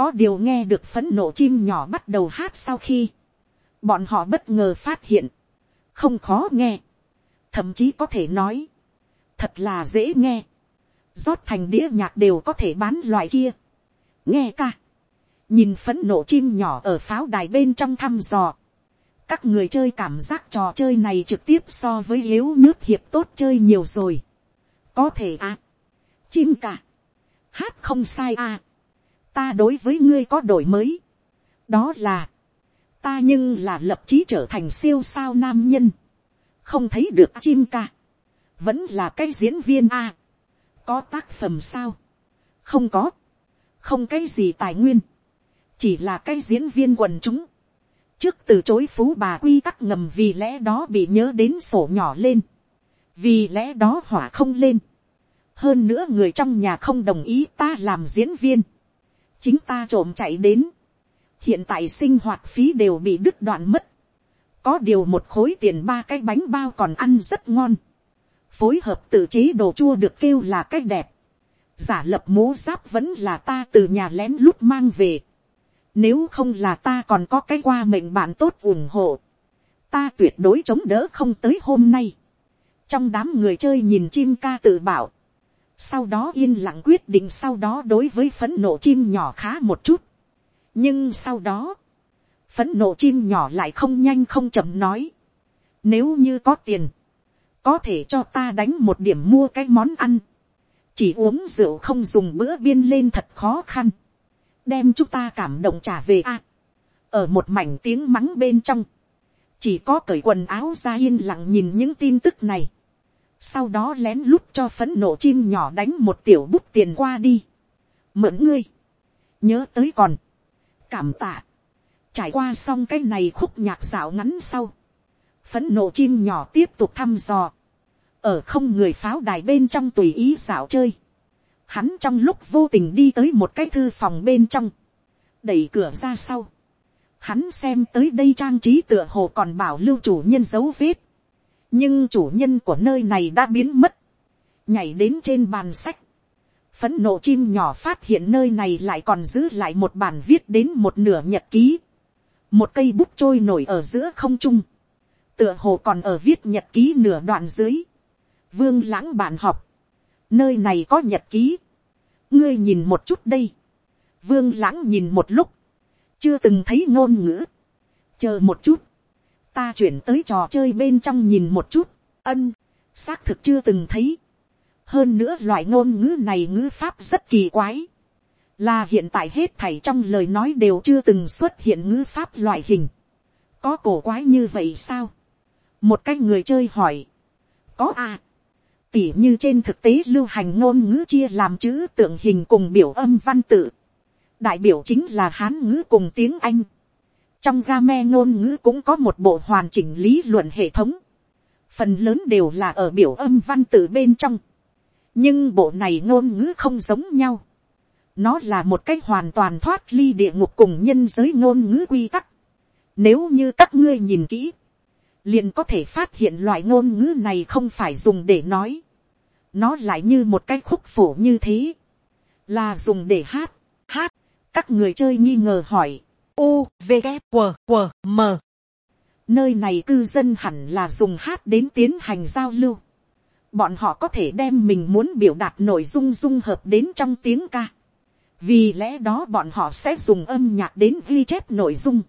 có điều nghe được phấn nộ chim nhỏ bắt đầu hát sau khi, bọn họ bất ngờ phát hiện, không khó nghe, thậm chí có thể nói, thật là dễ nghe, rót thành đĩa nhạc đều có thể bán loại kia, nghe ca, nhìn phấn nộ chim nhỏ ở pháo đài bên trong thăm dò, các người chơi cảm giác trò chơi này trực tiếp so với yếu nước hiệp tốt chơi nhiều rồi, có thể à, chim cả, hát không sai à, ta đối với ngươi có đổi mới, đó là, ta nhưng là lập chí trở thành siêu sao nam nhân, không thấy được chim ca, vẫn là cái diễn viên a, có tác phẩm sao, không có, không cái gì tài nguyên, chỉ là cái diễn viên quần chúng, trước từ chối phú bà quy tắc ngầm vì lẽ đó bị nhớ đến sổ nhỏ lên, vì lẽ đó hỏa không lên, hơn nữa người trong nhà không đồng ý ta làm diễn viên, chính ta trộm chạy đến, hiện tại sinh hoạt phí đều bị đứt đoạn mất, có điều một khối tiền ba cái bánh bao còn ăn rất ngon, phối hợp tự chế đồ chua được kêu là cái đẹp, giả lập mố giáp vẫn là ta từ nhà lén lút mang về, nếu không là ta còn có cái qua mệnh bạn tốt ủng hộ, ta tuyệt đối chống đỡ không tới hôm nay, trong đám người chơi nhìn chim ca tự bảo, sau đó yên lặng quyết định sau đó đối với phấn nộ chim nhỏ khá một chút. nhưng sau đó, phấn nộ chim nhỏ lại không nhanh không chậm nói. nếu như có tiền, có thể cho ta đánh một điểm mua cái món ăn. chỉ uống rượu không dùng bữa biên lên thật khó khăn. đem chúng ta cảm động trả về a. ở một mảnh tiếng mắng bên trong, chỉ có cởi quần áo ra yên lặng nhìn những tin tức này sau đó lén lút cho phấn nộ chim nhỏ đánh một tiểu bút tiền qua đi. mượn ngươi, nhớ tới còn, cảm tạ, trải qua xong cái này khúc nhạc dạo ngắn sau, phấn nộ chim nhỏ tiếp tục thăm dò, ở không người pháo đài bên trong tùy ý dạo chơi, hắn trong lúc vô tình đi tới một cái thư phòng bên trong, đẩy cửa ra sau, hắn xem tới đây trang trí tựa hồ còn bảo lưu chủ nhân dấu vết, nhưng chủ nhân của nơi này đã biến mất, nhảy đến trên bàn sách, phấn nộ chim nhỏ phát hiện nơi này lại còn giữ lại một bản viết đến một nửa nhật ký, một cây bút trôi nổi ở giữa không trung, tựa hồ còn ở viết nhật ký nửa đoạn dưới, vương lãng bạn học, nơi này có nhật ký, ngươi nhìn một chút đây, vương lãng nhìn một lúc, chưa từng thấy ngôn ngữ, chờ một chút, ta chuyển tới trò chơi bên trong nhìn một chút, ân, xác thực chưa từng thấy. hơn nữa loại ngôn ngữ này ngữ pháp rất kỳ quái, là hiện tại hết thảy trong lời nói đều chưa từng xuất hiện ngữ pháp loại hình. có cổ quái như vậy sao. một cái người chơi hỏi, có à, tỉ như trên thực tế lưu hành ngôn ngữ chia làm chữ tượng hình cùng biểu âm văn tự. đại biểu chính là hán ngữ cùng tiếng anh trong game ngôn ngữ cũng có một bộ hoàn chỉnh lý luận hệ thống, phần lớn đều là ở biểu âm văn tự bên trong, nhưng bộ này ngôn ngữ không giống nhau, nó là một cách hoàn toàn thoát ly địa ngục cùng nhân giới ngôn ngữ quy tắc, nếu như các ngươi nhìn kỹ, liền có thể phát hiện loại ngôn ngữ này không phải dùng để nói, nó lại như một cái khúc phổ như thế, là dùng để hát, hát, các người chơi nghi ngờ hỏi, u v g q q m. Nơi này cư dân hẳn là dùng hát đến tiến hành giao lưu. Bọn họ có thể đem mình muốn biểu đạt nội dung dung hợp đến trong tiếng ca. Vì lẽ đó bọn họ sẽ dùng âm nhạc đến ghi chép nội dung.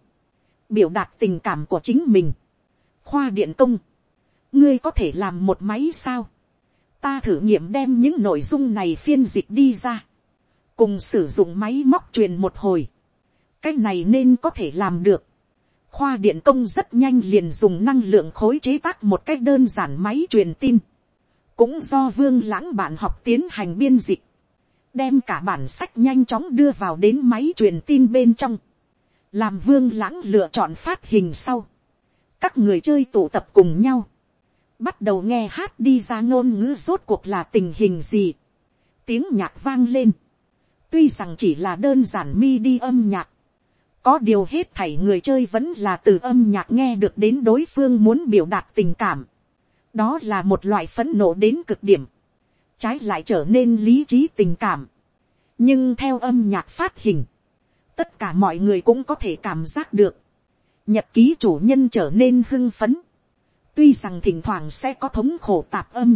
Biểu đạt tình cảm của chính mình. Khoa điện công. Ngươi có thể làm một máy sao? Ta thử nghiệm đem những nội dung này phiên dịch đi ra, cùng sử dụng máy móc truyền một hồi, cái này nên có thể làm được. khoa điện công rất nhanh liền dùng năng lượng khối chế tác một cách đơn giản máy truyền tin, cũng do vương lãng bạn học tiến hành biên dịch, đem cả bản sách nhanh chóng đưa vào đến máy truyền tin bên trong, làm vương lãng lựa chọn phát hình sau, các người chơi tụ tập cùng nhau, bắt đầu nghe hát đi ra ngôn ngữ rốt cuộc là tình hình gì, tiếng nhạc vang lên, tuy rằng chỉ là đơn giản mi đi âm nhạc, có điều hết thảy người chơi vẫn là từ âm nhạc nghe được đến đối phương muốn biểu đạt tình cảm, đó là một loại phấn nộ đến cực điểm, trái lại trở nên lý trí tình cảm, nhưng theo âm nhạc phát hình, tất cả mọi người cũng có thể cảm giác được, nhật ký chủ nhân trở nên hưng phấn, tuy rằng thỉnh thoảng sẽ có thống khổ tạp âm,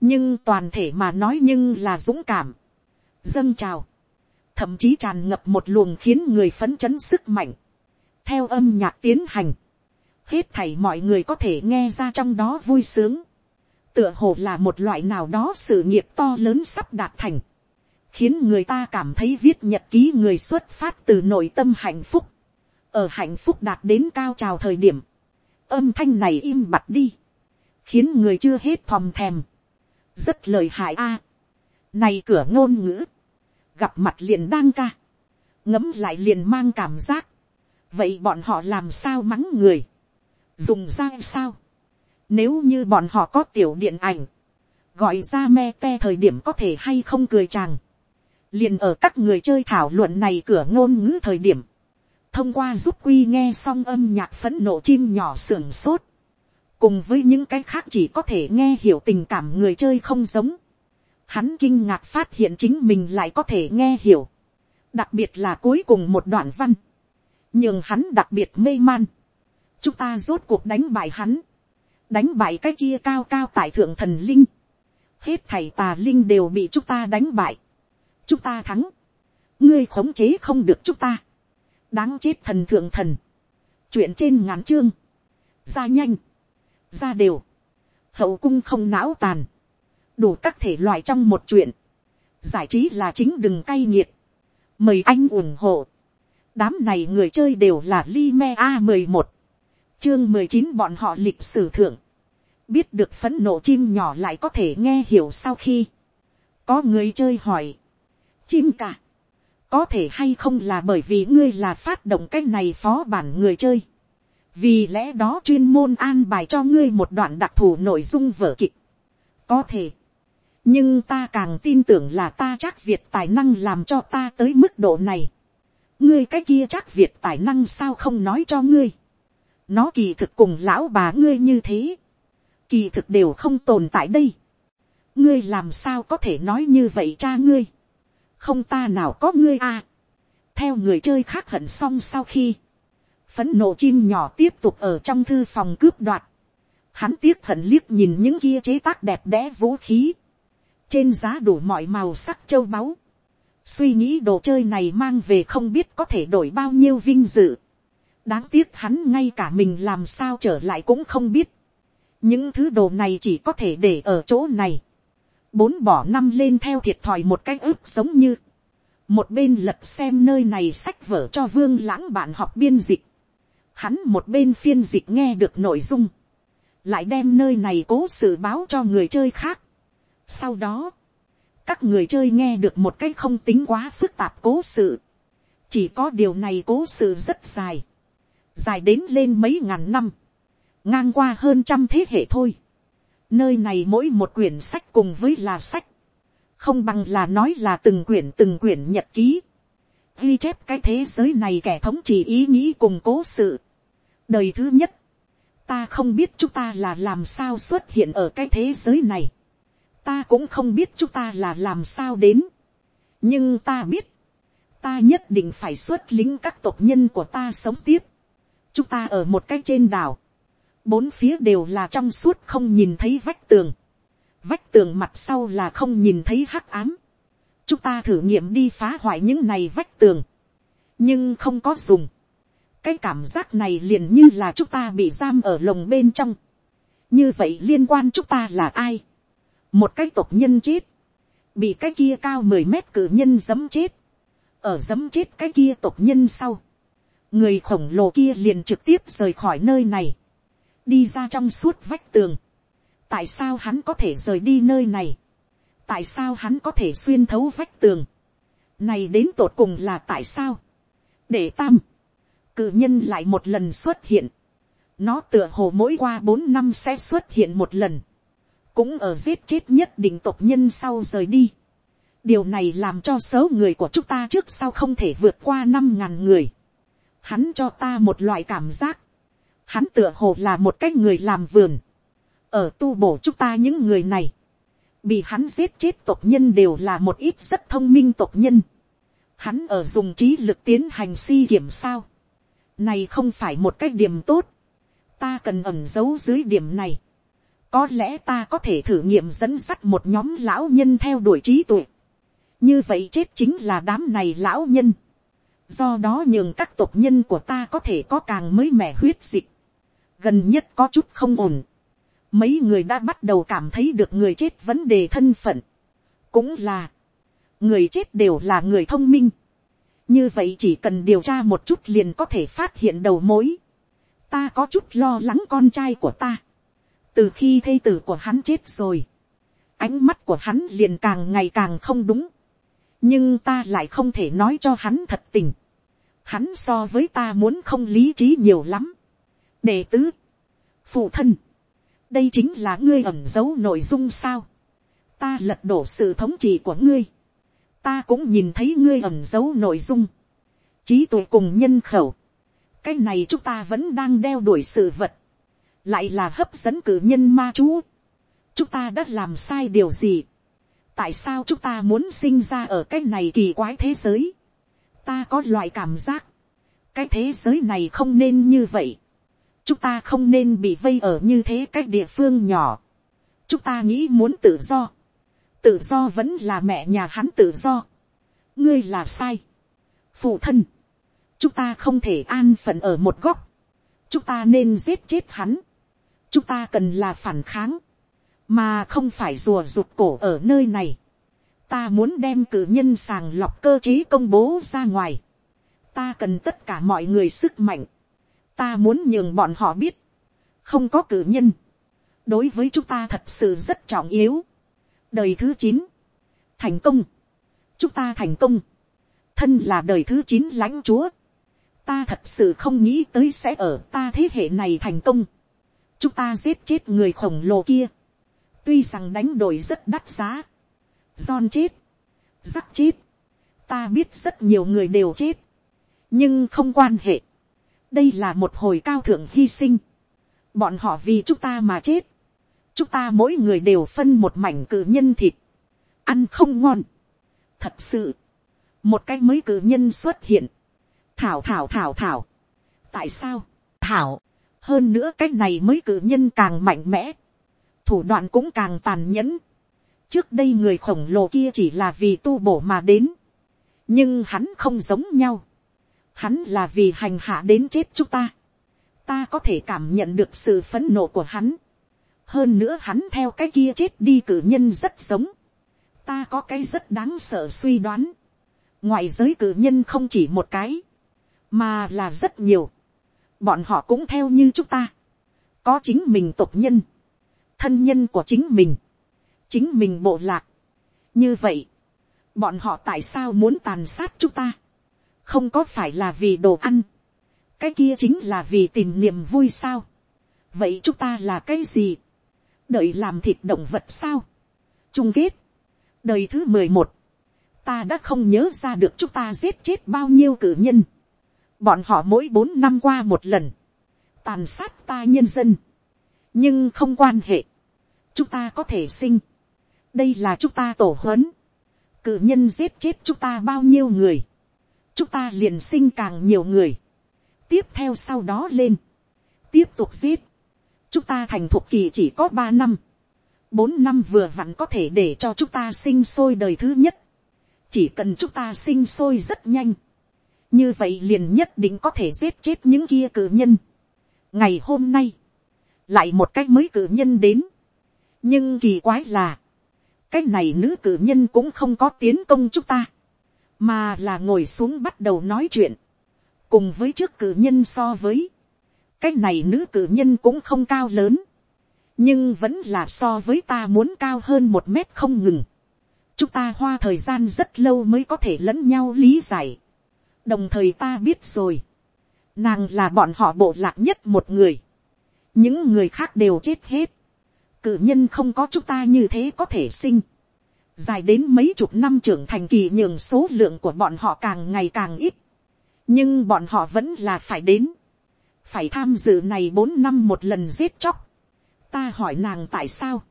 nhưng toàn thể mà nói nhưng là dũng cảm, dâng trào, thậm chí tràn ngập một luồng khiến người phấn chấn sức mạnh, theo âm nhạc tiến hành, hết thảy mọi người có thể nghe ra trong đó vui sướng, tựa hồ là một loại nào đó sự nghiệp to lớn sắp đạt thành, khiến người ta cảm thấy viết nhật ký người xuất phát từ nội tâm hạnh phúc, ở hạnh phúc đạt đến cao trào thời điểm, âm thanh này im bặt đi, khiến người chưa hết thòm thèm, rất lời hại a. này cửa ngôn ngữ, gặp mặt liền đang ca, ngấm lại liền mang cảm giác, vậy bọn họ làm sao mắng người, dùng ra sao, nếu như bọn họ có tiểu điện ảnh, gọi ra me te thời điểm có thể hay không cười chàng, liền ở các người chơi thảo luận này cửa ngôn ngữ thời điểm, thông qua giúp quy nghe xong âm nhạc phấn nộ chim nhỏ sưởng sốt, cùng với những cái khác chỉ có thể nghe hiểu tình cảm người chơi không giống, hắn kinh ngạc phát hiện chính mình lại có thể nghe hiểu, đặc biệt là cuối cùng một đoạn văn, nhưng hắn đặc biệt mê man, chúng ta rốt cuộc đánh bại hắn, đánh bại cái kia cao cao tại thượng thần linh, hết thầy tà linh đều bị chúng ta đánh bại, chúng ta thắng, ngươi khống chế không được chúng ta, đáng chết thần thượng thần, chuyện trên ngắn chương, ra nhanh, ra đều, hậu cung không não tàn, đủ các thể loại trong một chuyện, giải trí là chính đừng cay nghiệt, mời anh ủng hộ, đám này người chơi đều là li me a mười một, chương mười chín bọn họ lịch sử thượng, biết được phấn nộ chim nhỏ lại có thể nghe hiểu sau khi, có người chơi hỏi, chim cả, có thể hay không là bởi vì ngươi là phát động cách này phó bản người chơi, vì lẽ đó chuyên môn an bài cho ngươi một đoạn đặc thù nội dung vở kịch, có thể, nhưng ta càng tin tưởng là ta chắc việt tài năng làm cho ta tới mức độ này, ngươi cái kia chắc việt tài năng sao không nói cho ngươi, nó kỳ thực cùng lão bà ngươi như thế, kỳ thực đều không tồn tại đây, ngươi làm sao có thể nói như vậy cha ngươi, không ta nào có ngươi a. theo người chơi khác hận xong sau khi, phấn nộ chim nhỏ tiếp tục ở trong thư phòng cướp đoạt, hắn tiếc hận liếc nhìn những kia chế tác đẹp đẽ vũ khí, trên giá đủ mọi màu sắc châu báu, suy nghĩ đồ chơi này mang về không biết có thể đổi bao nhiêu vinh dự, đáng tiếc hắn ngay cả mình làm sao trở lại cũng không biết, những thứ đồ này chỉ có thể để ở chỗ này, bốn bỏ năm lên theo thiệt thòi một cái ước giống như, một bên lật xem nơi này sách vở cho vương lãng bạn học biên dịch, hắn một bên phiên dịch nghe được nội dung, lại đem nơi này cố sự báo cho người chơi khác. Sau đó, các người chơi nghe được một cái không tính quá phức tạp cố sự, chỉ có điều này cố sự rất dài, dài đến lên mấy ngàn năm, ngang qua hơn trăm thế hệ thôi. Nơi này mỗi một quyển sách cùng với là sách. Không bằng là nói là từng quyển từng quyển nhật ký. Ghi chép cái thế giới này kẻ thống trị ý nghĩ cùng cố sự. Đời thứ nhất. Ta không biết chúng ta là làm sao xuất hiện ở cái thế giới này. Ta cũng không biết chúng ta là làm sao đến. Nhưng ta biết. Ta nhất định phải xuất lính các tộc nhân của ta sống tiếp. Chúng ta ở một cái trên đảo bốn phía đều là trong suốt không nhìn thấy vách tường, vách tường mặt sau là không nhìn thấy hắc ám, chúng ta thử nghiệm đi phá hoại những này vách tường, nhưng không có dùng, cái cảm giác này liền như là chúng ta bị giam ở lồng bên trong, như vậy liên quan chúng ta là ai, một cái tộc nhân chết, bị cái kia cao mười mét cử nhân dấm chết, ở dấm chết cái kia tộc nhân sau, người khổng lồ kia liền trực tiếp rời khỏi nơi này, đi ra trong suốt vách tường. tại sao hắn có thể rời đi nơi này, tại sao hắn có thể xuyên thấu vách tường, này đến tột cùng là tại sao, để tam, cự nhân lại một lần xuất hiện, nó tựa hồ mỗi qua bốn năm sẽ xuất hiện một lần, cũng ở giết chết nhất định tộc nhân sau rời đi. điều này làm cho số người của chúng ta trước sau không thể vượt qua năm ngàn người. hắn cho ta một loại cảm giác, hắn tựa hồ là một cái người làm vườn, ở tu bổ chúng ta những người này, bị hắn giết chết tộc nhân đều là một ít rất thông minh tộc nhân. Hắn ở dùng trí lực tiến hành si kiểm sao. Này không phải một cái điểm tốt. Ta cần ẩn giấu dưới điểm này. Có lẽ ta có thể thử nghiệm dẫn dắt một nhóm lão nhân theo đuổi trí tuệ. Như vậy chết chính là đám này lão nhân. Do đó nhường các tộc nhân của ta có thể có càng mới mẻ huyết dịch. Gần nhất có chút không ổn mấy người đã bắt đầu cảm thấy được người chết vấn đề thân phận. cũng là, người chết đều là người thông minh. như vậy chỉ cần điều tra một chút liền có thể phát hiện đầu mối. ta có chút lo lắng con trai của ta từ khi thây tử của hắn chết rồi, ánh mắt của hắn liền càng ngày càng không đúng. nhưng ta lại không thể nói cho hắn thật tình. hắn so với ta muốn không lý trí nhiều lắm. đệ tứ, phụ thân, đây chính là ngươi ẩn giấu nội dung sao. ta lật đổ sự thống trị của ngươi. ta cũng nhìn thấy ngươi ẩn giấu nội dung. trí tuệ cùng nhân khẩu. cái này chúng ta vẫn đang đeo đuổi sự vật lại là hấp dẫn cử nhân ma chú. chúng ta đã làm sai điều gì. tại sao chúng ta muốn sinh ra ở cái này kỳ quái thế giới. ta có loại cảm giác. cái thế giới này không nên như vậy chúng ta không nên bị vây ở như thế cái địa phương nhỏ. chúng ta nghĩ muốn tự do. tự do vẫn là mẹ nhà hắn tự do. ngươi là sai. phụ thân. chúng ta không thể an phận ở một góc. chúng ta nên giết chết hắn chúng ta cần là phản kháng. mà không phải rùa rụt cổ ở nơi này. ta muốn đem cử nhân sàng lọc cơ chế công bố ra ngoài. ta cần tất cả mọi người sức mạnh ta muốn nhường bọn họ biết, không có cử nhân, đối với chúng ta thật sự rất trọng yếu. đời thứ chín, thành công, chúng ta thành công, thân là đời thứ chín lãnh chúa, ta thật sự không nghĩ tới sẽ ở ta thế hệ này thành công, chúng ta giết chết người khổng lồ kia, tuy rằng đánh đổi rất đắt giá, John chết, rắc chết, ta biết rất nhiều người đều chết, nhưng không quan hệ, đây là một hồi cao thượng hy sinh, bọn họ vì chúng ta mà chết, chúng ta mỗi người đều phân một mảnh cử nhân thịt, ăn không ngon. thật sự, một cái mới cử nhân xuất hiện, thảo thảo thảo thảo, tại sao, thảo, hơn nữa cái này mới cử nhân càng mạnh mẽ, thủ đoạn cũng càng tàn nhẫn. trước đây người khổng lồ kia chỉ là vì tu bổ mà đến, nhưng hắn không giống nhau. Hắn là vì hành hạ đến chết chúng ta, ta có thể cảm nhận được sự phấn nộ của hắn, hơn nữa hắn theo cái kia chết đi cử nhân rất giống, ta có cái rất đáng sợ suy đoán, ngoại giới cử nhân không chỉ một cái, mà là rất nhiều, bọn họ cũng theo như chúng ta, có chính mình tộc nhân, thân nhân của chính mình, chính mình bộ lạc. như vậy, bọn họ tại sao muốn tàn sát chúng ta, không có phải là vì đồ ăn, cái kia chính là vì tìm niềm vui sao. vậy chúng ta là cái gì, đợi làm thịt động vật sao. chung kết, đời thứ mười một, ta đã không nhớ ra được chúng ta giết chết bao nhiêu cử nhân bọn họ mỗi bốn năm qua một lần, tàn sát ta nhân dân. nhưng không quan hệ, chúng ta có thể sinh. đây là chúng ta tổ huấn. cử nhân giết chết chúng ta bao nhiêu người. Chúng ta liền sinh càng nhiều người, tiếp theo sau đó lên, tiếp tục giết, chúng ta thành thuộc kỳ chỉ có ba năm, bốn năm vừa vặn có thể để cho chúng ta sinh sôi đời thứ nhất, chỉ cần chúng ta sinh sôi rất nhanh, như vậy liền nhất định có thể giết chết những kia cử nhân. ngày hôm nay, lại một cách mới cử nhân đến, nhưng kỳ quái là, cái này nữ cử nhân cũng không có tiến công chúng ta, mà là ngồi xuống bắt đầu nói chuyện, cùng với trước cử nhân so với, cái này nữ cử nhân cũng không cao lớn, nhưng vẫn là so với ta muốn cao hơn một mét không ngừng. chúng ta hoa thời gian rất lâu mới có thể lẫn nhau lý giải đồng thời ta biết rồi, nàng là bọn họ bộ lạc nhất một người, những người khác đều chết hết, cử nhân không có chúng ta như thế có thể sinh, dài đến mấy chục năm trưởng thành kỳ nhường số lượng của bọn họ càng ngày càng ít, nhưng bọn họ vẫn là phải đến, phải tham dự này bốn năm một lần giết chóc, ta hỏi nàng tại sao,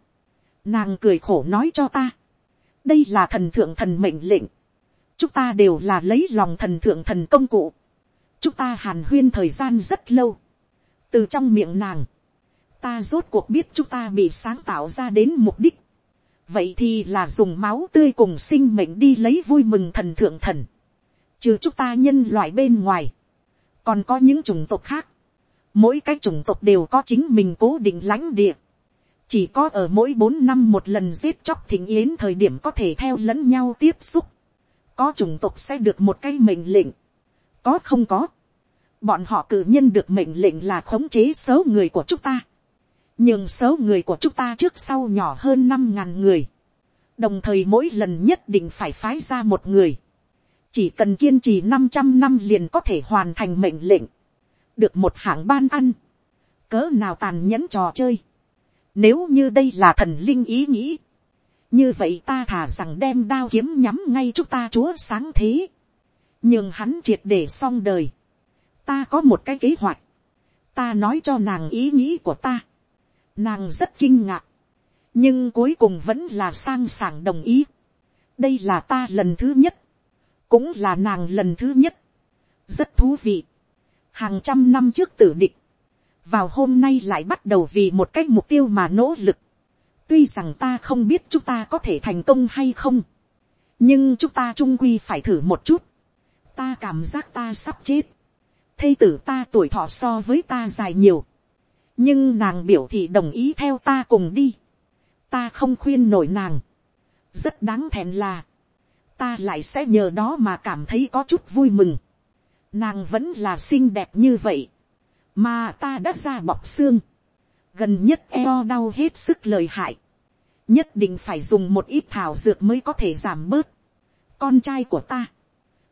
nàng cười khổ nói cho ta, đây là thần thượng thần mệnh lệnh, chúng ta đều là lấy lòng thần thượng thần công cụ, chúng ta hàn huyên thời gian rất lâu, từ trong miệng nàng, ta rốt cuộc biết chúng ta bị sáng tạo ra đến mục đích, vậy thì là dùng máu tươi cùng sinh mệnh đi lấy vui mừng thần thượng thần, trừ chúng ta nhân loại bên ngoài, còn có những chủng tộc khác, mỗi cái chủng tộc đều có chính mình cố định lãnh địa, chỉ có ở mỗi bốn năm một lần giết chóc thỉnh yến thời điểm có thể theo lẫn nhau tiếp xúc, có chủng tộc sẽ được một cái mệnh lệnh, có không có, bọn họ cử nhân được mệnh lệnh là khống chế số người của chúng ta, nhưng số người của chúng ta trước sau nhỏ hơn năm ngàn người, đồng thời mỗi lần nhất định phải phái ra một người, chỉ cần kiên trì năm trăm năm liền có thể hoàn thành mệnh lệnh, được một hạng ban ăn, cỡ nào tàn nhẫn trò chơi, nếu như đây là thần linh ý nghĩ, như vậy ta thả rằng đem đao kiếm nhắm ngay chúng ta chúa sáng thế, nhưng hắn triệt để xong đời, ta có một cái kế hoạch, ta nói cho nàng ý nghĩ của ta, nàng rất kinh ngạc, nhưng cuối cùng vẫn là sang sảng đồng ý, đây là ta lần thứ nhất, cũng là nàng lần thứ nhất, rất thú vị, hàng trăm năm trước tử địch, vào hôm nay lại bắt đầu vì một cái mục tiêu mà nỗ lực tuy rằng ta không biết chúng ta có thể thành công hay không, nhưng chúng ta trung quy phải thử một chút. ta cảm giác ta sắp chết. thây tử ta tuổi thọ so với ta dài nhiều. nhưng nàng biểu thị đồng ý theo ta cùng đi. ta không khuyên nổi nàng. rất đáng thẹn là, ta lại sẽ nhờ đó mà cảm thấy có chút vui mừng nàng vẫn là xinh đẹp như vậy, mà ta đã ra bọc xương, gần nhất eo đau hết sức lời hại, nhất định phải dùng một ít thảo dược mới có thể giảm bớt. con trai của ta,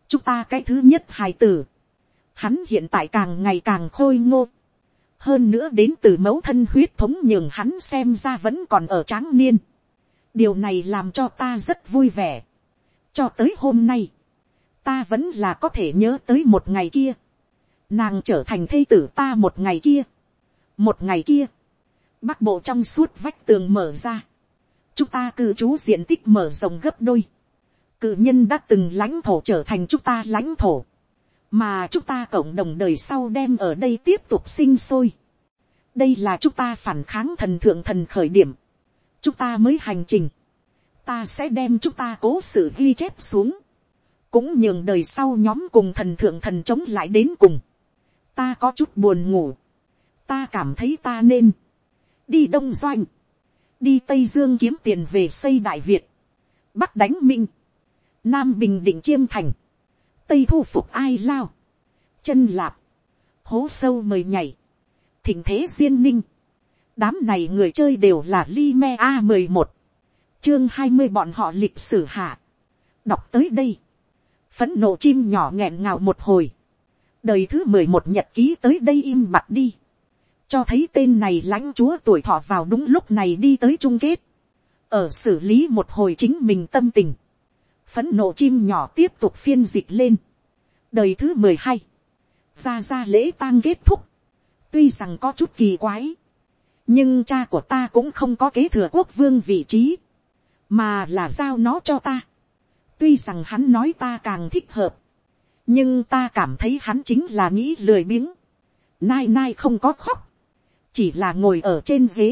chúng ta cái thứ nhất hài tử, hắn hiện tại càng ngày càng khôi ngô, hơn nữa đến từ mẫu thân huyết thống nhường hắn xem ra vẫn còn ở tráng niên. điều này làm cho ta rất vui vẻ. cho tới hôm nay, ta vẫn là có thể nhớ tới một ngày kia, nàng trở thành thây tử ta một ngày kia, một ngày kia, bắc bộ trong suốt vách tường mở ra, chúng ta cư trú diện tích mở rộng gấp đôi, cự nhân đã từng lãnh thổ trở thành chúng ta lãnh thổ, mà chúng ta cộng đồng đời sau đem ở đây tiếp tục sinh sôi. đây là chúng ta phản kháng thần thượng thần khởi điểm, chúng ta mới hành trình, ta sẽ đem chúng ta cố sự ghi chép xuống, cũng nhường đời sau nhóm cùng thần thượng thần chống lại đến cùng. ta có chút buồn ngủ, ta cảm thấy ta nên đi đông doanh, đi tây dương kiếm tiền về xây đại việt, bắc đánh minh, nam bình định chiêm thành, tây thu phục ai lao, chân lạp, hố sâu mời nhảy, thỉnh thế duyên ninh, đám này người chơi đều là li me a mười một, chương hai mươi bọn họ lịch sử hạ, đọc tới đây, phấn nộ chim nhỏ nghẹn ngào một hồi, đời thứ mười một nhật ký tới đây im mặt đi, cho thấy tên này lãnh chúa tuổi thọ vào đúng lúc này đi tới chung kết, ở xử lý một hồi chính mình tâm tình, phấn nộ chim nhỏ tiếp tục phiên dịch lên, đời thứ mười hai, ra ra lễ tang kết thúc, tuy rằng có chút kỳ quái, nhưng cha của ta cũng không có kế thừa quốc vương vị trí, mà là giao nó cho ta. Tuy rằng hắn nói ta càng thích hợp. Nhưng ta cảm thấy hắn chính là nghĩ lười biếng. Nai nai không có khóc. Chỉ là ngồi ở trên ghế.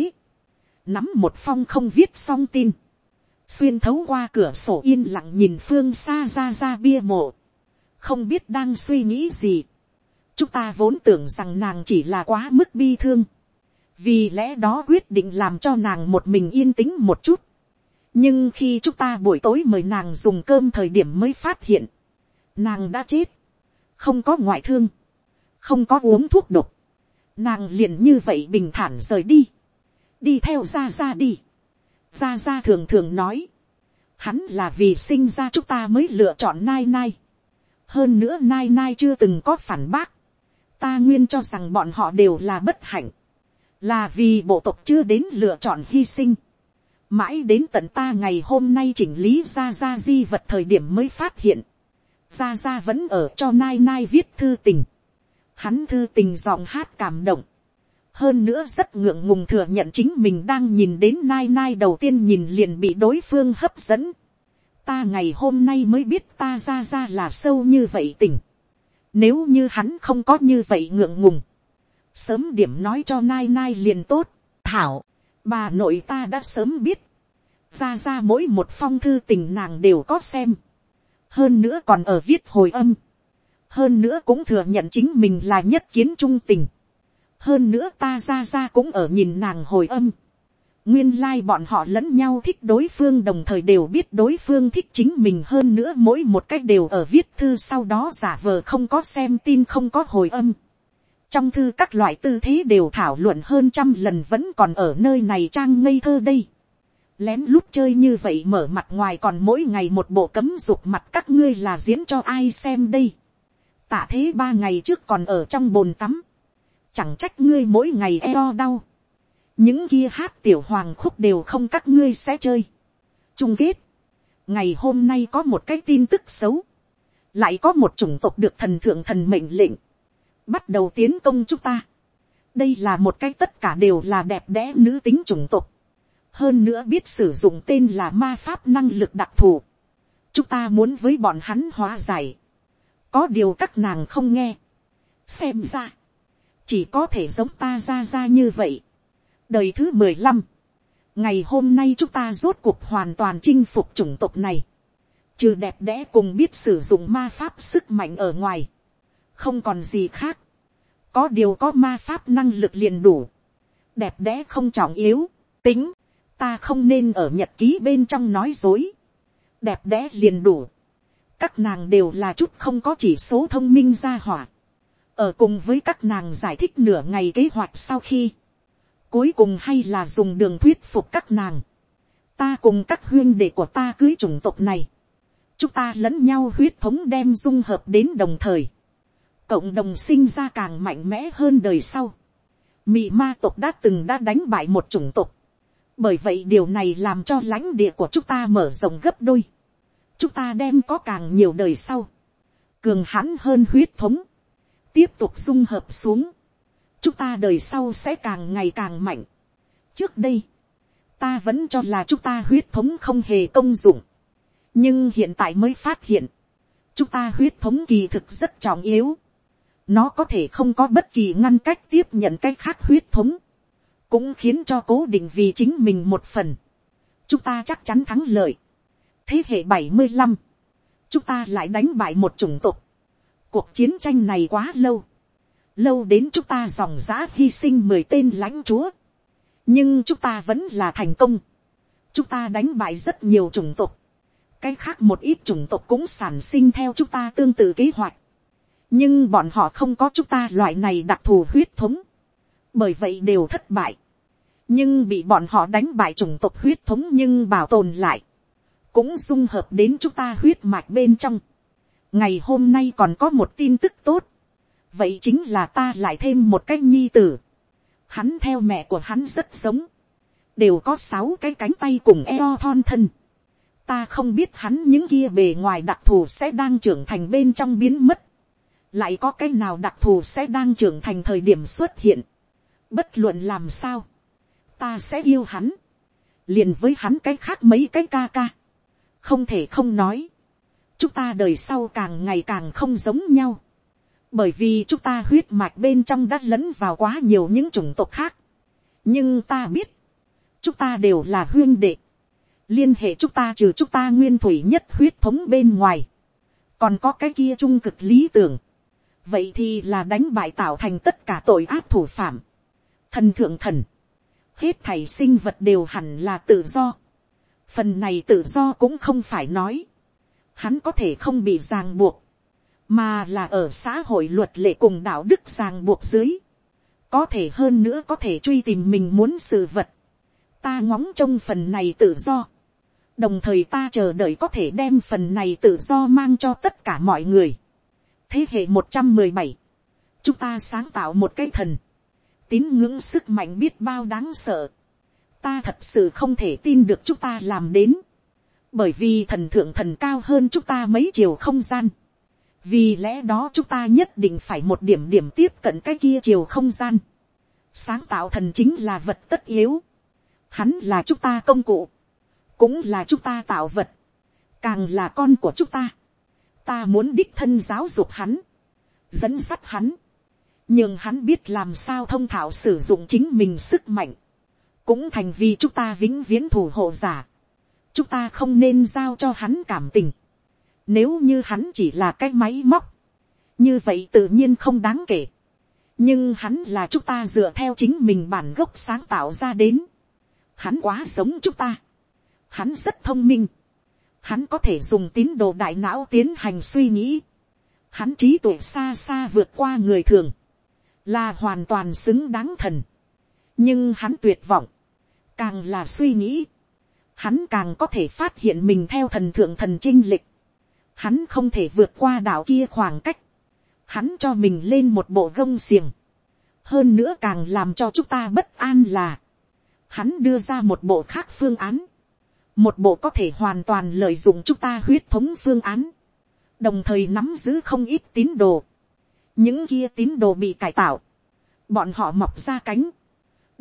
Nắm một phong không viết xong tin. Xuyên thấu qua cửa sổ yên lặng nhìn phương xa ra ra bia mộ. Không biết đang suy nghĩ gì. Chúng ta vốn tưởng rằng nàng chỉ là quá mức bi thương. Vì lẽ đó quyết định làm cho nàng một mình yên tĩnh một chút nhưng khi chúng ta buổi tối mời nàng dùng cơm thời điểm mới phát hiện, nàng đã chết, không có ngoại thương, không có uống thuốc độc, nàng liền như vậy bình thản rời đi, đi theo ra ra đi, ra ra thường thường nói, hắn là vì sinh ra chúng ta mới lựa chọn nai nai, hơn nữa nai nai chưa từng có phản bác, ta nguyên cho rằng bọn họ đều là bất hạnh, là vì bộ tộc chưa đến lựa chọn hy sinh, mãi đến tận ta ngày hôm nay chỉnh lý ra ra di vật thời điểm mới phát hiện, ra ra vẫn ở cho nai nai viết thư tình, hắn thư tình giọng hát cảm động, hơn nữa rất ngượng ngùng thừa nhận chính mình đang nhìn đến nai nai đầu tiên nhìn liền bị đối phương hấp dẫn. ta ngày hôm nay mới biết ta ra ra là sâu như vậy tình. nếu như hắn không có như vậy ngượng ngùng, sớm điểm nói cho nai nai liền tốt, thảo, bà nội ta đã sớm biết, ra ra mỗi một phong thư tình nàng đều có xem, hơn nữa còn ở viết hồi âm, hơn nữa cũng thừa nhận chính mình là nhất kiến trung tình, hơn nữa ta ra ra cũng ở nhìn nàng hồi âm, nguyên lai bọn họ lẫn nhau thích đối phương đồng thời đều biết đối phương thích chính mình hơn nữa mỗi một cách đều ở viết thư sau đó giả vờ không có xem tin không có hồi âm trong thư các loại tư thế đều thảo luận hơn trăm lần vẫn còn ở nơi này trang ngây thơ đây. lén lút chơi như vậy mở mặt ngoài còn mỗi ngày một bộ cấm dục mặt các ngươi là diễn cho ai xem đây tạ thế ba ngày trước còn ở trong bồn tắm. chẳng trách ngươi mỗi ngày eo đau. những kia hát tiểu hoàng khúc đều không các ngươi sẽ chơi. chung kết. ngày hôm nay có một cái tin tức xấu. lại có một chủng tộc được thần thượng thần mệnh lệnh bắt đầu tiến công chúng ta. đây là một cái tất cả đều là đẹp đẽ nữ tính chủng tộc. hơn nữa biết sử dụng tên là ma pháp năng lực đặc thù. chúng ta muốn với bọn hắn hóa giải có điều các nàng không nghe. xem ra, chỉ có thể giống ta ra ra như vậy. đời thứ mười lăm, ngày hôm nay chúng ta rốt cuộc hoàn toàn chinh phục chủng tộc này. trừ đẹp đẽ cùng biết sử dụng ma pháp sức mạnh ở ngoài không còn gì khác, có điều có ma pháp năng lực liền đủ, đẹp đẽ không trọng yếu, tính, ta không nên ở nhật ký bên trong nói dối, đẹp đẽ liền đủ, các nàng đều là chút không có chỉ số thông minh ra hỏa, ở cùng với các nàng giải thích nửa ngày kế hoạch sau khi, cuối cùng hay là dùng đường thuyết phục các nàng, ta cùng các huyên đệ của ta cưới chủng tộc này, chúng ta lẫn nhau huyết thống đem dung hợp đến đồng thời, cộng đồng sinh ra càng mạnh mẽ hơn đời sau. Mị ma tộc đã từng đã đánh bại một chủng tộc. Bởi vậy điều này làm cho lãnh địa của chúng ta mở rộng gấp đôi. Chúng ta đem có càng nhiều đời sau. Cường hãn hơn huyết thống. Tiếp tục dung hợp xuống. Chúng ta đời sau sẽ càng ngày càng mạnh. Trước đây, ta vẫn cho là chúng ta huyết thống không hề công dụng. Nhưng hiện tại mới phát hiện, chúng ta huyết thống kỳ thực rất trọng yếu nó có thể không có bất kỳ ngăn cách tiếp nhận cái khác huyết thống, cũng khiến cho cố định vì chính mình một phần. chúng ta chắc chắn thắng lợi thế hệ bảy mươi 75, chúng ta lại đánh bại một chủng tộc. cuộc chiến tranh này quá lâu, lâu đến chúng ta dòng giã hy sinh mười tên lãnh chúa, nhưng chúng ta vẫn là thành công. chúng ta đánh bại rất nhiều chủng tộc, cái khác một ít chủng tộc cũng sản sinh theo chúng ta tương tự kế hoạch. Nhưng bọn họ không có chúng ta loại này đặc thù huyết thống, bởi vậy đều thất bại, nhưng bị bọn họ đánh bại chủng tộc huyết thống nhưng bảo tồn lại, cũng dung hợp đến chúng ta huyết mạch bên trong. ngày hôm nay còn có một tin tức tốt, vậy chính là ta lại thêm một cái nhi tử, hắn theo mẹ của hắn rất giống, đều có sáu cái cánh tay cùng eo thon thân. Ta không biết hắn những kia bề ngoài đặc thù sẽ đang trưởng thành bên trong biến mất lại có cái nào đặc thù sẽ đang trưởng thành thời điểm xuất hiện. bất luận làm sao, ta sẽ yêu hắn, liền với hắn cái khác mấy cái ca ca không thể không nói, chúng ta đời sau càng ngày càng không giống nhau, bởi vì chúng ta huyết mạch bên trong đã lẫn vào quá nhiều những chủng tộc khác. nhưng ta biết, chúng ta đều là huyên đệ, liên hệ chúng ta trừ chúng ta nguyên thủy nhất huyết thống bên ngoài, còn có cái kia trung cực lý tưởng, vậy thì là đánh bại tạo thành tất cả tội ác thủ phạm. thần thượng thần, hết thảy sinh vật đều hẳn là tự do phần này tự do cũng không phải nói, hắn có thể không bị ràng buộc, mà là ở xã hội luật lệ cùng đạo đức ràng buộc dưới, có thể hơn nữa có thể truy tìm mình muốn sự vật, ta ngóng trong phần này tự do, đồng thời ta chờ đợi có thể đem phần này tự do mang cho tất cả mọi người. thế hệ một trăm mười bảy, chúng ta sáng tạo một cái thần, tín ngưỡng sức mạnh biết bao đáng sợ, ta thật sự không thể tin được chúng ta làm đến, bởi vì thần thượng thần cao hơn chúng ta mấy chiều không gian, vì lẽ đó chúng ta nhất định phải một điểm điểm tiếp cận cái kia chiều không gian, sáng tạo thần chính là vật tất yếu, hắn là chúng ta công cụ, cũng là chúng ta tạo vật, càng là con của chúng ta, ta muốn đích thân giáo dục hắn, dẫn dắt hắn, nhưng hắn biết làm sao thông thạo sử dụng chính mình sức mạnh, cũng thành vì chúng ta vĩnh viễn thủ hộ giả, chúng ta không nên giao cho hắn cảm tình, nếu như hắn chỉ là cái máy móc, như vậy tự nhiên không đáng kể, nhưng hắn là chúng ta dựa theo chính mình bản gốc sáng tạo ra đến, hắn quá giống chúng ta, hắn rất thông minh, hắn có thể dùng tín đồ đại não tiến hành suy nghĩ, hắn trí tuệ xa xa vượt qua người thường, là hoàn toàn xứng đáng thần, nhưng hắn tuyệt vọng, càng là suy nghĩ, hắn càng có thể phát hiện mình theo thần thượng thần trinh lịch, hắn không thể vượt qua đảo kia khoảng cách, hắn cho mình lên một bộ gông xiềng, hơn nữa càng làm cho chúng ta bất an là, hắn đưa ra một bộ khác phương án, một bộ có thể hoàn toàn lợi dụng chúng ta huyết thống phương án, đồng thời nắm giữ không ít tín đồ, những kia tín đồ bị cải tạo, bọn họ mọc ra cánh,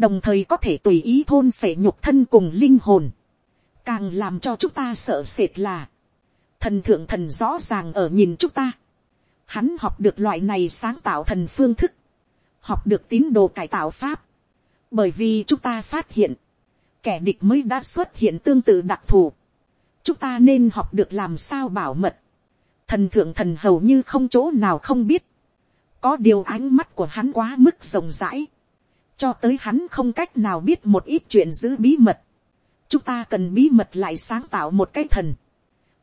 đồng thời có thể tùy ý thôn phệ nhục thân cùng linh hồn, càng làm cho chúng ta sợ sệt là, thần thượng thần rõ ràng ở nhìn chúng ta, hắn học được loại này sáng tạo thần phương thức, học được tín đồ cải tạo pháp, bởi vì chúng ta phát hiện, kẻ địch mới đã xuất hiện tương tự đặc thù, chúng ta nên học được làm sao bảo mật, thần thượng thần hầu như không chỗ nào không biết, có điều ánh mắt của hắn quá mức rộng rãi, cho tới hắn không cách nào biết một ít chuyện giữ bí mật, chúng ta cần bí mật lại sáng tạo một cái thần,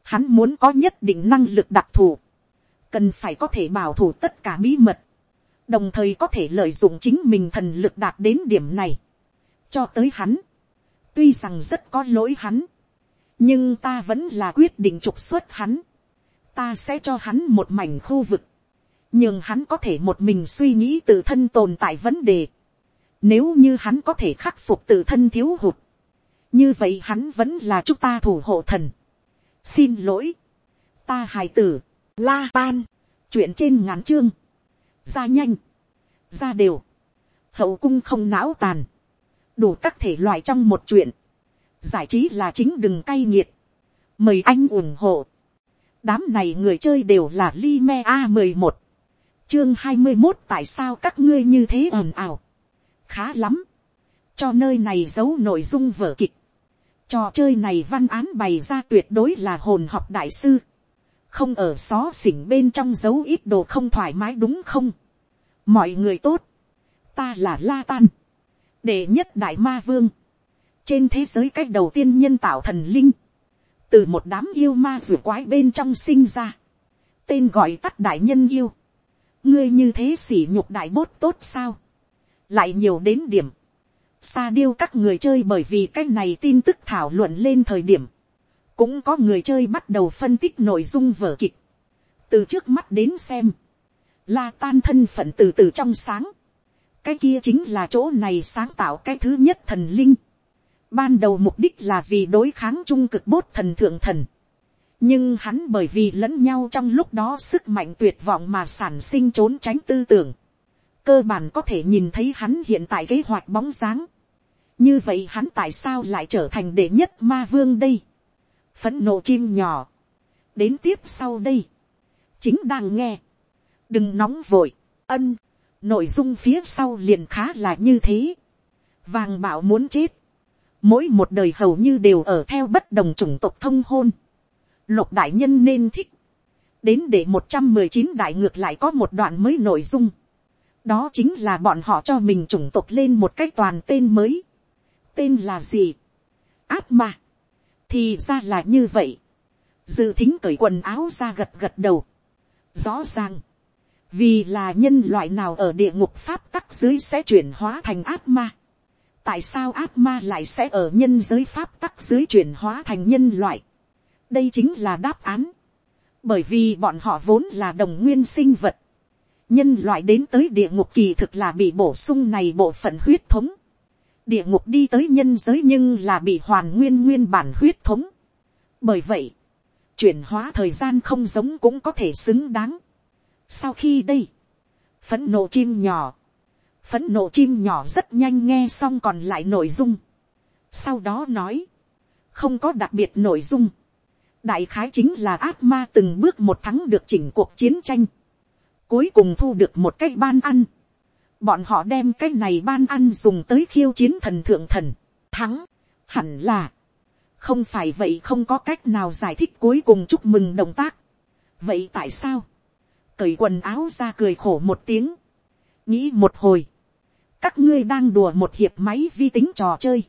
hắn muốn có nhất định năng lực đặc thù, cần phải có thể bảo thủ tất cả bí mật, đồng thời có thể lợi dụng chính mình thần lực đạt đến điểm này, cho tới hắn, tuy rằng rất có lỗi hắn, nhưng ta vẫn là quyết định trục xuất hắn, ta sẽ cho hắn một mảnh khu vực, nhưng hắn có thể một mình suy nghĩ tự thân tồn tại vấn đề, nếu như hắn có thể khắc phục tự thân thiếu hụt, như vậy hắn vẫn là chúng ta thủ hộ thần. xin lỗi, ta hài tử, la pan, chuyện trên ngắn chương, ra nhanh, ra đều, hậu cung không não tàn, đủ các thể loại trong một chuyện, giải trí là chính đừng cay nghiệt, mời anh ủng hộ, đám này người chơi đều là Lime a mười một, chương hai mươi một tại sao các ngươi như thế ồn ào, khá lắm, cho nơi này giấu nội dung vở kịch, trò chơi này văn án bày ra tuyệt đối là hồn học đại sư, không ở xó xỉnh bên trong giấu ít đồ không thoải mái đúng không, mọi người tốt, ta là la tan, đệ nhất đại ma vương, trên thế giới cách đầu tiên nhân tạo thần linh, từ một đám yêu ma rùa quái bên trong sinh ra, tên gọi tắt đại nhân yêu, ngươi như thế xỉ nhục đại bốt tốt sao, lại nhiều đến điểm, sa điêu các người chơi bởi vì cái này tin tức thảo luận lên thời điểm, cũng có người chơi bắt đầu phân tích nội dung vở kịch, từ trước mắt đến xem, la tan thân phận từ từ trong sáng, cái kia chính là chỗ này sáng tạo cái thứ nhất thần linh, ban đầu mục đích là vì đối kháng trung cực bốt thần thượng thần, nhưng hắn bởi vì lẫn nhau trong lúc đó sức mạnh tuyệt vọng mà sản sinh trốn tránh tư tưởng, cơ bản có thể nhìn thấy hắn hiện tại kế hoạch bóng dáng. như vậy hắn tại sao lại trở thành đệ nhất ma vương đây. phấn nộ chim nhỏ. đến tiếp sau đây. chính đang nghe. đừng nóng vội. ân. nội dung phía sau liền khá là như thế. vàng bảo muốn chết. mỗi một đời hầu như đều ở theo bất đồng chủng tộc thông hôn. lục đại nhân nên thích. đến để một trăm mười chín đại ngược lại có một đoạn mới nội dung đó chính là bọn họ cho mình chủng tộc lên một cái toàn tên mới. tên là gì. áp ma. thì ra là như vậy, dự thính cởi quần áo ra gật gật đầu, rõ ràng, vì là nhân loại nào ở địa ngục pháp tắc dưới sẽ chuyển hóa thành ác ma, tại sao ác ma lại sẽ ở nhân giới pháp tắc dưới chuyển hóa thành nhân loại, đây chính là đáp án, bởi vì bọn họ vốn là đồng nguyên sinh vật, nhân loại đến tới địa ngục kỳ thực là bị bổ sung này bộ phận huyết thống, địa ngục đi tới nhân giới nhưng là bị hoàn nguyên nguyên bản huyết thống. bởi vậy, chuyển hóa thời gian không giống cũng có thể xứng đáng. sau khi đây, phấn nộ chim nhỏ, phấn nộ chim nhỏ rất nhanh nghe xong còn lại nội dung. sau đó nói, không có đặc biệt nội dung. đại khái chính là ác ma từng bước một thắng được chỉnh cuộc chiến tranh cuối cùng thu được một cái ban ăn. Bọn họ đem cái này ban ăn dùng tới khiêu chiến thần thượng thần, thắng, hẳn là, không phải vậy không có cách nào giải thích cuối cùng chúc mừng động tác. vậy tại sao, cởi quần áo ra cười khổ một tiếng, nghĩ một hồi, các ngươi đang đùa một hiệp máy vi tính trò chơi,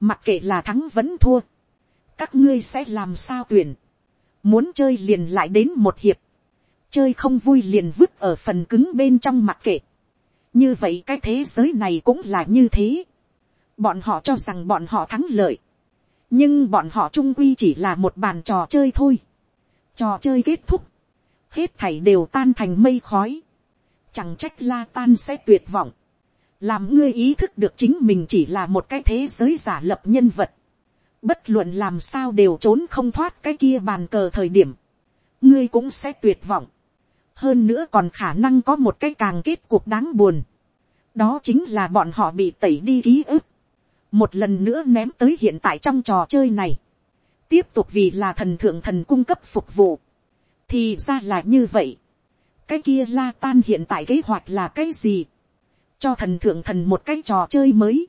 mặc kệ là thắng vẫn thua, các ngươi sẽ làm sao tuyển, muốn chơi liền lại đến một hiệp, chơi không vui liền vứt ở phần cứng bên trong mặc kệ, như vậy cái thế giới này cũng là như thế. bọn họ cho rằng bọn họ thắng lợi. nhưng bọn họ trung quy chỉ là một bàn trò chơi thôi. trò chơi kết thúc. hết thảy đều tan thành mây khói. chẳng trách la tan sẽ tuyệt vọng. làm ngươi ý thức được chính mình chỉ là một cái thế giới giả lập nhân vật. bất luận làm sao đều trốn không thoát cái kia bàn cờ thời điểm. ngươi cũng sẽ tuyệt vọng hơn nữa còn khả năng có một cái càng kết cuộc đáng buồn. đó chính là bọn họ bị tẩy đi ký ức. một lần nữa ném tới hiện tại trong trò chơi này. tiếp tục vì là thần thượng thần cung cấp phục vụ. thì ra là như vậy. cái kia la tan hiện tại kế hoạch là cái gì. cho thần thượng thần một cái trò chơi mới.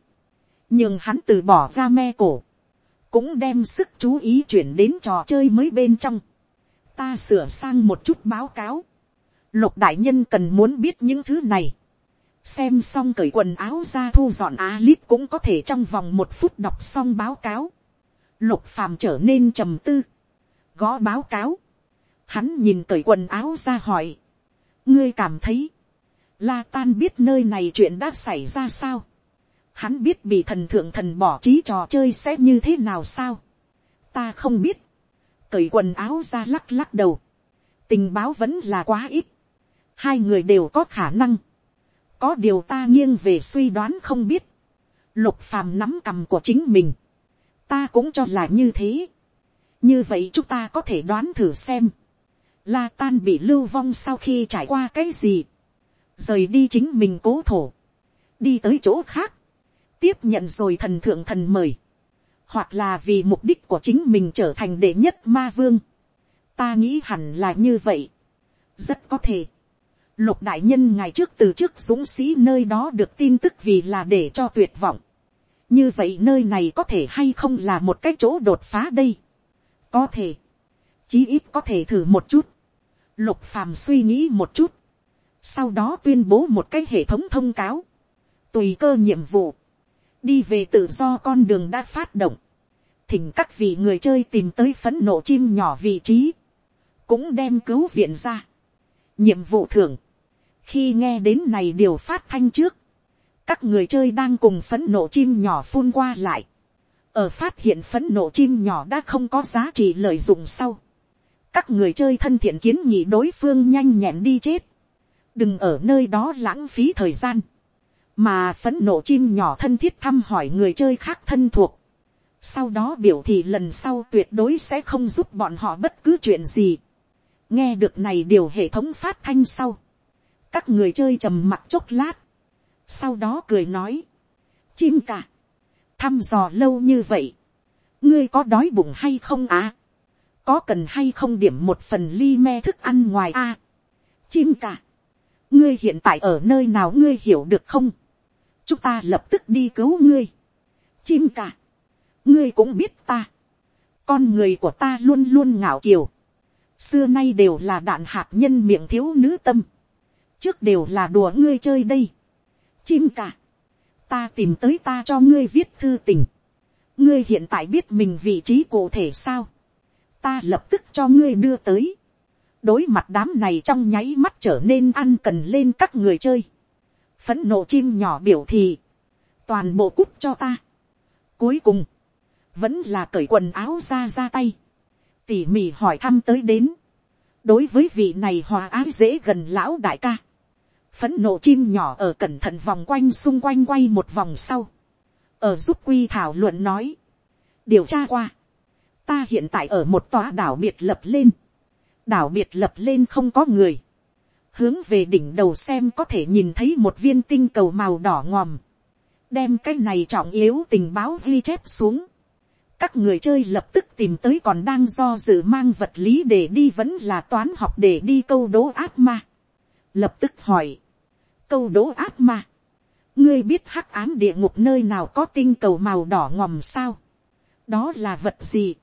nhưng hắn từ bỏ ra me cổ. cũng đem sức chú ý chuyển đến trò chơi mới bên trong. ta sửa sang một chút báo cáo Lục đại nhân cần muốn biết những thứ này. Xem xong cởi quần áo ra thu dọn Alip cũng có thể trong vòng một phút đọc xong báo cáo. Lục phàm trở nên trầm tư. Gõ báo cáo. Hắn nhìn cởi quần áo ra hỏi. Ngươi cảm thấy. La tan biết nơi này chuyện đã xảy ra sao. Hắn biết bị thần thượng thần bỏ trí trò chơi sẽ như thế nào sao. Ta không biết. Cởi quần áo ra lắc lắc đầu. Tình báo vẫn là quá ít hai người đều có khả năng, có điều ta nghiêng về suy đoán không biết, lục phàm nắm cầm của chính mình, ta cũng cho là như thế, như vậy chúng ta có thể đoán thử xem, la tan bị lưu vong sau khi trải qua cái gì, rời đi chính mình cố thổ, đi tới chỗ khác, tiếp nhận rồi thần thượng thần mời, hoặc là vì mục đích của chính mình trở thành đệ nhất ma vương, ta nghĩ hẳn là như vậy, rất có thể, lục đại nhân ngày trước từ trước dũng sĩ nơi đó được tin tức vì là để cho tuyệt vọng. như vậy nơi này có thể hay không là một cái chỗ đột phá đây. có thể, chí ít có thể thử một chút. lục phàm suy nghĩ một chút. sau đó tuyên bố một cái hệ thống thông cáo. tùy cơ nhiệm vụ. đi về tự do con đường đã phát động. thỉnh các vị người chơi tìm tới phấn nộ chim nhỏ vị trí. cũng đem cứu viện ra nhiệm vụ thưởng, khi nghe đến này điều phát thanh trước, các người chơi đang cùng phấn nộ chim nhỏ phun qua lại, ở phát hiện phấn nộ chim nhỏ đã không có giá trị lợi dụng sau, các người chơi thân thiện kiến nghị đối phương nhanh nhẹn đi chết, đừng ở nơi đó lãng phí thời gian, mà phấn nộ chim nhỏ thân thiết thăm hỏi người chơi khác thân thuộc, sau đó biểu thị lần sau tuyệt đối sẽ không giúp bọn họ bất cứ chuyện gì. nghe được này điều hệ thống phát thanh sau, các người chơi trầm mặc chốc lát, sau đó cười nói, chim cả, thăm dò lâu như vậy, ngươi có đói bụng hay không à, có cần hay không điểm một phần ly me thức ăn ngoài à, chim cả, ngươi hiện tại ở nơi nào ngươi hiểu được không, chúng ta lập tức đi cứu ngươi, chim cả, ngươi cũng biết ta, con người của ta luôn luôn ngạo kiều, xưa nay đều là đạn hạt nhân miệng thiếu nữ tâm, trước đều là đùa ngươi chơi đây. chim cả, ta tìm tới ta cho ngươi viết thư tình. ngươi hiện tại biết mình vị trí cụ thể sao, ta lập tức cho ngươi đưa tới, đối mặt đám này trong nháy mắt trở nên ăn cần lên các người chơi, phấn nộ chim nhỏ biểu thì, toàn bộ cút cho ta. Cuối cùng, vẫn là cởi quần áo ra ra tay, tỉ mỉ hỏi thăm tới đến, đối với vị này hòa ái dễ gần lão đại ca, phấn nộ chim nhỏ ở cẩn thận vòng quanh xung quanh quay một vòng sau, ở giúp quy thảo luận nói, điều tra qua, ta hiện tại ở một tòa đảo biệt lập lên, đảo biệt lập lên không có người, hướng về đỉnh đầu xem có thể nhìn thấy một viên tinh cầu màu đỏ ngòm, đem cái này trọng yếu tình báo ghi chép xuống, các người chơi lập tức tìm tới còn đang do dự mang vật lý để đi vẫn là toán học để đi câu đố ác ma. Lập tức hỏi. Câu đố ác ma. Ngươi biết hắc ám địa ngục nơi nào có tinh cầu màu đỏ ngòm sao? Đó là vật gì?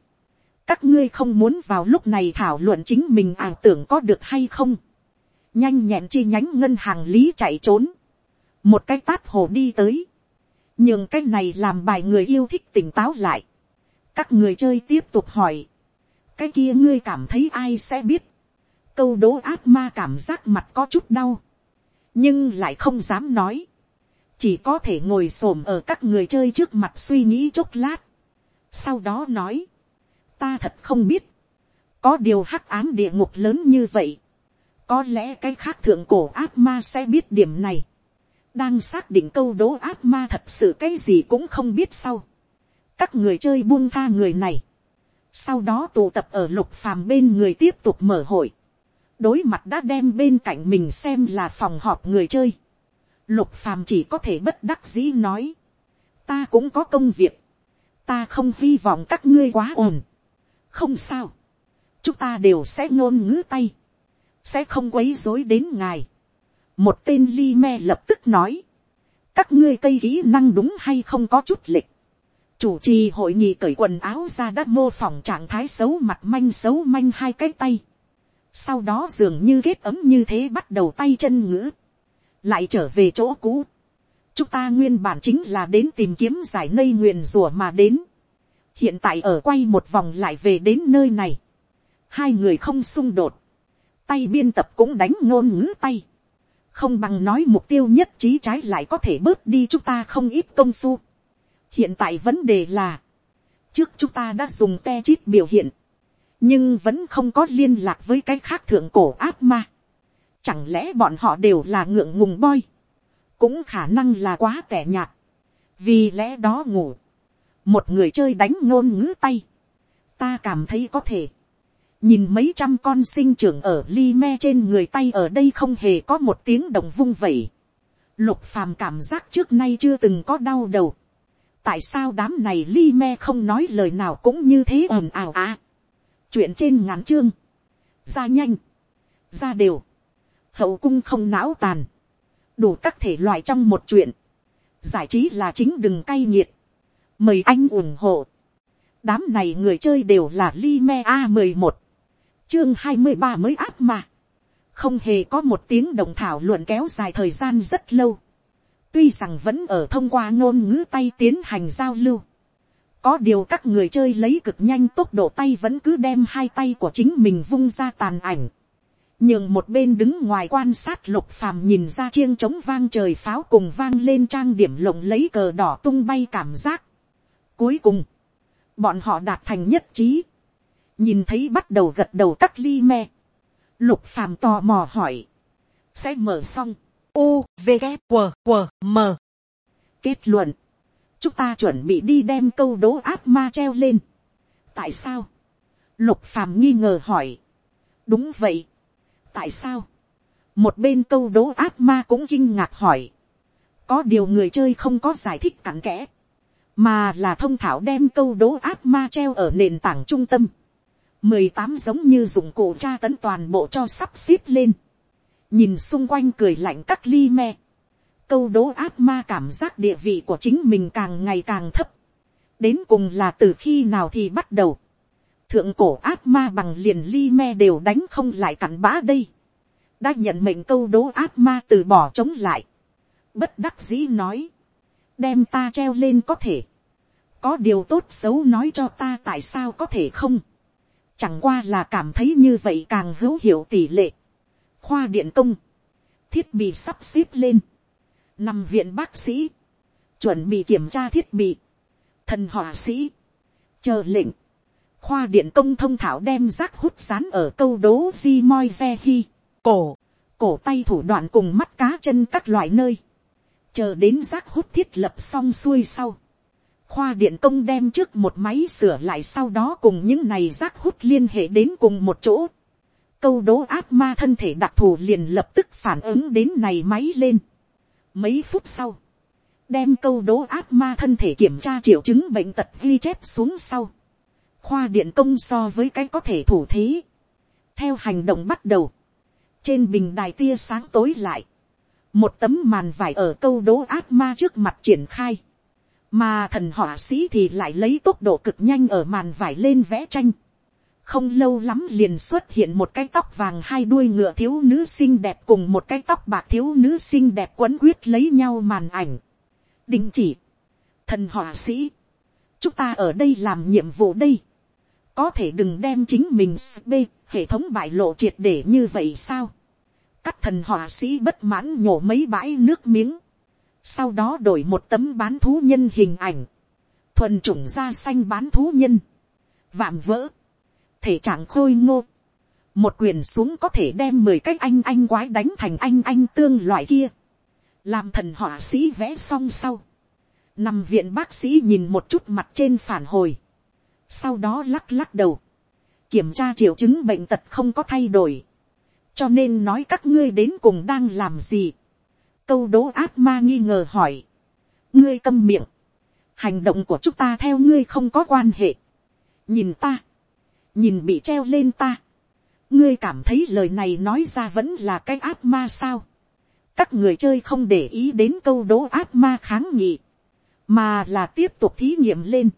Các ngươi không muốn vào lúc này thảo luận chính mình ảo tưởng có được hay không? Nhanh nhẹn chi nhánh ngân hàng lý chạy trốn. Một cái tát hồ đi tới. Nhưng cái này làm bài người yêu thích tỉnh táo lại các người chơi tiếp tục hỏi, cái kia ngươi cảm thấy ai sẽ biết, câu đố ác ma cảm giác mặt có chút đau, nhưng lại không dám nói, chỉ có thể ngồi s ổ m ở các người chơi trước mặt suy nghĩ chốc lát, sau đó nói, ta thật không biết, có điều hắc ám địa ngục lớn như vậy, có lẽ cái khác thượng cổ ác ma sẽ biết điểm này, đang xác định câu đố ác ma thật sự cái gì cũng không biết sau, các người chơi buông tha người này, sau đó tụ tập ở lục phàm bên người tiếp tục mở hội, đối mặt đã đem bên cạnh mình xem là phòng họp người chơi, lục phàm chỉ có thể bất đắc dĩ nói, ta cũng có công việc, ta không hy vọng các ngươi quá ồn, không sao, chúng ta đều sẽ ngôn ngữ tay, sẽ không quấy dối đến ngài. một tên li me lập tức nói, các ngươi cây kỹ năng đúng hay không có chút lịch, chủ trì hội nghị cởi quần áo ra đã mô phỏng trạng thái xấu mặt manh xấu manh hai cái tay. Sau đó dường như ghét ấm như thế bắt đầu tay chân ngữ. Lại trở về chỗ cũ. Chúng ta nguyên bản chính là đến tìm kiếm giải nây nguyền rủa mà đến. Hiện tại ở quay một vòng lại về đến nơi này. Hai người không xung đột. Tay biên tập cũng đánh ngôn ngữ tay. Không bằng nói mục tiêu nhất trí trái lại có thể bớt đi chúng ta không ít công phu hiện tại vấn đề là, trước chúng ta đã dùng te chít biểu hiện, nhưng vẫn không có liên lạc với cái khác thượng cổ ác ma. Chẳng lẽ bọn họ đều là ngượng ngùng boy, cũng khả năng là quá tẻ nhạt, vì lẽ đó ngủ, một người chơi đánh ngôn ngữ tay, ta cảm thấy có thể, nhìn mấy trăm con sinh trưởng ở ly me trên người tay ở đây không hề có một tiếng động vung vẩy, lục phàm cảm giác trước nay chưa từng có đau đầu, tại sao đám này li me không nói lời nào cũng như thế ồn ào à chuyện trên ngắn chương, ra nhanh, ra đều, hậu cung không não tàn, đủ các thể loại trong một chuyện, giải trí là chính đừng cay nghiệt, mời anh ủng hộ, đám này người chơi đều là li me a mười một, chương hai mươi ba mới áp mà, không hề có một tiếng đồng thảo luận kéo dài thời gian rất lâu, tuy rằng vẫn ở thông qua ngôn ngữ tay tiến hành giao lưu, có điều các người chơi lấy cực nhanh tốc độ tay vẫn cứ đem hai tay của chính mình vung ra tàn ảnh, nhường một bên đứng ngoài quan sát lục phàm nhìn ra chiêng trống vang trời pháo cùng vang lên trang điểm lộng lấy cờ đỏ tung bay cảm giác. Cuối cùng, bọn họ đạt thành nhất trí, nhìn thấy bắt đầu gật đầu các ly me, lục phàm tò mò hỏi, sẽ mở xong, U, V, K, W, W, M. Kết luận. Chúng ta chuẩn bị đi đem câu đố ác ma treo lên. Tại sao? Lục phàm nghi ngờ hỏi. Đúng vậy. Tại sao? Một bên câu đố ác ma cũng kinh ngạc hỏi. Có điều người chơi không có giải thích cặn kẽ. Mà là thông thảo đem câu đố ác ma treo ở nền tảng trung tâm. mười tám giống như dụng cụ tra tấn toàn bộ cho sắp xếp lên nhìn xung quanh cười lạnh các ly me, câu đố ác ma cảm giác địa vị của chính mình càng ngày càng thấp, đến cùng là từ khi nào thì bắt đầu, thượng cổ ác ma bằng liền ly me đều đánh không lại cặn bã đây, đã nhận mệnh câu đố ác ma từ bỏ chống lại, bất đắc dĩ nói, đem ta treo lên có thể, có điều tốt xấu nói cho ta tại sao có thể không, chẳng qua là cảm thấy như vậy càng hữu hiệu tỷ lệ, khoa điện công, thiết bị sắp xếp lên, nằm viện bác sĩ, chuẩn bị kiểm tra thiết bị, thần họa sĩ, chờ lệnh, khoa điện công thông thảo đem rác hút sán ở câu đố di moi ve hi, cổ, cổ tay thủ đoạn cùng mắt cá chân các loại nơi, chờ đến rác hút thiết lập xong xuôi sau, khoa điện công đem trước một máy sửa lại sau đó cùng những này rác hút liên hệ đến cùng một chỗ, câu đố áp ma thân thể đặc thù liền lập tức phản ứng đến này máy lên. Mấy phút sau, đem câu đố ác ma thân thể kiểm tra triệu chứng bệnh tật ghi chép xuống sau. Khoa điện công so với cái có thể thủ thế. Theo hành động bắt đầu, trên bình đài tia sáng tối lại, một tấm màn vải ở câu đố ác ma trước mặt triển khai. Mà thần họa sĩ thì lại lấy tốc độ cực nhanh ở màn vải lên vẽ tranh không lâu lắm liền xuất hiện một cái tóc vàng hai đuôi ngựa thiếu nữ xinh đẹp cùng một cái tóc bạc thiếu nữ xinh đẹp quấn quyết lấy nhau màn ảnh. đình chỉ, thần họa sĩ, chúng ta ở đây làm nhiệm vụ đây, có thể đừng đem chính mình sb hệ thống bại lộ triệt để như vậy sao, các thần họa sĩ bất mãn nhổ mấy bãi nước miếng, sau đó đổi một tấm bán thú nhân hình ảnh, thuần chủng da xanh bán thú nhân, vạm vỡ, thể trạng khôi ngô, một quyền xuống có thể đem mười cái anh anh quái đánh thành anh anh tương loại kia, làm thần họa sĩ vẽ xong sau, nằm viện bác sĩ nhìn một chút mặt trên phản hồi, sau đó lắc lắc đầu, kiểm tra triệu chứng bệnh tật không có thay đổi, cho nên nói các ngươi đến cùng đang làm gì, câu đố ác ma nghi ngờ hỏi, ngươi câm miệng, hành động của chúng ta theo ngươi không có quan hệ, nhìn ta, nhìn bị treo lên ta, ngươi cảm thấy lời này nói ra vẫn là cái ác ma sao, các người chơi không để ý đến câu đố ác ma kháng nghị, mà là tiếp tục thí nghiệm lên,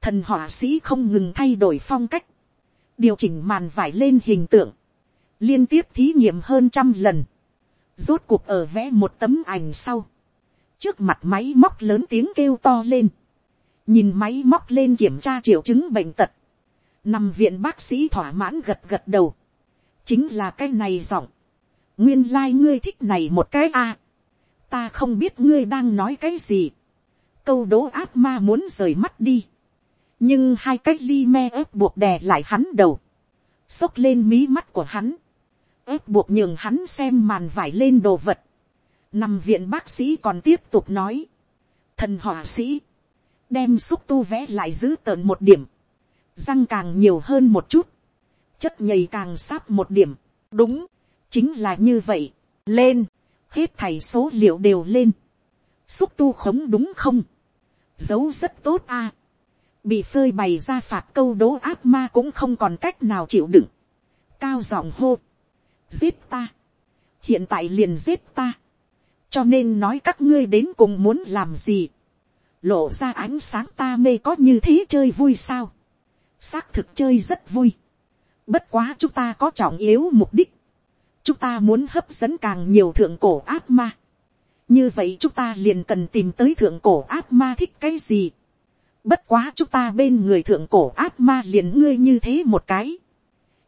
thần họa sĩ không ngừng thay đổi phong cách, điều chỉnh màn vải lên hình tượng, liên tiếp thí nghiệm hơn trăm lần, rốt cuộc ở vẽ một tấm ảnh sau, trước mặt máy móc lớn tiếng kêu to lên, nhìn máy móc lên kiểm tra triệu chứng bệnh tật, nằm viện bác sĩ thỏa mãn gật gật đầu, chính là cái này giọng, nguyên lai、like、ngươi thích này một cái a, ta không biết ngươi đang nói cái gì, câu đố ác ma muốn rời mắt đi, nhưng hai cách ly me ép buộc đè lại hắn đầu, xốc lên mí mắt của hắn, ép buộc nhường hắn xem màn vải lên đồ vật, nằm viện bác sĩ còn tiếp tục nói, thần họa sĩ, đem xúc tu vẽ lại giữ tợn một điểm, răng càng nhiều hơn một chút, chất nhầy càng sáp một điểm, đúng, chính là như vậy, lên, hết thầy số liệu đều lên, xúc tu khống đúng không, giấu rất tốt a, bị phơi bày ra phạt câu đố ác ma cũng không còn cách nào chịu đựng, cao giọng hô, giết ta, hiện tại liền giết ta, cho nên nói các ngươi đến cùng muốn làm gì, lộ ra ánh sáng ta mê có như thế chơi vui sao, xác thực chơi rất vui. Bất quá chúng ta có trọng yếu mục đích. Chúng ta muốn hấp dẫn càng nhiều thượng cổ ác ma. Như vậy chúng ta liền cần tìm tới thượng cổ ác ma thích cái gì. Bất quá chúng ta bên người thượng cổ ác ma liền ngươi như thế một cái.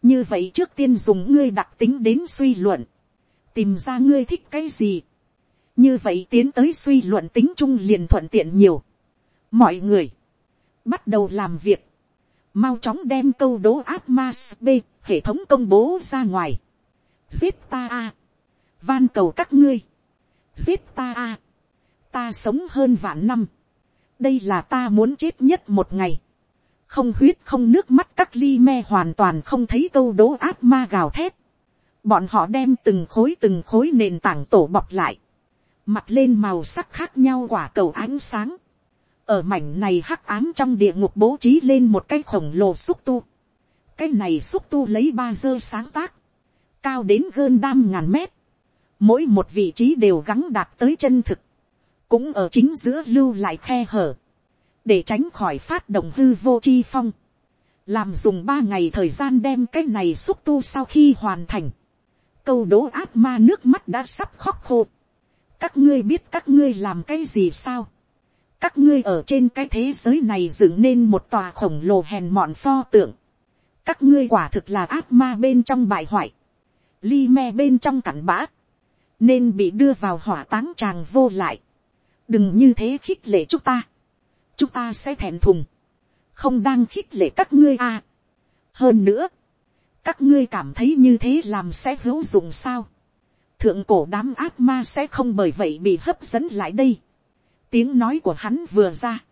Như vậy trước tiên dùng ngươi đặc tính đến suy luận. Tìm ra ngươi thích cái gì. Như vậy tiến tới suy luận tính chung liền thuận tiện nhiều. Mọi người. Bắt đầu làm việc mau chóng đem câu đố Atmas B hệ thống công bố ra ngoài. Giết ta a, van cầu các ngươi. Giết ta a, ta sống hơn vạn năm. đây là ta muốn chết nhất một ngày. không huyết không nước mắt các ly me hoàn toàn không thấy câu đố ác ma gào thét. bọn họ đem từng khối từng khối nền tảng tổ bọc lại. mặt lên màu sắc khác nhau quả cầu ánh sáng ở mảnh này hắc ám trong địa ngục bố trí lên một cái khổng lồ xúc tu. cái này xúc tu lấy ba dơ sáng tác, cao đến gơn đam ngàn mét, mỗi một vị trí đều gắn đạt tới chân thực, cũng ở chính giữa lưu lại khe hở, để tránh khỏi phát động hư vô chi phong, làm dùng ba ngày thời gian đem cái này xúc tu sau khi hoàn thành, câu đố ác ma nước mắt đã sắp khóc khô, các ngươi biết các ngươi làm cái gì sao, các ngươi ở trên cái thế giới này dựng nên một tòa khổng lồ hèn mọn pho tượng, các ngươi quả thực là ác ma bên trong bại hoại, li me bên trong cặn bã, nên bị đưa vào hỏa táng tràng vô lại, đừng như thế khích lệ chúng ta, chúng ta sẽ thèm thùng, không đang khích lệ các ngươi à. hơn nữa, các ngươi cảm thấy như thế làm sẽ hữu dụng sao, thượng cổ đám ác ma sẽ không bởi vậy bị hấp dẫn lại đây tiếng nói của hắn vừa ra,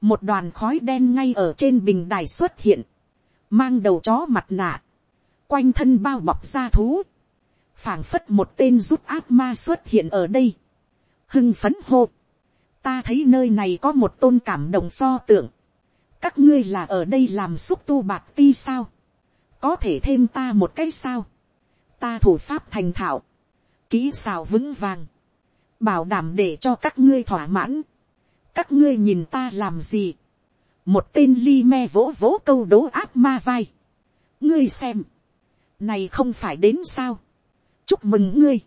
một đoàn khói đen ngay ở trên bình đài xuất hiện, mang đầu chó mặt nạ, quanh thân bao bọc ra thú, phảng phất một tên rút ác ma xuất hiện ở đây, hưng phấn hô, ta thấy nơi này có một tôn cảm động pho tượng, các ngươi là ở đây làm xúc tu bạc ti sao, có thể thêm ta một cái sao, ta thủ pháp thành thạo, kỹ xào vững vàng, bảo đảm để cho các ngươi thỏa mãn, các ngươi nhìn ta làm gì, một tên ly me vỗ vỗ câu đố áp ma vai, ngươi xem, này không phải đến sao, chúc mừng ngươi,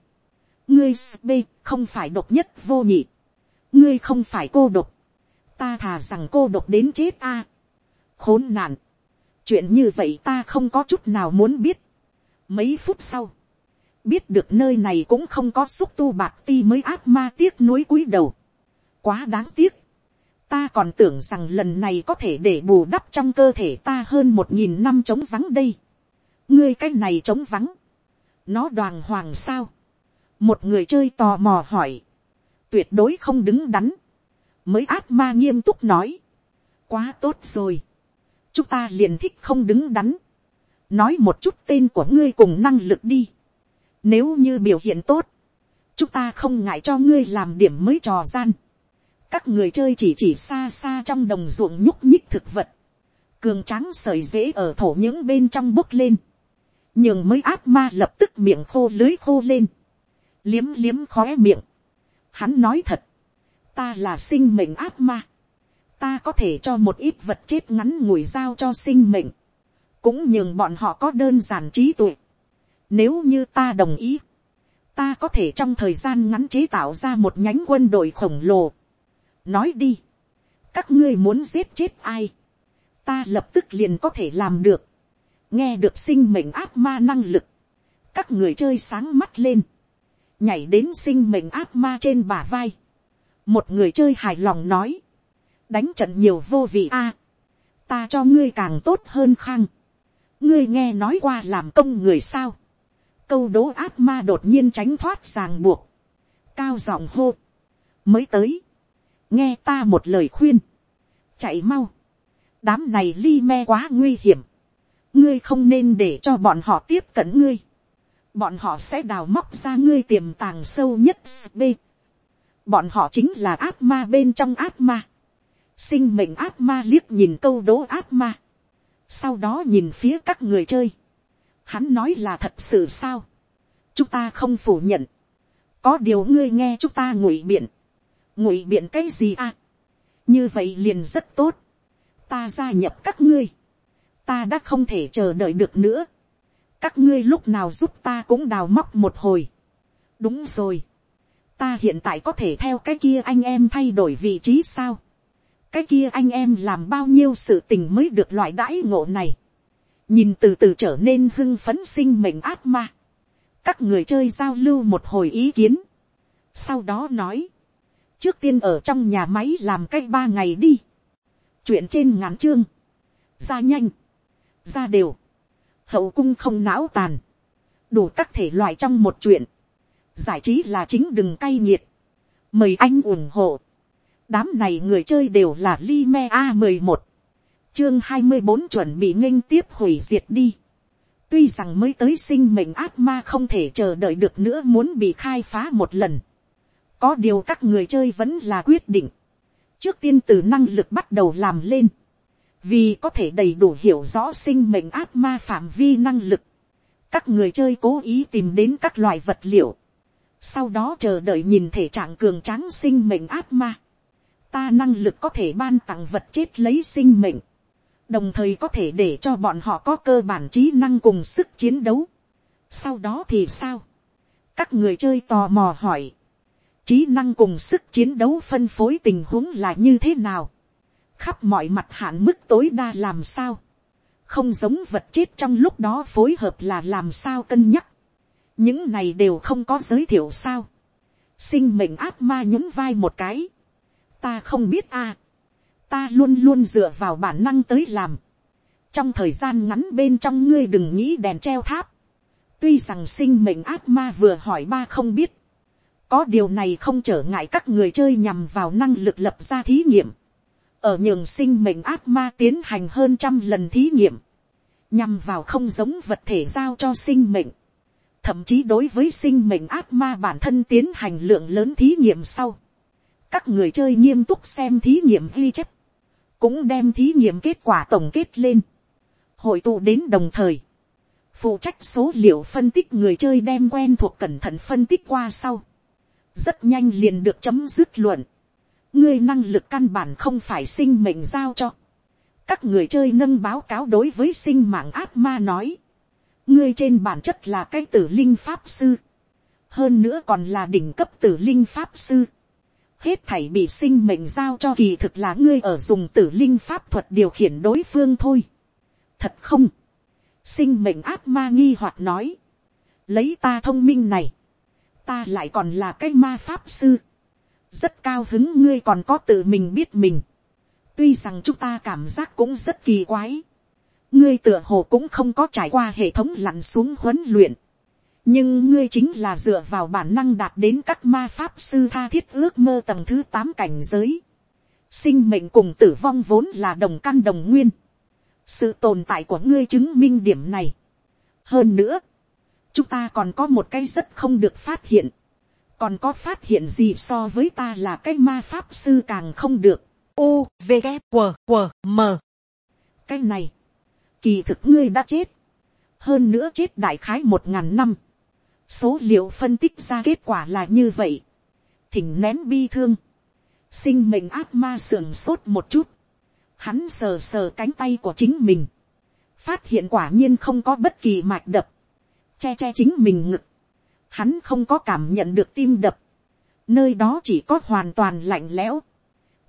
ngươi sb không phải độc nhất vô nhị, ngươi không phải cô độc, ta thà rằng cô độc đến chết a, khốn nạn, chuyện như vậy ta không có chút nào muốn biết, mấy phút sau, biết được nơi này cũng không có xúc tu bạc ti mới ác ma tiếc nuối cúi đầu. Quá đáng tiếc. Ta còn tưởng rằng lần này có thể để bù đắp trong cơ thể ta hơn một nghìn năm trống vắng đây. Ngươi cái này trống vắng. Nó đoàn hoàng sao. Một người chơi tò mò hỏi. Tuyệt đối không đứng đắn. Mới ác ma nghiêm túc nói. Quá tốt rồi. Chúng ta liền thích không đứng đắn. Nói một chút tên của ngươi cùng năng lực đi nếu như biểu hiện tốt, chúng ta không ngại cho ngươi làm điểm mới trò gian. Các người chơi chỉ chỉ xa xa trong đồng ruộng nhúc nhích thực vật. Cường trắng sởi dễ ở thổ những bên trong bốc lên. Nhưng mới áp ma lập tức miệng khô lưới khô lên. Liếm liếm khóe miệng. Hắn nói thật. Ta là sinh mệnh áp ma. Ta có thể cho một ít vật chết ngắn ngủi giao cho sinh mệnh. Cũng nhường bọn họ có đơn giản trí tuệ nếu như ta đồng ý, ta có thể trong thời gian ngắn chế tạo ra một nhánh quân đội khổng lồ. Nói đi, các ngươi muốn giết chết ai, ta lập tức liền có thể làm được. nghe được sinh mệnh ác ma năng lực, các người chơi sáng mắt lên, nhảy đến sinh mệnh ác ma trên bả vai. một người chơi hài lòng nói, đánh trận nhiều vô vị a, ta cho ngươi càng tốt hơn khang. ngươi nghe nói qua làm công người sao câu đố ác ma đột nhiên tránh thoát ràng buộc, cao giọng hô, mới tới, nghe ta một lời khuyên, chạy mau, đám này li me quá nguy hiểm, ngươi không nên để cho bọn họ tiếp cận ngươi, bọn họ sẽ đào móc ra ngươi tiềm tàng sâu nhất b, bọn họ chính là ác ma bên trong ác ma, sinh mệnh ác ma liếc nhìn câu đố ác ma, sau đó nhìn phía các người chơi, Hắn nói là thật sự sao. Chúng ta không phủ nhận. Có điều ngươi nghe chúng ta ngụy biện. Ngụy biện cái gì à? Như vậy liền rất tốt. Ta gia nhập các ngươi. Ta đã không thể chờ đợi được nữa. Các ngươi lúc nào giúp ta cũng đào móc một hồi. Đúng rồi. Ta hiện tại có thể theo cái kia anh em thay đổi vị trí sao? Cái kia anh em làm bao nhiêu sự tình mới được loại đãi ngộ này? Nhìn từ từ trở nên hưng phấn sinh mệnh ác ma, các người chơi giao lưu một hồi ý kiến, sau đó nói, trước tiên ở trong nhà máy làm cách ba ngày đi, chuyện trên ngắn chương, ra nhanh, ra đều, hậu cung không não tàn, đủ các thể loại trong một chuyện, giải trí là chính đừng cay nghiệt, mời anh ủng hộ, đám này người chơi đều là li me a mười một, chương hai mươi bốn chuẩn bị nghênh tiếp hủy diệt đi. tuy rằng mới tới sinh mệnh ác ma không thể chờ đợi được nữa muốn bị khai phá một lần. có điều các người chơi vẫn là quyết định. trước tiên từ năng lực bắt đầu làm lên. vì có thể đầy đủ hiểu rõ sinh mệnh ác ma phạm vi năng lực. các người chơi cố ý tìm đến các loại vật liệu. sau đó chờ đợi nhìn thể trạng cường tráng sinh mệnh ác ma ta năng lực có thể ban tặng vật chết lấy sinh mệnh đồng thời có thể để cho bọn họ có cơ bản trí năng cùng sức chiến đấu. sau đó thì sao, các người chơi tò mò hỏi, trí năng cùng sức chiến đấu phân phối tình huống là như thế nào, khắp mọi mặt hạn mức tối đa làm sao, không giống vật chết trong lúc đó phối hợp là làm sao cân nhắc, những này đều không có giới thiệu sao, sinh mệnh ác ma nhún vai một cái, ta không biết a, ta luôn luôn dựa vào bản năng tới làm, trong thời gian ngắn bên trong ngươi đừng nghĩ đèn treo tháp, tuy rằng sinh mệnh ác ma vừa hỏi ba không biết, có điều này không trở ngại các người chơi nhằm vào năng lực lập ra thí nghiệm, ở nhường sinh mệnh ác ma tiến hành hơn trăm lần thí nghiệm, nhằm vào không giống vật thể giao cho sinh mệnh, thậm chí đối với sinh mệnh ác ma bản thân tiến hành lượng lớn thí nghiệm sau, các người chơi nghiêm túc xem thí nghiệm ghi chép, cũng đem thí nghiệm kết quả tổng kết lên, hội tụ đến đồng thời, phụ trách số liệu phân tích người chơi đem quen thuộc cẩn thận phân tích qua sau, rất nhanh liền được chấm dứt luận, ngươi năng lực căn bản không phải sinh mệnh giao cho, các người chơi nâng báo cáo đối với sinh mạng ác ma nói, ngươi trên bản chất là cái tử linh pháp sư, hơn nữa còn là đỉnh cấp tử linh pháp sư, hết thảy bị sinh mệnh giao cho kỳ thực là ngươi ở dùng tử linh pháp thuật điều khiển đối phương thôi. thật không, sinh mệnh ác ma nghi hoặc nói, lấy ta thông minh này, ta lại còn là cái ma pháp sư, rất cao hứng ngươi còn có tự mình biết mình, tuy rằng chúng ta cảm giác cũng rất kỳ quái, ngươi tựa hồ cũng không có trải qua hệ thống lặn xuống huấn luyện, nhưng ngươi chính là dựa vào bản năng đạt đến các ma pháp sư tha thiết ước mơ tầng thứ tám cảnh giới. sinh mệnh cùng tử vong vốn là đồng căn đồng nguyên. sự tồn tại của ngươi chứng minh điểm này. hơn nữa, chúng ta còn có một cái rất không được phát hiện. còn có phát hiện gì so với ta là cái ma pháp sư càng không được. u v g w q m cái này, kỳ thực ngươi đã chết. hơn nữa chết đại khái một ngàn năm số liệu phân tích ra kết quả là như vậy. thỉnh nén bi thương. sinh mệnh ác ma sườn sốt một chút. hắn sờ sờ cánh tay của chính mình. phát hiện quả nhiên không có bất kỳ mạch đập. che che chính mình ngực. hắn không có cảm nhận được tim đập. nơi đó chỉ có hoàn toàn lạnh lẽo.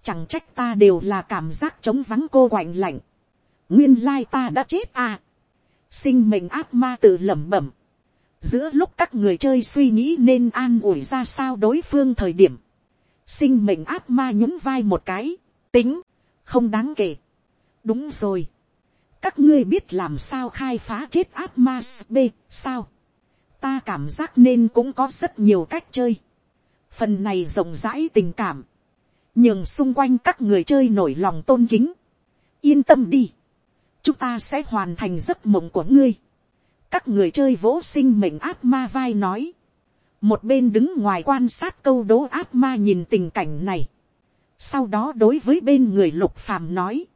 chẳng trách ta đều là cảm giác trống vắng cô quạnh lạnh. nguyên lai ta đã chết à. sinh mệnh ác ma tự lẩm bẩm giữa lúc các người chơi suy nghĩ nên an ủi ra sao đối phương thời điểm, sinh mệnh áp ma nhún vai một cái, tính, không đáng kể. đúng rồi, các ngươi biết làm sao khai phá chết áp ma b sao, ta cảm giác nên cũng có rất nhiều cách chơi, phần này rộng rãi tình cảm, nhường xung quanh các người chơi nổi lòng tôn kính, yên tâm đi, chúng ta sẽ hoàn thành giấc mộng của ngươi, các người chơi vỗ sinh mệnh ác ma vai nói, một bên đứng ngoài quan sát câu đố ác ma nhìn tình cảnh này, sau đó đối với bên người lục phàm nói,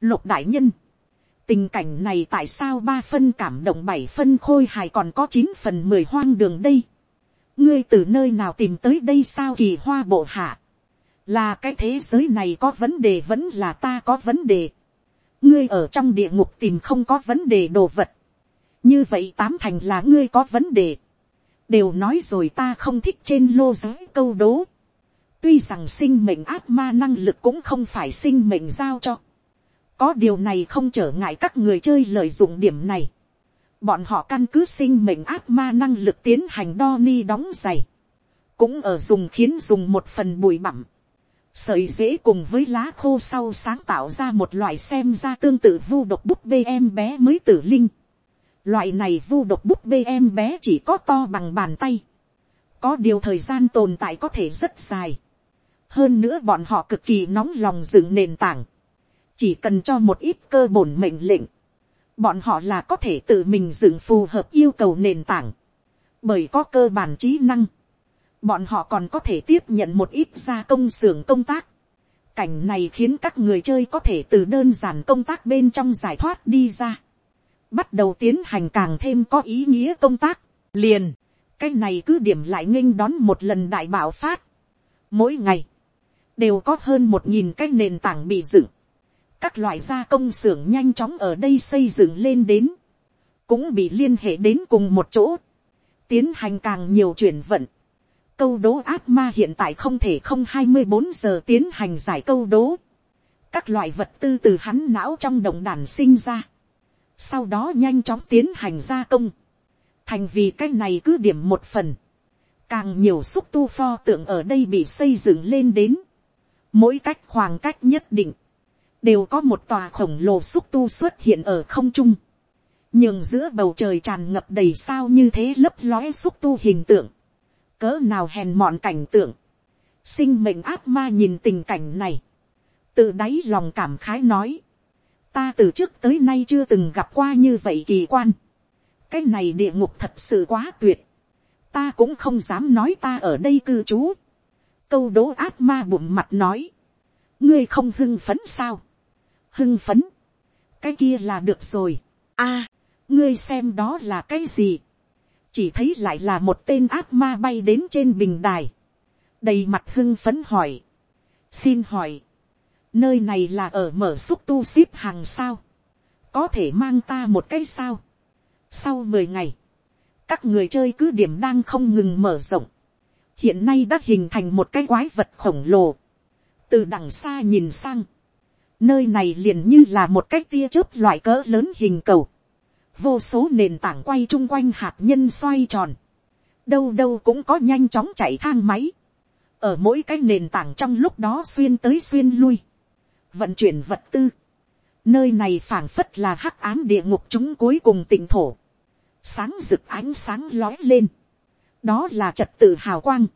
lục đại nhân, tình cảnh này tại sao ba phân cảm động bảy phân khôi hài còn có chín phần mười hoang đường đây, ngươi từ nơi nào tìm tới đây sao kỳ hoa bộ hạ, là cái thế giới này có vấn đề vẫn là ta có vấn đề, ngươi ở trong địa ngục tìm không có vấn đề đồ vật, như vậy tám thành là ngươi có vấn đề. đều nói rồi ta không thích trên lô giới câu đố. tuy rằng sinh mệnh ác ma năng lực cũng không phải sinh mệnh giao cho. có điều này không trở ngại các người chơi lợi dụng điểm này. bọn họ căn cứ sinh mệnh ác ma năng lực tiến hành đo ni đóng giày. cũng ở dùng khiến dùng một phần bụi bặm sợi dễ cùng với lá khô sau sáng tạo ra một loại xem ra tương tự vu độc búp bê em bé mới tử linh. Loại này vu độc búp bê em bé chỉ có to bằng bàn tay. Có điều thời gian tồn tại có thể rất dài. Hơn nữa bọn họ cực kỳ nóng lòng dựng nền tảng. Chỉ cần cho một ít cơ bổn mệnh lệnh. Bọn họ là có thể tự mình dựng phù hợp yêu cầu nền tảng. Bởi có cơ bản trí năng. Bọn họ còn có thể tiếp nhận một ít gia công xưởng công tác. Cảnh này khiến các người chơi có thể từ đơn giản công tác bên trong giải thoát đi ra bắt đầu tiến hành càng thêm có ý nghĩa công tác, liền, cái này cứ điểm lại nghênh đón một lần đại bảo phát. Mỗi ngày, đều có hơn một nghìn cái nền tảng bị dựng, các loại gia công xưởng nhanh chóng ở đây xây dựng lên đến, cũng bị liên hệ đến cùng một chỗ, tiến hành càng nhiều chuyển vận, câu đố ác ma hiện tại không thể không hai mươi bốn giờ tiến hành giải câu đố. Các loại vật tư từ hắn não trong đồng đàn sinh ra. Sau đó nhanh chóng tiến hành gia công. Thành vì cái này cứ điểm một phần. Càng nhiều xúc tu pho tượng ở đây bị xây dựng lên đến. Mỗi cách khoảng cách nhất định. Đều có một tòa khổng lồ xúc tu xuất hiện ở không trung. Nhưng giữa bầu trời tràn ngập đầy sao như thế lấp lóe xúc tu hình tượng cỡ nào hèn mọn cảnh tượng, sinh mệnh ác ma nhìn tình cảnh này, tự đáy lòng cảm khái nói, ta từ trước tới nay chưa từng gặp qua như vậy kỳ quan, cái này địa ngục thật sự quá tuyệt, ta cũng không dám nói ta ở đây cư trú, câu đố ác ma bụng mặt nói, ngươi không hưng phấn sao, hưng phấn, cái kia là được rồi, a, ngươi xem đó là cái gì, chỉ thấy lại là một tên ác ma bay đến trên bình đài, đầy mặt hưng phấn hỏi, xin hỏi, nơi này là ở mở xúc tu ship hàng sao, có thể mang ta một cái sao. sau mười ngày, các người chơi cứ điểm đang không ngừng mở rộng, hiện nay đã hình thành một cái quái vật khổng lồ, từ đằng xa nhìn sang, nơi này liền như là một cái tia chớp loại cỡ lớn hình cầu, vô số nền tảng quay chung quanh hạt nhân xoay tròn, đâu đâu cũng có nhanh chóng chạy thang máy, ở mỗi cái nền tảng trong lúc đó xuyên tới xuyên lui, vận chuyển vật tư, nơi này phảng phất là hắc ám địa ngục chúng cuối cùng tỉnh thổ, sáng rực ánh sáng lói lên, đó là trật tự hào quang,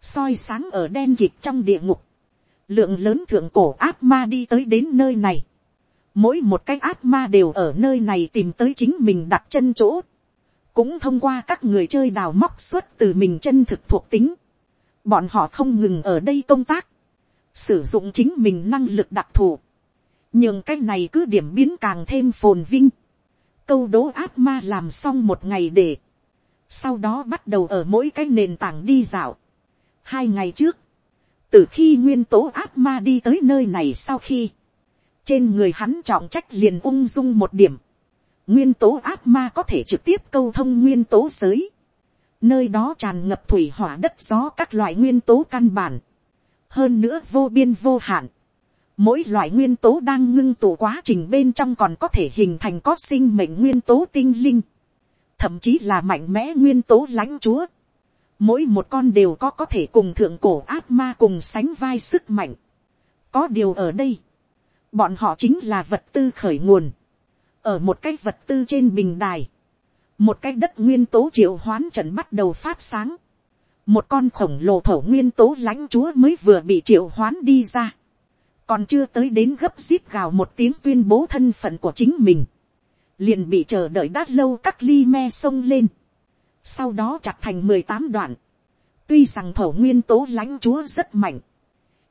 soi sáng ở đen kịt trong địa ngục, lượng lớn thượng cổ ác ma đi tới đến nơi này, Mỗi một cái ác ma đều ở nơi này tìm tới chính mình đặt chân chỗ. Cũng thông qua các người chơi đào móc xuất từ mình chân thực thuộc tính. Bọn họ không ngừng ở đây công tác. Sử dụng chính mình năng lực đặc thù. Nhưng cái này cứ điểm biến càng thêm phồn vinh. Câu đố ác ma làm xong một ngày để. Sau đó bắt đầu ở mỗi cái nền tảng đi dạo. Hai ngày trước. Từ khi nguyên tố ác ma đi tới nơi này sau khi trên người hắn trọng trách liền ung dung một điểm, nguyên tố ác ma có thể trực tiếp câu thông nguyên tố giới, nơi đó tràn ngập thủy hỏa đất gió các loại nguyên tố căn bản, hơn nữa vô biên vô hạn, mỗi loại nguyên tố đang ngưng tụ quá trình bên trong còn có thể hình thành có sinh mệnh nguyên tố tinh linh, thậm chí là mạnh mẽ nguyên tố lãnh chúa, mỗi một con đều có có thể cùng thượng cổ ác ma cùng sánh vai sức mạnh, có điều ở đây, bọn họ chính là vật tư khởi nguồn, ở một cái vật tư trên bình đài, một cái đất nguyên tố triệu hoán trận bắt đầu phát sáng, một con khổng lồ thổ nguyên tố lãnh chúa mới vừa bị triệu hoán đi ra, còn chưa tới đến gấp rít gào một tiếng tuyên bố thân phận của chính mình, liền bị chờ đợi đã lâu các ly me sông lên, sau đó chặt thành mười tám đoạn, tuy rằng thổ nguyên tố lãnh chúa rất mạnh,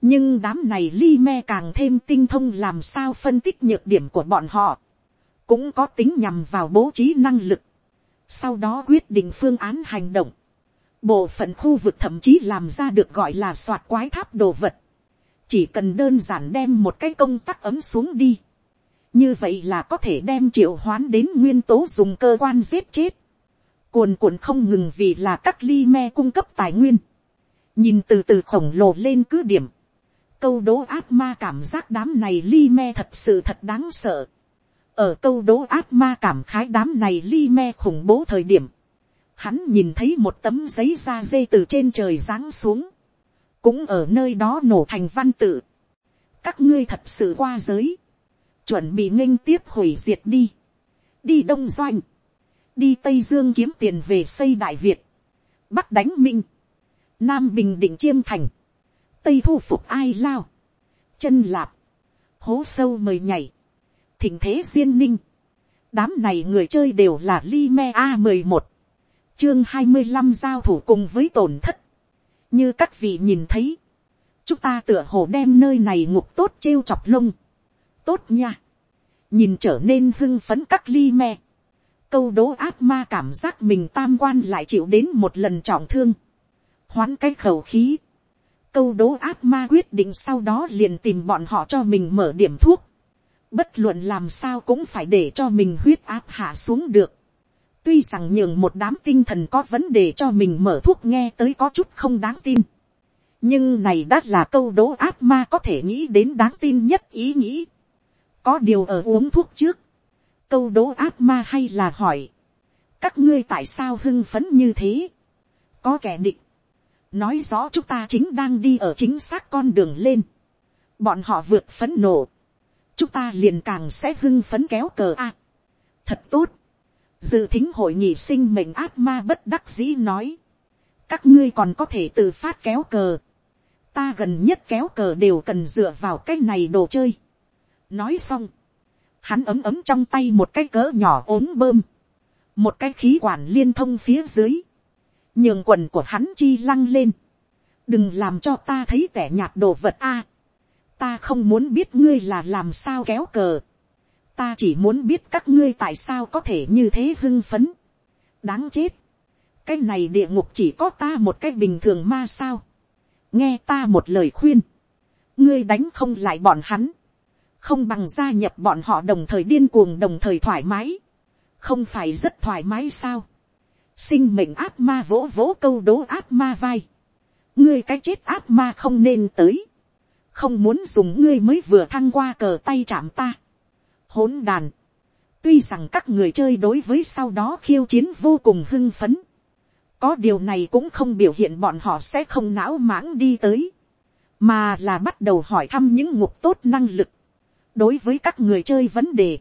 nhưng đám này li me càng thêm tinh thông làm sao phân tích nhược điểm của bọn họ, cũng có tính nhằm vào bố trí năng lực, sau đó quyết định phương án hành động, bộ phận khu vực thậm chí làm ra được gọi là soạt quái tháp đồ vật, chỉ cần đơn giản đem một cái công tắc ấm xuống đi, như vậy là có thể đem triệu hoán đến nguyên tố dùng cơ quan giết chết, cuồn cuộn không ngừng vì là các ly me cung cấp tài nguyên, nhìn từ từ khổng lồ lên cứ điểm, câu đố ác ma cảm giác đám này li me thật sự thật đáng sợ. ở câu đố ác ma cảm khái đám này li me khủng bố thời điểm, hắn nhìn thấy một tấm giấy da dê từ trên trời giáng xuống, cũng ở nơi đó nổ thành văn tự. các ngươi thật sự qua giới, chuẩn bị nghênh tiếp hủy diệt đi, đi đông doanh, đi tây dương kiếm tiền về xây đại việt, bắc đánh minh, nam bình định chiêm thành, tây thu phục ai lao, chân lạp, hố sâu mời nhảy, thỉnh thế duyên ninh, đám này người chơi đều là li me a mười một, chương hai mươi năm giao thủ cùng với tổn thất, như các vị nhìn thấy, chúng ta tựa hồ đem nơi này ngục tốt trêu chọc lông, tốt nha, nhìn trở nên hưng phấn các ly me, câu đố ác ma cảm giác mình tam quan lại chịu đến một lần trọng thương, hoán cái khẩu khí, câu đố ác ma quyết định sau đó liền tìm bọn họ cho mình mở điểm thuốc. Bất luận làm sao cũng phải để cho mình huyết áp hạ xuống được tuy rằng nhường một đám tinh thần có vấn đề cho mình mở thuốc nghe tới có chút không đáng tin. nhưng này đã là câu đố ác ma có thể nghĩ đến đáng tin nhất ý nghĩ. có điều ở uống thuốc trước. câu đố ác ma hay là hỏi. các ngươi tại sao hưng phấn như thế. có kẻ định. nói rõ chúng ta chính đang đi ở chính xác con đường lên. bọn họ vượt phấn nổ chúng ta liền càng sẽ hưng phấn kéo cờ a. thật tốt dự thính hội nghị sinh mệnh ác ma bất đắc dĩ nói, các ngươi còn có thể tự phát kéo cờ, ta gần nhất kéo cờ đều cần dựa vào cái này đồ chơi. nói xong, hắn ấm ấm trong tay một cái cỡ nhỏ ốm bơm, một cái khí quản liên thông phía dưới, nhường quần của hắn chi lăng lên, đừng làm cho ta thấy tẻ nhạt đồ vật a, ta không muốn biết ngươi là làm sao kéo cờ, ta chỉ muốn biết các ngươi tại sao có thể như thế hưng phấn. đáng chết. cái này địa ngục chỉ có ta một cái bình thường ma sao. nghe ta một lời khuyên. ngươi đánh không lại bọn hắn. không bằng gia nhập bọn họ đồng thời điên cuồng đồng thời thoải mái. không phải rất thoải mái sao. sinh mệnh ác ma vỗ vỗ câu đố ác ma vai. ngươi cái chết ác ma không nên tới. không muốn dùng ngươi mới vừa thăng qua cờ tay chạm ta hỗn đàn. Tuy rằng các người chơi đối với sau đó khiêu chiến vô cùng hưng phấn. Có điều này cũng không biểu hiện bọn họ sẽ không não mãng đi tới. Mà là bắt đầu hỏi thăm những ngục tốt năng lực. Đối với các người chơi vấn đề.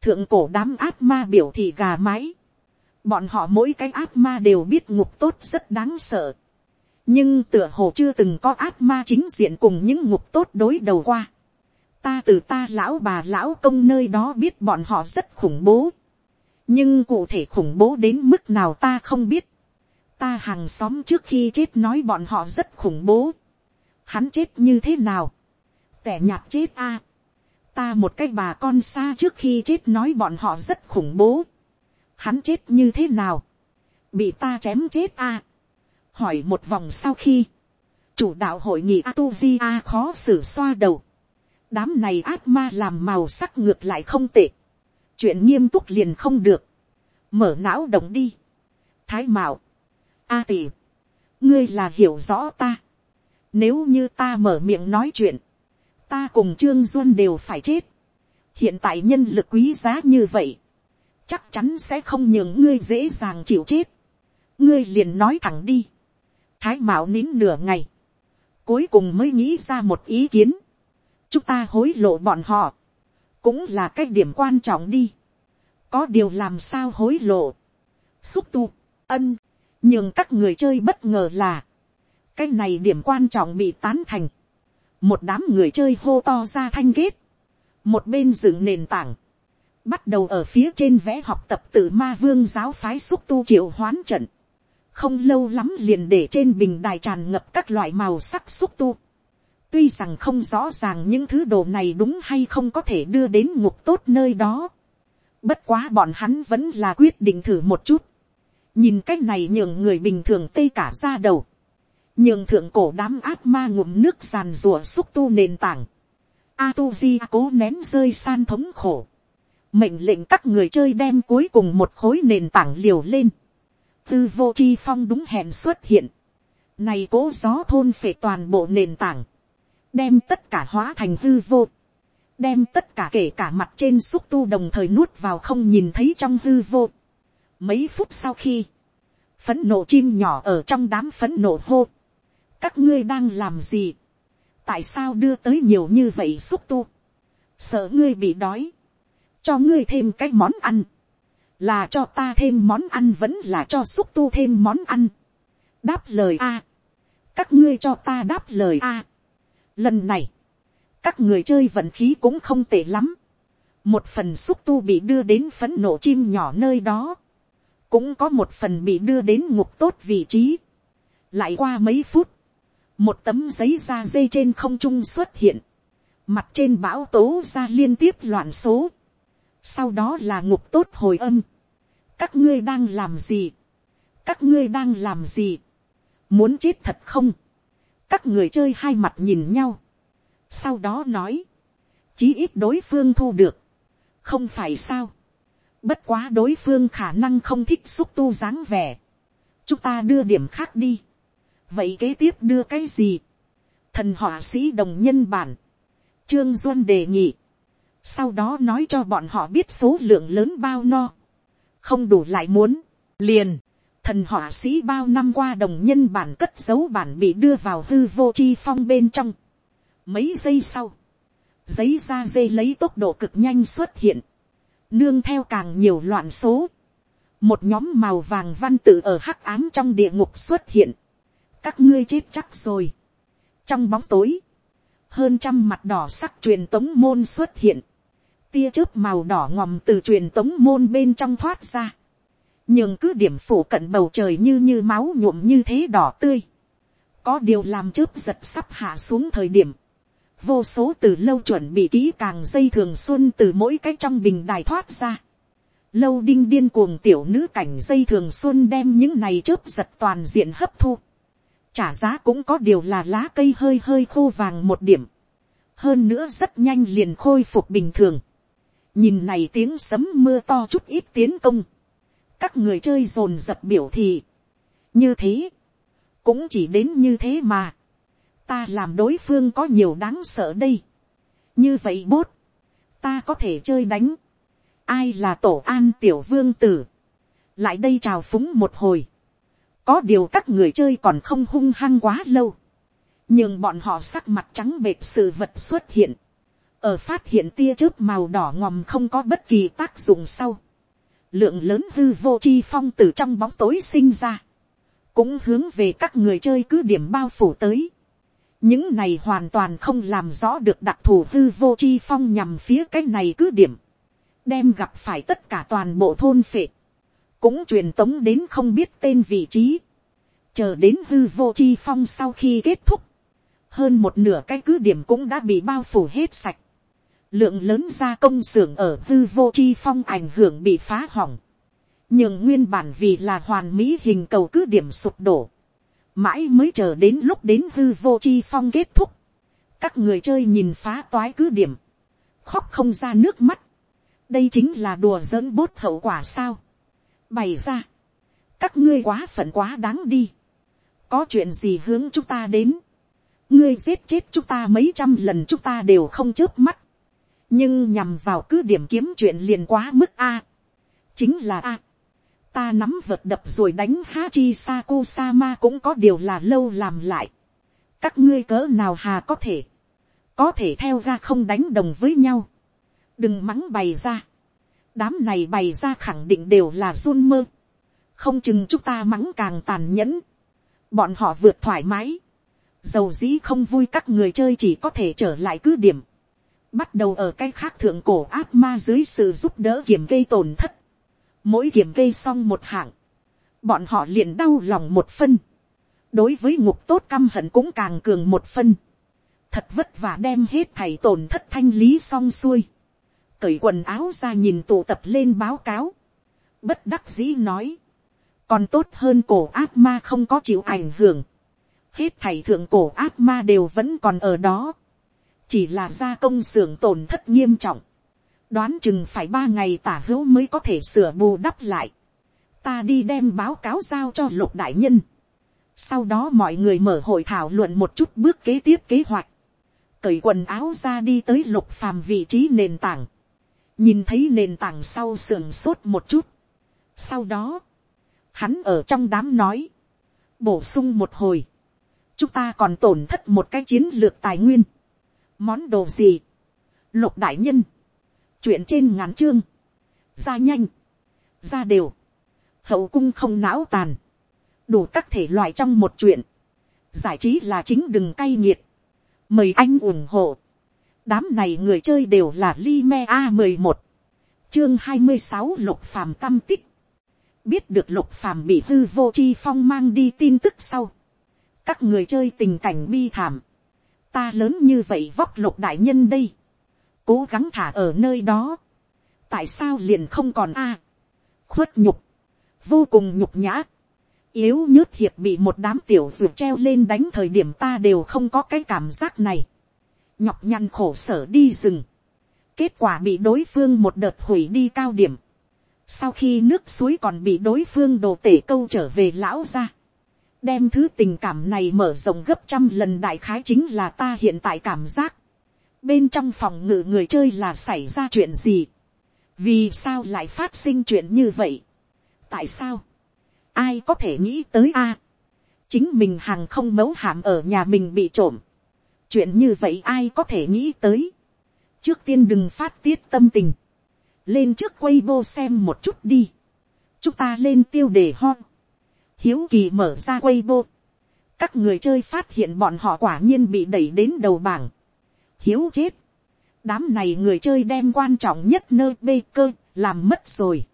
Thượng cổ đám ác ma biểu thị gà mái. Bọn họ mỗi cái ác ma đều biết ngục tốt rất đáng sợ. Nhưng tựa hồ chưa từng có ác ma chính diện cùng những ngục tốt đối đầu qua ta từ ta lão bà lão công nơi đó biết bọn họ rất khủng bố. nhưng cụ thể khủng bố đến mức nào ta không biết. ta hàng xóm trước khi chết nói bọn họ rất khủng bố. hắn chết như thế nào. tẻ nhạt chết a. ta một cái bà con xa trước khi chết nói bọn họ rất khủng bố. hắn chết như thế nào. bị ta chém chết a. hỏi một vòng sau khi, chủ đạo hội nghị Atuvia khó xử xoa đầu đám này ác ma làm màu sắc ngược lại không tệ, chuyện nghiêm túc liền không được, mở não động đi, thái mạo, a tỷ, ngươi là hiểu rõ ta, nếu như ta mở miệng nói chuyện, ta cùng trương duân đều phải chết, hiện tại nhân lực quý giá như vậy, chắc chắn sẽ không nhường ngươi dễ dàng chịu chết, ngươi liền nói thẳng đi, thái mạo nín nửa ngày, cuối cùng mới nghĩ ra một ý kiến, chúng ta hối lộ bọn họ, cũng là cái điểm quan trọng đi. có điều làm sao hối lộ, xúc tu, ân, nhưng các người chơi bất ngờ là, cái này điểm quan trọng bị tán thành, một đám người chơi hô to ra thanh kết, một bên dựng nền tảng, bắt đầu ở phía trên vẽ học tập từ ma vương giáo phái xúc tu triệu hoán trận, không lâu lắm liền để trên bình đài tràn ngập các loại màu sắc xúc tu, Tuy rằng không rõ ràng những thứ đồ này đúng hay không có thể đưa đến ngục tốt nơi đó. Bất quá bọn hắn vẫn là quyết định thử một chút. Nhìn cái này nhường người bình thường tê cả ra đầu. Nhường thượng cổ đám ác ma ngụm nước giàn rùa xúc tu nền tảng. A tu vi cố nén rơi san thống khổ. Mệnh lệnh các người chơi đem cuối cùng một khối nền tảng liều lên. Tư vô chi phong đúng hẹn xuất hiện. Này cố gió thôn phệ toàn bộ nền tảng đem tất cả hóa thành hư vô, đem tất cả kể cả mặt trên xúc tu đồng thời nuốt vào không nhìn thấy trong hư vô. Mấy phút sau khi, phấn nộ chim nhỏ ở trong đám phấn nộ hô. các ngươi đang làm gì, tại sao đưa tới nhiều như vậy xúc tu, sợ ngươi bị đói, cho ngươi thêm cái món ăn, là cho ta thêm món ăn vẫn là cho xúc tu thêm món ăn. đáp lời a, các ngươi cho ta đáp lời a, Lần này, các người chơi vận khí cũng không tệ lắm. Một phần xúc tu bị đưa đến phấn nộ chim nhỏ nơi đó. Cũng có một phần bị đưa đến ngục tốt vị trí. Lại qua mấy phút. Một tấm giấy da dây trên không trung xuất hiện. Mặt trên bão tố ra liên tiếp loạn số. Sau đó là ngục tốt hồi âm. Các ngươi đang làm gì? Các ngươi đang làm gì? Muốn chết thật không? Các người chơi hai mặt nhìn nhau, sau đó nói, chí ít đối phương thu được, không phải sao, Bất quá đối phương khả năng không thích xúc tu dáng vẻ. Chúng ta đưa điểm khác đi. Vậy kế tiếp đưa cái gì? Thần họa sĩ đồng nhân bản. Trương Duân đề nghị. Sau đó nói cho bọn họ biết số lượng lớn bao no. Không đủ lại muốn. Liền. Thần họa sĩ bao năm qua đồng nhân bản cất dấu bản bị đưa vào hư vô chi phong bên trong. Mấy giây sau. Giấy da dê lấy tốc độ cực nhanh xuất hiện nương theo càng nhiều loạn số, một nhóm màu vàng văn tự ở hắc ám trong địa ngục xuất hiện, các ngươi chết chắc rồi. trong bóng tối, hơn trăm mặt đỏ sắc truyền tống môn xuất hiện, tia chớp màu đỏ ngòm từ truyền tống môn bên trong thoát ra, nhưng cứ điểm phủ cận bầu trời như như máu nhuộm như thế đỏ tươi, có điều làm chớp giật sắp hạ xuống thời điểm, vô số từ lâu chuẩn bị kỹ càng dây thường xuân từ mỗi cái trong bình đài thoát ra. Lâu đinh điên cuồng tiểu nữ cảnh dây thường xuân đem những này chớp giật toàn diện hấp thu. Trả giá cũng có điều là lá cây hơi hơi khô vàng một điểm. Hơn nữa rất nhanh liền khôi phục bình thường. Nhìn này tiếng sấm mưa to chút ít tiến công. Các người chơi rồn dập biểu thị. Như thế. Cũng chỉ đến như thế mà ta làm đối phương có nhiều đáng sợ đây. như vậy bốt, ta có thể chơi đánh. ai là tổ an tiểu vương tử. lại đây chào phúng một hồi. có điều các người chơi còn không hung hăng quá lâu. nhưng bọn họ sắc mặt trắng bệt sự vật xuất hiện. ở phát hiện tia chớp màu đỏ ngòm không có bất kỳ tác dụng sau lượng lớn hư vô chi phong từ trong bóng tối sinh ra. Cũng hướng về các người chơi cứ điểm bao phủ tới. Những này hoàn toàn không làm rõ được đặc thù hư vô chi phong nhằm phía cái này cứ điểm, đem gặp phải tất cả toàn bộ thôn phệ, cũng truyền tống đến không biết tên vị trí, chờ đến hư vô chi phong sau khi kết thúc, hơn một nửa cái cứ điểm cũng đã bị bao phủ hết sạch, lượng lớn gia công xưởng ở hư vô chi phong ảnh hưởng bị phá hỏng, nhưng nguyên bản vì là hoàn mỹ hình cầu cứ điểm sụp đổ, mãi mới chờ đến lúc đến hư vô chi phong kết thúc, các người chơi nhìn phá toái cứ điểm, khóc không ra nước mắt, đây chính là đùa giỡn bốt hậu quả sao, bày ra, các ngươi quá phận quá đáng đi, có chuyện gì hướng chúng ta đến, ngươi giết chết chúng ta mấy trăm lần chúng ta đều không chớp mắt, nhưng nhằm vào cứ điểm kiếm chuyện liền quá mức a, chính là a, ta nắm vật đập rồi đánh Hachi sa ma cũng có điều là lâu làm lại. Các ngươi cỡ nào hà có thể. Có thể theo ra không đánh đồng với nhau. Đừng mắng bày ra. Đám này bày ra khẳng định đều là run mơ. Không chừng chúng ta mắng càng tàn nhẫn. Bọn họ vượt thoải mái. Dầu dĩ không vui các người chơi chỉ có thể trở lại cứ điểm. Bắt đầu ở cái khác thượng cổ ác ma dưới sự giúp đỡ kiểm kê tổn thất. Mỗi kiểm kê xong một hạng, bọn họ liền đau lòng một phân, đối với ngục tốt căm hận cũng càng cường một phân, thật vất vả đem hết thầy tổn thất thanh lý xong xuôi, cởi quần áo ra nhìn tụ tập lên báo cáo, bất đắc dĩ nói, còn tốt hơn cổ ác ma không có chịu ảnh hưởng, hết thầy thượng cổ ác ma đều vẫn còn ở đó, chỉ là gia công xưởng tổn thất nghiêm trọng, đoán chừng phải ba ngày tả hữu mới có thể sửa bù đắp lại. ta đi đem báo cáo giao cho lục đại nhân. sau đó mọi người mở hội thảo luận một chút bước kế tiếp kế hoạch. cởi quần áo ra đi tới lục phàm vị trí nền tảng. nhìn thấy nền tảng sau sườn sốt một chút. sau đó, hắn ở trong đám nói, bổ sung một hồi. chúng ta còn tổn thất một cái chiến lược tài nguyên món đồ gì. lục đại nhân. Chuyện trên ngắn chương, ra nhanh, ra đều, hậu cung không não tàn, đủ các thể loại trong một chuyện, giải trí là chính đừng cay nghiệt, mời anh ủng hộ, đám này người chơi đều là li me a mười một, chương hai mươi sáu lục phàm tâm tích, biết được lục phàm bị hư vô chi phong mang đi tin tức sau, các người chơi tình cảnh bi thảm, ta lớn như vậy vóc lục đại nhân đây, cố gắng thả ở nơi đó, tại sao liền không còn a, khuất nhục, vô cùng nhục nhã, yếu nhớt hiệp bị một đám tiểu ruột treo lên đánh thời điểm ta đều không có cái cảm giác này, nhọc nhằn khổ sở đi rừng, kết quả bị đối phương một đợt hủy đi cao điểm, sau khi nước suối còn bị đối phương đồ tể câu trở về lão ra, đem thứ tình cảm này mở rộng gấp trăm lần đại khái chính là ta hiện tại cảm giác, bên trong phòng ngự người chơi là xảy ra chuyện gì, vì sao lại phát sinh chuyện như vậy, tại sao, ai có thể nghĩ tới a, chính mình hàng không mấu hàm ở nhà mình bị trộm, chuyện như vậy ai có thể nghĩ tới, trước tiên đừng phát tiết tâm tình, lên trước quay vô xem một chút đi, chúng ta lên tiêu đề ho, hiếu kỳ mở ra quay vô, các người chơi phát hiện bọn họ quả nhiên bị đẩy đến đầu bảng, hiếu chết, đám này người chơi đem quan trọng nhất nơi bê cơ làm mất rồi.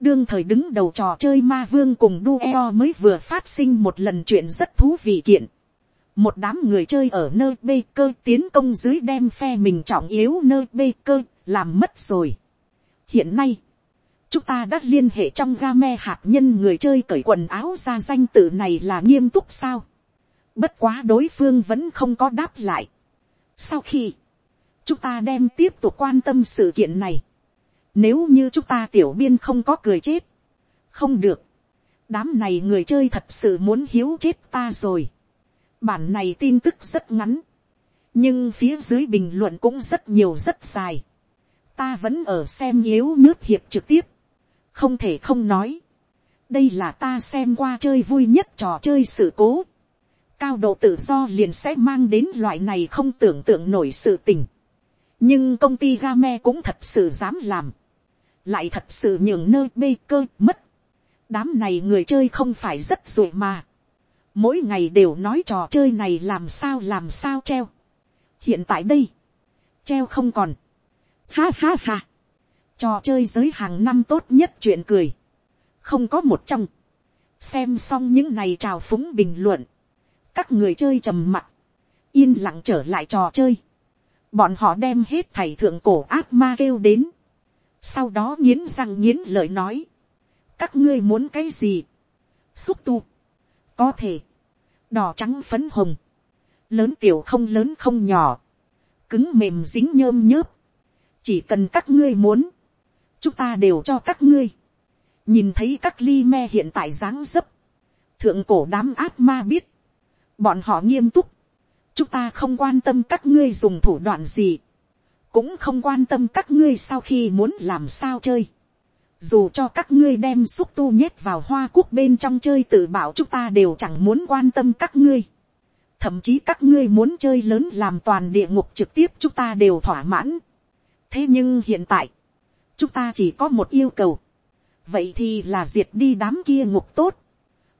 đương thời đứng đầu trò chơi ma vương cùng đu eo mới vừa phát sinh một lần chuyện rất thú vị kiện. một đám người chơi ở nơi bê cơ tiến công dưới đem phe mình trọng yếu nơi bê cơ làm mất rồi. hiện nay, chúng ta đã liên hệ trong game hạt nhân người chơi cởi quần áo ra danh tự này là nghiêm túc sao. bất quá đối phương vẫn không có đáp lại. sau khi, chúng ta đem tiếp tục quan tâm sự kiện này. Nếu như chúng ta tiểu biên không có cười chết. Không được. Đám này người chơi thật sự muốn hiếu chết ta rồi. Bản này tin tức rất ngắn. Nhưng phía dưới bình luận cũng rất nhiều rất dài. Ta vẫn ở xem yếu nước hiệp trực tiếp. Không thể không nói. Đây là ta xem qua chơi vui nhất trò chơi sự cố. Cao độ tự do liền sẽ mang đến loại này không tưởng tượng nổi sự tình nhưng công ty game cũng thật sự dám làm, lại thật sự nhường nơi bê cơ mất. đám này người chơi không phải rất rồi mà, mỗi ngày đều nói trò chơi này làm sao làm sao treo. hiện tại đây, treo không còn, ha ha ha, trò chơi giới hàng năm tốt nhất chuyện cười, không có một trong, xem xong những này trào phúng bình luận, các người chơi trầm mặt, yên lặng trở lại trò chơi, bọn họ đem hết thầy thượng cổ ác ma kêu đến, sau đó nghiến răng nghiến lợi nói, các ngươi muốn cái gì, xúc tu, có thể, đỏ trắng phấn hồng, lớn tiểu không lớn không nhỏ, cứng mềm dính nhơm nhớp, chỉ cần các ngươi muốn, chúng ta đều cho các ngươi, nhìn thấy các ly me hiện tại dáng dấp, thượng cổ đám ác ma biết, bọn họ nghiêm túc, chúng ta không quan tâm các ngươi dùng thủ đoạn gì, cũng không quan tâm các ngươi sau khi muốn làm sao chơi. Dù cho các ngươi đem xúc tu nhét vào hoa quốc bên trong chơi tự bảo chúng ta đều chẳng muốn quan tâm các ngươi. Thậm chí các ngươi muốn chơi lớn làm toàn địa ngục trực tiếp chúng ta đều thỏa mãn. Thế nhưng hiện tại, chúng ta chỉ có một yêu cầu. Vậy thì là diệt đi đám kia ngục tốt.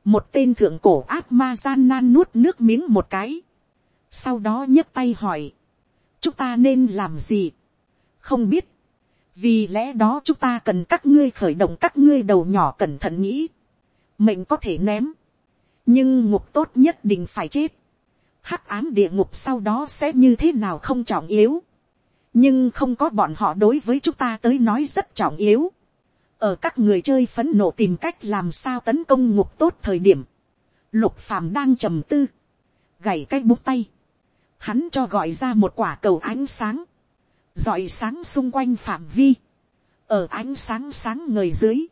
Một tên thượng cổ ác ma gian nan nuốt nước miếng một cái. Sau đó nhấc tay hỏi, chúng ta nên làm gì, không biết, vì lẽ đó chúng ta cần các ngươi khởi động các ngươi đầu nhỏ cẩn thận nghĩ, mệnh có thể ném, nhưng ngục tốt nhất định phải chết, hắc ám địa ngục sau đó sẽ như thế nào không trọng yếu, nhưng không có bọn họ đối với chúng ta tới nói rất trọng yếu, ở các người chơi phấn nộ tìm cách làm sao tấn công ngục tốt thời điểm, lục phàm đang trầm tư, gảy cái bút tay, hắn cho gọi ra một quả cầu ánh sáng, dọi sáng xung quanh phạm vi, ở ánh sáng sáng người dưới,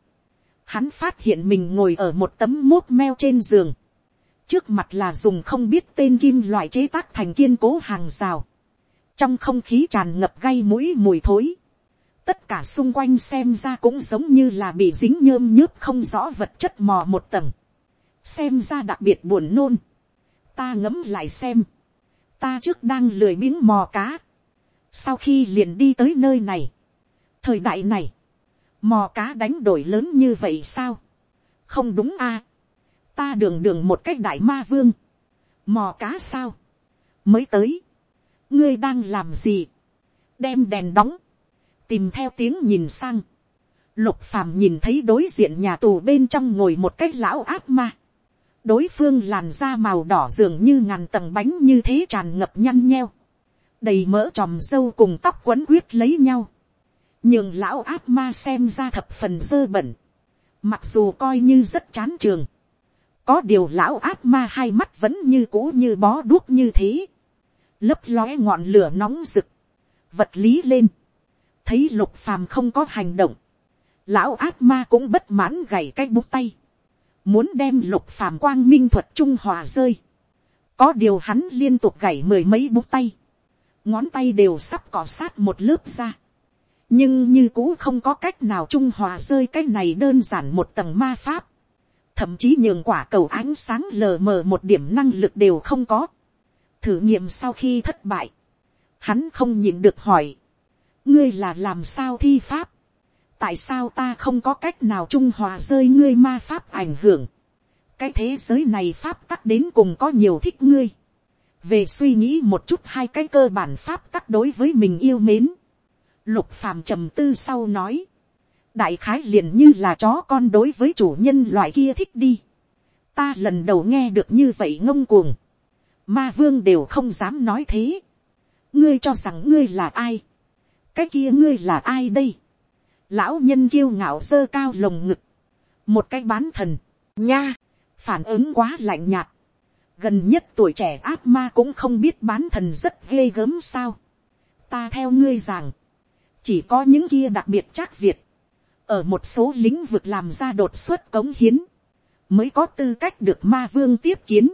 hắn phát hiện mình ngồi ở một tấm mốt meo trên giường, trước mặt là dùng không biết tên kim loại chế tác thành kiên cố hàng rào, trong không khí tràn ngập gay mũi mùi thối, tất cả xung quanh xem ra cũng giống như là bị dính nhơm nhớp không rõ vật chất mò một tầng, xem ra đặc biệt buồn nôn, ta ngấm lại xem, ta trước đang lười miếng mò cá, sau khi liền đi tới nơi này, thời đại này, mò cá đánh đổi lớn như vậy sao, không đúng a, ta đường đường một cách đại ma vương, mò cá sao, mới tới, ngươi đang làm gì, đem đèn đóng, tìm theo tiếng nhìn sang, lục phàm nhìn thấy đối diện nhà tù bên trong ngồi một cái lão ác ma, đối phương làn da màu đỏ dường như ngàn tầng bánh như thế tràn ngập nhăn nheo, đầy mỡ tròm dâu cùng tóc quấn quyết lấy nhau, nhưng lão ác ma xem ra thập phần dơ bẩn, mặc dù coi như rất chán trường, có điều lão ác ma hai mắt vẫn như cũ như bó đuốc như thế, lấp lóe ngọn lửa nóng rực, vật lý lên, thấy lục phàm không có hành động, lão ác ma cũng bất mãn gảy cái bút tay, muốn đem lục phàm quang minh thuật trung hòa rơi, có điều hắn liên tục gảy mười mấy bút tay, ngón tay đều sắp cỏ sát một lớp ra, nhưng như cũ không có cách nào trung hòa rơi cái này đơn giản một tầng ma pháp, thậm chí nhường quả cầu ánh sáng lờ mờ một điểm năng lực đều không có thử nghiệm sau khi thất bại, hắn không nhịn được hỏi, ngươi là làm sao thi pháp, tại sao ta không có cách nào trung hòa rơi ngươi ma pháp ảnh hưởng, cái thế giới này pháp tắc đến cùng có nhiều thích ngươi, về suy nghĩ một chút hai cái cơ bản pháp tắc đối với mình yêu mến, lục phàm trầm tư sau nói, đại khái liền như là chó con đối với chủ nhân loại kia thích đi, ta lần đầu nghe được như vậy ngông cuồng, ma vương đều không dám nói thế, ngươi cho rằng ngươi là ai, cái kia ngươi là ai đây, lão nhân kiêu ngạo sơ cao lồng ngực, một cái bán thần, nha, phản ứng quá lạnh nhạt, gần nhất tuổi trẻ ác ma cũng không biết bán thần rất ghê gớm sao, ta theo ngươi rằng, chỉ có những kia đặc biệt chắc việt, ở một số lĩnh vực làm ra đột xuất cống hiến, mới có tư cách được ma vương tiếp kiến,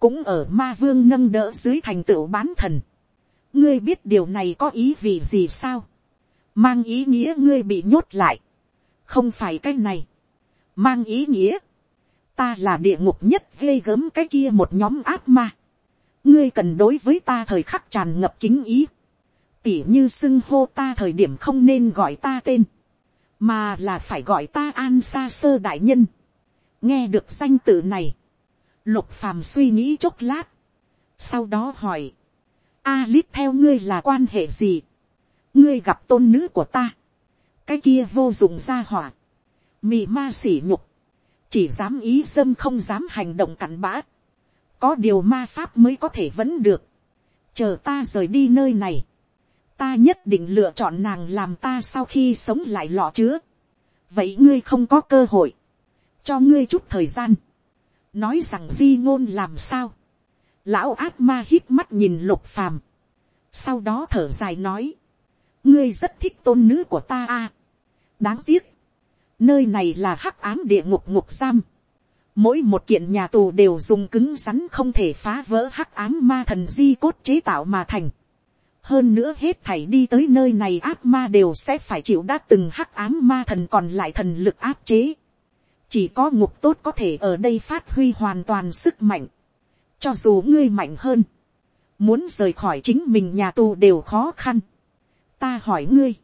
cũng ở ma vương nâng đỡ dưới thành tựu bán thần. ngươi biết điều này có ý vì gì sao, mang ý nghĩa ngươi bị nhốt lại, không phải cái này, mang ý nghĩa, ta là địa ngục nhất ghê gớm cái kia một nhóm ác ma, ngươi cần đối với ta thời khắc tràn ngập kính ý, tỉ như xưng hô ta thời điểm không nên gọi ta tên, mà là phải gọi ta an xa sơ đại nhân. nghe được danh tự này, lục phàm suy nghĩ chốc lát, sau đó hỏi, a lít theo ngươi là quan hệ gì, ngươi gặp tôn nữ của ta, cái kia vô dụng ra hỏa, Mị ma sỉ nhục, chỉ dám ý dâm không dám hành động cặn bã, có điều ma pháp mới có thể vẫn được, chờ ta rời đi nơi này, ta nhất định lựa chọn nàng làm ta sau khi sống lại lọ chứa. vậy ngươi không có cơ hội, cho ngươi chút thời gian, nói rằng di ngôn làm sao. lão ác ma hít mắt nhìn lục phàm, sau đó thở dài nói, ngươi rất thích tôn nữ của ta a. đáng tiếc, nơi này là hắc ám địa ngục ngục giam. mỗi một kiện nhà tù đều dùng cứng rắn không thể phá vỡ hắc ám ma thần di cốt chế tạo mà thành hơn nữa hết thảy đi tới nơi này ác ma đều sẽ phải chịu đã từng hắc ám ma thần còn lại thần lực áp chế chỉ có ngục tốt có thể ở đây phát huy hoàn toàn sức mạnh. cho dù ngươi mạnh hơn, muốn rời khỏi chính mình nhà tù đều khó khăn. ta hỏi ngươi,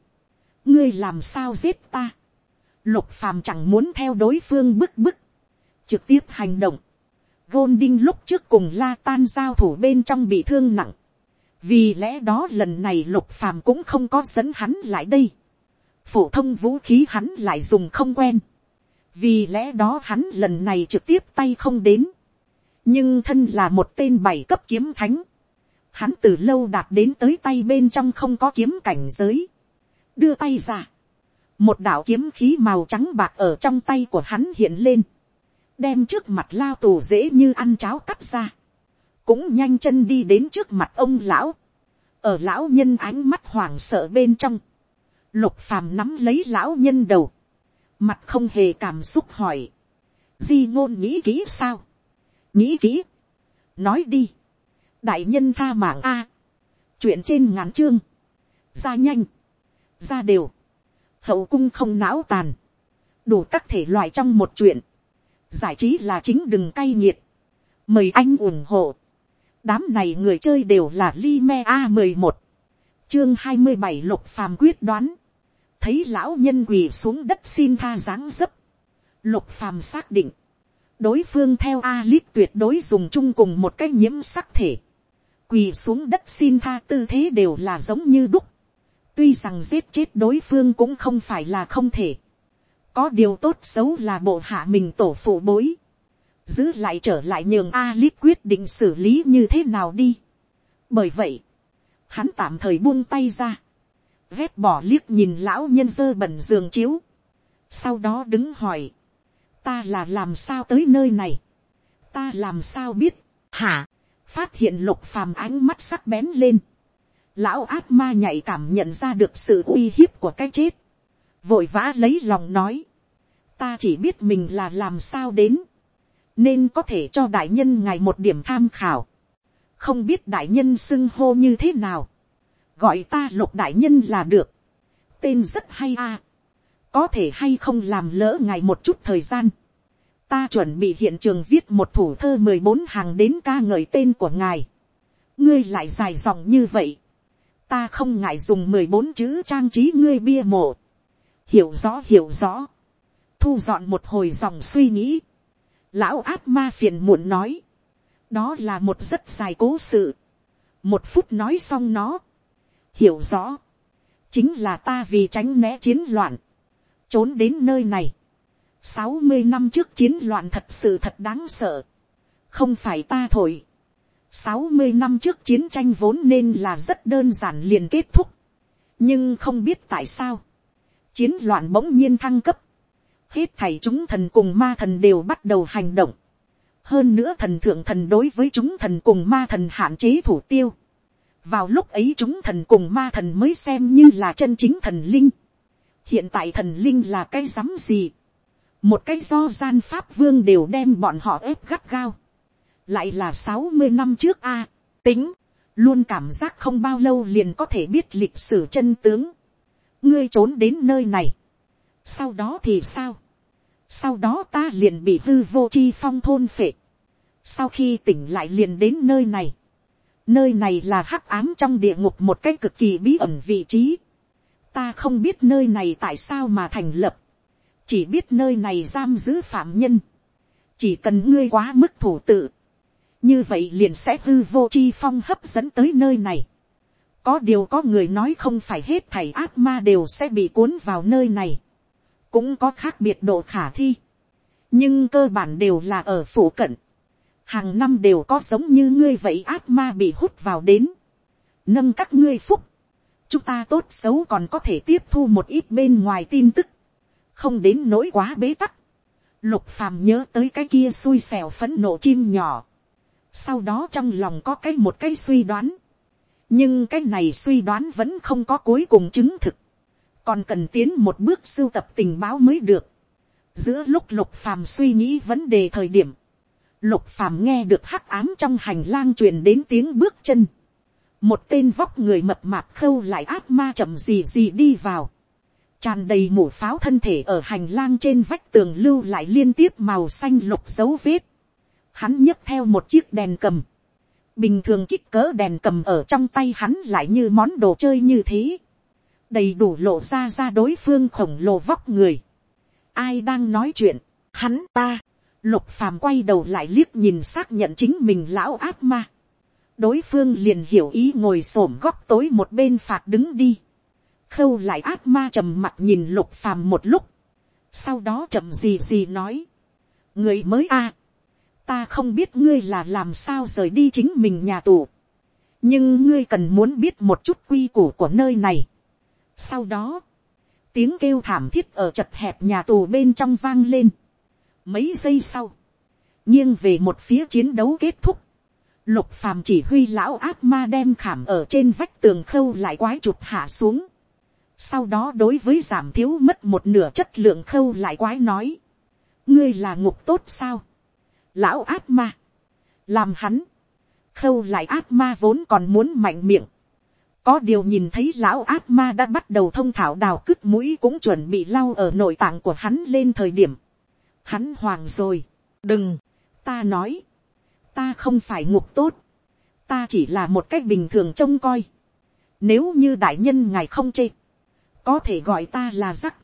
ngươi làm sao giết ta. lục phàm chẳng muốn theo đối phương bức bức, trực tiếp hành động. Golding lúc trước cùng la tan giao thủ bên trong bị thương nặng vì lẽ đó lần này lục phàm cũng không có dẫn hắn lại đây. phổ thông vũ khí hắn lại dùng không quen vì lẽ đó hắn lần này trực tiếp tay không đến. nhưng thân là một tên bảy cấp kiếm thánh. hắn từ lâu đạt đến tới tay bên trong không có kiếm cảnh giới. đưa tay ra. một đạo kiếm khí màu trắng bạc ở trong tay của hắn hiện lên. đem trước mặt lao tù dễ như ăn cháo cắt ra cũng nhanh chân đi đến trước mặt ông lão, ở lão nhân ánh mắt hoảng sợ bên trong, lục phàm nắm lấy lão nhân đầu, mặt không hề cảm xúc hỏi, di ngôn nghĩ kỹ sao, nghĩ kỹ, nói đi, đại nhân tha mạng a, chuyện trên ngắn chương, ra nhanh, ra đều, hậu cung không não tàn, đủ các thể loại trong một chuyện, giải trí là chính đừng cay nghiệt, mời anh ủng hộ. Đám này người chơi đều là Lime A11. Chương 27 lục phàm quyết đoán. Thấy lão nhân quỳ xuống đất xin tha dáng dấp. Lục phàm xác định. Đối phương theo A-lít tuyệt đối dùng chung cùng một cái nhiễm sắc thể. Quỳ xuống đất xin tha tư thế đều là giống như đúc. Tuy rằng giết chết đối phương cũng không phải là không thể. Có điều tốt xấu là bộ hạ mình tổ phụ bối giữ lại trở lại nhường a Alip quyết định xử lý như thế nào đi. Bởi vậy, hắn tạm thời buông tay ra, vét bỏ liếc nhìn lão nhân dơ bẩn giường chiếu, sau đó đứng hỏi, ta là làm sao tới nơi này, ta làm sao biết, hả, phát hiện lục phàm ánh mắt sắc bén lên, lão ác ma nhạy cảm nhận ra được sự uy hiếp của cái chết, vội vã lấy lòng nói, ta chỉ biết mình là làm sao đến, nên có thể cho đại nhân ngài một điểm tham khảo, không biết đại nhân xưng hô như thế nào, gọi ta lục đại nhân là được, tên rất hay a, có thể hay không làm lỡ ngài một chút thời gian, ta chuẩn bị hiện trường viết một thủ thơ mười bốn hàng đến ca ngợi tên của ngài, ngươi lại dài dòng như vậy, ta không ngại dùng mười bốn chữ trang trí ngươi bia mộ, hiểu rõ hiểu rõ, thu dọn một hồi dòng suy nghĩ, lão ác ma phiền muộn nói, đó là một rất dài cố sự, một phút nói xong nó, hiểu rõ, chính là ta vì tránh né chiến loạn, trốn đến nơi này, sáu mươi năm trước chiến loạn thật sự thật đáng sợ, không phải ta thổi, sáu mươi năm trước chiến tranh vốn nên là rất đơn giản liền kết thúc, nhưng không biết tại sao, chiến loạn bỗng nhiên thăng cấp, hết thảy chúng thần cùng ma thần đều bắt đầu hành động, hơn nữa thần thượng thần đối với chúng thần cùng ma thần hạn chế thủ tiêu, vào lúc ấy chúng thần cùng ma thần mới xem như là chân chính thần linh, hiện tại thần linh là cái rắm gì, một cái do gian pháp vương đều đem bọn họ ép gắt gao, lại là sáu mươi năm trước a, tính, luôn cảm giác không bao lâu liền có thể biết lịch sử chân tướng, ngươi trốn đến nơi này, sau đó thì sao, sau đó ta liền bị hư vô chi phong thôn phệ, sau khi tỉnh lại liền đến nơi này, nơi này là hắc ám trong địa ngục một cái cực kỳ bí ẩn vị trí, ta không biết nơi này tại sao mà thành lập, chỉ biết nơi này giam giữ phạm nhân, chỉ cần ngươi quá mức thủ tự, như vậy liền sẽ hư vô chi phong hấp dẫn tới nơi này. có điều có người nói không phải hết thầy ác ma đều sẽ bị cuốn vào nơi này, cũng có khác biệt độ khả thi, nhưng cơ bản đều là ở phủ cận, hàng năm đều có giống như ngươi vậy ác ma bị hút vào đến, nâng các ngươi phúc, chúng ta tốt xấu còn có thể tiếp thu một ít bên ngoài tin tức, không đến nỗi quá bế tắc. Lục phàm nhớ tới cái kia xui xẻo phấn nộ chim nhỏ. Sau đó trong lòng có cái một cái suy đoán. Nhưng cái này suy đoán vẫn không có cuối cùng chứng thực. Còn cần tiến một bước sưu tập tình báo mới được. Giữa lúc lục phàm suy nghĩ vấn đề thời điểm. Lục phàm nghe được hắc ám trong hành lang truyền đến tiếng bước chân. Một tên vóc người mập mạp khâu lại ác ma chậm gì gì đi vào tràn đầy mũ pháo thân thể ở hành lang trên vách tường lưu lại liên tiếp màu xanh lục dấu vết. Hắn nhấc theo một chiếc đèn cầm. Bình thường kích cỡ đèn cầm ở trong tay hắn lại như món đồ chơi như thế. Đầy đủ lộ ra ra đối phương khổng lồ vóc người. Ai đang nói chuyện? Hắn ta. Lục phàm quay đầu lại liếc nhìn xác nhận chính mình lão ác ma. Đối phương liền hiểu ý ngồi xổm góc tối một bên phạt đứng đi khâu lại ác ma trầm mặt nhìn lục phàm một lúc, sau đó chậm gì gì nói, người mới a, ta không biết ngươi là làm sao rời đi chính mình nhà tù, nhưng ngươi cần muốn biết một chút quy củ của nơi này. sau đó, tiếng kêu thảm thiết ở chật hẹp nhà tù bên trong vang lên mấy giây sau, nghiêng về một phía chiến đấu kết thúc, lục phàm chỉ huy lão ác ma đem khảm ở trên vách tường khâu lại quái chụp hạ xuống. Sau đó đối với giảm thiếu mất một nửa chất lượng khâu lại quái nói, ngươi là ngục tốt sao, lão ác ma, làm hắn, khâu lại ác ma vốn còn muốn mạnh miệng, có điều nhìn thấy lão ác ma đã bắt đầu thông thảo đào cứt mũi cũng chuẩn bị lau ở nội tạng của hắn lên thời điểm, hắn hoàng rồi, đừng, ta nói, ta không phải ngục tốt, ta chỉ là một cách bình thường trông coi, nếu như đại nhân ngài không chê, có thể gọi ta là rắc,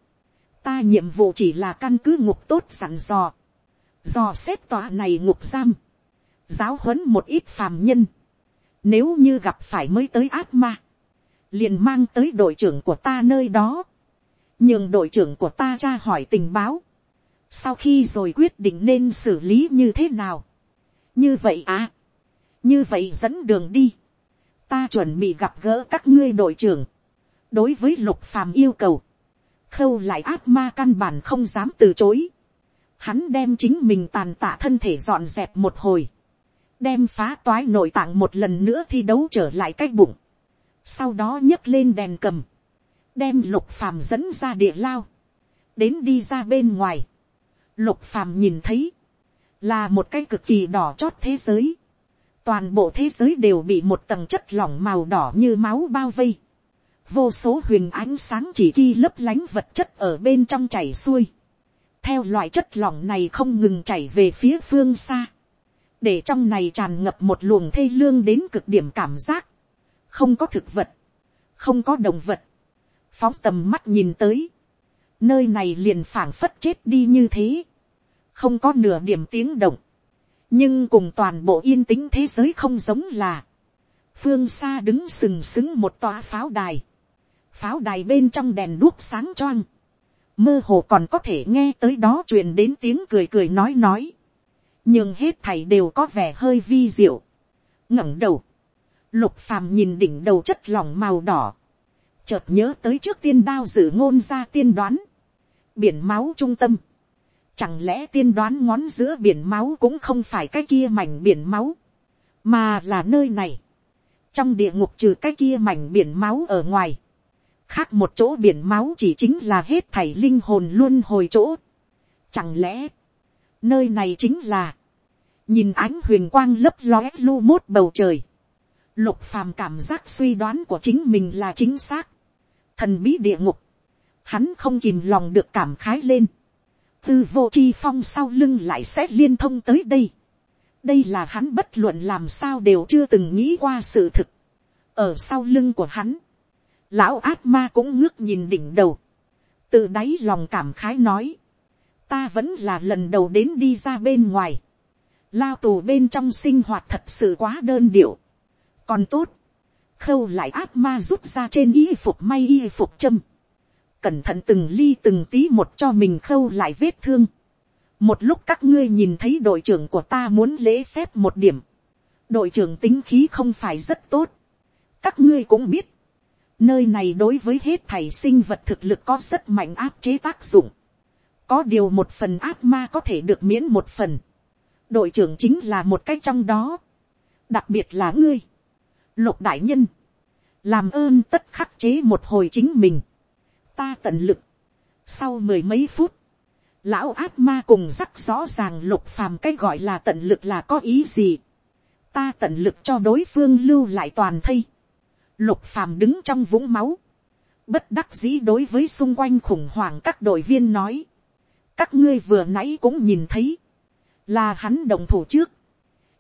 ta nhiệm vụ chỉ là căn cứ ngục tốt sẵn dò, dò xét tòa này ngục giam, giáo huấn một ít phàm nhân, nếu như gặp phải mới tới ác ma, liền mang tới đội trưởng của ta nơi đó, nhường đội trưởng của ta ra hỏi tình báo, sau khi rồi quyết định nên xử lý như thế nào, như vậy à, như vậy dẫn đường đi, ta chuẩn bị gặp gỡ các ngươi đội trưởng, đối với lục phàm yêu cầu, khâu lại ác ma căn bản không dám từ chối. Hắn đem chính mình tàn tạ thân thể dọn dẹp một hồi, đem phá toái nội tạng một lần nữa thi đấu trở lại cái bụng, sau đó nhấc lên đèn cầm, đem lục phàm dẫn ra địa lao, đến đi ra bên ngoài, lục phàm nhìn thấy, là một cái cực kỳ đỏ chót thế giới, toàn bộ thế giới đều bị một tầng chất lỏng màu đỏ như máu bao vây, vô số huyền ánh sáng chỉ ghi lấp lánh vật chất ở bên trong chảy xuôi, theo loại chất lỏng này không ngừng chảy về phía phương xa, để trong này tràn ngập một luồng thê lương đến cực điểm cảm giác, không có thực vật, không có động vật, phóng tầm mắt nhìn tới, nơi này liền phảng phất chết đi như thế, không có nửa điểm tiếng động, nhưng cùng toàn bộ yên tĩnh thế giới không giống là, phương xa đứng sừng sững một tòa pháo đài, pháo đài bên trong đèn đuốc sáng choang, mơ hồ còn có thể nghe tới đó truyền đến tiếng cười cười nói nói, nhưng hết thảy đều có vẻ hơi vi diệu, ngẩng đầu, lục phàm nhìn đỉnh đầu chất lỏng màu đỏ, chợt nhớ tới trước tiên đao dự ngôn ra tiên đoán, biển máu trung tâm, chẳng lẽ tiên đoán ngón giữa biển máu cũng không phải cái kia mảnh biển máu, mà là nơi này, trong địa ngục trừ cái kia mảnh biển máu ở ngoài, khác một chỗ biển máu chỉ chính là hết thảy linh hồn luôn hồi chỗ. Chẳng lẽ, nơi này chính là, nhìn ánh huyền quang lấp lóe lu mốt bầu trời, lục phàm cảm giác suy đoán của chính mình là chính xác, thần bí địa ngục, hắn không kìm lòng được cảm khái lên, tư vô chi phong sau lưng lại sẽ liên thông tới đây, đây là hắn bất luận làm sao đều chưa từng nghĩ qua sự thực, ở sau lưng của hắn, lão ác ma cũng ngước nhìn đỉnh đầu, từ đáy lòng cảm khái nói, ta vẫn là lần đầu đến đi ra bên ngoài, lao tù bên trong sinh hoạt thật sự quá đơn điệu, còn tốt, khâu lại ác ma rút ra trên y phục may y phục châm, cẩn thận từng ly từng tí một cho mình khâu lại vết thương, một lúc các ngươi nhìn thấy đội trưởng của ta muốn lễ phép một điểm, đội trưởng tính khí không phải rất tốt, các ngươi cũng biết, Nơi này đối với hết thảy sinh vật thực lực có rất mạnh áp chế tác dụng. Có điều một phần ác ma có thể được miễn một phần. Đội trưởng chính là một cách trong đó. Đặc biệt là ngươi. Lục đại nhân. Làm ơn tất khắc chế một hồi chính mình. Ta tận lực. Sau mười mấy phút. Lão ác ma cùng rắc rõ ràng lục phàm cái gọi là tận lực là có ý gì. Ta tận lực cho đối phương lưu lại toàn thây Lục phàm đứng trong vũng máu. Bất đắc dĩ đối với xung quanh khủng hoảng các đội viên nói. Các ngươi vừa nãy cũng nhìn thấy. Là hắn đồng thủ trước.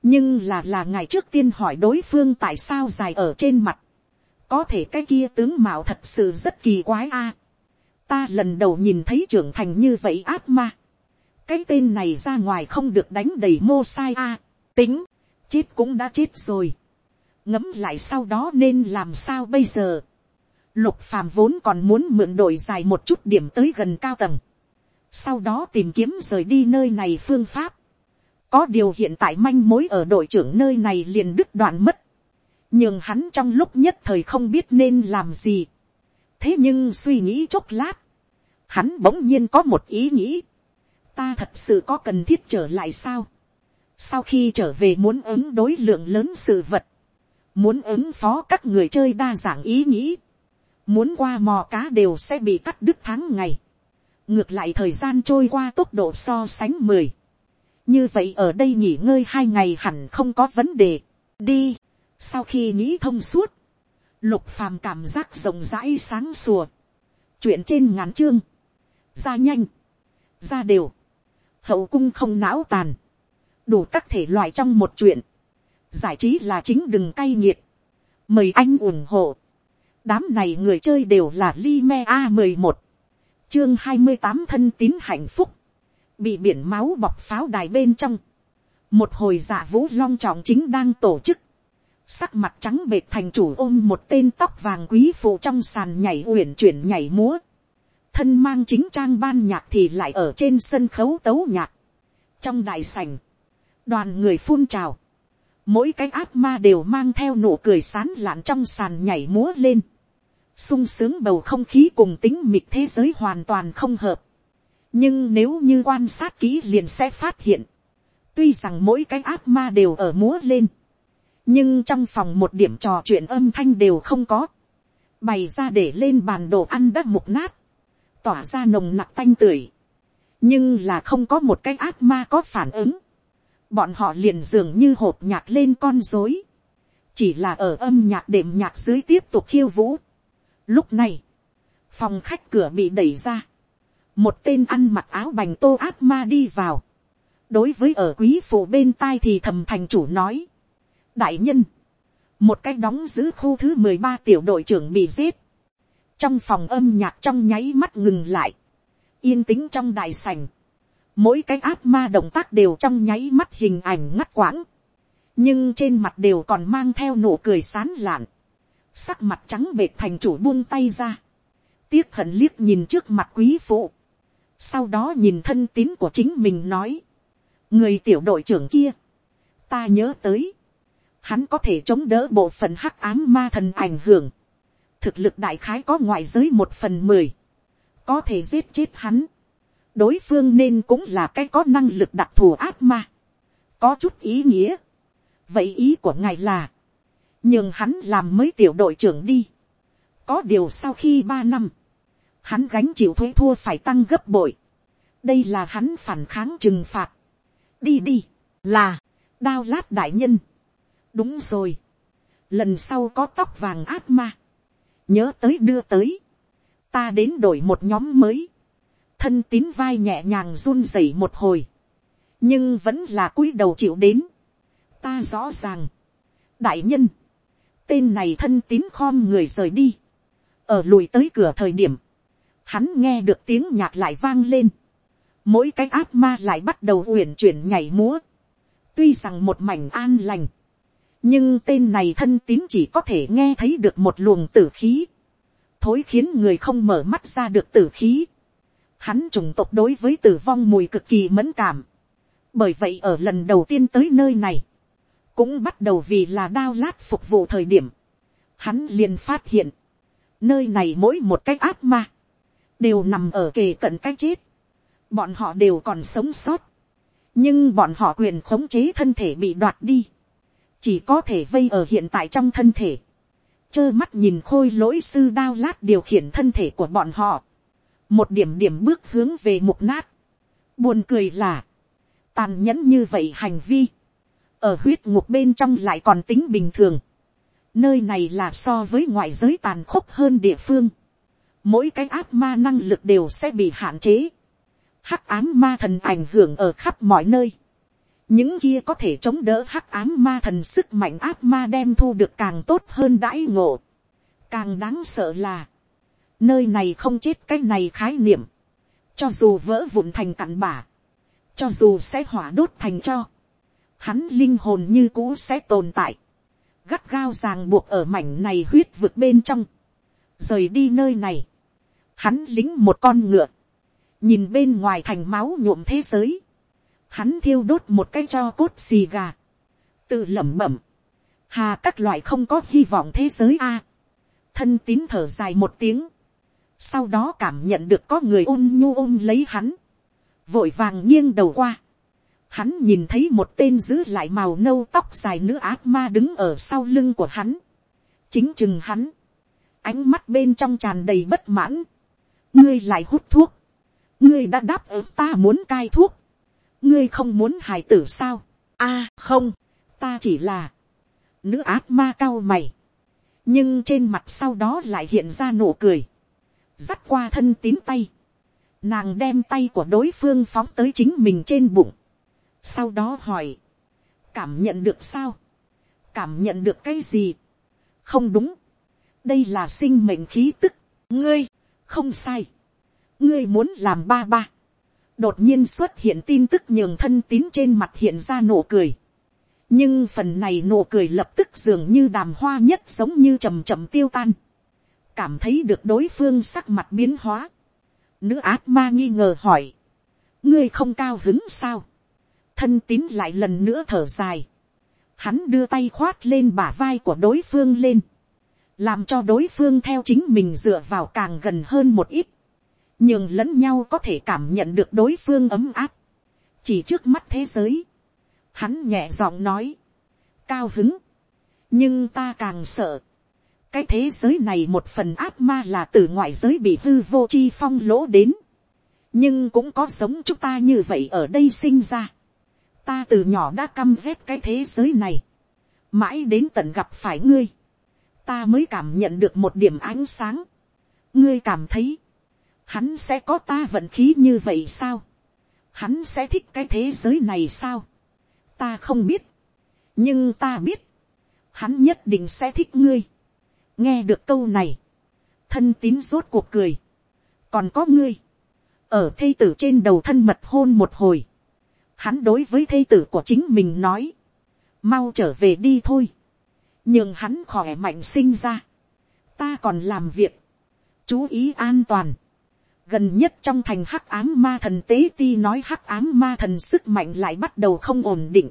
Nhưng là là ngày trước tiên hỏi đối phương tại sao dài ở trên mặt. Có thể cái kia tướng mạo thật sự rất kỳ quái a. Ta lần đầu nhìn thấy trưởng thành như vậy ác ma. Cái tên này ra ngoài không được đánh đầy mô sai a. Tính. Chết cũng đã chết rồi ngẫm lại sau đó nên làm sao bây giờ. lục phàm vốn còn muốn mượn đội dài một chút điểm tới gần cao tầng. sau đó tìm kiếm rời đi nơi này phương pháp. có điều hiện tại manh mối ở đội trưởng nơi này liền đứt đoạn mất. nhưng hắn trong lúc nhất thời không biết nên làm gì. thế nhưng suy nghĩ chốc lát hắn bỗng nhiên có một ý nghĩ. ta thật sự có cần thiết trở lại sao. sau khi trở về muốn ứng đối lượng lớn sự vật. Muốn ứng phó các người chơi đa dạng ý nghĩ, muốn qua mò cá đều sẽ bị cắt đứt tháng ngày, ngược lại thời gian trôi qua tốc độ so sánh mười, như vậy ở đây nghỉ ngơi hai ngày hẳn không có vấn đề, đi, sau khi nghĩ thông suốt, lục phàm cảm giác rộng rãi sáng sùa, chuyện trên ngắn chương, ra nhanh, ra đều, hậu cung không não tàn, đủ các thể loại trong một chuyện, giải trí là chính đừng cay nghiệt, mời anh ủng hộ, đám này người chơi đều là Lime a mười một, chương hai mươi tám thân tín hạnh phúc, bị biển máu bọc pháo đài bên trong, một hồi dạ vũ long trọng chính đang tổ chức, sắc mặt trắng bệt thành chủ ôm một tên tóc vàng quý phụ trong sàn nhảy uyển chuyển nhảy múa, thân mang chính trang ban nhạc thì lại ở trên sân khấu tấu nhạc, trong đại sảnh, đoàn người phun trào, mỗi cái ác ma đều mang theo nụ cười sán lạn trong sàn nhảy múa lên, sung sướng bầu không khí cùng tính mịt thế giới hoàn toàn không hợp, nhưng nếu như quan sát kỹ liền sẽ phát hiện, tuy rằng mỗi cái ác ma đều ở múa lên, nhưng trong phòng một điểm trò chuyện âm thanh đều không có, bày ra để lên bàn đồ ăn đã mục nát, tỏa ra nồng nặc tanh tưởi, nhưng là không có một cái ác ma có phản ứng, bọn họ liền dường như hộp nhạc lên con dối, chỉ là ở âm nhạc đệm nhạc dưới tiếp tục khiêu vũ. Lúc này, phòng khách cửa bị đẩy ra, một tên ăn mặc áo bành tô ác ma đi vào, đối với ở quý phụ bên tai thì thầm thành chủ nói, đại nhân, một cái đóng giữ khu thứ mười ba tiểu đội trưởng bị giết, trong phòng âm nhạc trong nháy mắt ngừng lại, yên tĩnh trong đại sành, mỗi cái áp ma động tác đều trong nháy mắt hình ảnh ngắt quãng, nhưng trên mặt đều còn mang theo nụ cười sán lạn, sắc mặt trắng bệt thành chủ buông tay ra, tiếc hận liếc nhìn trước mặt quý phụ, sau đó nhìn thân tín của chính mình nói, người tiểu đội trưởng kia, ta nhớ tới, hắn có thể chống đỡ bộ phận hắc ám ma thần ảnh hưởng, thực lực đại khái có ngoại giới một phần mười, có thể giết chết hắn, đối phương nên cũng là cái có năng lực đặc thù ác ma, có chút ý nghĩa. vậy ý của ngài là, nhưng hắn làm mới tiểu đội trưởng đi, có điều sau khi ba năm, hắn gánh chịu thuế thua phải tăng gấp bội, đây là hắn phản kháng trừng phạt, đi đi, là, đao lát đại nhân, đúng rồi, lần sau có tóc vàng ác ma, nhớ tới đưa tới, ta đến đổi một nhóm mới, thân tín vai nhẹ nhàng run rẩy một hồi, nhưng vẫn là cúi đầu chịu đến. ta rõ ràng, đại nhân, tên này thân tín khom người rời đi, ở lùi tới cửa thời điểm, hắn nghe được tiếng nhạc lại vang lên, mỗi cái áp ma lại bắt đầu uyển chuyển nhảy múa, tuy rằng một mảnh an lành, nhưng tên này thân tín chỉ có thể nghe thấy được một luồng tử khí, thối khiến người không mở mắt ra được tử khí. Hắn trùng tộc đối với tử vong mùi cực kỳ mẫn cảm. Bởi vậy ở lần đầu tiên tới nơi này, cũng bắt đầu vì là đao lát phục vụ thời điểm. Hắn liền phát hiện, nơi này mỗi một cái ác ma, đều nằm ở kề cận cái chết. Bọn họ đều còn sống sót. Nhưng bọn họ quyền khống chế thân thể bị đoạt đi. Chỉ có thể vây ở hiện tại trong thân thể trơ mắt nhìn khôi lỗi sư đao lát điều khiển thân thể của bọn họ, một điểm điểm bước hướng về mục nát. Buồn cười là, tàn nhẫn như vậy hành vi, ở huyết ngục bên trong lại còn tính bình thường. Nơi này là so với ngoại giới tàn khốc hơn địa phương. Mỗi cái áp ma năng lực đều sẽ bị hạn chế. Hắc ám ma thần ảnh hưởng ở khắp mọi nơi những kia có thể chống đỡ hắc ám ma thần sức mạnh áp ma đem thu được càng tốt hơn đãi ngộ. càng đáng sợ là, nơi này không chết cái này khái niệm, cho dù vỡ vụn thành cặn bả, cho dù sẽ hỏa đốt thành cho, hắn linh hồn như cũ sẽ tồn tại, gắt gao ràng buộc ở mảnh này huyết vực bên trong, rời đi nơi này, hắn lính một con ngựa, nhìn bên ngoài thành máu nhuộm thế giới, hắn thiêu đốt một cái cho cốt xì gà, tự lẩm bẩm, hà các loại không có hy vọng thế giới a, thân tín thở dài một tiếng, sau đó cảm nhận được có người ôm nhu ôm lấy hắn, vội vàng nghiêng đầu qua, hắn nhìn thấy một tên giữ lại màu nâu tóc dài nữ ác ma đứng ở sau lưng của hắn, chính chừng hắn, ánh mắt bên trong tràn đầy bất mãn, ngươi lại hút thuốc, ngươi đã đáp ứng ta muốn cai thuốc, ngươi không muốn hài tử sao, a không, ta chỉ là, nữ ác ma cao mày, nhưng trên mặt sau đó lại hiện ra nụ cười, dắt qua thân tín tay, nàng đem tay của đối phương phóng tới chính mình trên bụng, sau đó hỏi, cảm nhận được sao, cảm nhận được cái gì, không đúng, đây là sinh mệnh khí tức, ngươi, không sai, ngươi muốn làm ba ba, đột nhiên xuất hiện tin tức nhường thân tín trên mặt hiện ra nụ cười. nhưng phần này nụ cười lập tức dường như đàm hoa nhất giống như chầm chậm tiêu tan. cảm thấy được đối phương sắc mặt biến hóa. nữ ác ma nghi ngờ hỏi. ngươi không cao hứng sao. thân tín lại lần nữa thở dài. hắn đưa tay khoát lên bả vai của đối phương lên. làm cho đối phương theo chính mình dựa vào càng gần hơn một ít nhưng lẫn nhau có thể cảm nhận được đối phương ấm áp, chỉ trước mắt thế giới, hắn nhẹ giọng nói, cao hứng, nhưng ta càng sợ, cái thế giới này một phần ác ma là từ ngoại giới bị hư vô chi phong lỗ đến. nhưng cũng có sống chúng ta như vậy ở đây sinh ra. ta từ nhỏ đã căm rét cái thế giới này. mãi đến tận gặp phải ngươi. ta mới cảm nhận được một điểm ánh sáng. ngươi cảm thấy, hắn sẽ có ta vận khí như vậy sao. hắn sẽ thích cái thế giới này sao. ta không biết. nhưng ta biết, hắn nhất định sẽ thích ngươi. Nghe được câu này, thân tín rốt cuộc cười, còn có ngươi, ở thây tử trên đầu thân mật hôn một hồi, hắn đối với thây tử của chính mình nói, mau trở về đi thôi, nhưng hắn khỏe mạnh sinh ra, ta còn làm việc, chú ý an toàn, gần nhất trong thành hắc ám ma thần tế ti nói hắc ám ma thần sức mạnh lại bắt đầu không ổn định,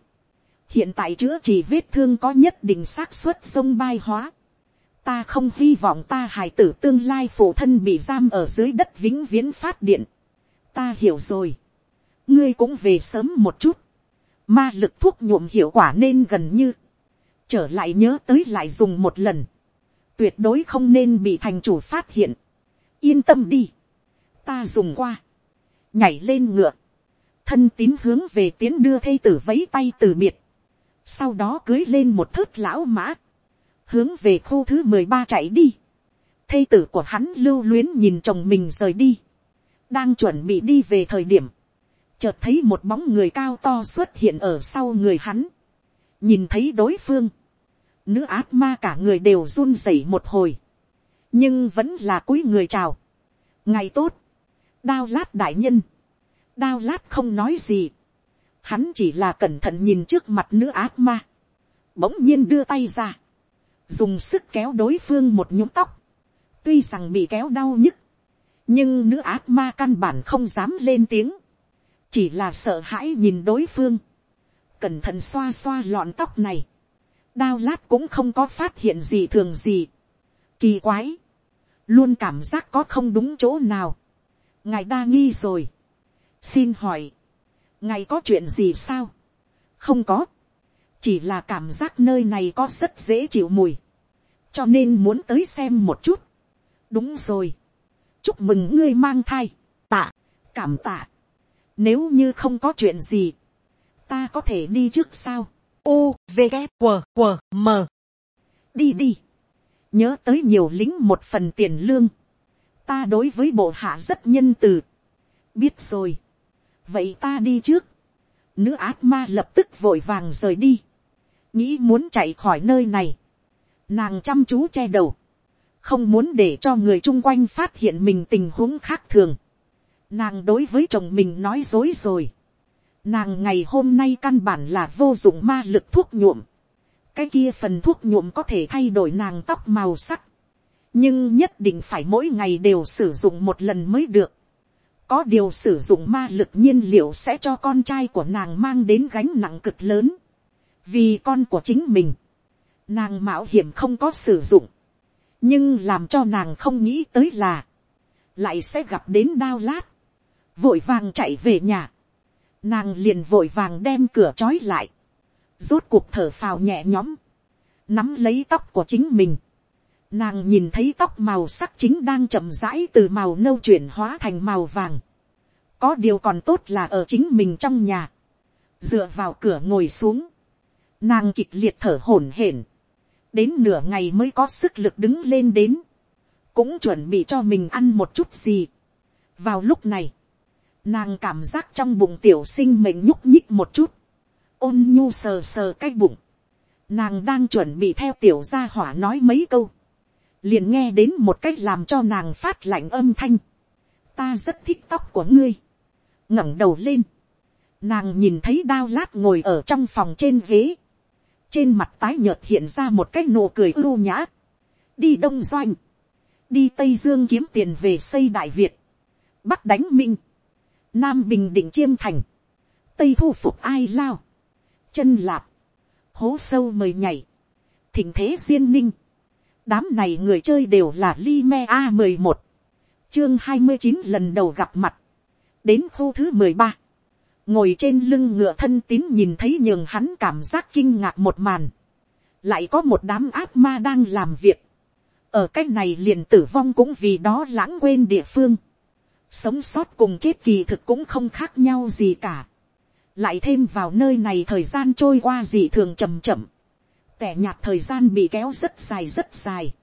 hiện tại chữa trị vết thương có nhất định xác suất sông bay hóa, ta không hy vọng ta hài tử tương lai phụ thân bị giam ở dưới đất vĩnh viễn phát điện. ta hiểu rồi. ngươi cũng về sớm một chút. ma lực thuốc nhuộm hiệu quả nên gần như. trở lại nhớ tới lại dùng một lần. tuyệt đối không nên bị thành chủ phát hiện. yên tâm đi ta dùng qua. nhảy lên ngựa. thân tín hướng về tiến đưa thây tử vấy tay từ biệt. sau đó cưới lên một thớt lão mã hướng về khu thứ mười ba chạy đi. thây tử của hắn lưu luyến nhìn chồng mình rời đi. đang chuẩn bị đi về thời điểm, chợt thấy một bóng người cao to xuất hiện ở sau người hắn. nhìn thấy đối phương, nữ ác ma cả người đều run rẩy một hồi, nhưng vẫn là cúi người chào. ngày tốt, đao lát đại nhân, đao lát không nói gì, hắn chỉ là cẩn thận nhìn trước mặt nữ ác ma, bỗng nhiên đưa tay ra, dùng sức kéo đối phương một nhúng tóc, tuy rằng bị kéo đau nhức, nhưng nữ ác ma căn bản không dám lên tiếng, chỉ là sợ hãi nhìn đối phương, cẩn thận xoa xoa lọn tóc này, đao lát cũng không có phát hiện gì thường gì, kỳ quái, luôn cảm giác có không đúng chỗ nào, ngài đa nghi rồi, xin hỏi, ngài có chuyện gì sao, không có, chỉ là cảm giác nơi này có rất dễ chịu mùi, cho nên muốn tới xem một chút. đúng rồi, chúc mừng ngươi mang thai, tạ, cảm tạ. nếu như không có chuyện gì, ta có thể đi trước sao. u v g q q m. Đi đi, nhớ tới nhiều lính một phần tiền lương, ta đối với bộ hạ rất nhân từ, biết rồi, vậy ta đi trước, nữ ác ma lập tức vội vàng rời đi, nghĩ muốn chạy khỏi nơi này, nàng chăm chú che đầu, không muốn để cho người chung quanh phát hiện mình tình huống khác thường. Nàng đối với chồng mình nói dối rồi. Nàng ngày hôm nay căn bản là vô dụng ma lực thuốc nhuộm. cái kia phần thuốc nhuộm có thể thay đổi nàng tóc màu sắc nhưng nhất định phải mỗi ngày đều sử dụng một lần mới được. có điều sử dụng ma lực nhiên liệu sẽ cho con trai của nàng mang đến gánh nặng cực lớn. vì con của chính mình Nàng mạo hiểm không có sử dụng. Nhưng làm cho nàng không nghĩ tới là. Lại sẽ gặp đến đao lát. Vội vàng chạy về nhà. Nàng liền vội vàng đem cửa trói lại. Rốt cuộc thở phào nhẹ nhõm. Nắm lấy tóc của chính mình. Nàng nhìn thấy tóc màu sắc chính đang chậm rãi từ màu nâu chuyển hóa thành màu vàng. Có điều còn tốt là ở chính mình trong nhà. Dựa vào cửa ngồi xuống. Nàng kịch liệt thở hổn hển đến nửa ngày mới có sức lực đứng lên đến, cũng chuẩn bị cho mình ăn một chút gì. vào lúc này, nàng cảm giác trong bụng tiểu sinh mệnh nhúc nhích một chút, ôn nhu sờ sờ cái bụng, nàng đang chuẩn bị theo tiểu gia hỏa nói mấy câu, liền nghe đến một cách làm cho nàng phát lạnh âm thanh, ta rất thích tóc của ngươi, ngẩng đầu lên, nàng nhìn thấy đao lát ngồi ở trong phòng trên ghế, trên mặt tái nhợt hiện ra một cái nụ cười ưu nhã, đi đông doanh, đi tây dương kiếm tiền về xây đại việt, bắc đánh minh, nam bình định chiêm thành, tây thu phục ai lao, chân lạp, hố sâu mời nhảy, thỉnh thế duyên ninh, đám này người chơi đều là Lime a mười một, chương hai mươi chín lần đầu gặp mặt, đến khu thứ mười ba, ngồi trên lưng ngựa thân tín nhìn thấy nhường hắn cảm giác kinh ngạc một màn, lại có một đám ác ma đang làm việc, ở c á c h này liền tử vong cũng vì đó lãng quên địa phương, sống sót cùng chết kỳ thực cũng không khác nhau gì cả, lại thêm vào nơi này thời gian trôi qua gì thường chậm chậm, tẻ nhạt thời gian bị kéo rất dài rất dài,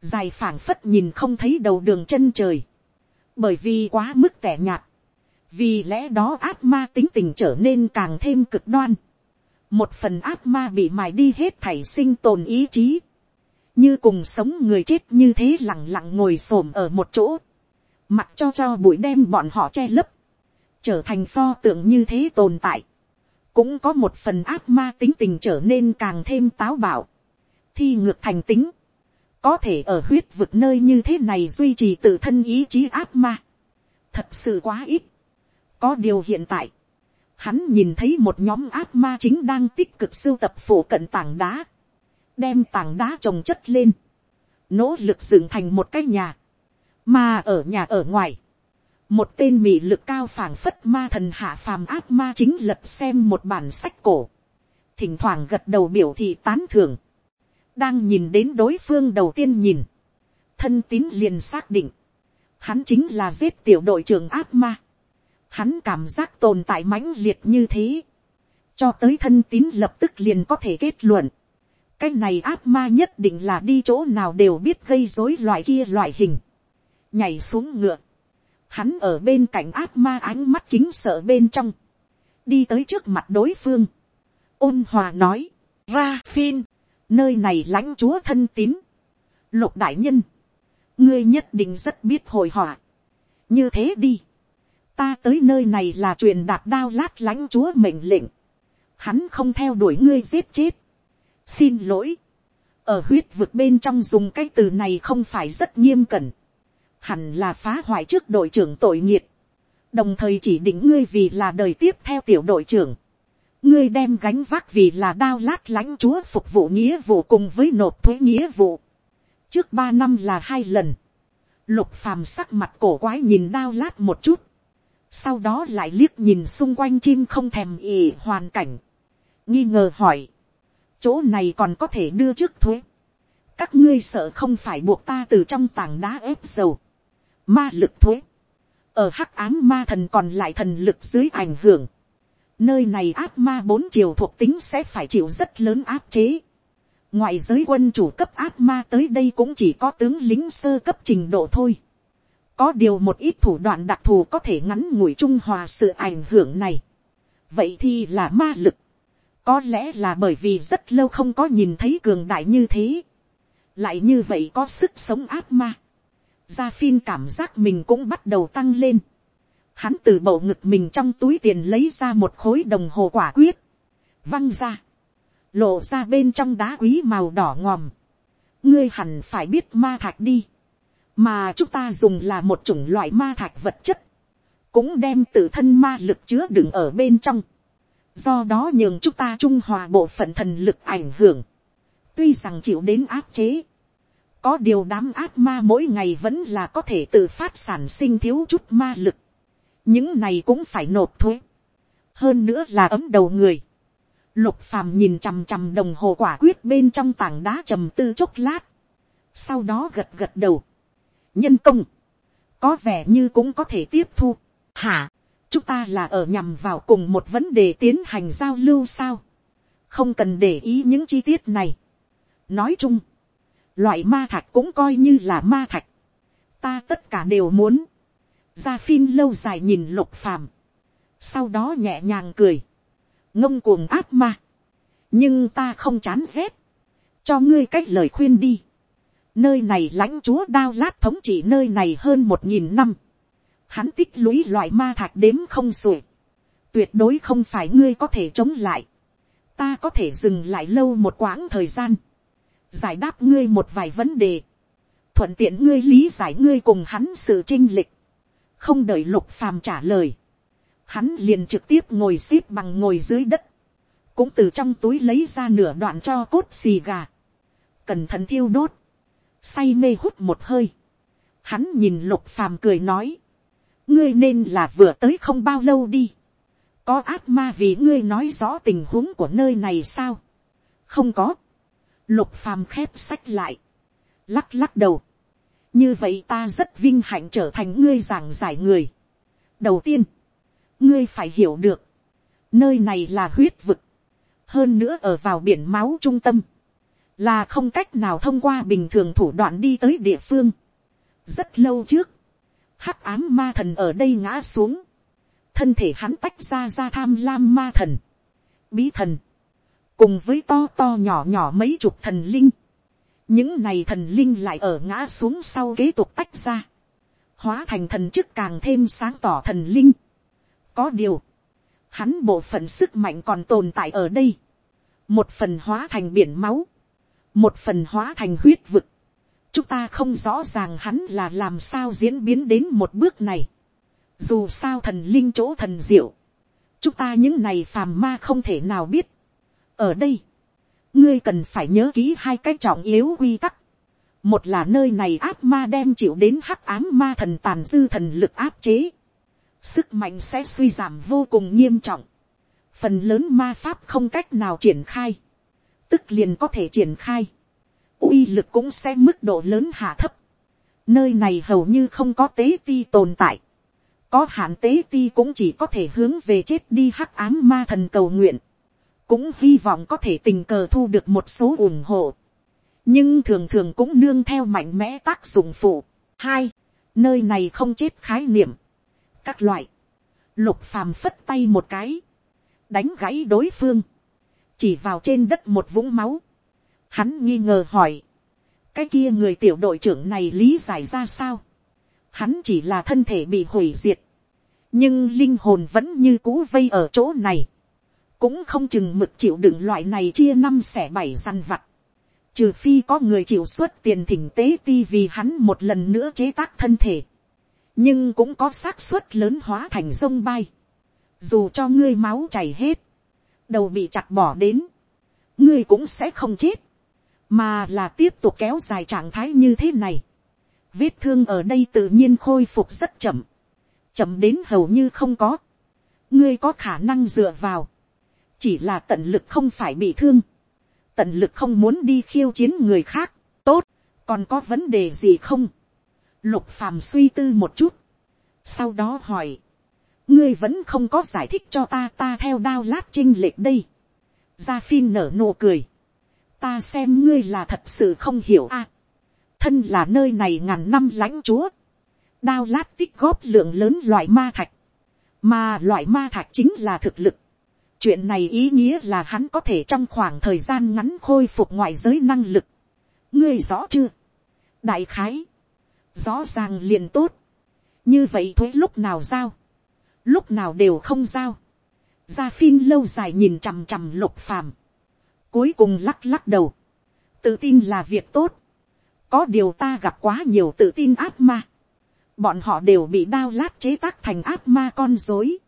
dài phảng phất nhìn không thấy đầu đường chân trời, bởi vì quá mức tẻ nhạt, vì lẽ đó ác ma tính tình trở nên càng thêm cực đoan, một phần ác ma bị mài đi hết thảy sinh tồn ý chí, như cùng sống người chết như thế lẳng lặng ngồi s ổ m ở một chỗ, mặc cho cho bụi đem bọn họ che lấp, trở thành pho tượng như thế tồn tại, cũng có một phần ác ma tính tình trở nên càng thêm táo bạo, thi ngược thành tính, có thể ở huyết vực nơi như thế này duy trì tự thân ý chí ác ma, thật sự quá ít, có điều hiện tại, hắn nhìn thấy một nhóm ác ma chính đang tích cực sưu tập phổ cận tảng đá, đem tảng đá trồng chất lên, nỗ lực dựng thành một cái nhà, mà ở nhà ở ngoài, một tên mị lực cao phảng phất ma thần hạ phàm ác ma chính lật xem một bản sách cổ, thỉnh thoảng gật đầu biểu thị tán thưởng, đang nhìn đến đối phương đầu tiên nhìn, thân tín liền xác định, hắn chính là giết tiểu đội trưởng ác ma, hắn cảm giác tồn tại mãnh liệt như thế, cho tới thân tín lập tức liền có thể kết luận, cái này ác ma nhất định là đi chỗ nào đều biết gây dối loại kia loại hình, nhảy xuống ngựa, hắn ở bên cạnh ác ma ánh mắt kính sợ bên trong, đi tới trước mặt đối phương, ôn hòa nói, ra phin, nơi này lãnh chúa thân tín, lục đại nhân, ngươi nhất định rất biết hồi họa, như thế đi, ta tới nơi này là truyền đạt đao lát lãnh chúa mệnh lệnh, hắn không theo đuổi ngươi giết chết, xin lỗi, ở huyết vực bên trong dùng cái từ này không phải rất nghiêm cẩn, hẳn là phá hoại trước đội trưởng tội nghiệt, đồng thời chỉ định ngươi vì là đời tiếp theo tiểu đội trưởng, ngươi đem gánh vác vì là đao lát lãnh chúa phục vụ nghĩa vụ cùng với nộp thuế nghĩa vụ, trước ba năm là hai lần, lục phàm sắc mặt cổ quái nhìn đao lát một chút, sau đó lại liếc nhìn xung quanh chim không thèm ì hoàn cảnh, nghi ngờ hỏi, chỗ này còn có thể đưa trước thuế, các ngươi sợ không phải buộc ta từ trong tảng đá ép dầu, ma lực thuế, ở hắc ám ma thần còn lại thần lực dưới ảnh hưởng, nơi này áp ma bốn chiều thuộc tính sẽ phải chịu rất lớn áp chế, ngoại giới quân chủ cấp áp ma tới đây cũng chỉ có tướng lính sơ cấp trình độ thôi, có điều một ít thủ đoạn đặc thù có thể ngắn ngủi trung hòa sự ảnh hưởng này. vậy thì là ma lực. có lẽ là bởi vì rất lâu không có nhìn thấy cường đại như thế. lại như vậy có sức sống ác ma gia phin cảm giác mình cũng bắt đầu tăng lên. hắn từ bầu ngực mình trong túi tiền lấy ra một khối đồng hồ quả quyết. văng ra. lộ ra bên trong đá quý màu đỏ ngòm. ngươi hẳn phải biết ma thạch đi mà chúng ta dùng là một chủng loại ma thạch vật chất, cũng đem tự thân ma lực chứa đựng ở bên trong, do đó nhường chúng ta trung hòa bộ phận thần lực ảnh hưởng, tuy rằng chịu đến áp chế, có điều đám ác ma mỗi ngày vẫn là có thể tự phát sản sinh thiếu chút ma lực, những này cũng phải nộp thuế, hơn nữa là ấm đầu người, lục phàm nhìn chằm chằm đồng hồ quả quyết bên trong tảng đá trầm tư chốc lát, sau đó gật gật đầu, nhân công, có vẻ như cũng có thể tiếp thu. Hả, chúng ta là ở nhằm vào cùng một vấn đề tiến hành giao lưu sao. không cần để ý những chi tiết này. nói chung, loại ma thạch cũng coi như là ma thạch. ta tất cả đều muốn. gia phin lâu dài nhìn lục phàm. sau đó nhẹ nhàng cười. ngông cuồng áp ma. nhưng ta không chán ghét. cho ngươi cách lời khuyên đi Nơi này lãnh chúa đao lát thống trị nơi này hơn một nghìn năm. Hắn tích lũy loại ma thạch đếm không xuể. Tuyệt đối không phải ngươi có thể chống lại. Ta có thể dừng lại lâu một quãng thời gian. Giải đáp ngươi một vài vấn đề. Thuận tiện ngươi lý giải ngươi cùng hắn sự trinh lịch. Không đợi lục phàm trả lời. Hắn liền trực tiếp ngồi xếp bằng ngồi dưới đất. Cũng từ trong túi lấy ra nửa đoạn cho cốt xì gà. Cẩn thận thiêu đốt say mê hút một hơi, hắn nhìn lục phàm cười nói, ngươi nên là vừa tới không bao lâu đi, có ác ma vì ngươi nói rõ tình huống của nơi này sao, không có, lục phàm khép sách lại, lắc lắc đầu, như vậy ta rất vinh hạnh trở thành ngươi giảng giải người. đầu tiên, ngươi phải hiểu được, nơi này là huyết vực, hơn nữa ở vào biển máu trung tâm, là không cách nào thông qua bình thường thủ đoạn đi tới địa phương. rất lâu trước, hắc ám ma thần ở đây ngã xuống, thân thể hắn tách ra ra tham lam ma thần, bí thần, cùng với to to nhỏ nhỏ mấy chục thần linh, những này thần linh lại ở ngã xuống sau kế tục tách ra, hóa thành thần chức càng thêm sáng tỏ thần linh. có điều, hắn bộ phận sức mạnh còn tồn tại ở đây, một phần hóa thành biển máu, một phần hóa thành huyết vực, chúng ta không rõ ràng hắn là làm sao diễn biến đến một bước này, dù sao thần linh chỗ thần diệu, chúng ta những này phàm ma không thể nào biết, ở đây, ngươi cần phải nhớ kỹ hai cái trọng yếu quy tắc. một là nơi này áp ma đem chịu đến hắc ám ma thần tàn dư thần lực áp chế. sức mạnh sẽ suy giảm vô cùng nghiêm trọng. phần lớn ma pháp không cách nào triển khai. tức liền có thể triển khai. uy lực cũng sẽ mức độ lớn hạ thấp. nơi này hầu như không có tế ti tồn tại. có hạn tế ti cũng chỉ có thể hướng về chết đi hắc ám ma thần cầu nguyện cũng hy vọng có thể tình cờ thu được một số ủng hộ, nhưng thường thường cũng nương theo mạnh mẽ tác dụng phụ. hai, nơi này không chết khái niệm, các loại, lục phàm phất tay một cái, đánh gãy đối phương, chỉ vào trên đất một vũng máu, hắn nghi ngờ hỏi, cái kia người tiểu đội trưởng này lý giải ra sao, hắn chỉ là thân thể bị hủy diệt, nhưng linh hồn vẫn như cũ vây ở chỗ này, cũng không chừng mực chịu đựng loại này chia năm xẻ bảy săn vặt. Trừ phi có người chịu xuất tiền thỉnh tế ti vì hắn một lần nữa chế tác thân thể. Nhưng cũng có xác suất lớn hóa thành sông bay. Dù cho ngươi máu chảy hết. Đầu bị chặt bỏ đến. Ngươi cũng sẽ không chết. Mà là tiếp tục kéo dài trạng thái như thế này. Vết thương ở đây tự nhiên khôi phục rất chậm. Chậm đến hầu như không có. Ngươi có khả năng dựa vào chỉ là tận lực không phải bị thương, tận lực không muốn đi khiêu chiến người khác, tốt, còn có vấn đề gì không, lục phàm suy tư một chút, sau đó hỏi, ngươi vẫn không có giải thích cho ta ta theo đao lát chinh lệch đây, gia phin nở nụ cười, ta xem ngươi là thật sự không hiểu a, à, thân là nơi này ngàn năm lãnh chúa, đao lát tích góp lượng lớn loại ma thạch, mà loại ma thạch chính là thực lực, chuyện này ý nghĩa là hắn có thể trong khoảng thời gian ngắn khôi phục ngoại giới năng lực. ngươi rõ chưa. đại khái. rõ ràng liền tốt. như vậy thuế lúc nào giao. lúc nào đều không giao. gia phin lâu dài nhìn chằm chằm lục phàm. cuối cùng lắc lắc đầu. tự tin là việc tốt. có điều ta gặp quá nhiều tự tin ác ma. bọn họ đều bị đao lát chế tác thành ác ma con dối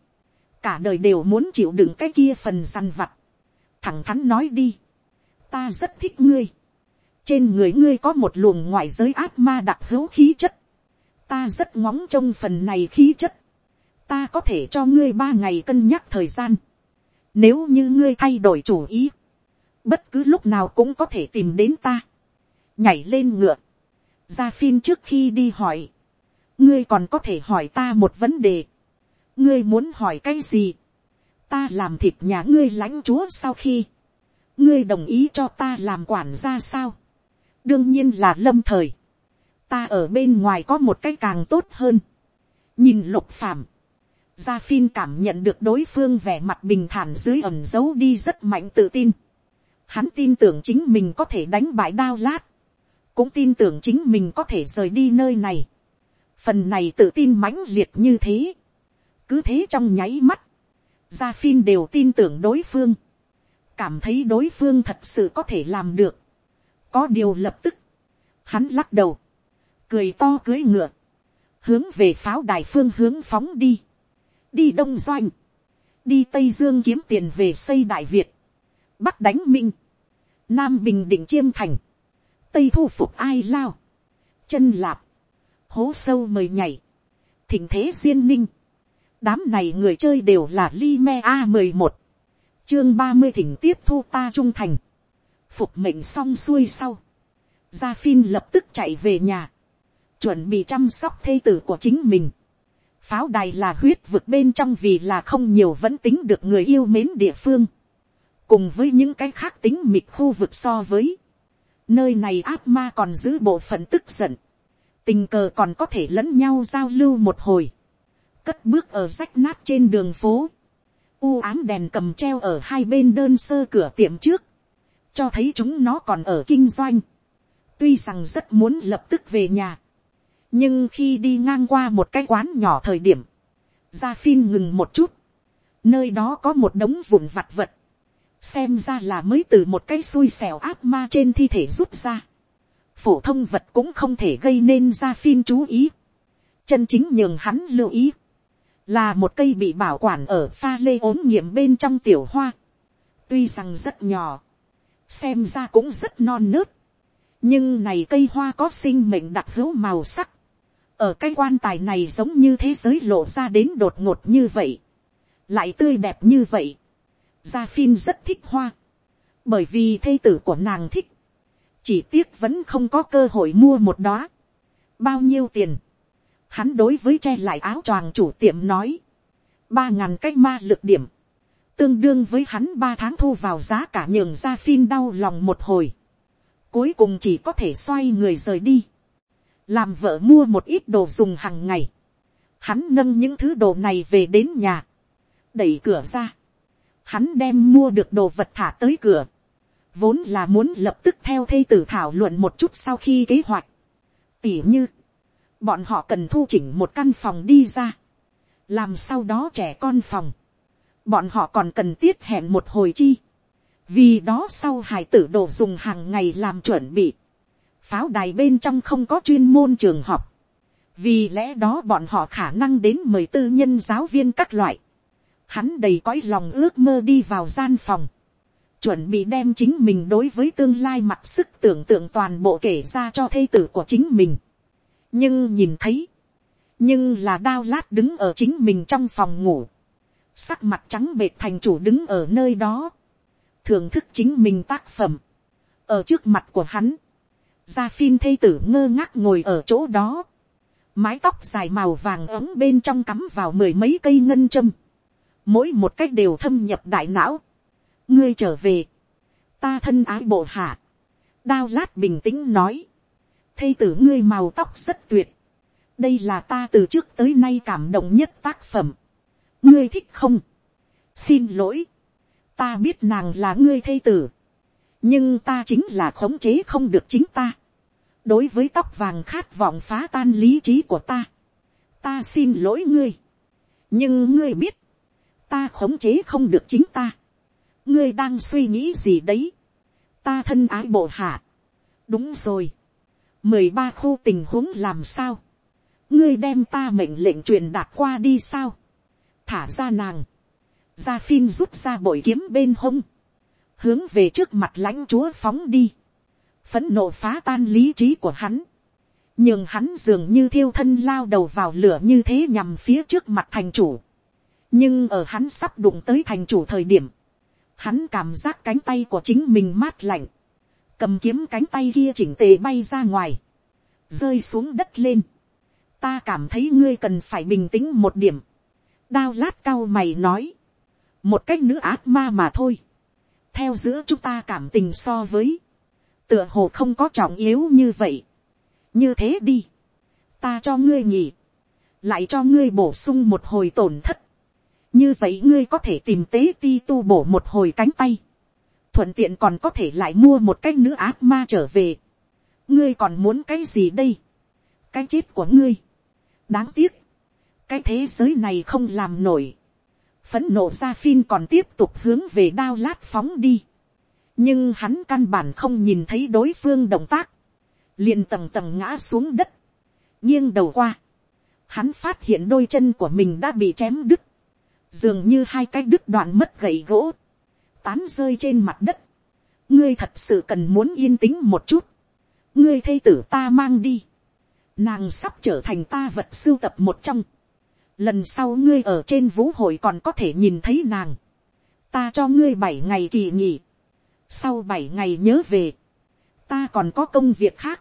cả đời đều muốn chịu đựng cái kia phần săn vặt, thẳng thắn nói đi, ta rất thích ngươi, trên người ngươi có một luồng ngoại giới ác ma đặc hữu khí chất, ta rất ngóng trông phần này khí chất, ta có thể cho ngươi ba ngày cân nhắc thời gian, nếu như ngươi thay đổi chủ ý, bất cứ lúc nào cũng có thể tìm đến ta, nhảy lên ngựa, ra phim trước khi đi hỏi, ngươi còn có thể hỏi ta một vấn đề, ngươi muốn hỏi cái gì, ta làm thịt nhà ngươi lãnh chúa sau khi, ngươi đồng ý cho ta làm quản gia sao, đương nhiên là lâm thời, ta ở bên ngoài có một cái càng tốt hơn, nhìn lục phàm, gia phin cảm nhận được đối phương vẻ mặt bình thản dưới ẩm giấu đi rất mạnh tự tin, hắn tin tưởng chính mình có thể đánh bại đao lát, cũng tin tưởng chính mình có thể rời đi nơi này, phần này tự tin mãnh liệt như thế, cứ thế trong nháy mắt, gia phin đều tin tưởng đối phương, cảm thấy đối phương thật sự có thể làm được, có điều lập tức, hắn lắc đầu, cười to cưới ngựa, hướng về pháo đài phương hướng phóng đi, đi đông doanh, đi tây dương kiếm tiền về xây đại việt, bắc đánh minh, nam bình định chiêm thành, tây thu phục ai lao, chân lạp, hố sâu mời nhảy, thỉnh thế duyên ninh, đám này người chơi đều là Lime a mười một. Chương ba mươi thỉnh tiếp thu ta trung thành. Phục mệnh xong xuôi sau. Gia phin lập tức chạy về nhà, chuẩn bị chăm sóc thê tử của chính mình. pháo đài là huyết vực bên trong vì là không nhiều vẫn tính được người yêu mến địa phương, cùng với những cái khác tính mịt khu vực so với, nơi này ác ma còn giữ bộ phận tức giận, tình cờ còn có thể lẫn nhau giao lưu một hồi, cất bước ở rách nát trên đường phố, u ám đèn cầm treo ở hai bên đơn sơ cửa tiệm trước, cho thấy chúng nó còn ở kinh doanh, tuy rằng rất muốn lập tức về nhà, nhưng khi đi ngang qua một cái quán nhỏ thời điểm, gia phin ngừng một chút, nơi đó có một đống vụn vặt vật, xem ra là mới từ một cái xui xẻo áp ma trên thi thể rút ra, phổ thông vật cũng không thể gây nên gia phin chú ý, chân chính nhường hắn lưu ý, là một cây bị bảo quản ở pha lê ốm nghiệm bên trong tiểu hoa, tuy rằng rất nhỏ, xem ra cũng rất non nớt, nhưng này cây hoa có sinh mệnh đặc hữu màu sắc, ở cái quan tài này giống như thế giới lộ ra đến đột ngột như vậy, lại tươi đẹp như vậy, gia phin rất thích hoa, bởi vì thê tử của nàng thích, chỉ tiếc vẫn không có cơ hội mua một đó, bao nhiêu tiền, hắn đối với che lại áo choàng chủ tiệm nói, ba ngàn cái ma lực điểm, tương đương với hắn ba tháng thu vào giá cả nhường ra phim đau lòng một hồi, cuối cùng chỉ có thể xoay người rời đi, làm vợ mua một ít đồ dùng hàng ngày, hắn nâng những thứ đồ này về đến nhà, đẩy cửa ra, hắn đem mua được đồ vật thả tới cửa, vốn là muốn lập tức theo thây tử thảo luận một chút sau khi kế hoạch, tỉ như, bọn họ cần thu chỉnh một căn phòng đi ra, làm sau đó trẻ con phòng, bọn họ còn cần tiết hẹn một hồi chi, vì đó sau hải tử đồ dùng hàng ngày làm chuẩn bị, pháo đài bên trong không có chuyên môn trường học, vì lẽ đó bọn họ khả năng đến mời tư nhân giáo viên các loại, hắn đầy cõi lòng ước mơ đi vào gian phòng, chuẩn bị đem chính mình đối với tương lai mặc sức tưởng tượng toàn bộ kể ra cho thê tử của chính mình nhưng nhìn thấy, nhưng là đao lát đứng ở chính mình trong phòng ngủ, sắc mặt trắng bệt thành chủ đứng ở nơi đó, thưởng thức chính mình tác phẩm, ở trước mặt của hắn, gia phin thây tử ngơ ngác ngồi ở chỗ đó, mái tóc dài màu vàng ấm bên trong cắm vào mười mấy cây ngân châm, mỗi một cách đều thâm nhập đại não, ngươi trở về, ta thân ái bộ hạ, đao lát bình tĩnh nói, thây tử ngươi màu tóc rất tuyệt. đây là ta từ trước tới nay cảm động nhất tác phẩm. ngươi thích không. xin lỗi. ta biết nàng là ngươi thây tử. nhưng ta chính là khống chế không được chính ta. đối với tóc vàng khát vọng phá tan lý trí của ta. ta xin lỗi ngươi. nhưng ngươi biết, ta khống chế không được chính ta. ngươi đang suy nghĩ gì đấy. ta thân ái bộ hạ. đúng rồi mười ba khu tình huống làm sao, ngươi đem ta mệnh lệnh truyền đạt qua đi sao, thả ra nàng, ra phim rút ra bội kiếm bên hông, hướng về trước mặt lãnh chúa phóng đi, phấn nộ phá tan lý trí của hắn, nhưng hắn dường như thiêu thân lao đầu vào lửa như thế nhằm phía trước mặt thành chủ, nhưng ở hắn sắp đụng tới thành chủ thời điểm, hắn cảm giác cánh tay của chính mình mát lạnh, cầm kiếm cánh tay kia chỉnh tề bay ra ngoài, rơi xuống đất lên. ta cảm thấy ngươi cần phải bình tĩnh một điểm. đao lát cao mày nói, một cách nữ ác ma mà thôi. theo giữa chúng ta cảm tình so với, tựa hồ không có trọng yếu như vậy. như thế đi, ta cho ngươi nhỉ, lại cho ngươi bổ sung một hồi tổn thất. như vậy ngươi có thể tìm tế ti tu bổ một hồi cánh tay thuận tiện còn có thể lại mua một cái nữ ác ma trở về. ngươi còn muốn cái gì đây. cái chết của ngươi. đáng tiếc. cái thế giới này không làm nổi. phấn nộ ra phin còn tiếp tục hướng về đao lát phóng đi. nhưng hắn căn bản không nhìn thấy đối phương động tác. liền tầng tầng ngã xuống đất. nghiêng đầu qua. hắn phát hiện đôi chân của mình đã bị chém đứt. dường như hai cái đứt đoạn mất gậy gỗ tán rơi trên mặt đất. ngươi thật sự cần muốn yên tĩnh một chút. ngươi thây tử ta mang đi. nàng sắp trở thành ta vật sưu tập một trong. lần sau ngươi ở trên vũ hội còn có thể nhìn thấy nàng. ta cho ngươi bảy ngày kỳ nghỉ. sau bảy ngày nhớ về. ta còn có công việc khác,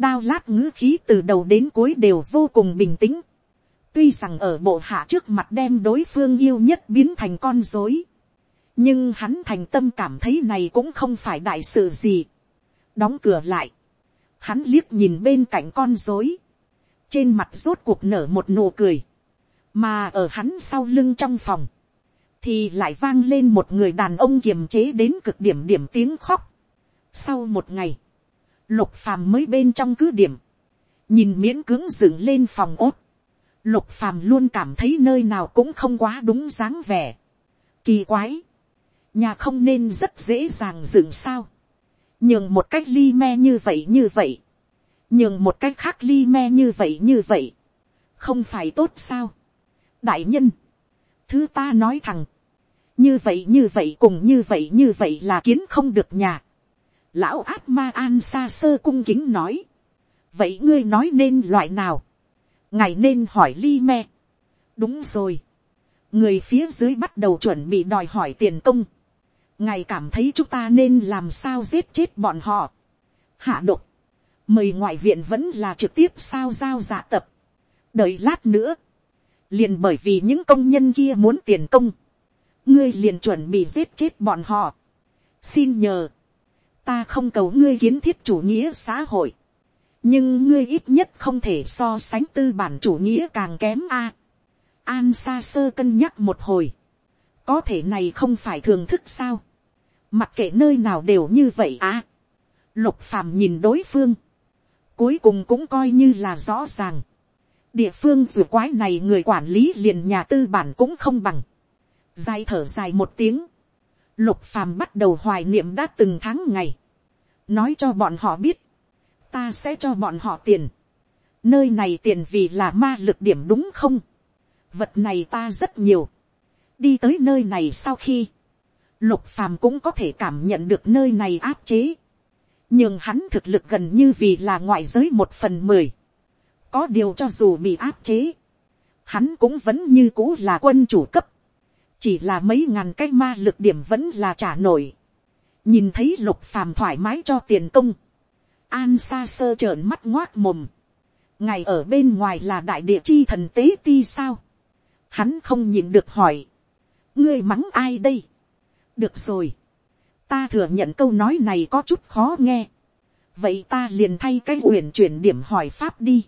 đao lát ngữ khí từ đầu đến cuối đều vô cùng bình tĩnh, tuy rằng ở bộ hạ trước mặt đem đối phương yêu nhất biến thành con dối, nhưng hắn thành tâm cảm thấy này cũng không phải đại sự gì, đóng cửa lại, hắn liếc nhìn bên cạnh con dối, trên mặt rốt cuộc nở một nụ cười, mà ở hắn sau lưng trong phòng, thì lại vang lên một người đàn ông kiềm chế đến cực điểm điểm tiếng khóc. Sau một ngày, lục phàm mới bên trong cứ điểm, nhìn miễn cưỡng dựng lên phòng ốt, lục phàm luôn cảm thấy nơi nào cũng không quá đúng dáng vẻ. Kỳ quái, nhà không nên rất dễ dàng dựng sao, nhường một cách ly me như vậy như vậy, nhường một cách khác ly me như vậy như vậy, không phải tốt sao. đại nhân, thứ ta nói thẳng, như vậy như vậy cùng như vậy như vậy là kiến không được nhà. lão át ma an xa sơ cung kính nói, vậy ngươi nói nên loại nào, ngài nên hỏi ly me. đúng rồi, người phía dưới bắt đầu chuẩn bị đòi hỏi tiền công, ngài cảm thấy chúng ta nên làm sao giết chết bọn họ. hạ độc, mời ngoại viện vẫn là trực tiếp sao giao giả tập. đợi lát nữa, liền bởi vì những công nhân kia muốn tiền công, ngươi liền chuẩn bị giết chết bọn họ. xin nhờ, ta không cầu ngươi kiến thiết chủ nghĩa xã hội, nhưng ngươi ít nhất không thể so sánh tư bản chủ nghĩa càng kém a. an xa sơ cân nhắc một hồi, có thể này không phải thường thức sao, mặc kệ nơi nào đều như vậy à. lục phàm nhìn đối phương, cuối cùng cũng coi như là rõ ràng. địa phương dù quái này người quản lý liền nhà tư bản cũng không bằng. dài thở dài một tiếng, lục phàm bắt đầu hoài niệm đã từng tháng ngày, nói cho bọn họ biết, ta sẽ cho bọn họ tiền, nơi này tiền vì là ma lực điểm đúng không, vật này ta rất nhiều, đi tới nơi này sau khi, lục phàm cũng có thể cảm nhận được nơi này áp chế, nhưng hắn thực lực gần như vì là ngoại giới một phần mười, có điều cho dù bị áp chế, hắn cũng vẫn như cũ là quân chủ cấp, chỉ là mấy ngàn cái ma lực điểm vẫn là trả nổi, nhìn thấy lục phàm thoải mái cho tiền công, an xa sơ trợn mắt ngoác mồm, ngày ở bên ngoài là đại địa chi thần tế ti sao, hắn không nhìn được hỏi, ngươi mắng ai đây, được rồi, ta thừa nhận câu nói này có chút khó nghe, vậy ta liền thay cái uyển chuyển điểm hỏi pháp đi,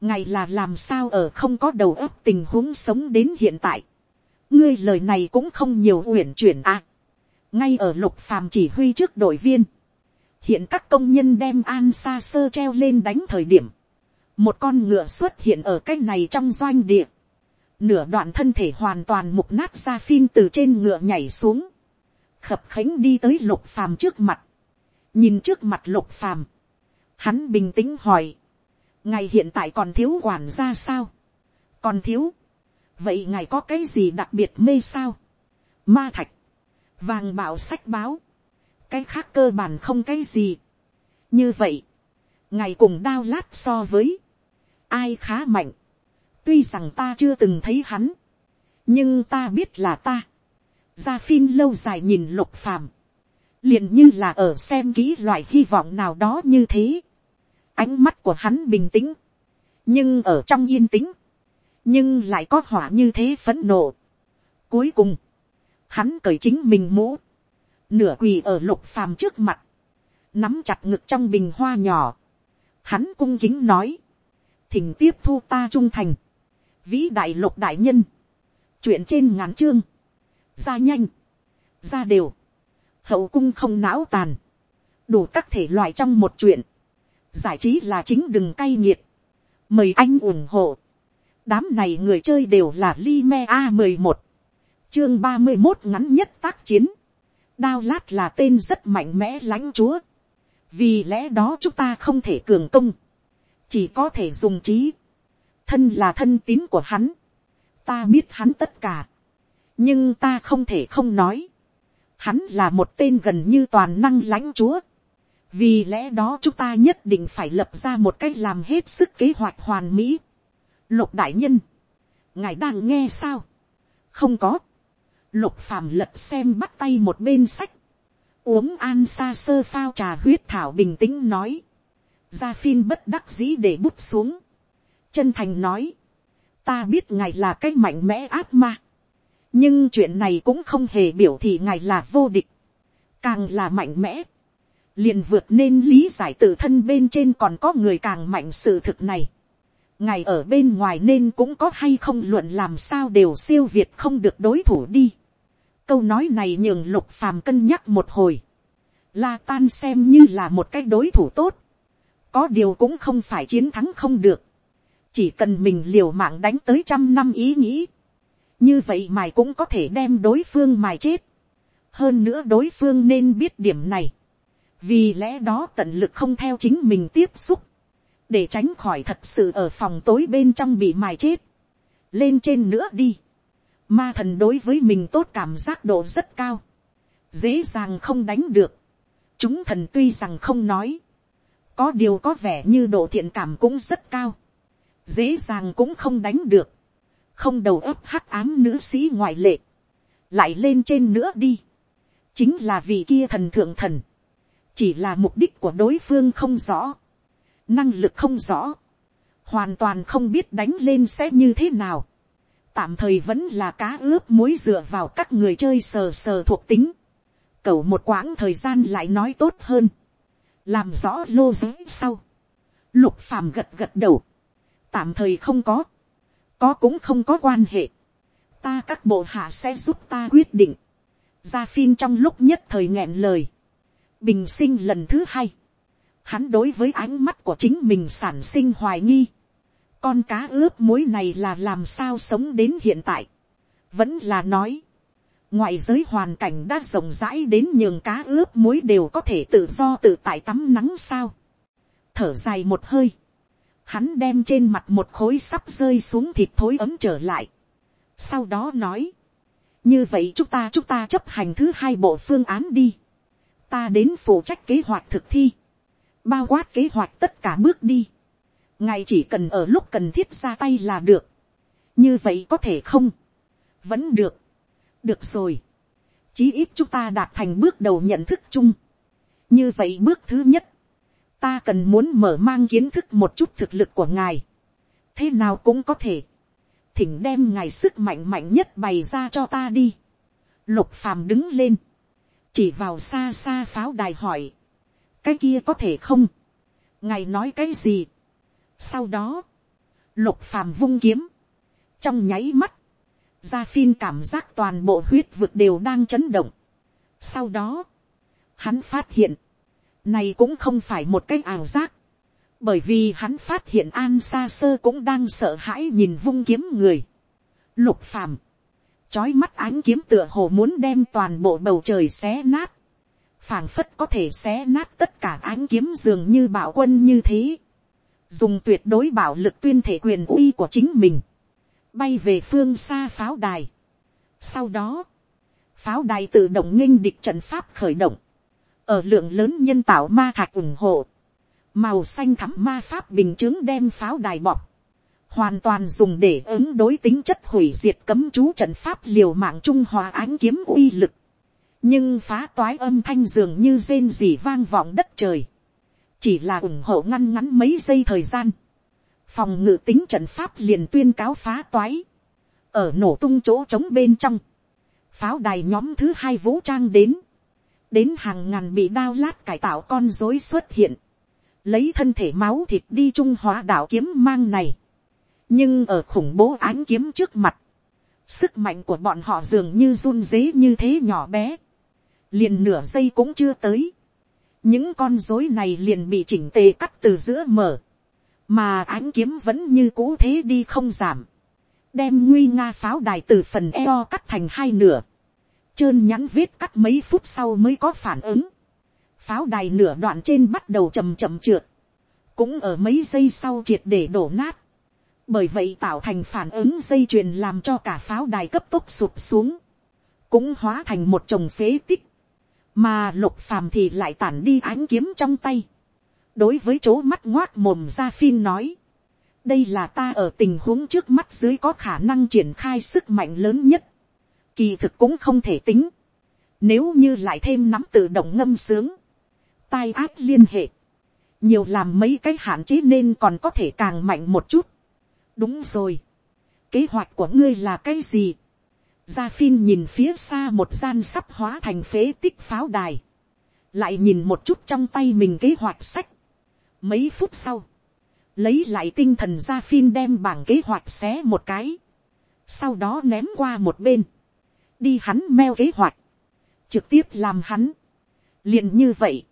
ngày là làm sao ở không có đầu óc tình huống sống đến hiện tại, ngươi lời này cũng không nhiều uyển chuyển à, ngay ở lục phàm chỉ huy trước đội viên, hiện các công nhân đem an xa sơ treo lên đánh thời điểm, một con ngựa xuất hiện ở cái này trong doanh địa, nửa đoạn thân thể hoàn toàn mục nát ra phim từ trên ngựa nhảy xuống, khập khánh đi tới lục phàm trước mặt, nhìn trước mặt lục phàm, hắn bình tĩnh hỏi, ngài hiện tại còn thiếu quản ra sao, còn thiếu, vậy ngài có cái gì đặc biệt mê sao, ma thạch, vàng bảo sách báo, cái khác cơ bản không cái gì, như vậy, ngài cùng đao lát so với, ai khá mạnh, tuy rằng ta chưa từng thấy hắn, nhưng ta biết là ta, Gia Phin lâu dài nhìn lục phàm. liền như là ở xem kỹ loại hy vọng nào đó như thế. Ánh mắt của hắn bình tĩnh. Nhưng ở trong yên tĩnh. Nhưng lại có hỏa như thế phấn nộ. Cuối cùng. Hắn cởi chính mình mũ. Nửa quỳ ở lục phàm trước mặt. Nắm chặt ngực trong bình hoa nhỏ. Hắn cung kính nói. Thỉnh tiếp thu ta trung thành. Vĩ đại lục đại nhân. Chuyện trên ngắn chương ra nhanh, ra đều, hậu cung không não tàn, đủ các thể loại trong một chuyện, giải trí là chính đừng cay nghiệt, mời anh ủng hộ, đám này người chơi đều là Lime a mười một, chương ba mươi một ngắn nhất tác chiến, đao lát là tên rất mạnh mẽ lãnh chúa, vì lẽ đó chúng ta không thể cường công, chỉ có thể dùng trí, thân là thân tín của hắn, ta biết hắn tất cả, nhưng ta không thể không nói, hắn là một tên gần như toàn năng lãnh chúa, vì lẽ đó chúng ta nhất định phải lập ra một cách làm hết sức kế hoạch hoàn mỹ. lục đại nhân, ngài đang nghe sao, không có, lục phàm lật xem bắt tay một bên sách, uống an xa sơ phao trà huyết thảo bình tĩnh nói, gia phin bất đắc dĩ để bút xuống, chân thành nói, ta biết ngài là cái mạnh mẽ ác ma, nhưng chuyện này cũng không hề biểu thị ngài là vô địch, càng là mạnh mẽ, liền vượt nên lý giải tự thân bên trên còn có người càng mạnh sự thực này. ngài ở bên ngoài nên cũng có hay không luận làm sao đều siêu việt không được đối thủ đi. câu nói này nhường lục phàm cân nhắc một hồi. la tan xem như là một cái đối thủ tốt. có điều cũng không phải chiến thắng không được. chỉ cần mình liều mạng đánh tới trăm năm ý nghĩ như vậy mài cũng có thể đem đối phương mài chết. hơn nữa đối phương nên biết điểm này. Vì lẽ đó tận lực không theo chính mình tiếp xúc, để tránh khỏi thật sự ở phòng tối bên trong bị mài chết, lên trên nữa đi. Ma thần đối với mình tốt cảm giác độ rất cao, dễ dàng không đánh được. chúng thần tuy rằng không nói, có điều có vẻ như độ thiện cảm cũng rất cao, dễ dàng cũng không đánh được, không đầu ấp hắc ám nữ sĩ ngoại lệ, lại lên trên nữa đi, chính là vì kia thần thượng thần, chỉ là mục đích của đối phương không rõ, năng lực không rõ, hoàn toàn không biết đánh lên sẽ như thế nào, tạm thời vẫn là cá ướp muối dựa vào các người chơi sờ sờ thuộc tính, cầu một quãng thời gian lại nói tốt hơn, làm rõ lô giới sau, lục phàm gật gật đầu, tạm thời không có, có cũng không có quan hệ, ta các bộ hạ sẽ giúp ta quyết định, gia phiên trong lúc nhất thời nghẹn lời, bình sinh lần thứ hai, hắn đối với ánh mắt của chính mình sản sinh hoài nghi, con cá ướp muối này là làm sao sống đến hiện tại, vẫn là nói, ngoại giới hoàn cảnh đã rộng rãi đến nhường cá ướp muối đều có thể tự do tự tại tắm nắng sao, thở dài một hơi, hắn đem trên mặt một khối sắp rơi xuống thịt thối ấm trở lại, sau đó nói, như vậy chúng ta chúng ta chấp hành thứ hai bộ phương án đi. Ta đến phụ trách kế hoạch thực thi, bao quát kế hoạch tất cả bước đi, ngài chỉ cần ở lúc cần thiết ra tay là được, như vậy có thể không, vẫn được, được rồi, chí ít chúng ta đạt thành bước đầu nhận thức chung, như vậy bước thứ nhất, ta cần muốn mở mang kiến thức một chút thực lực của ngài, thế nào cũng có thể, thỉnh đem ngài sức mạnh mạnh nhất bày ra cho ta đi, lục phàm đứng lên, chỉ vào xa xa pháo đài hỏi, cái kia có thể không, ngài nói cái gì. sau đó, lục phàm vung kiếm, trong nháy mắt, gia phin cảm giác toàn bộ huyết vực đều đang chấn động. sau đó, hắn phát hiện, này cũng không phải một cái ảo giác, bởi vì hắn phát hiện an xa sơ cũng đang sợ hãi nhìn vung kiếm người. lục phàm, chói mắt ánh kiếm tựa hồ muốn đem toàn bộ bầu trời xé nát, phảng phất có thể xé nát tất cả ánh kiếm dường như bảo quân như thế, dùng tuyệt đối bảo lực tuyên thể quyền uy của chính mình, bay về phương xa pháo đài. Sau đó, pháo đài tự động nghênh địch trận pháp khởi động, ở lượng lớn nhân tạo ma thạch ủng hộ, màu xanh thắm ma pháp bình chứng đem pháo đài bọc, hoàn toàn dùng để ứng đối tính chất hủy diệt cấm chú trận pháp liều mạng trung hòa ánh kiếm uy lực. nhưng phá toái âm thanh dường như rên rỉ vang vọng đất trời. chỉ là ủng hộ ngăn ngắn mấy giây thời gian. phòng ngự tính trận pháp liền tuyên cáo phá toái. ở nổ tung chỗ trống bên trong. pháo đài nhóm thứ hai vũ trang đến đến hàng ngàn bị đao lát cải tạo con dối xuất hiện. lấy thân thể máu thịt đi trung hóa đạo kiếm mang này. Nhưng ở khủng bố ánh kiếm trước mặt, sức mạnh của bọn họ dường như run dế như thế nhỏ bé, liền nửa giây cũng chưa tới, những con dối này liền bị chỉnh tề cắt từ giữa mở, mà ánh kiếm vẫn như cũ thế đi không giảm, đem nguy nga pháo đài từ phần eo cắt thành hai nửa, trơn nhắn vết cắt mấy phút sau mới có phản ứng, pháo đài nửa đoạn trên bắt đầu chầm chậm trượt, cũng ở mấy giây sau triệt để đổ nát, bởi vậy tạo thành phản ứng dây chuyền làm cho cả pháo đài cấp tốc sụp xuống, cũng hóa thành một chồng phế tích, mà lục phàm thì lại tản đi ánh kiếm trong tay, đối với chỗ mắt ngoác mồm ra phim nói, đây là ta ở tình huống trước mắt dưới có khả năng triển khai sức mạnh lớn nhất, kỳ thực cũng không thể tính, Nếu như lại thêm nắm tự động ngâm sướng. Tai ác liên hệ. Nhiều làm mấy cái hạn chế nên còn có thể càng mạnh một chút. Đúng rồi. Kế hoạch của ngươi là cái gì? Gia Phin nhìn phía xa một gian sắp hóa thành phế tích pháo đài. Lại nhìn một chút trong tay mình kế hoạch sách. Mấy phút sau. Lấy lại tinh thần Gia Phin đem bảng kế hoạch xé một cái. Sau đó ném qua một bên. Đi hắn meo kế hoạch. Trực tiếp làm hắn. liền như vậy.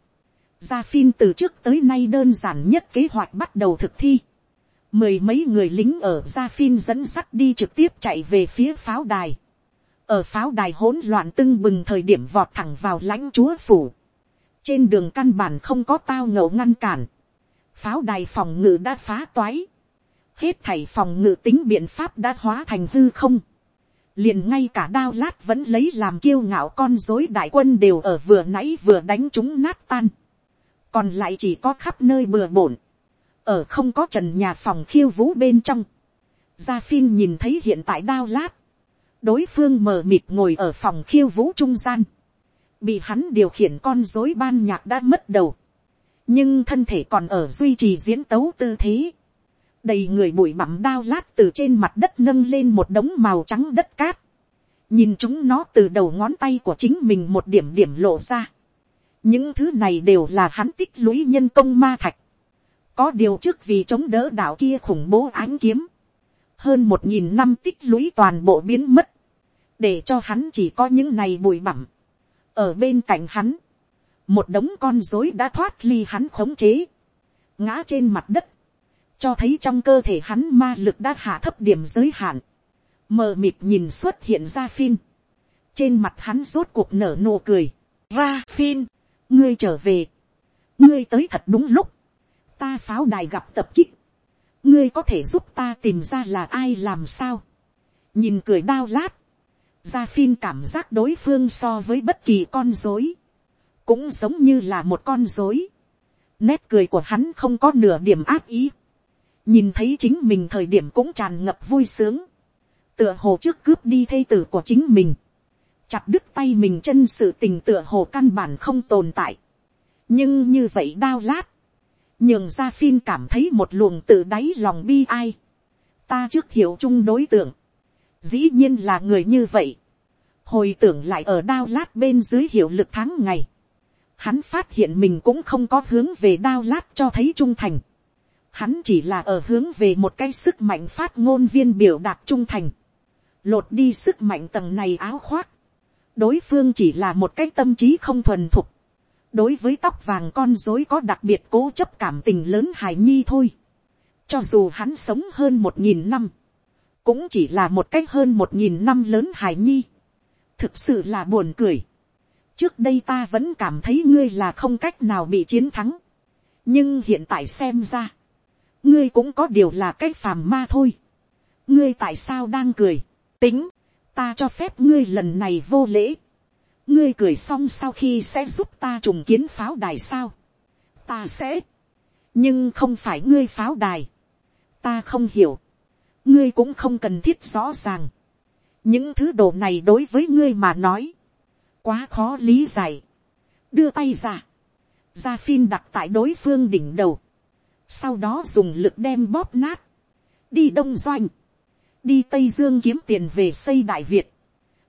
Gia Phin từ trước tới nay đơn giản nhất kế hoạch bắt đầu thực thi. Mười mấy người lính ở Gia Phin dẫn sắt đi trực tiếp chạy về phía pháo đài ở pháo đài hỗn loạn tưng bừng thời điểm vọt thẳng vào lãnh chúa phủ. trên đường căn bản không có tao ngậu ngăn cản. pháo đài phòng ngự đã phá toái. hết thảy phòng ngự tính biện pháp đã hóa thành hư không liền ngay cả đao lát vẫn lấy làm kiêu ngạo con dối đại quân đều ở vừa nãy vừa đánh chúng nát tan. còn lại chỉ có khắp nơi bừa bộn, ở không có trần nhà phòng khiêu vũ bên trong. gia phim nhìn thấy hiện tại đao lát. Đối phương mờ mịt ngồi ở phòng khiêu vũ trung gian, bị hắn điều khiển con dối ban nhạc đã mất đầu, nhưng thân thể còn ở duy trì diễn tấu tư thế, đầy người bụi bặm đao lát từ trên mặt đất nâng lên một đống màu trắng đất cát, nhìn chúng nó từ đầu ngón tay của chính mình một điểm điểm lộ ra, những thứ này đều là hắn tích lũy nhân công ma thạch, có điều trước vì chống đỡ đạo kia khủng bố ánh kiếm, hơn một nghìn năm tích lũy toàn bộ biến mất, để cho hắn chỉ có những này bụi bặm. ở bên cạnh hắn, một đống con dối đã thoát ly hắn khống chế, ngã trên mặt đất, cho thấy trong cơ thể hắn ma lực đã hạ thấp điểm giới hạn, mờ mịt nhìn xuất hiện ra phin, trên mặt hắn rốt cuộc nở nụ cười, ra phin, ngươi trở về, ngươi tới thật đúng lúc, ta pháo đài gặp tập kích, ngươi có thể giúp ta tìm ra là ai làm sao, nhìn cười đao lát, Gia Phin cảm giác đối phương so với bất kỳ con dối. Cũng giống như là một con dối. Nét cười của hắn không có nửa điểm ác ý. Nhìn thấy chính mình thời điểm cũng tràn ngập vui sướng. Tựa hồ trước cướp đi thây tử của chính mình. Chặt đứt tay mình chân sự tình tựa hồ căn bản không tồn tại. Nhưng như vậy Đao lát. Nhường ra phim cảm thấy một luồng tự đáy lòng bi ai. Ta trước hiểu chung đối tượng dĩ nhiên là người như vậy. hồi tưởng lại ở đao lát bên dưới hiệu lực tháng ngày. hắn phát hiện mình cũng không có hướng về đao lát cho thấy trung thành hắn chỉ là ở hướng về một cái sức mạnh phát ngôn viên biểu đạt trung thành. lột đi sức mạnh tầng này áo khoác. đối phương chỉ là một cái tâm trí không thuần thục. đối với tóc vàng con dối có đặc biệt cố chấp cảm tình lớn hài nhi thôi. cho dù hắn sống hơn một nghìn năm cũng chỉ là một cách hơn một nghìn năm lớn hài nhi. thực sự là buồn cười. trước đây ta vẫn cảm thấy ngươi là không cách nào bị chiến thắng. nhưng hiện tại xem ra, ngươi cũng có điều là cái phàm ma thôi. ngươi tại sao đang cười, tính, ta cho phép ngươi lần này vô lễ. ngươi cười xong sau khi sẽ giúp ta trùng kiến pháo đài sao. ta sẽ, nhưng không phải ngươi pháo đài. ta không hiểu ngươi cũng không cần thiết rõ ràng. những thứ đồ này đối với ngươi mà nói, quá khó lý giải. đưa tay ra, ra phim đặt tại đối phương đỉnh đầu, sau đó dùng lực đem bóp nát, đi đông doanh, đi tây dương kiếm tiền về xây đại việt,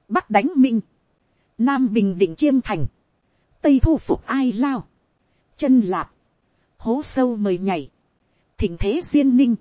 bắc đánh minh, nam bình định chiêm thành, tây thu phục ai lao, chân lạp, hố sâu mời nhảy, thỉnh thế duyên ninh,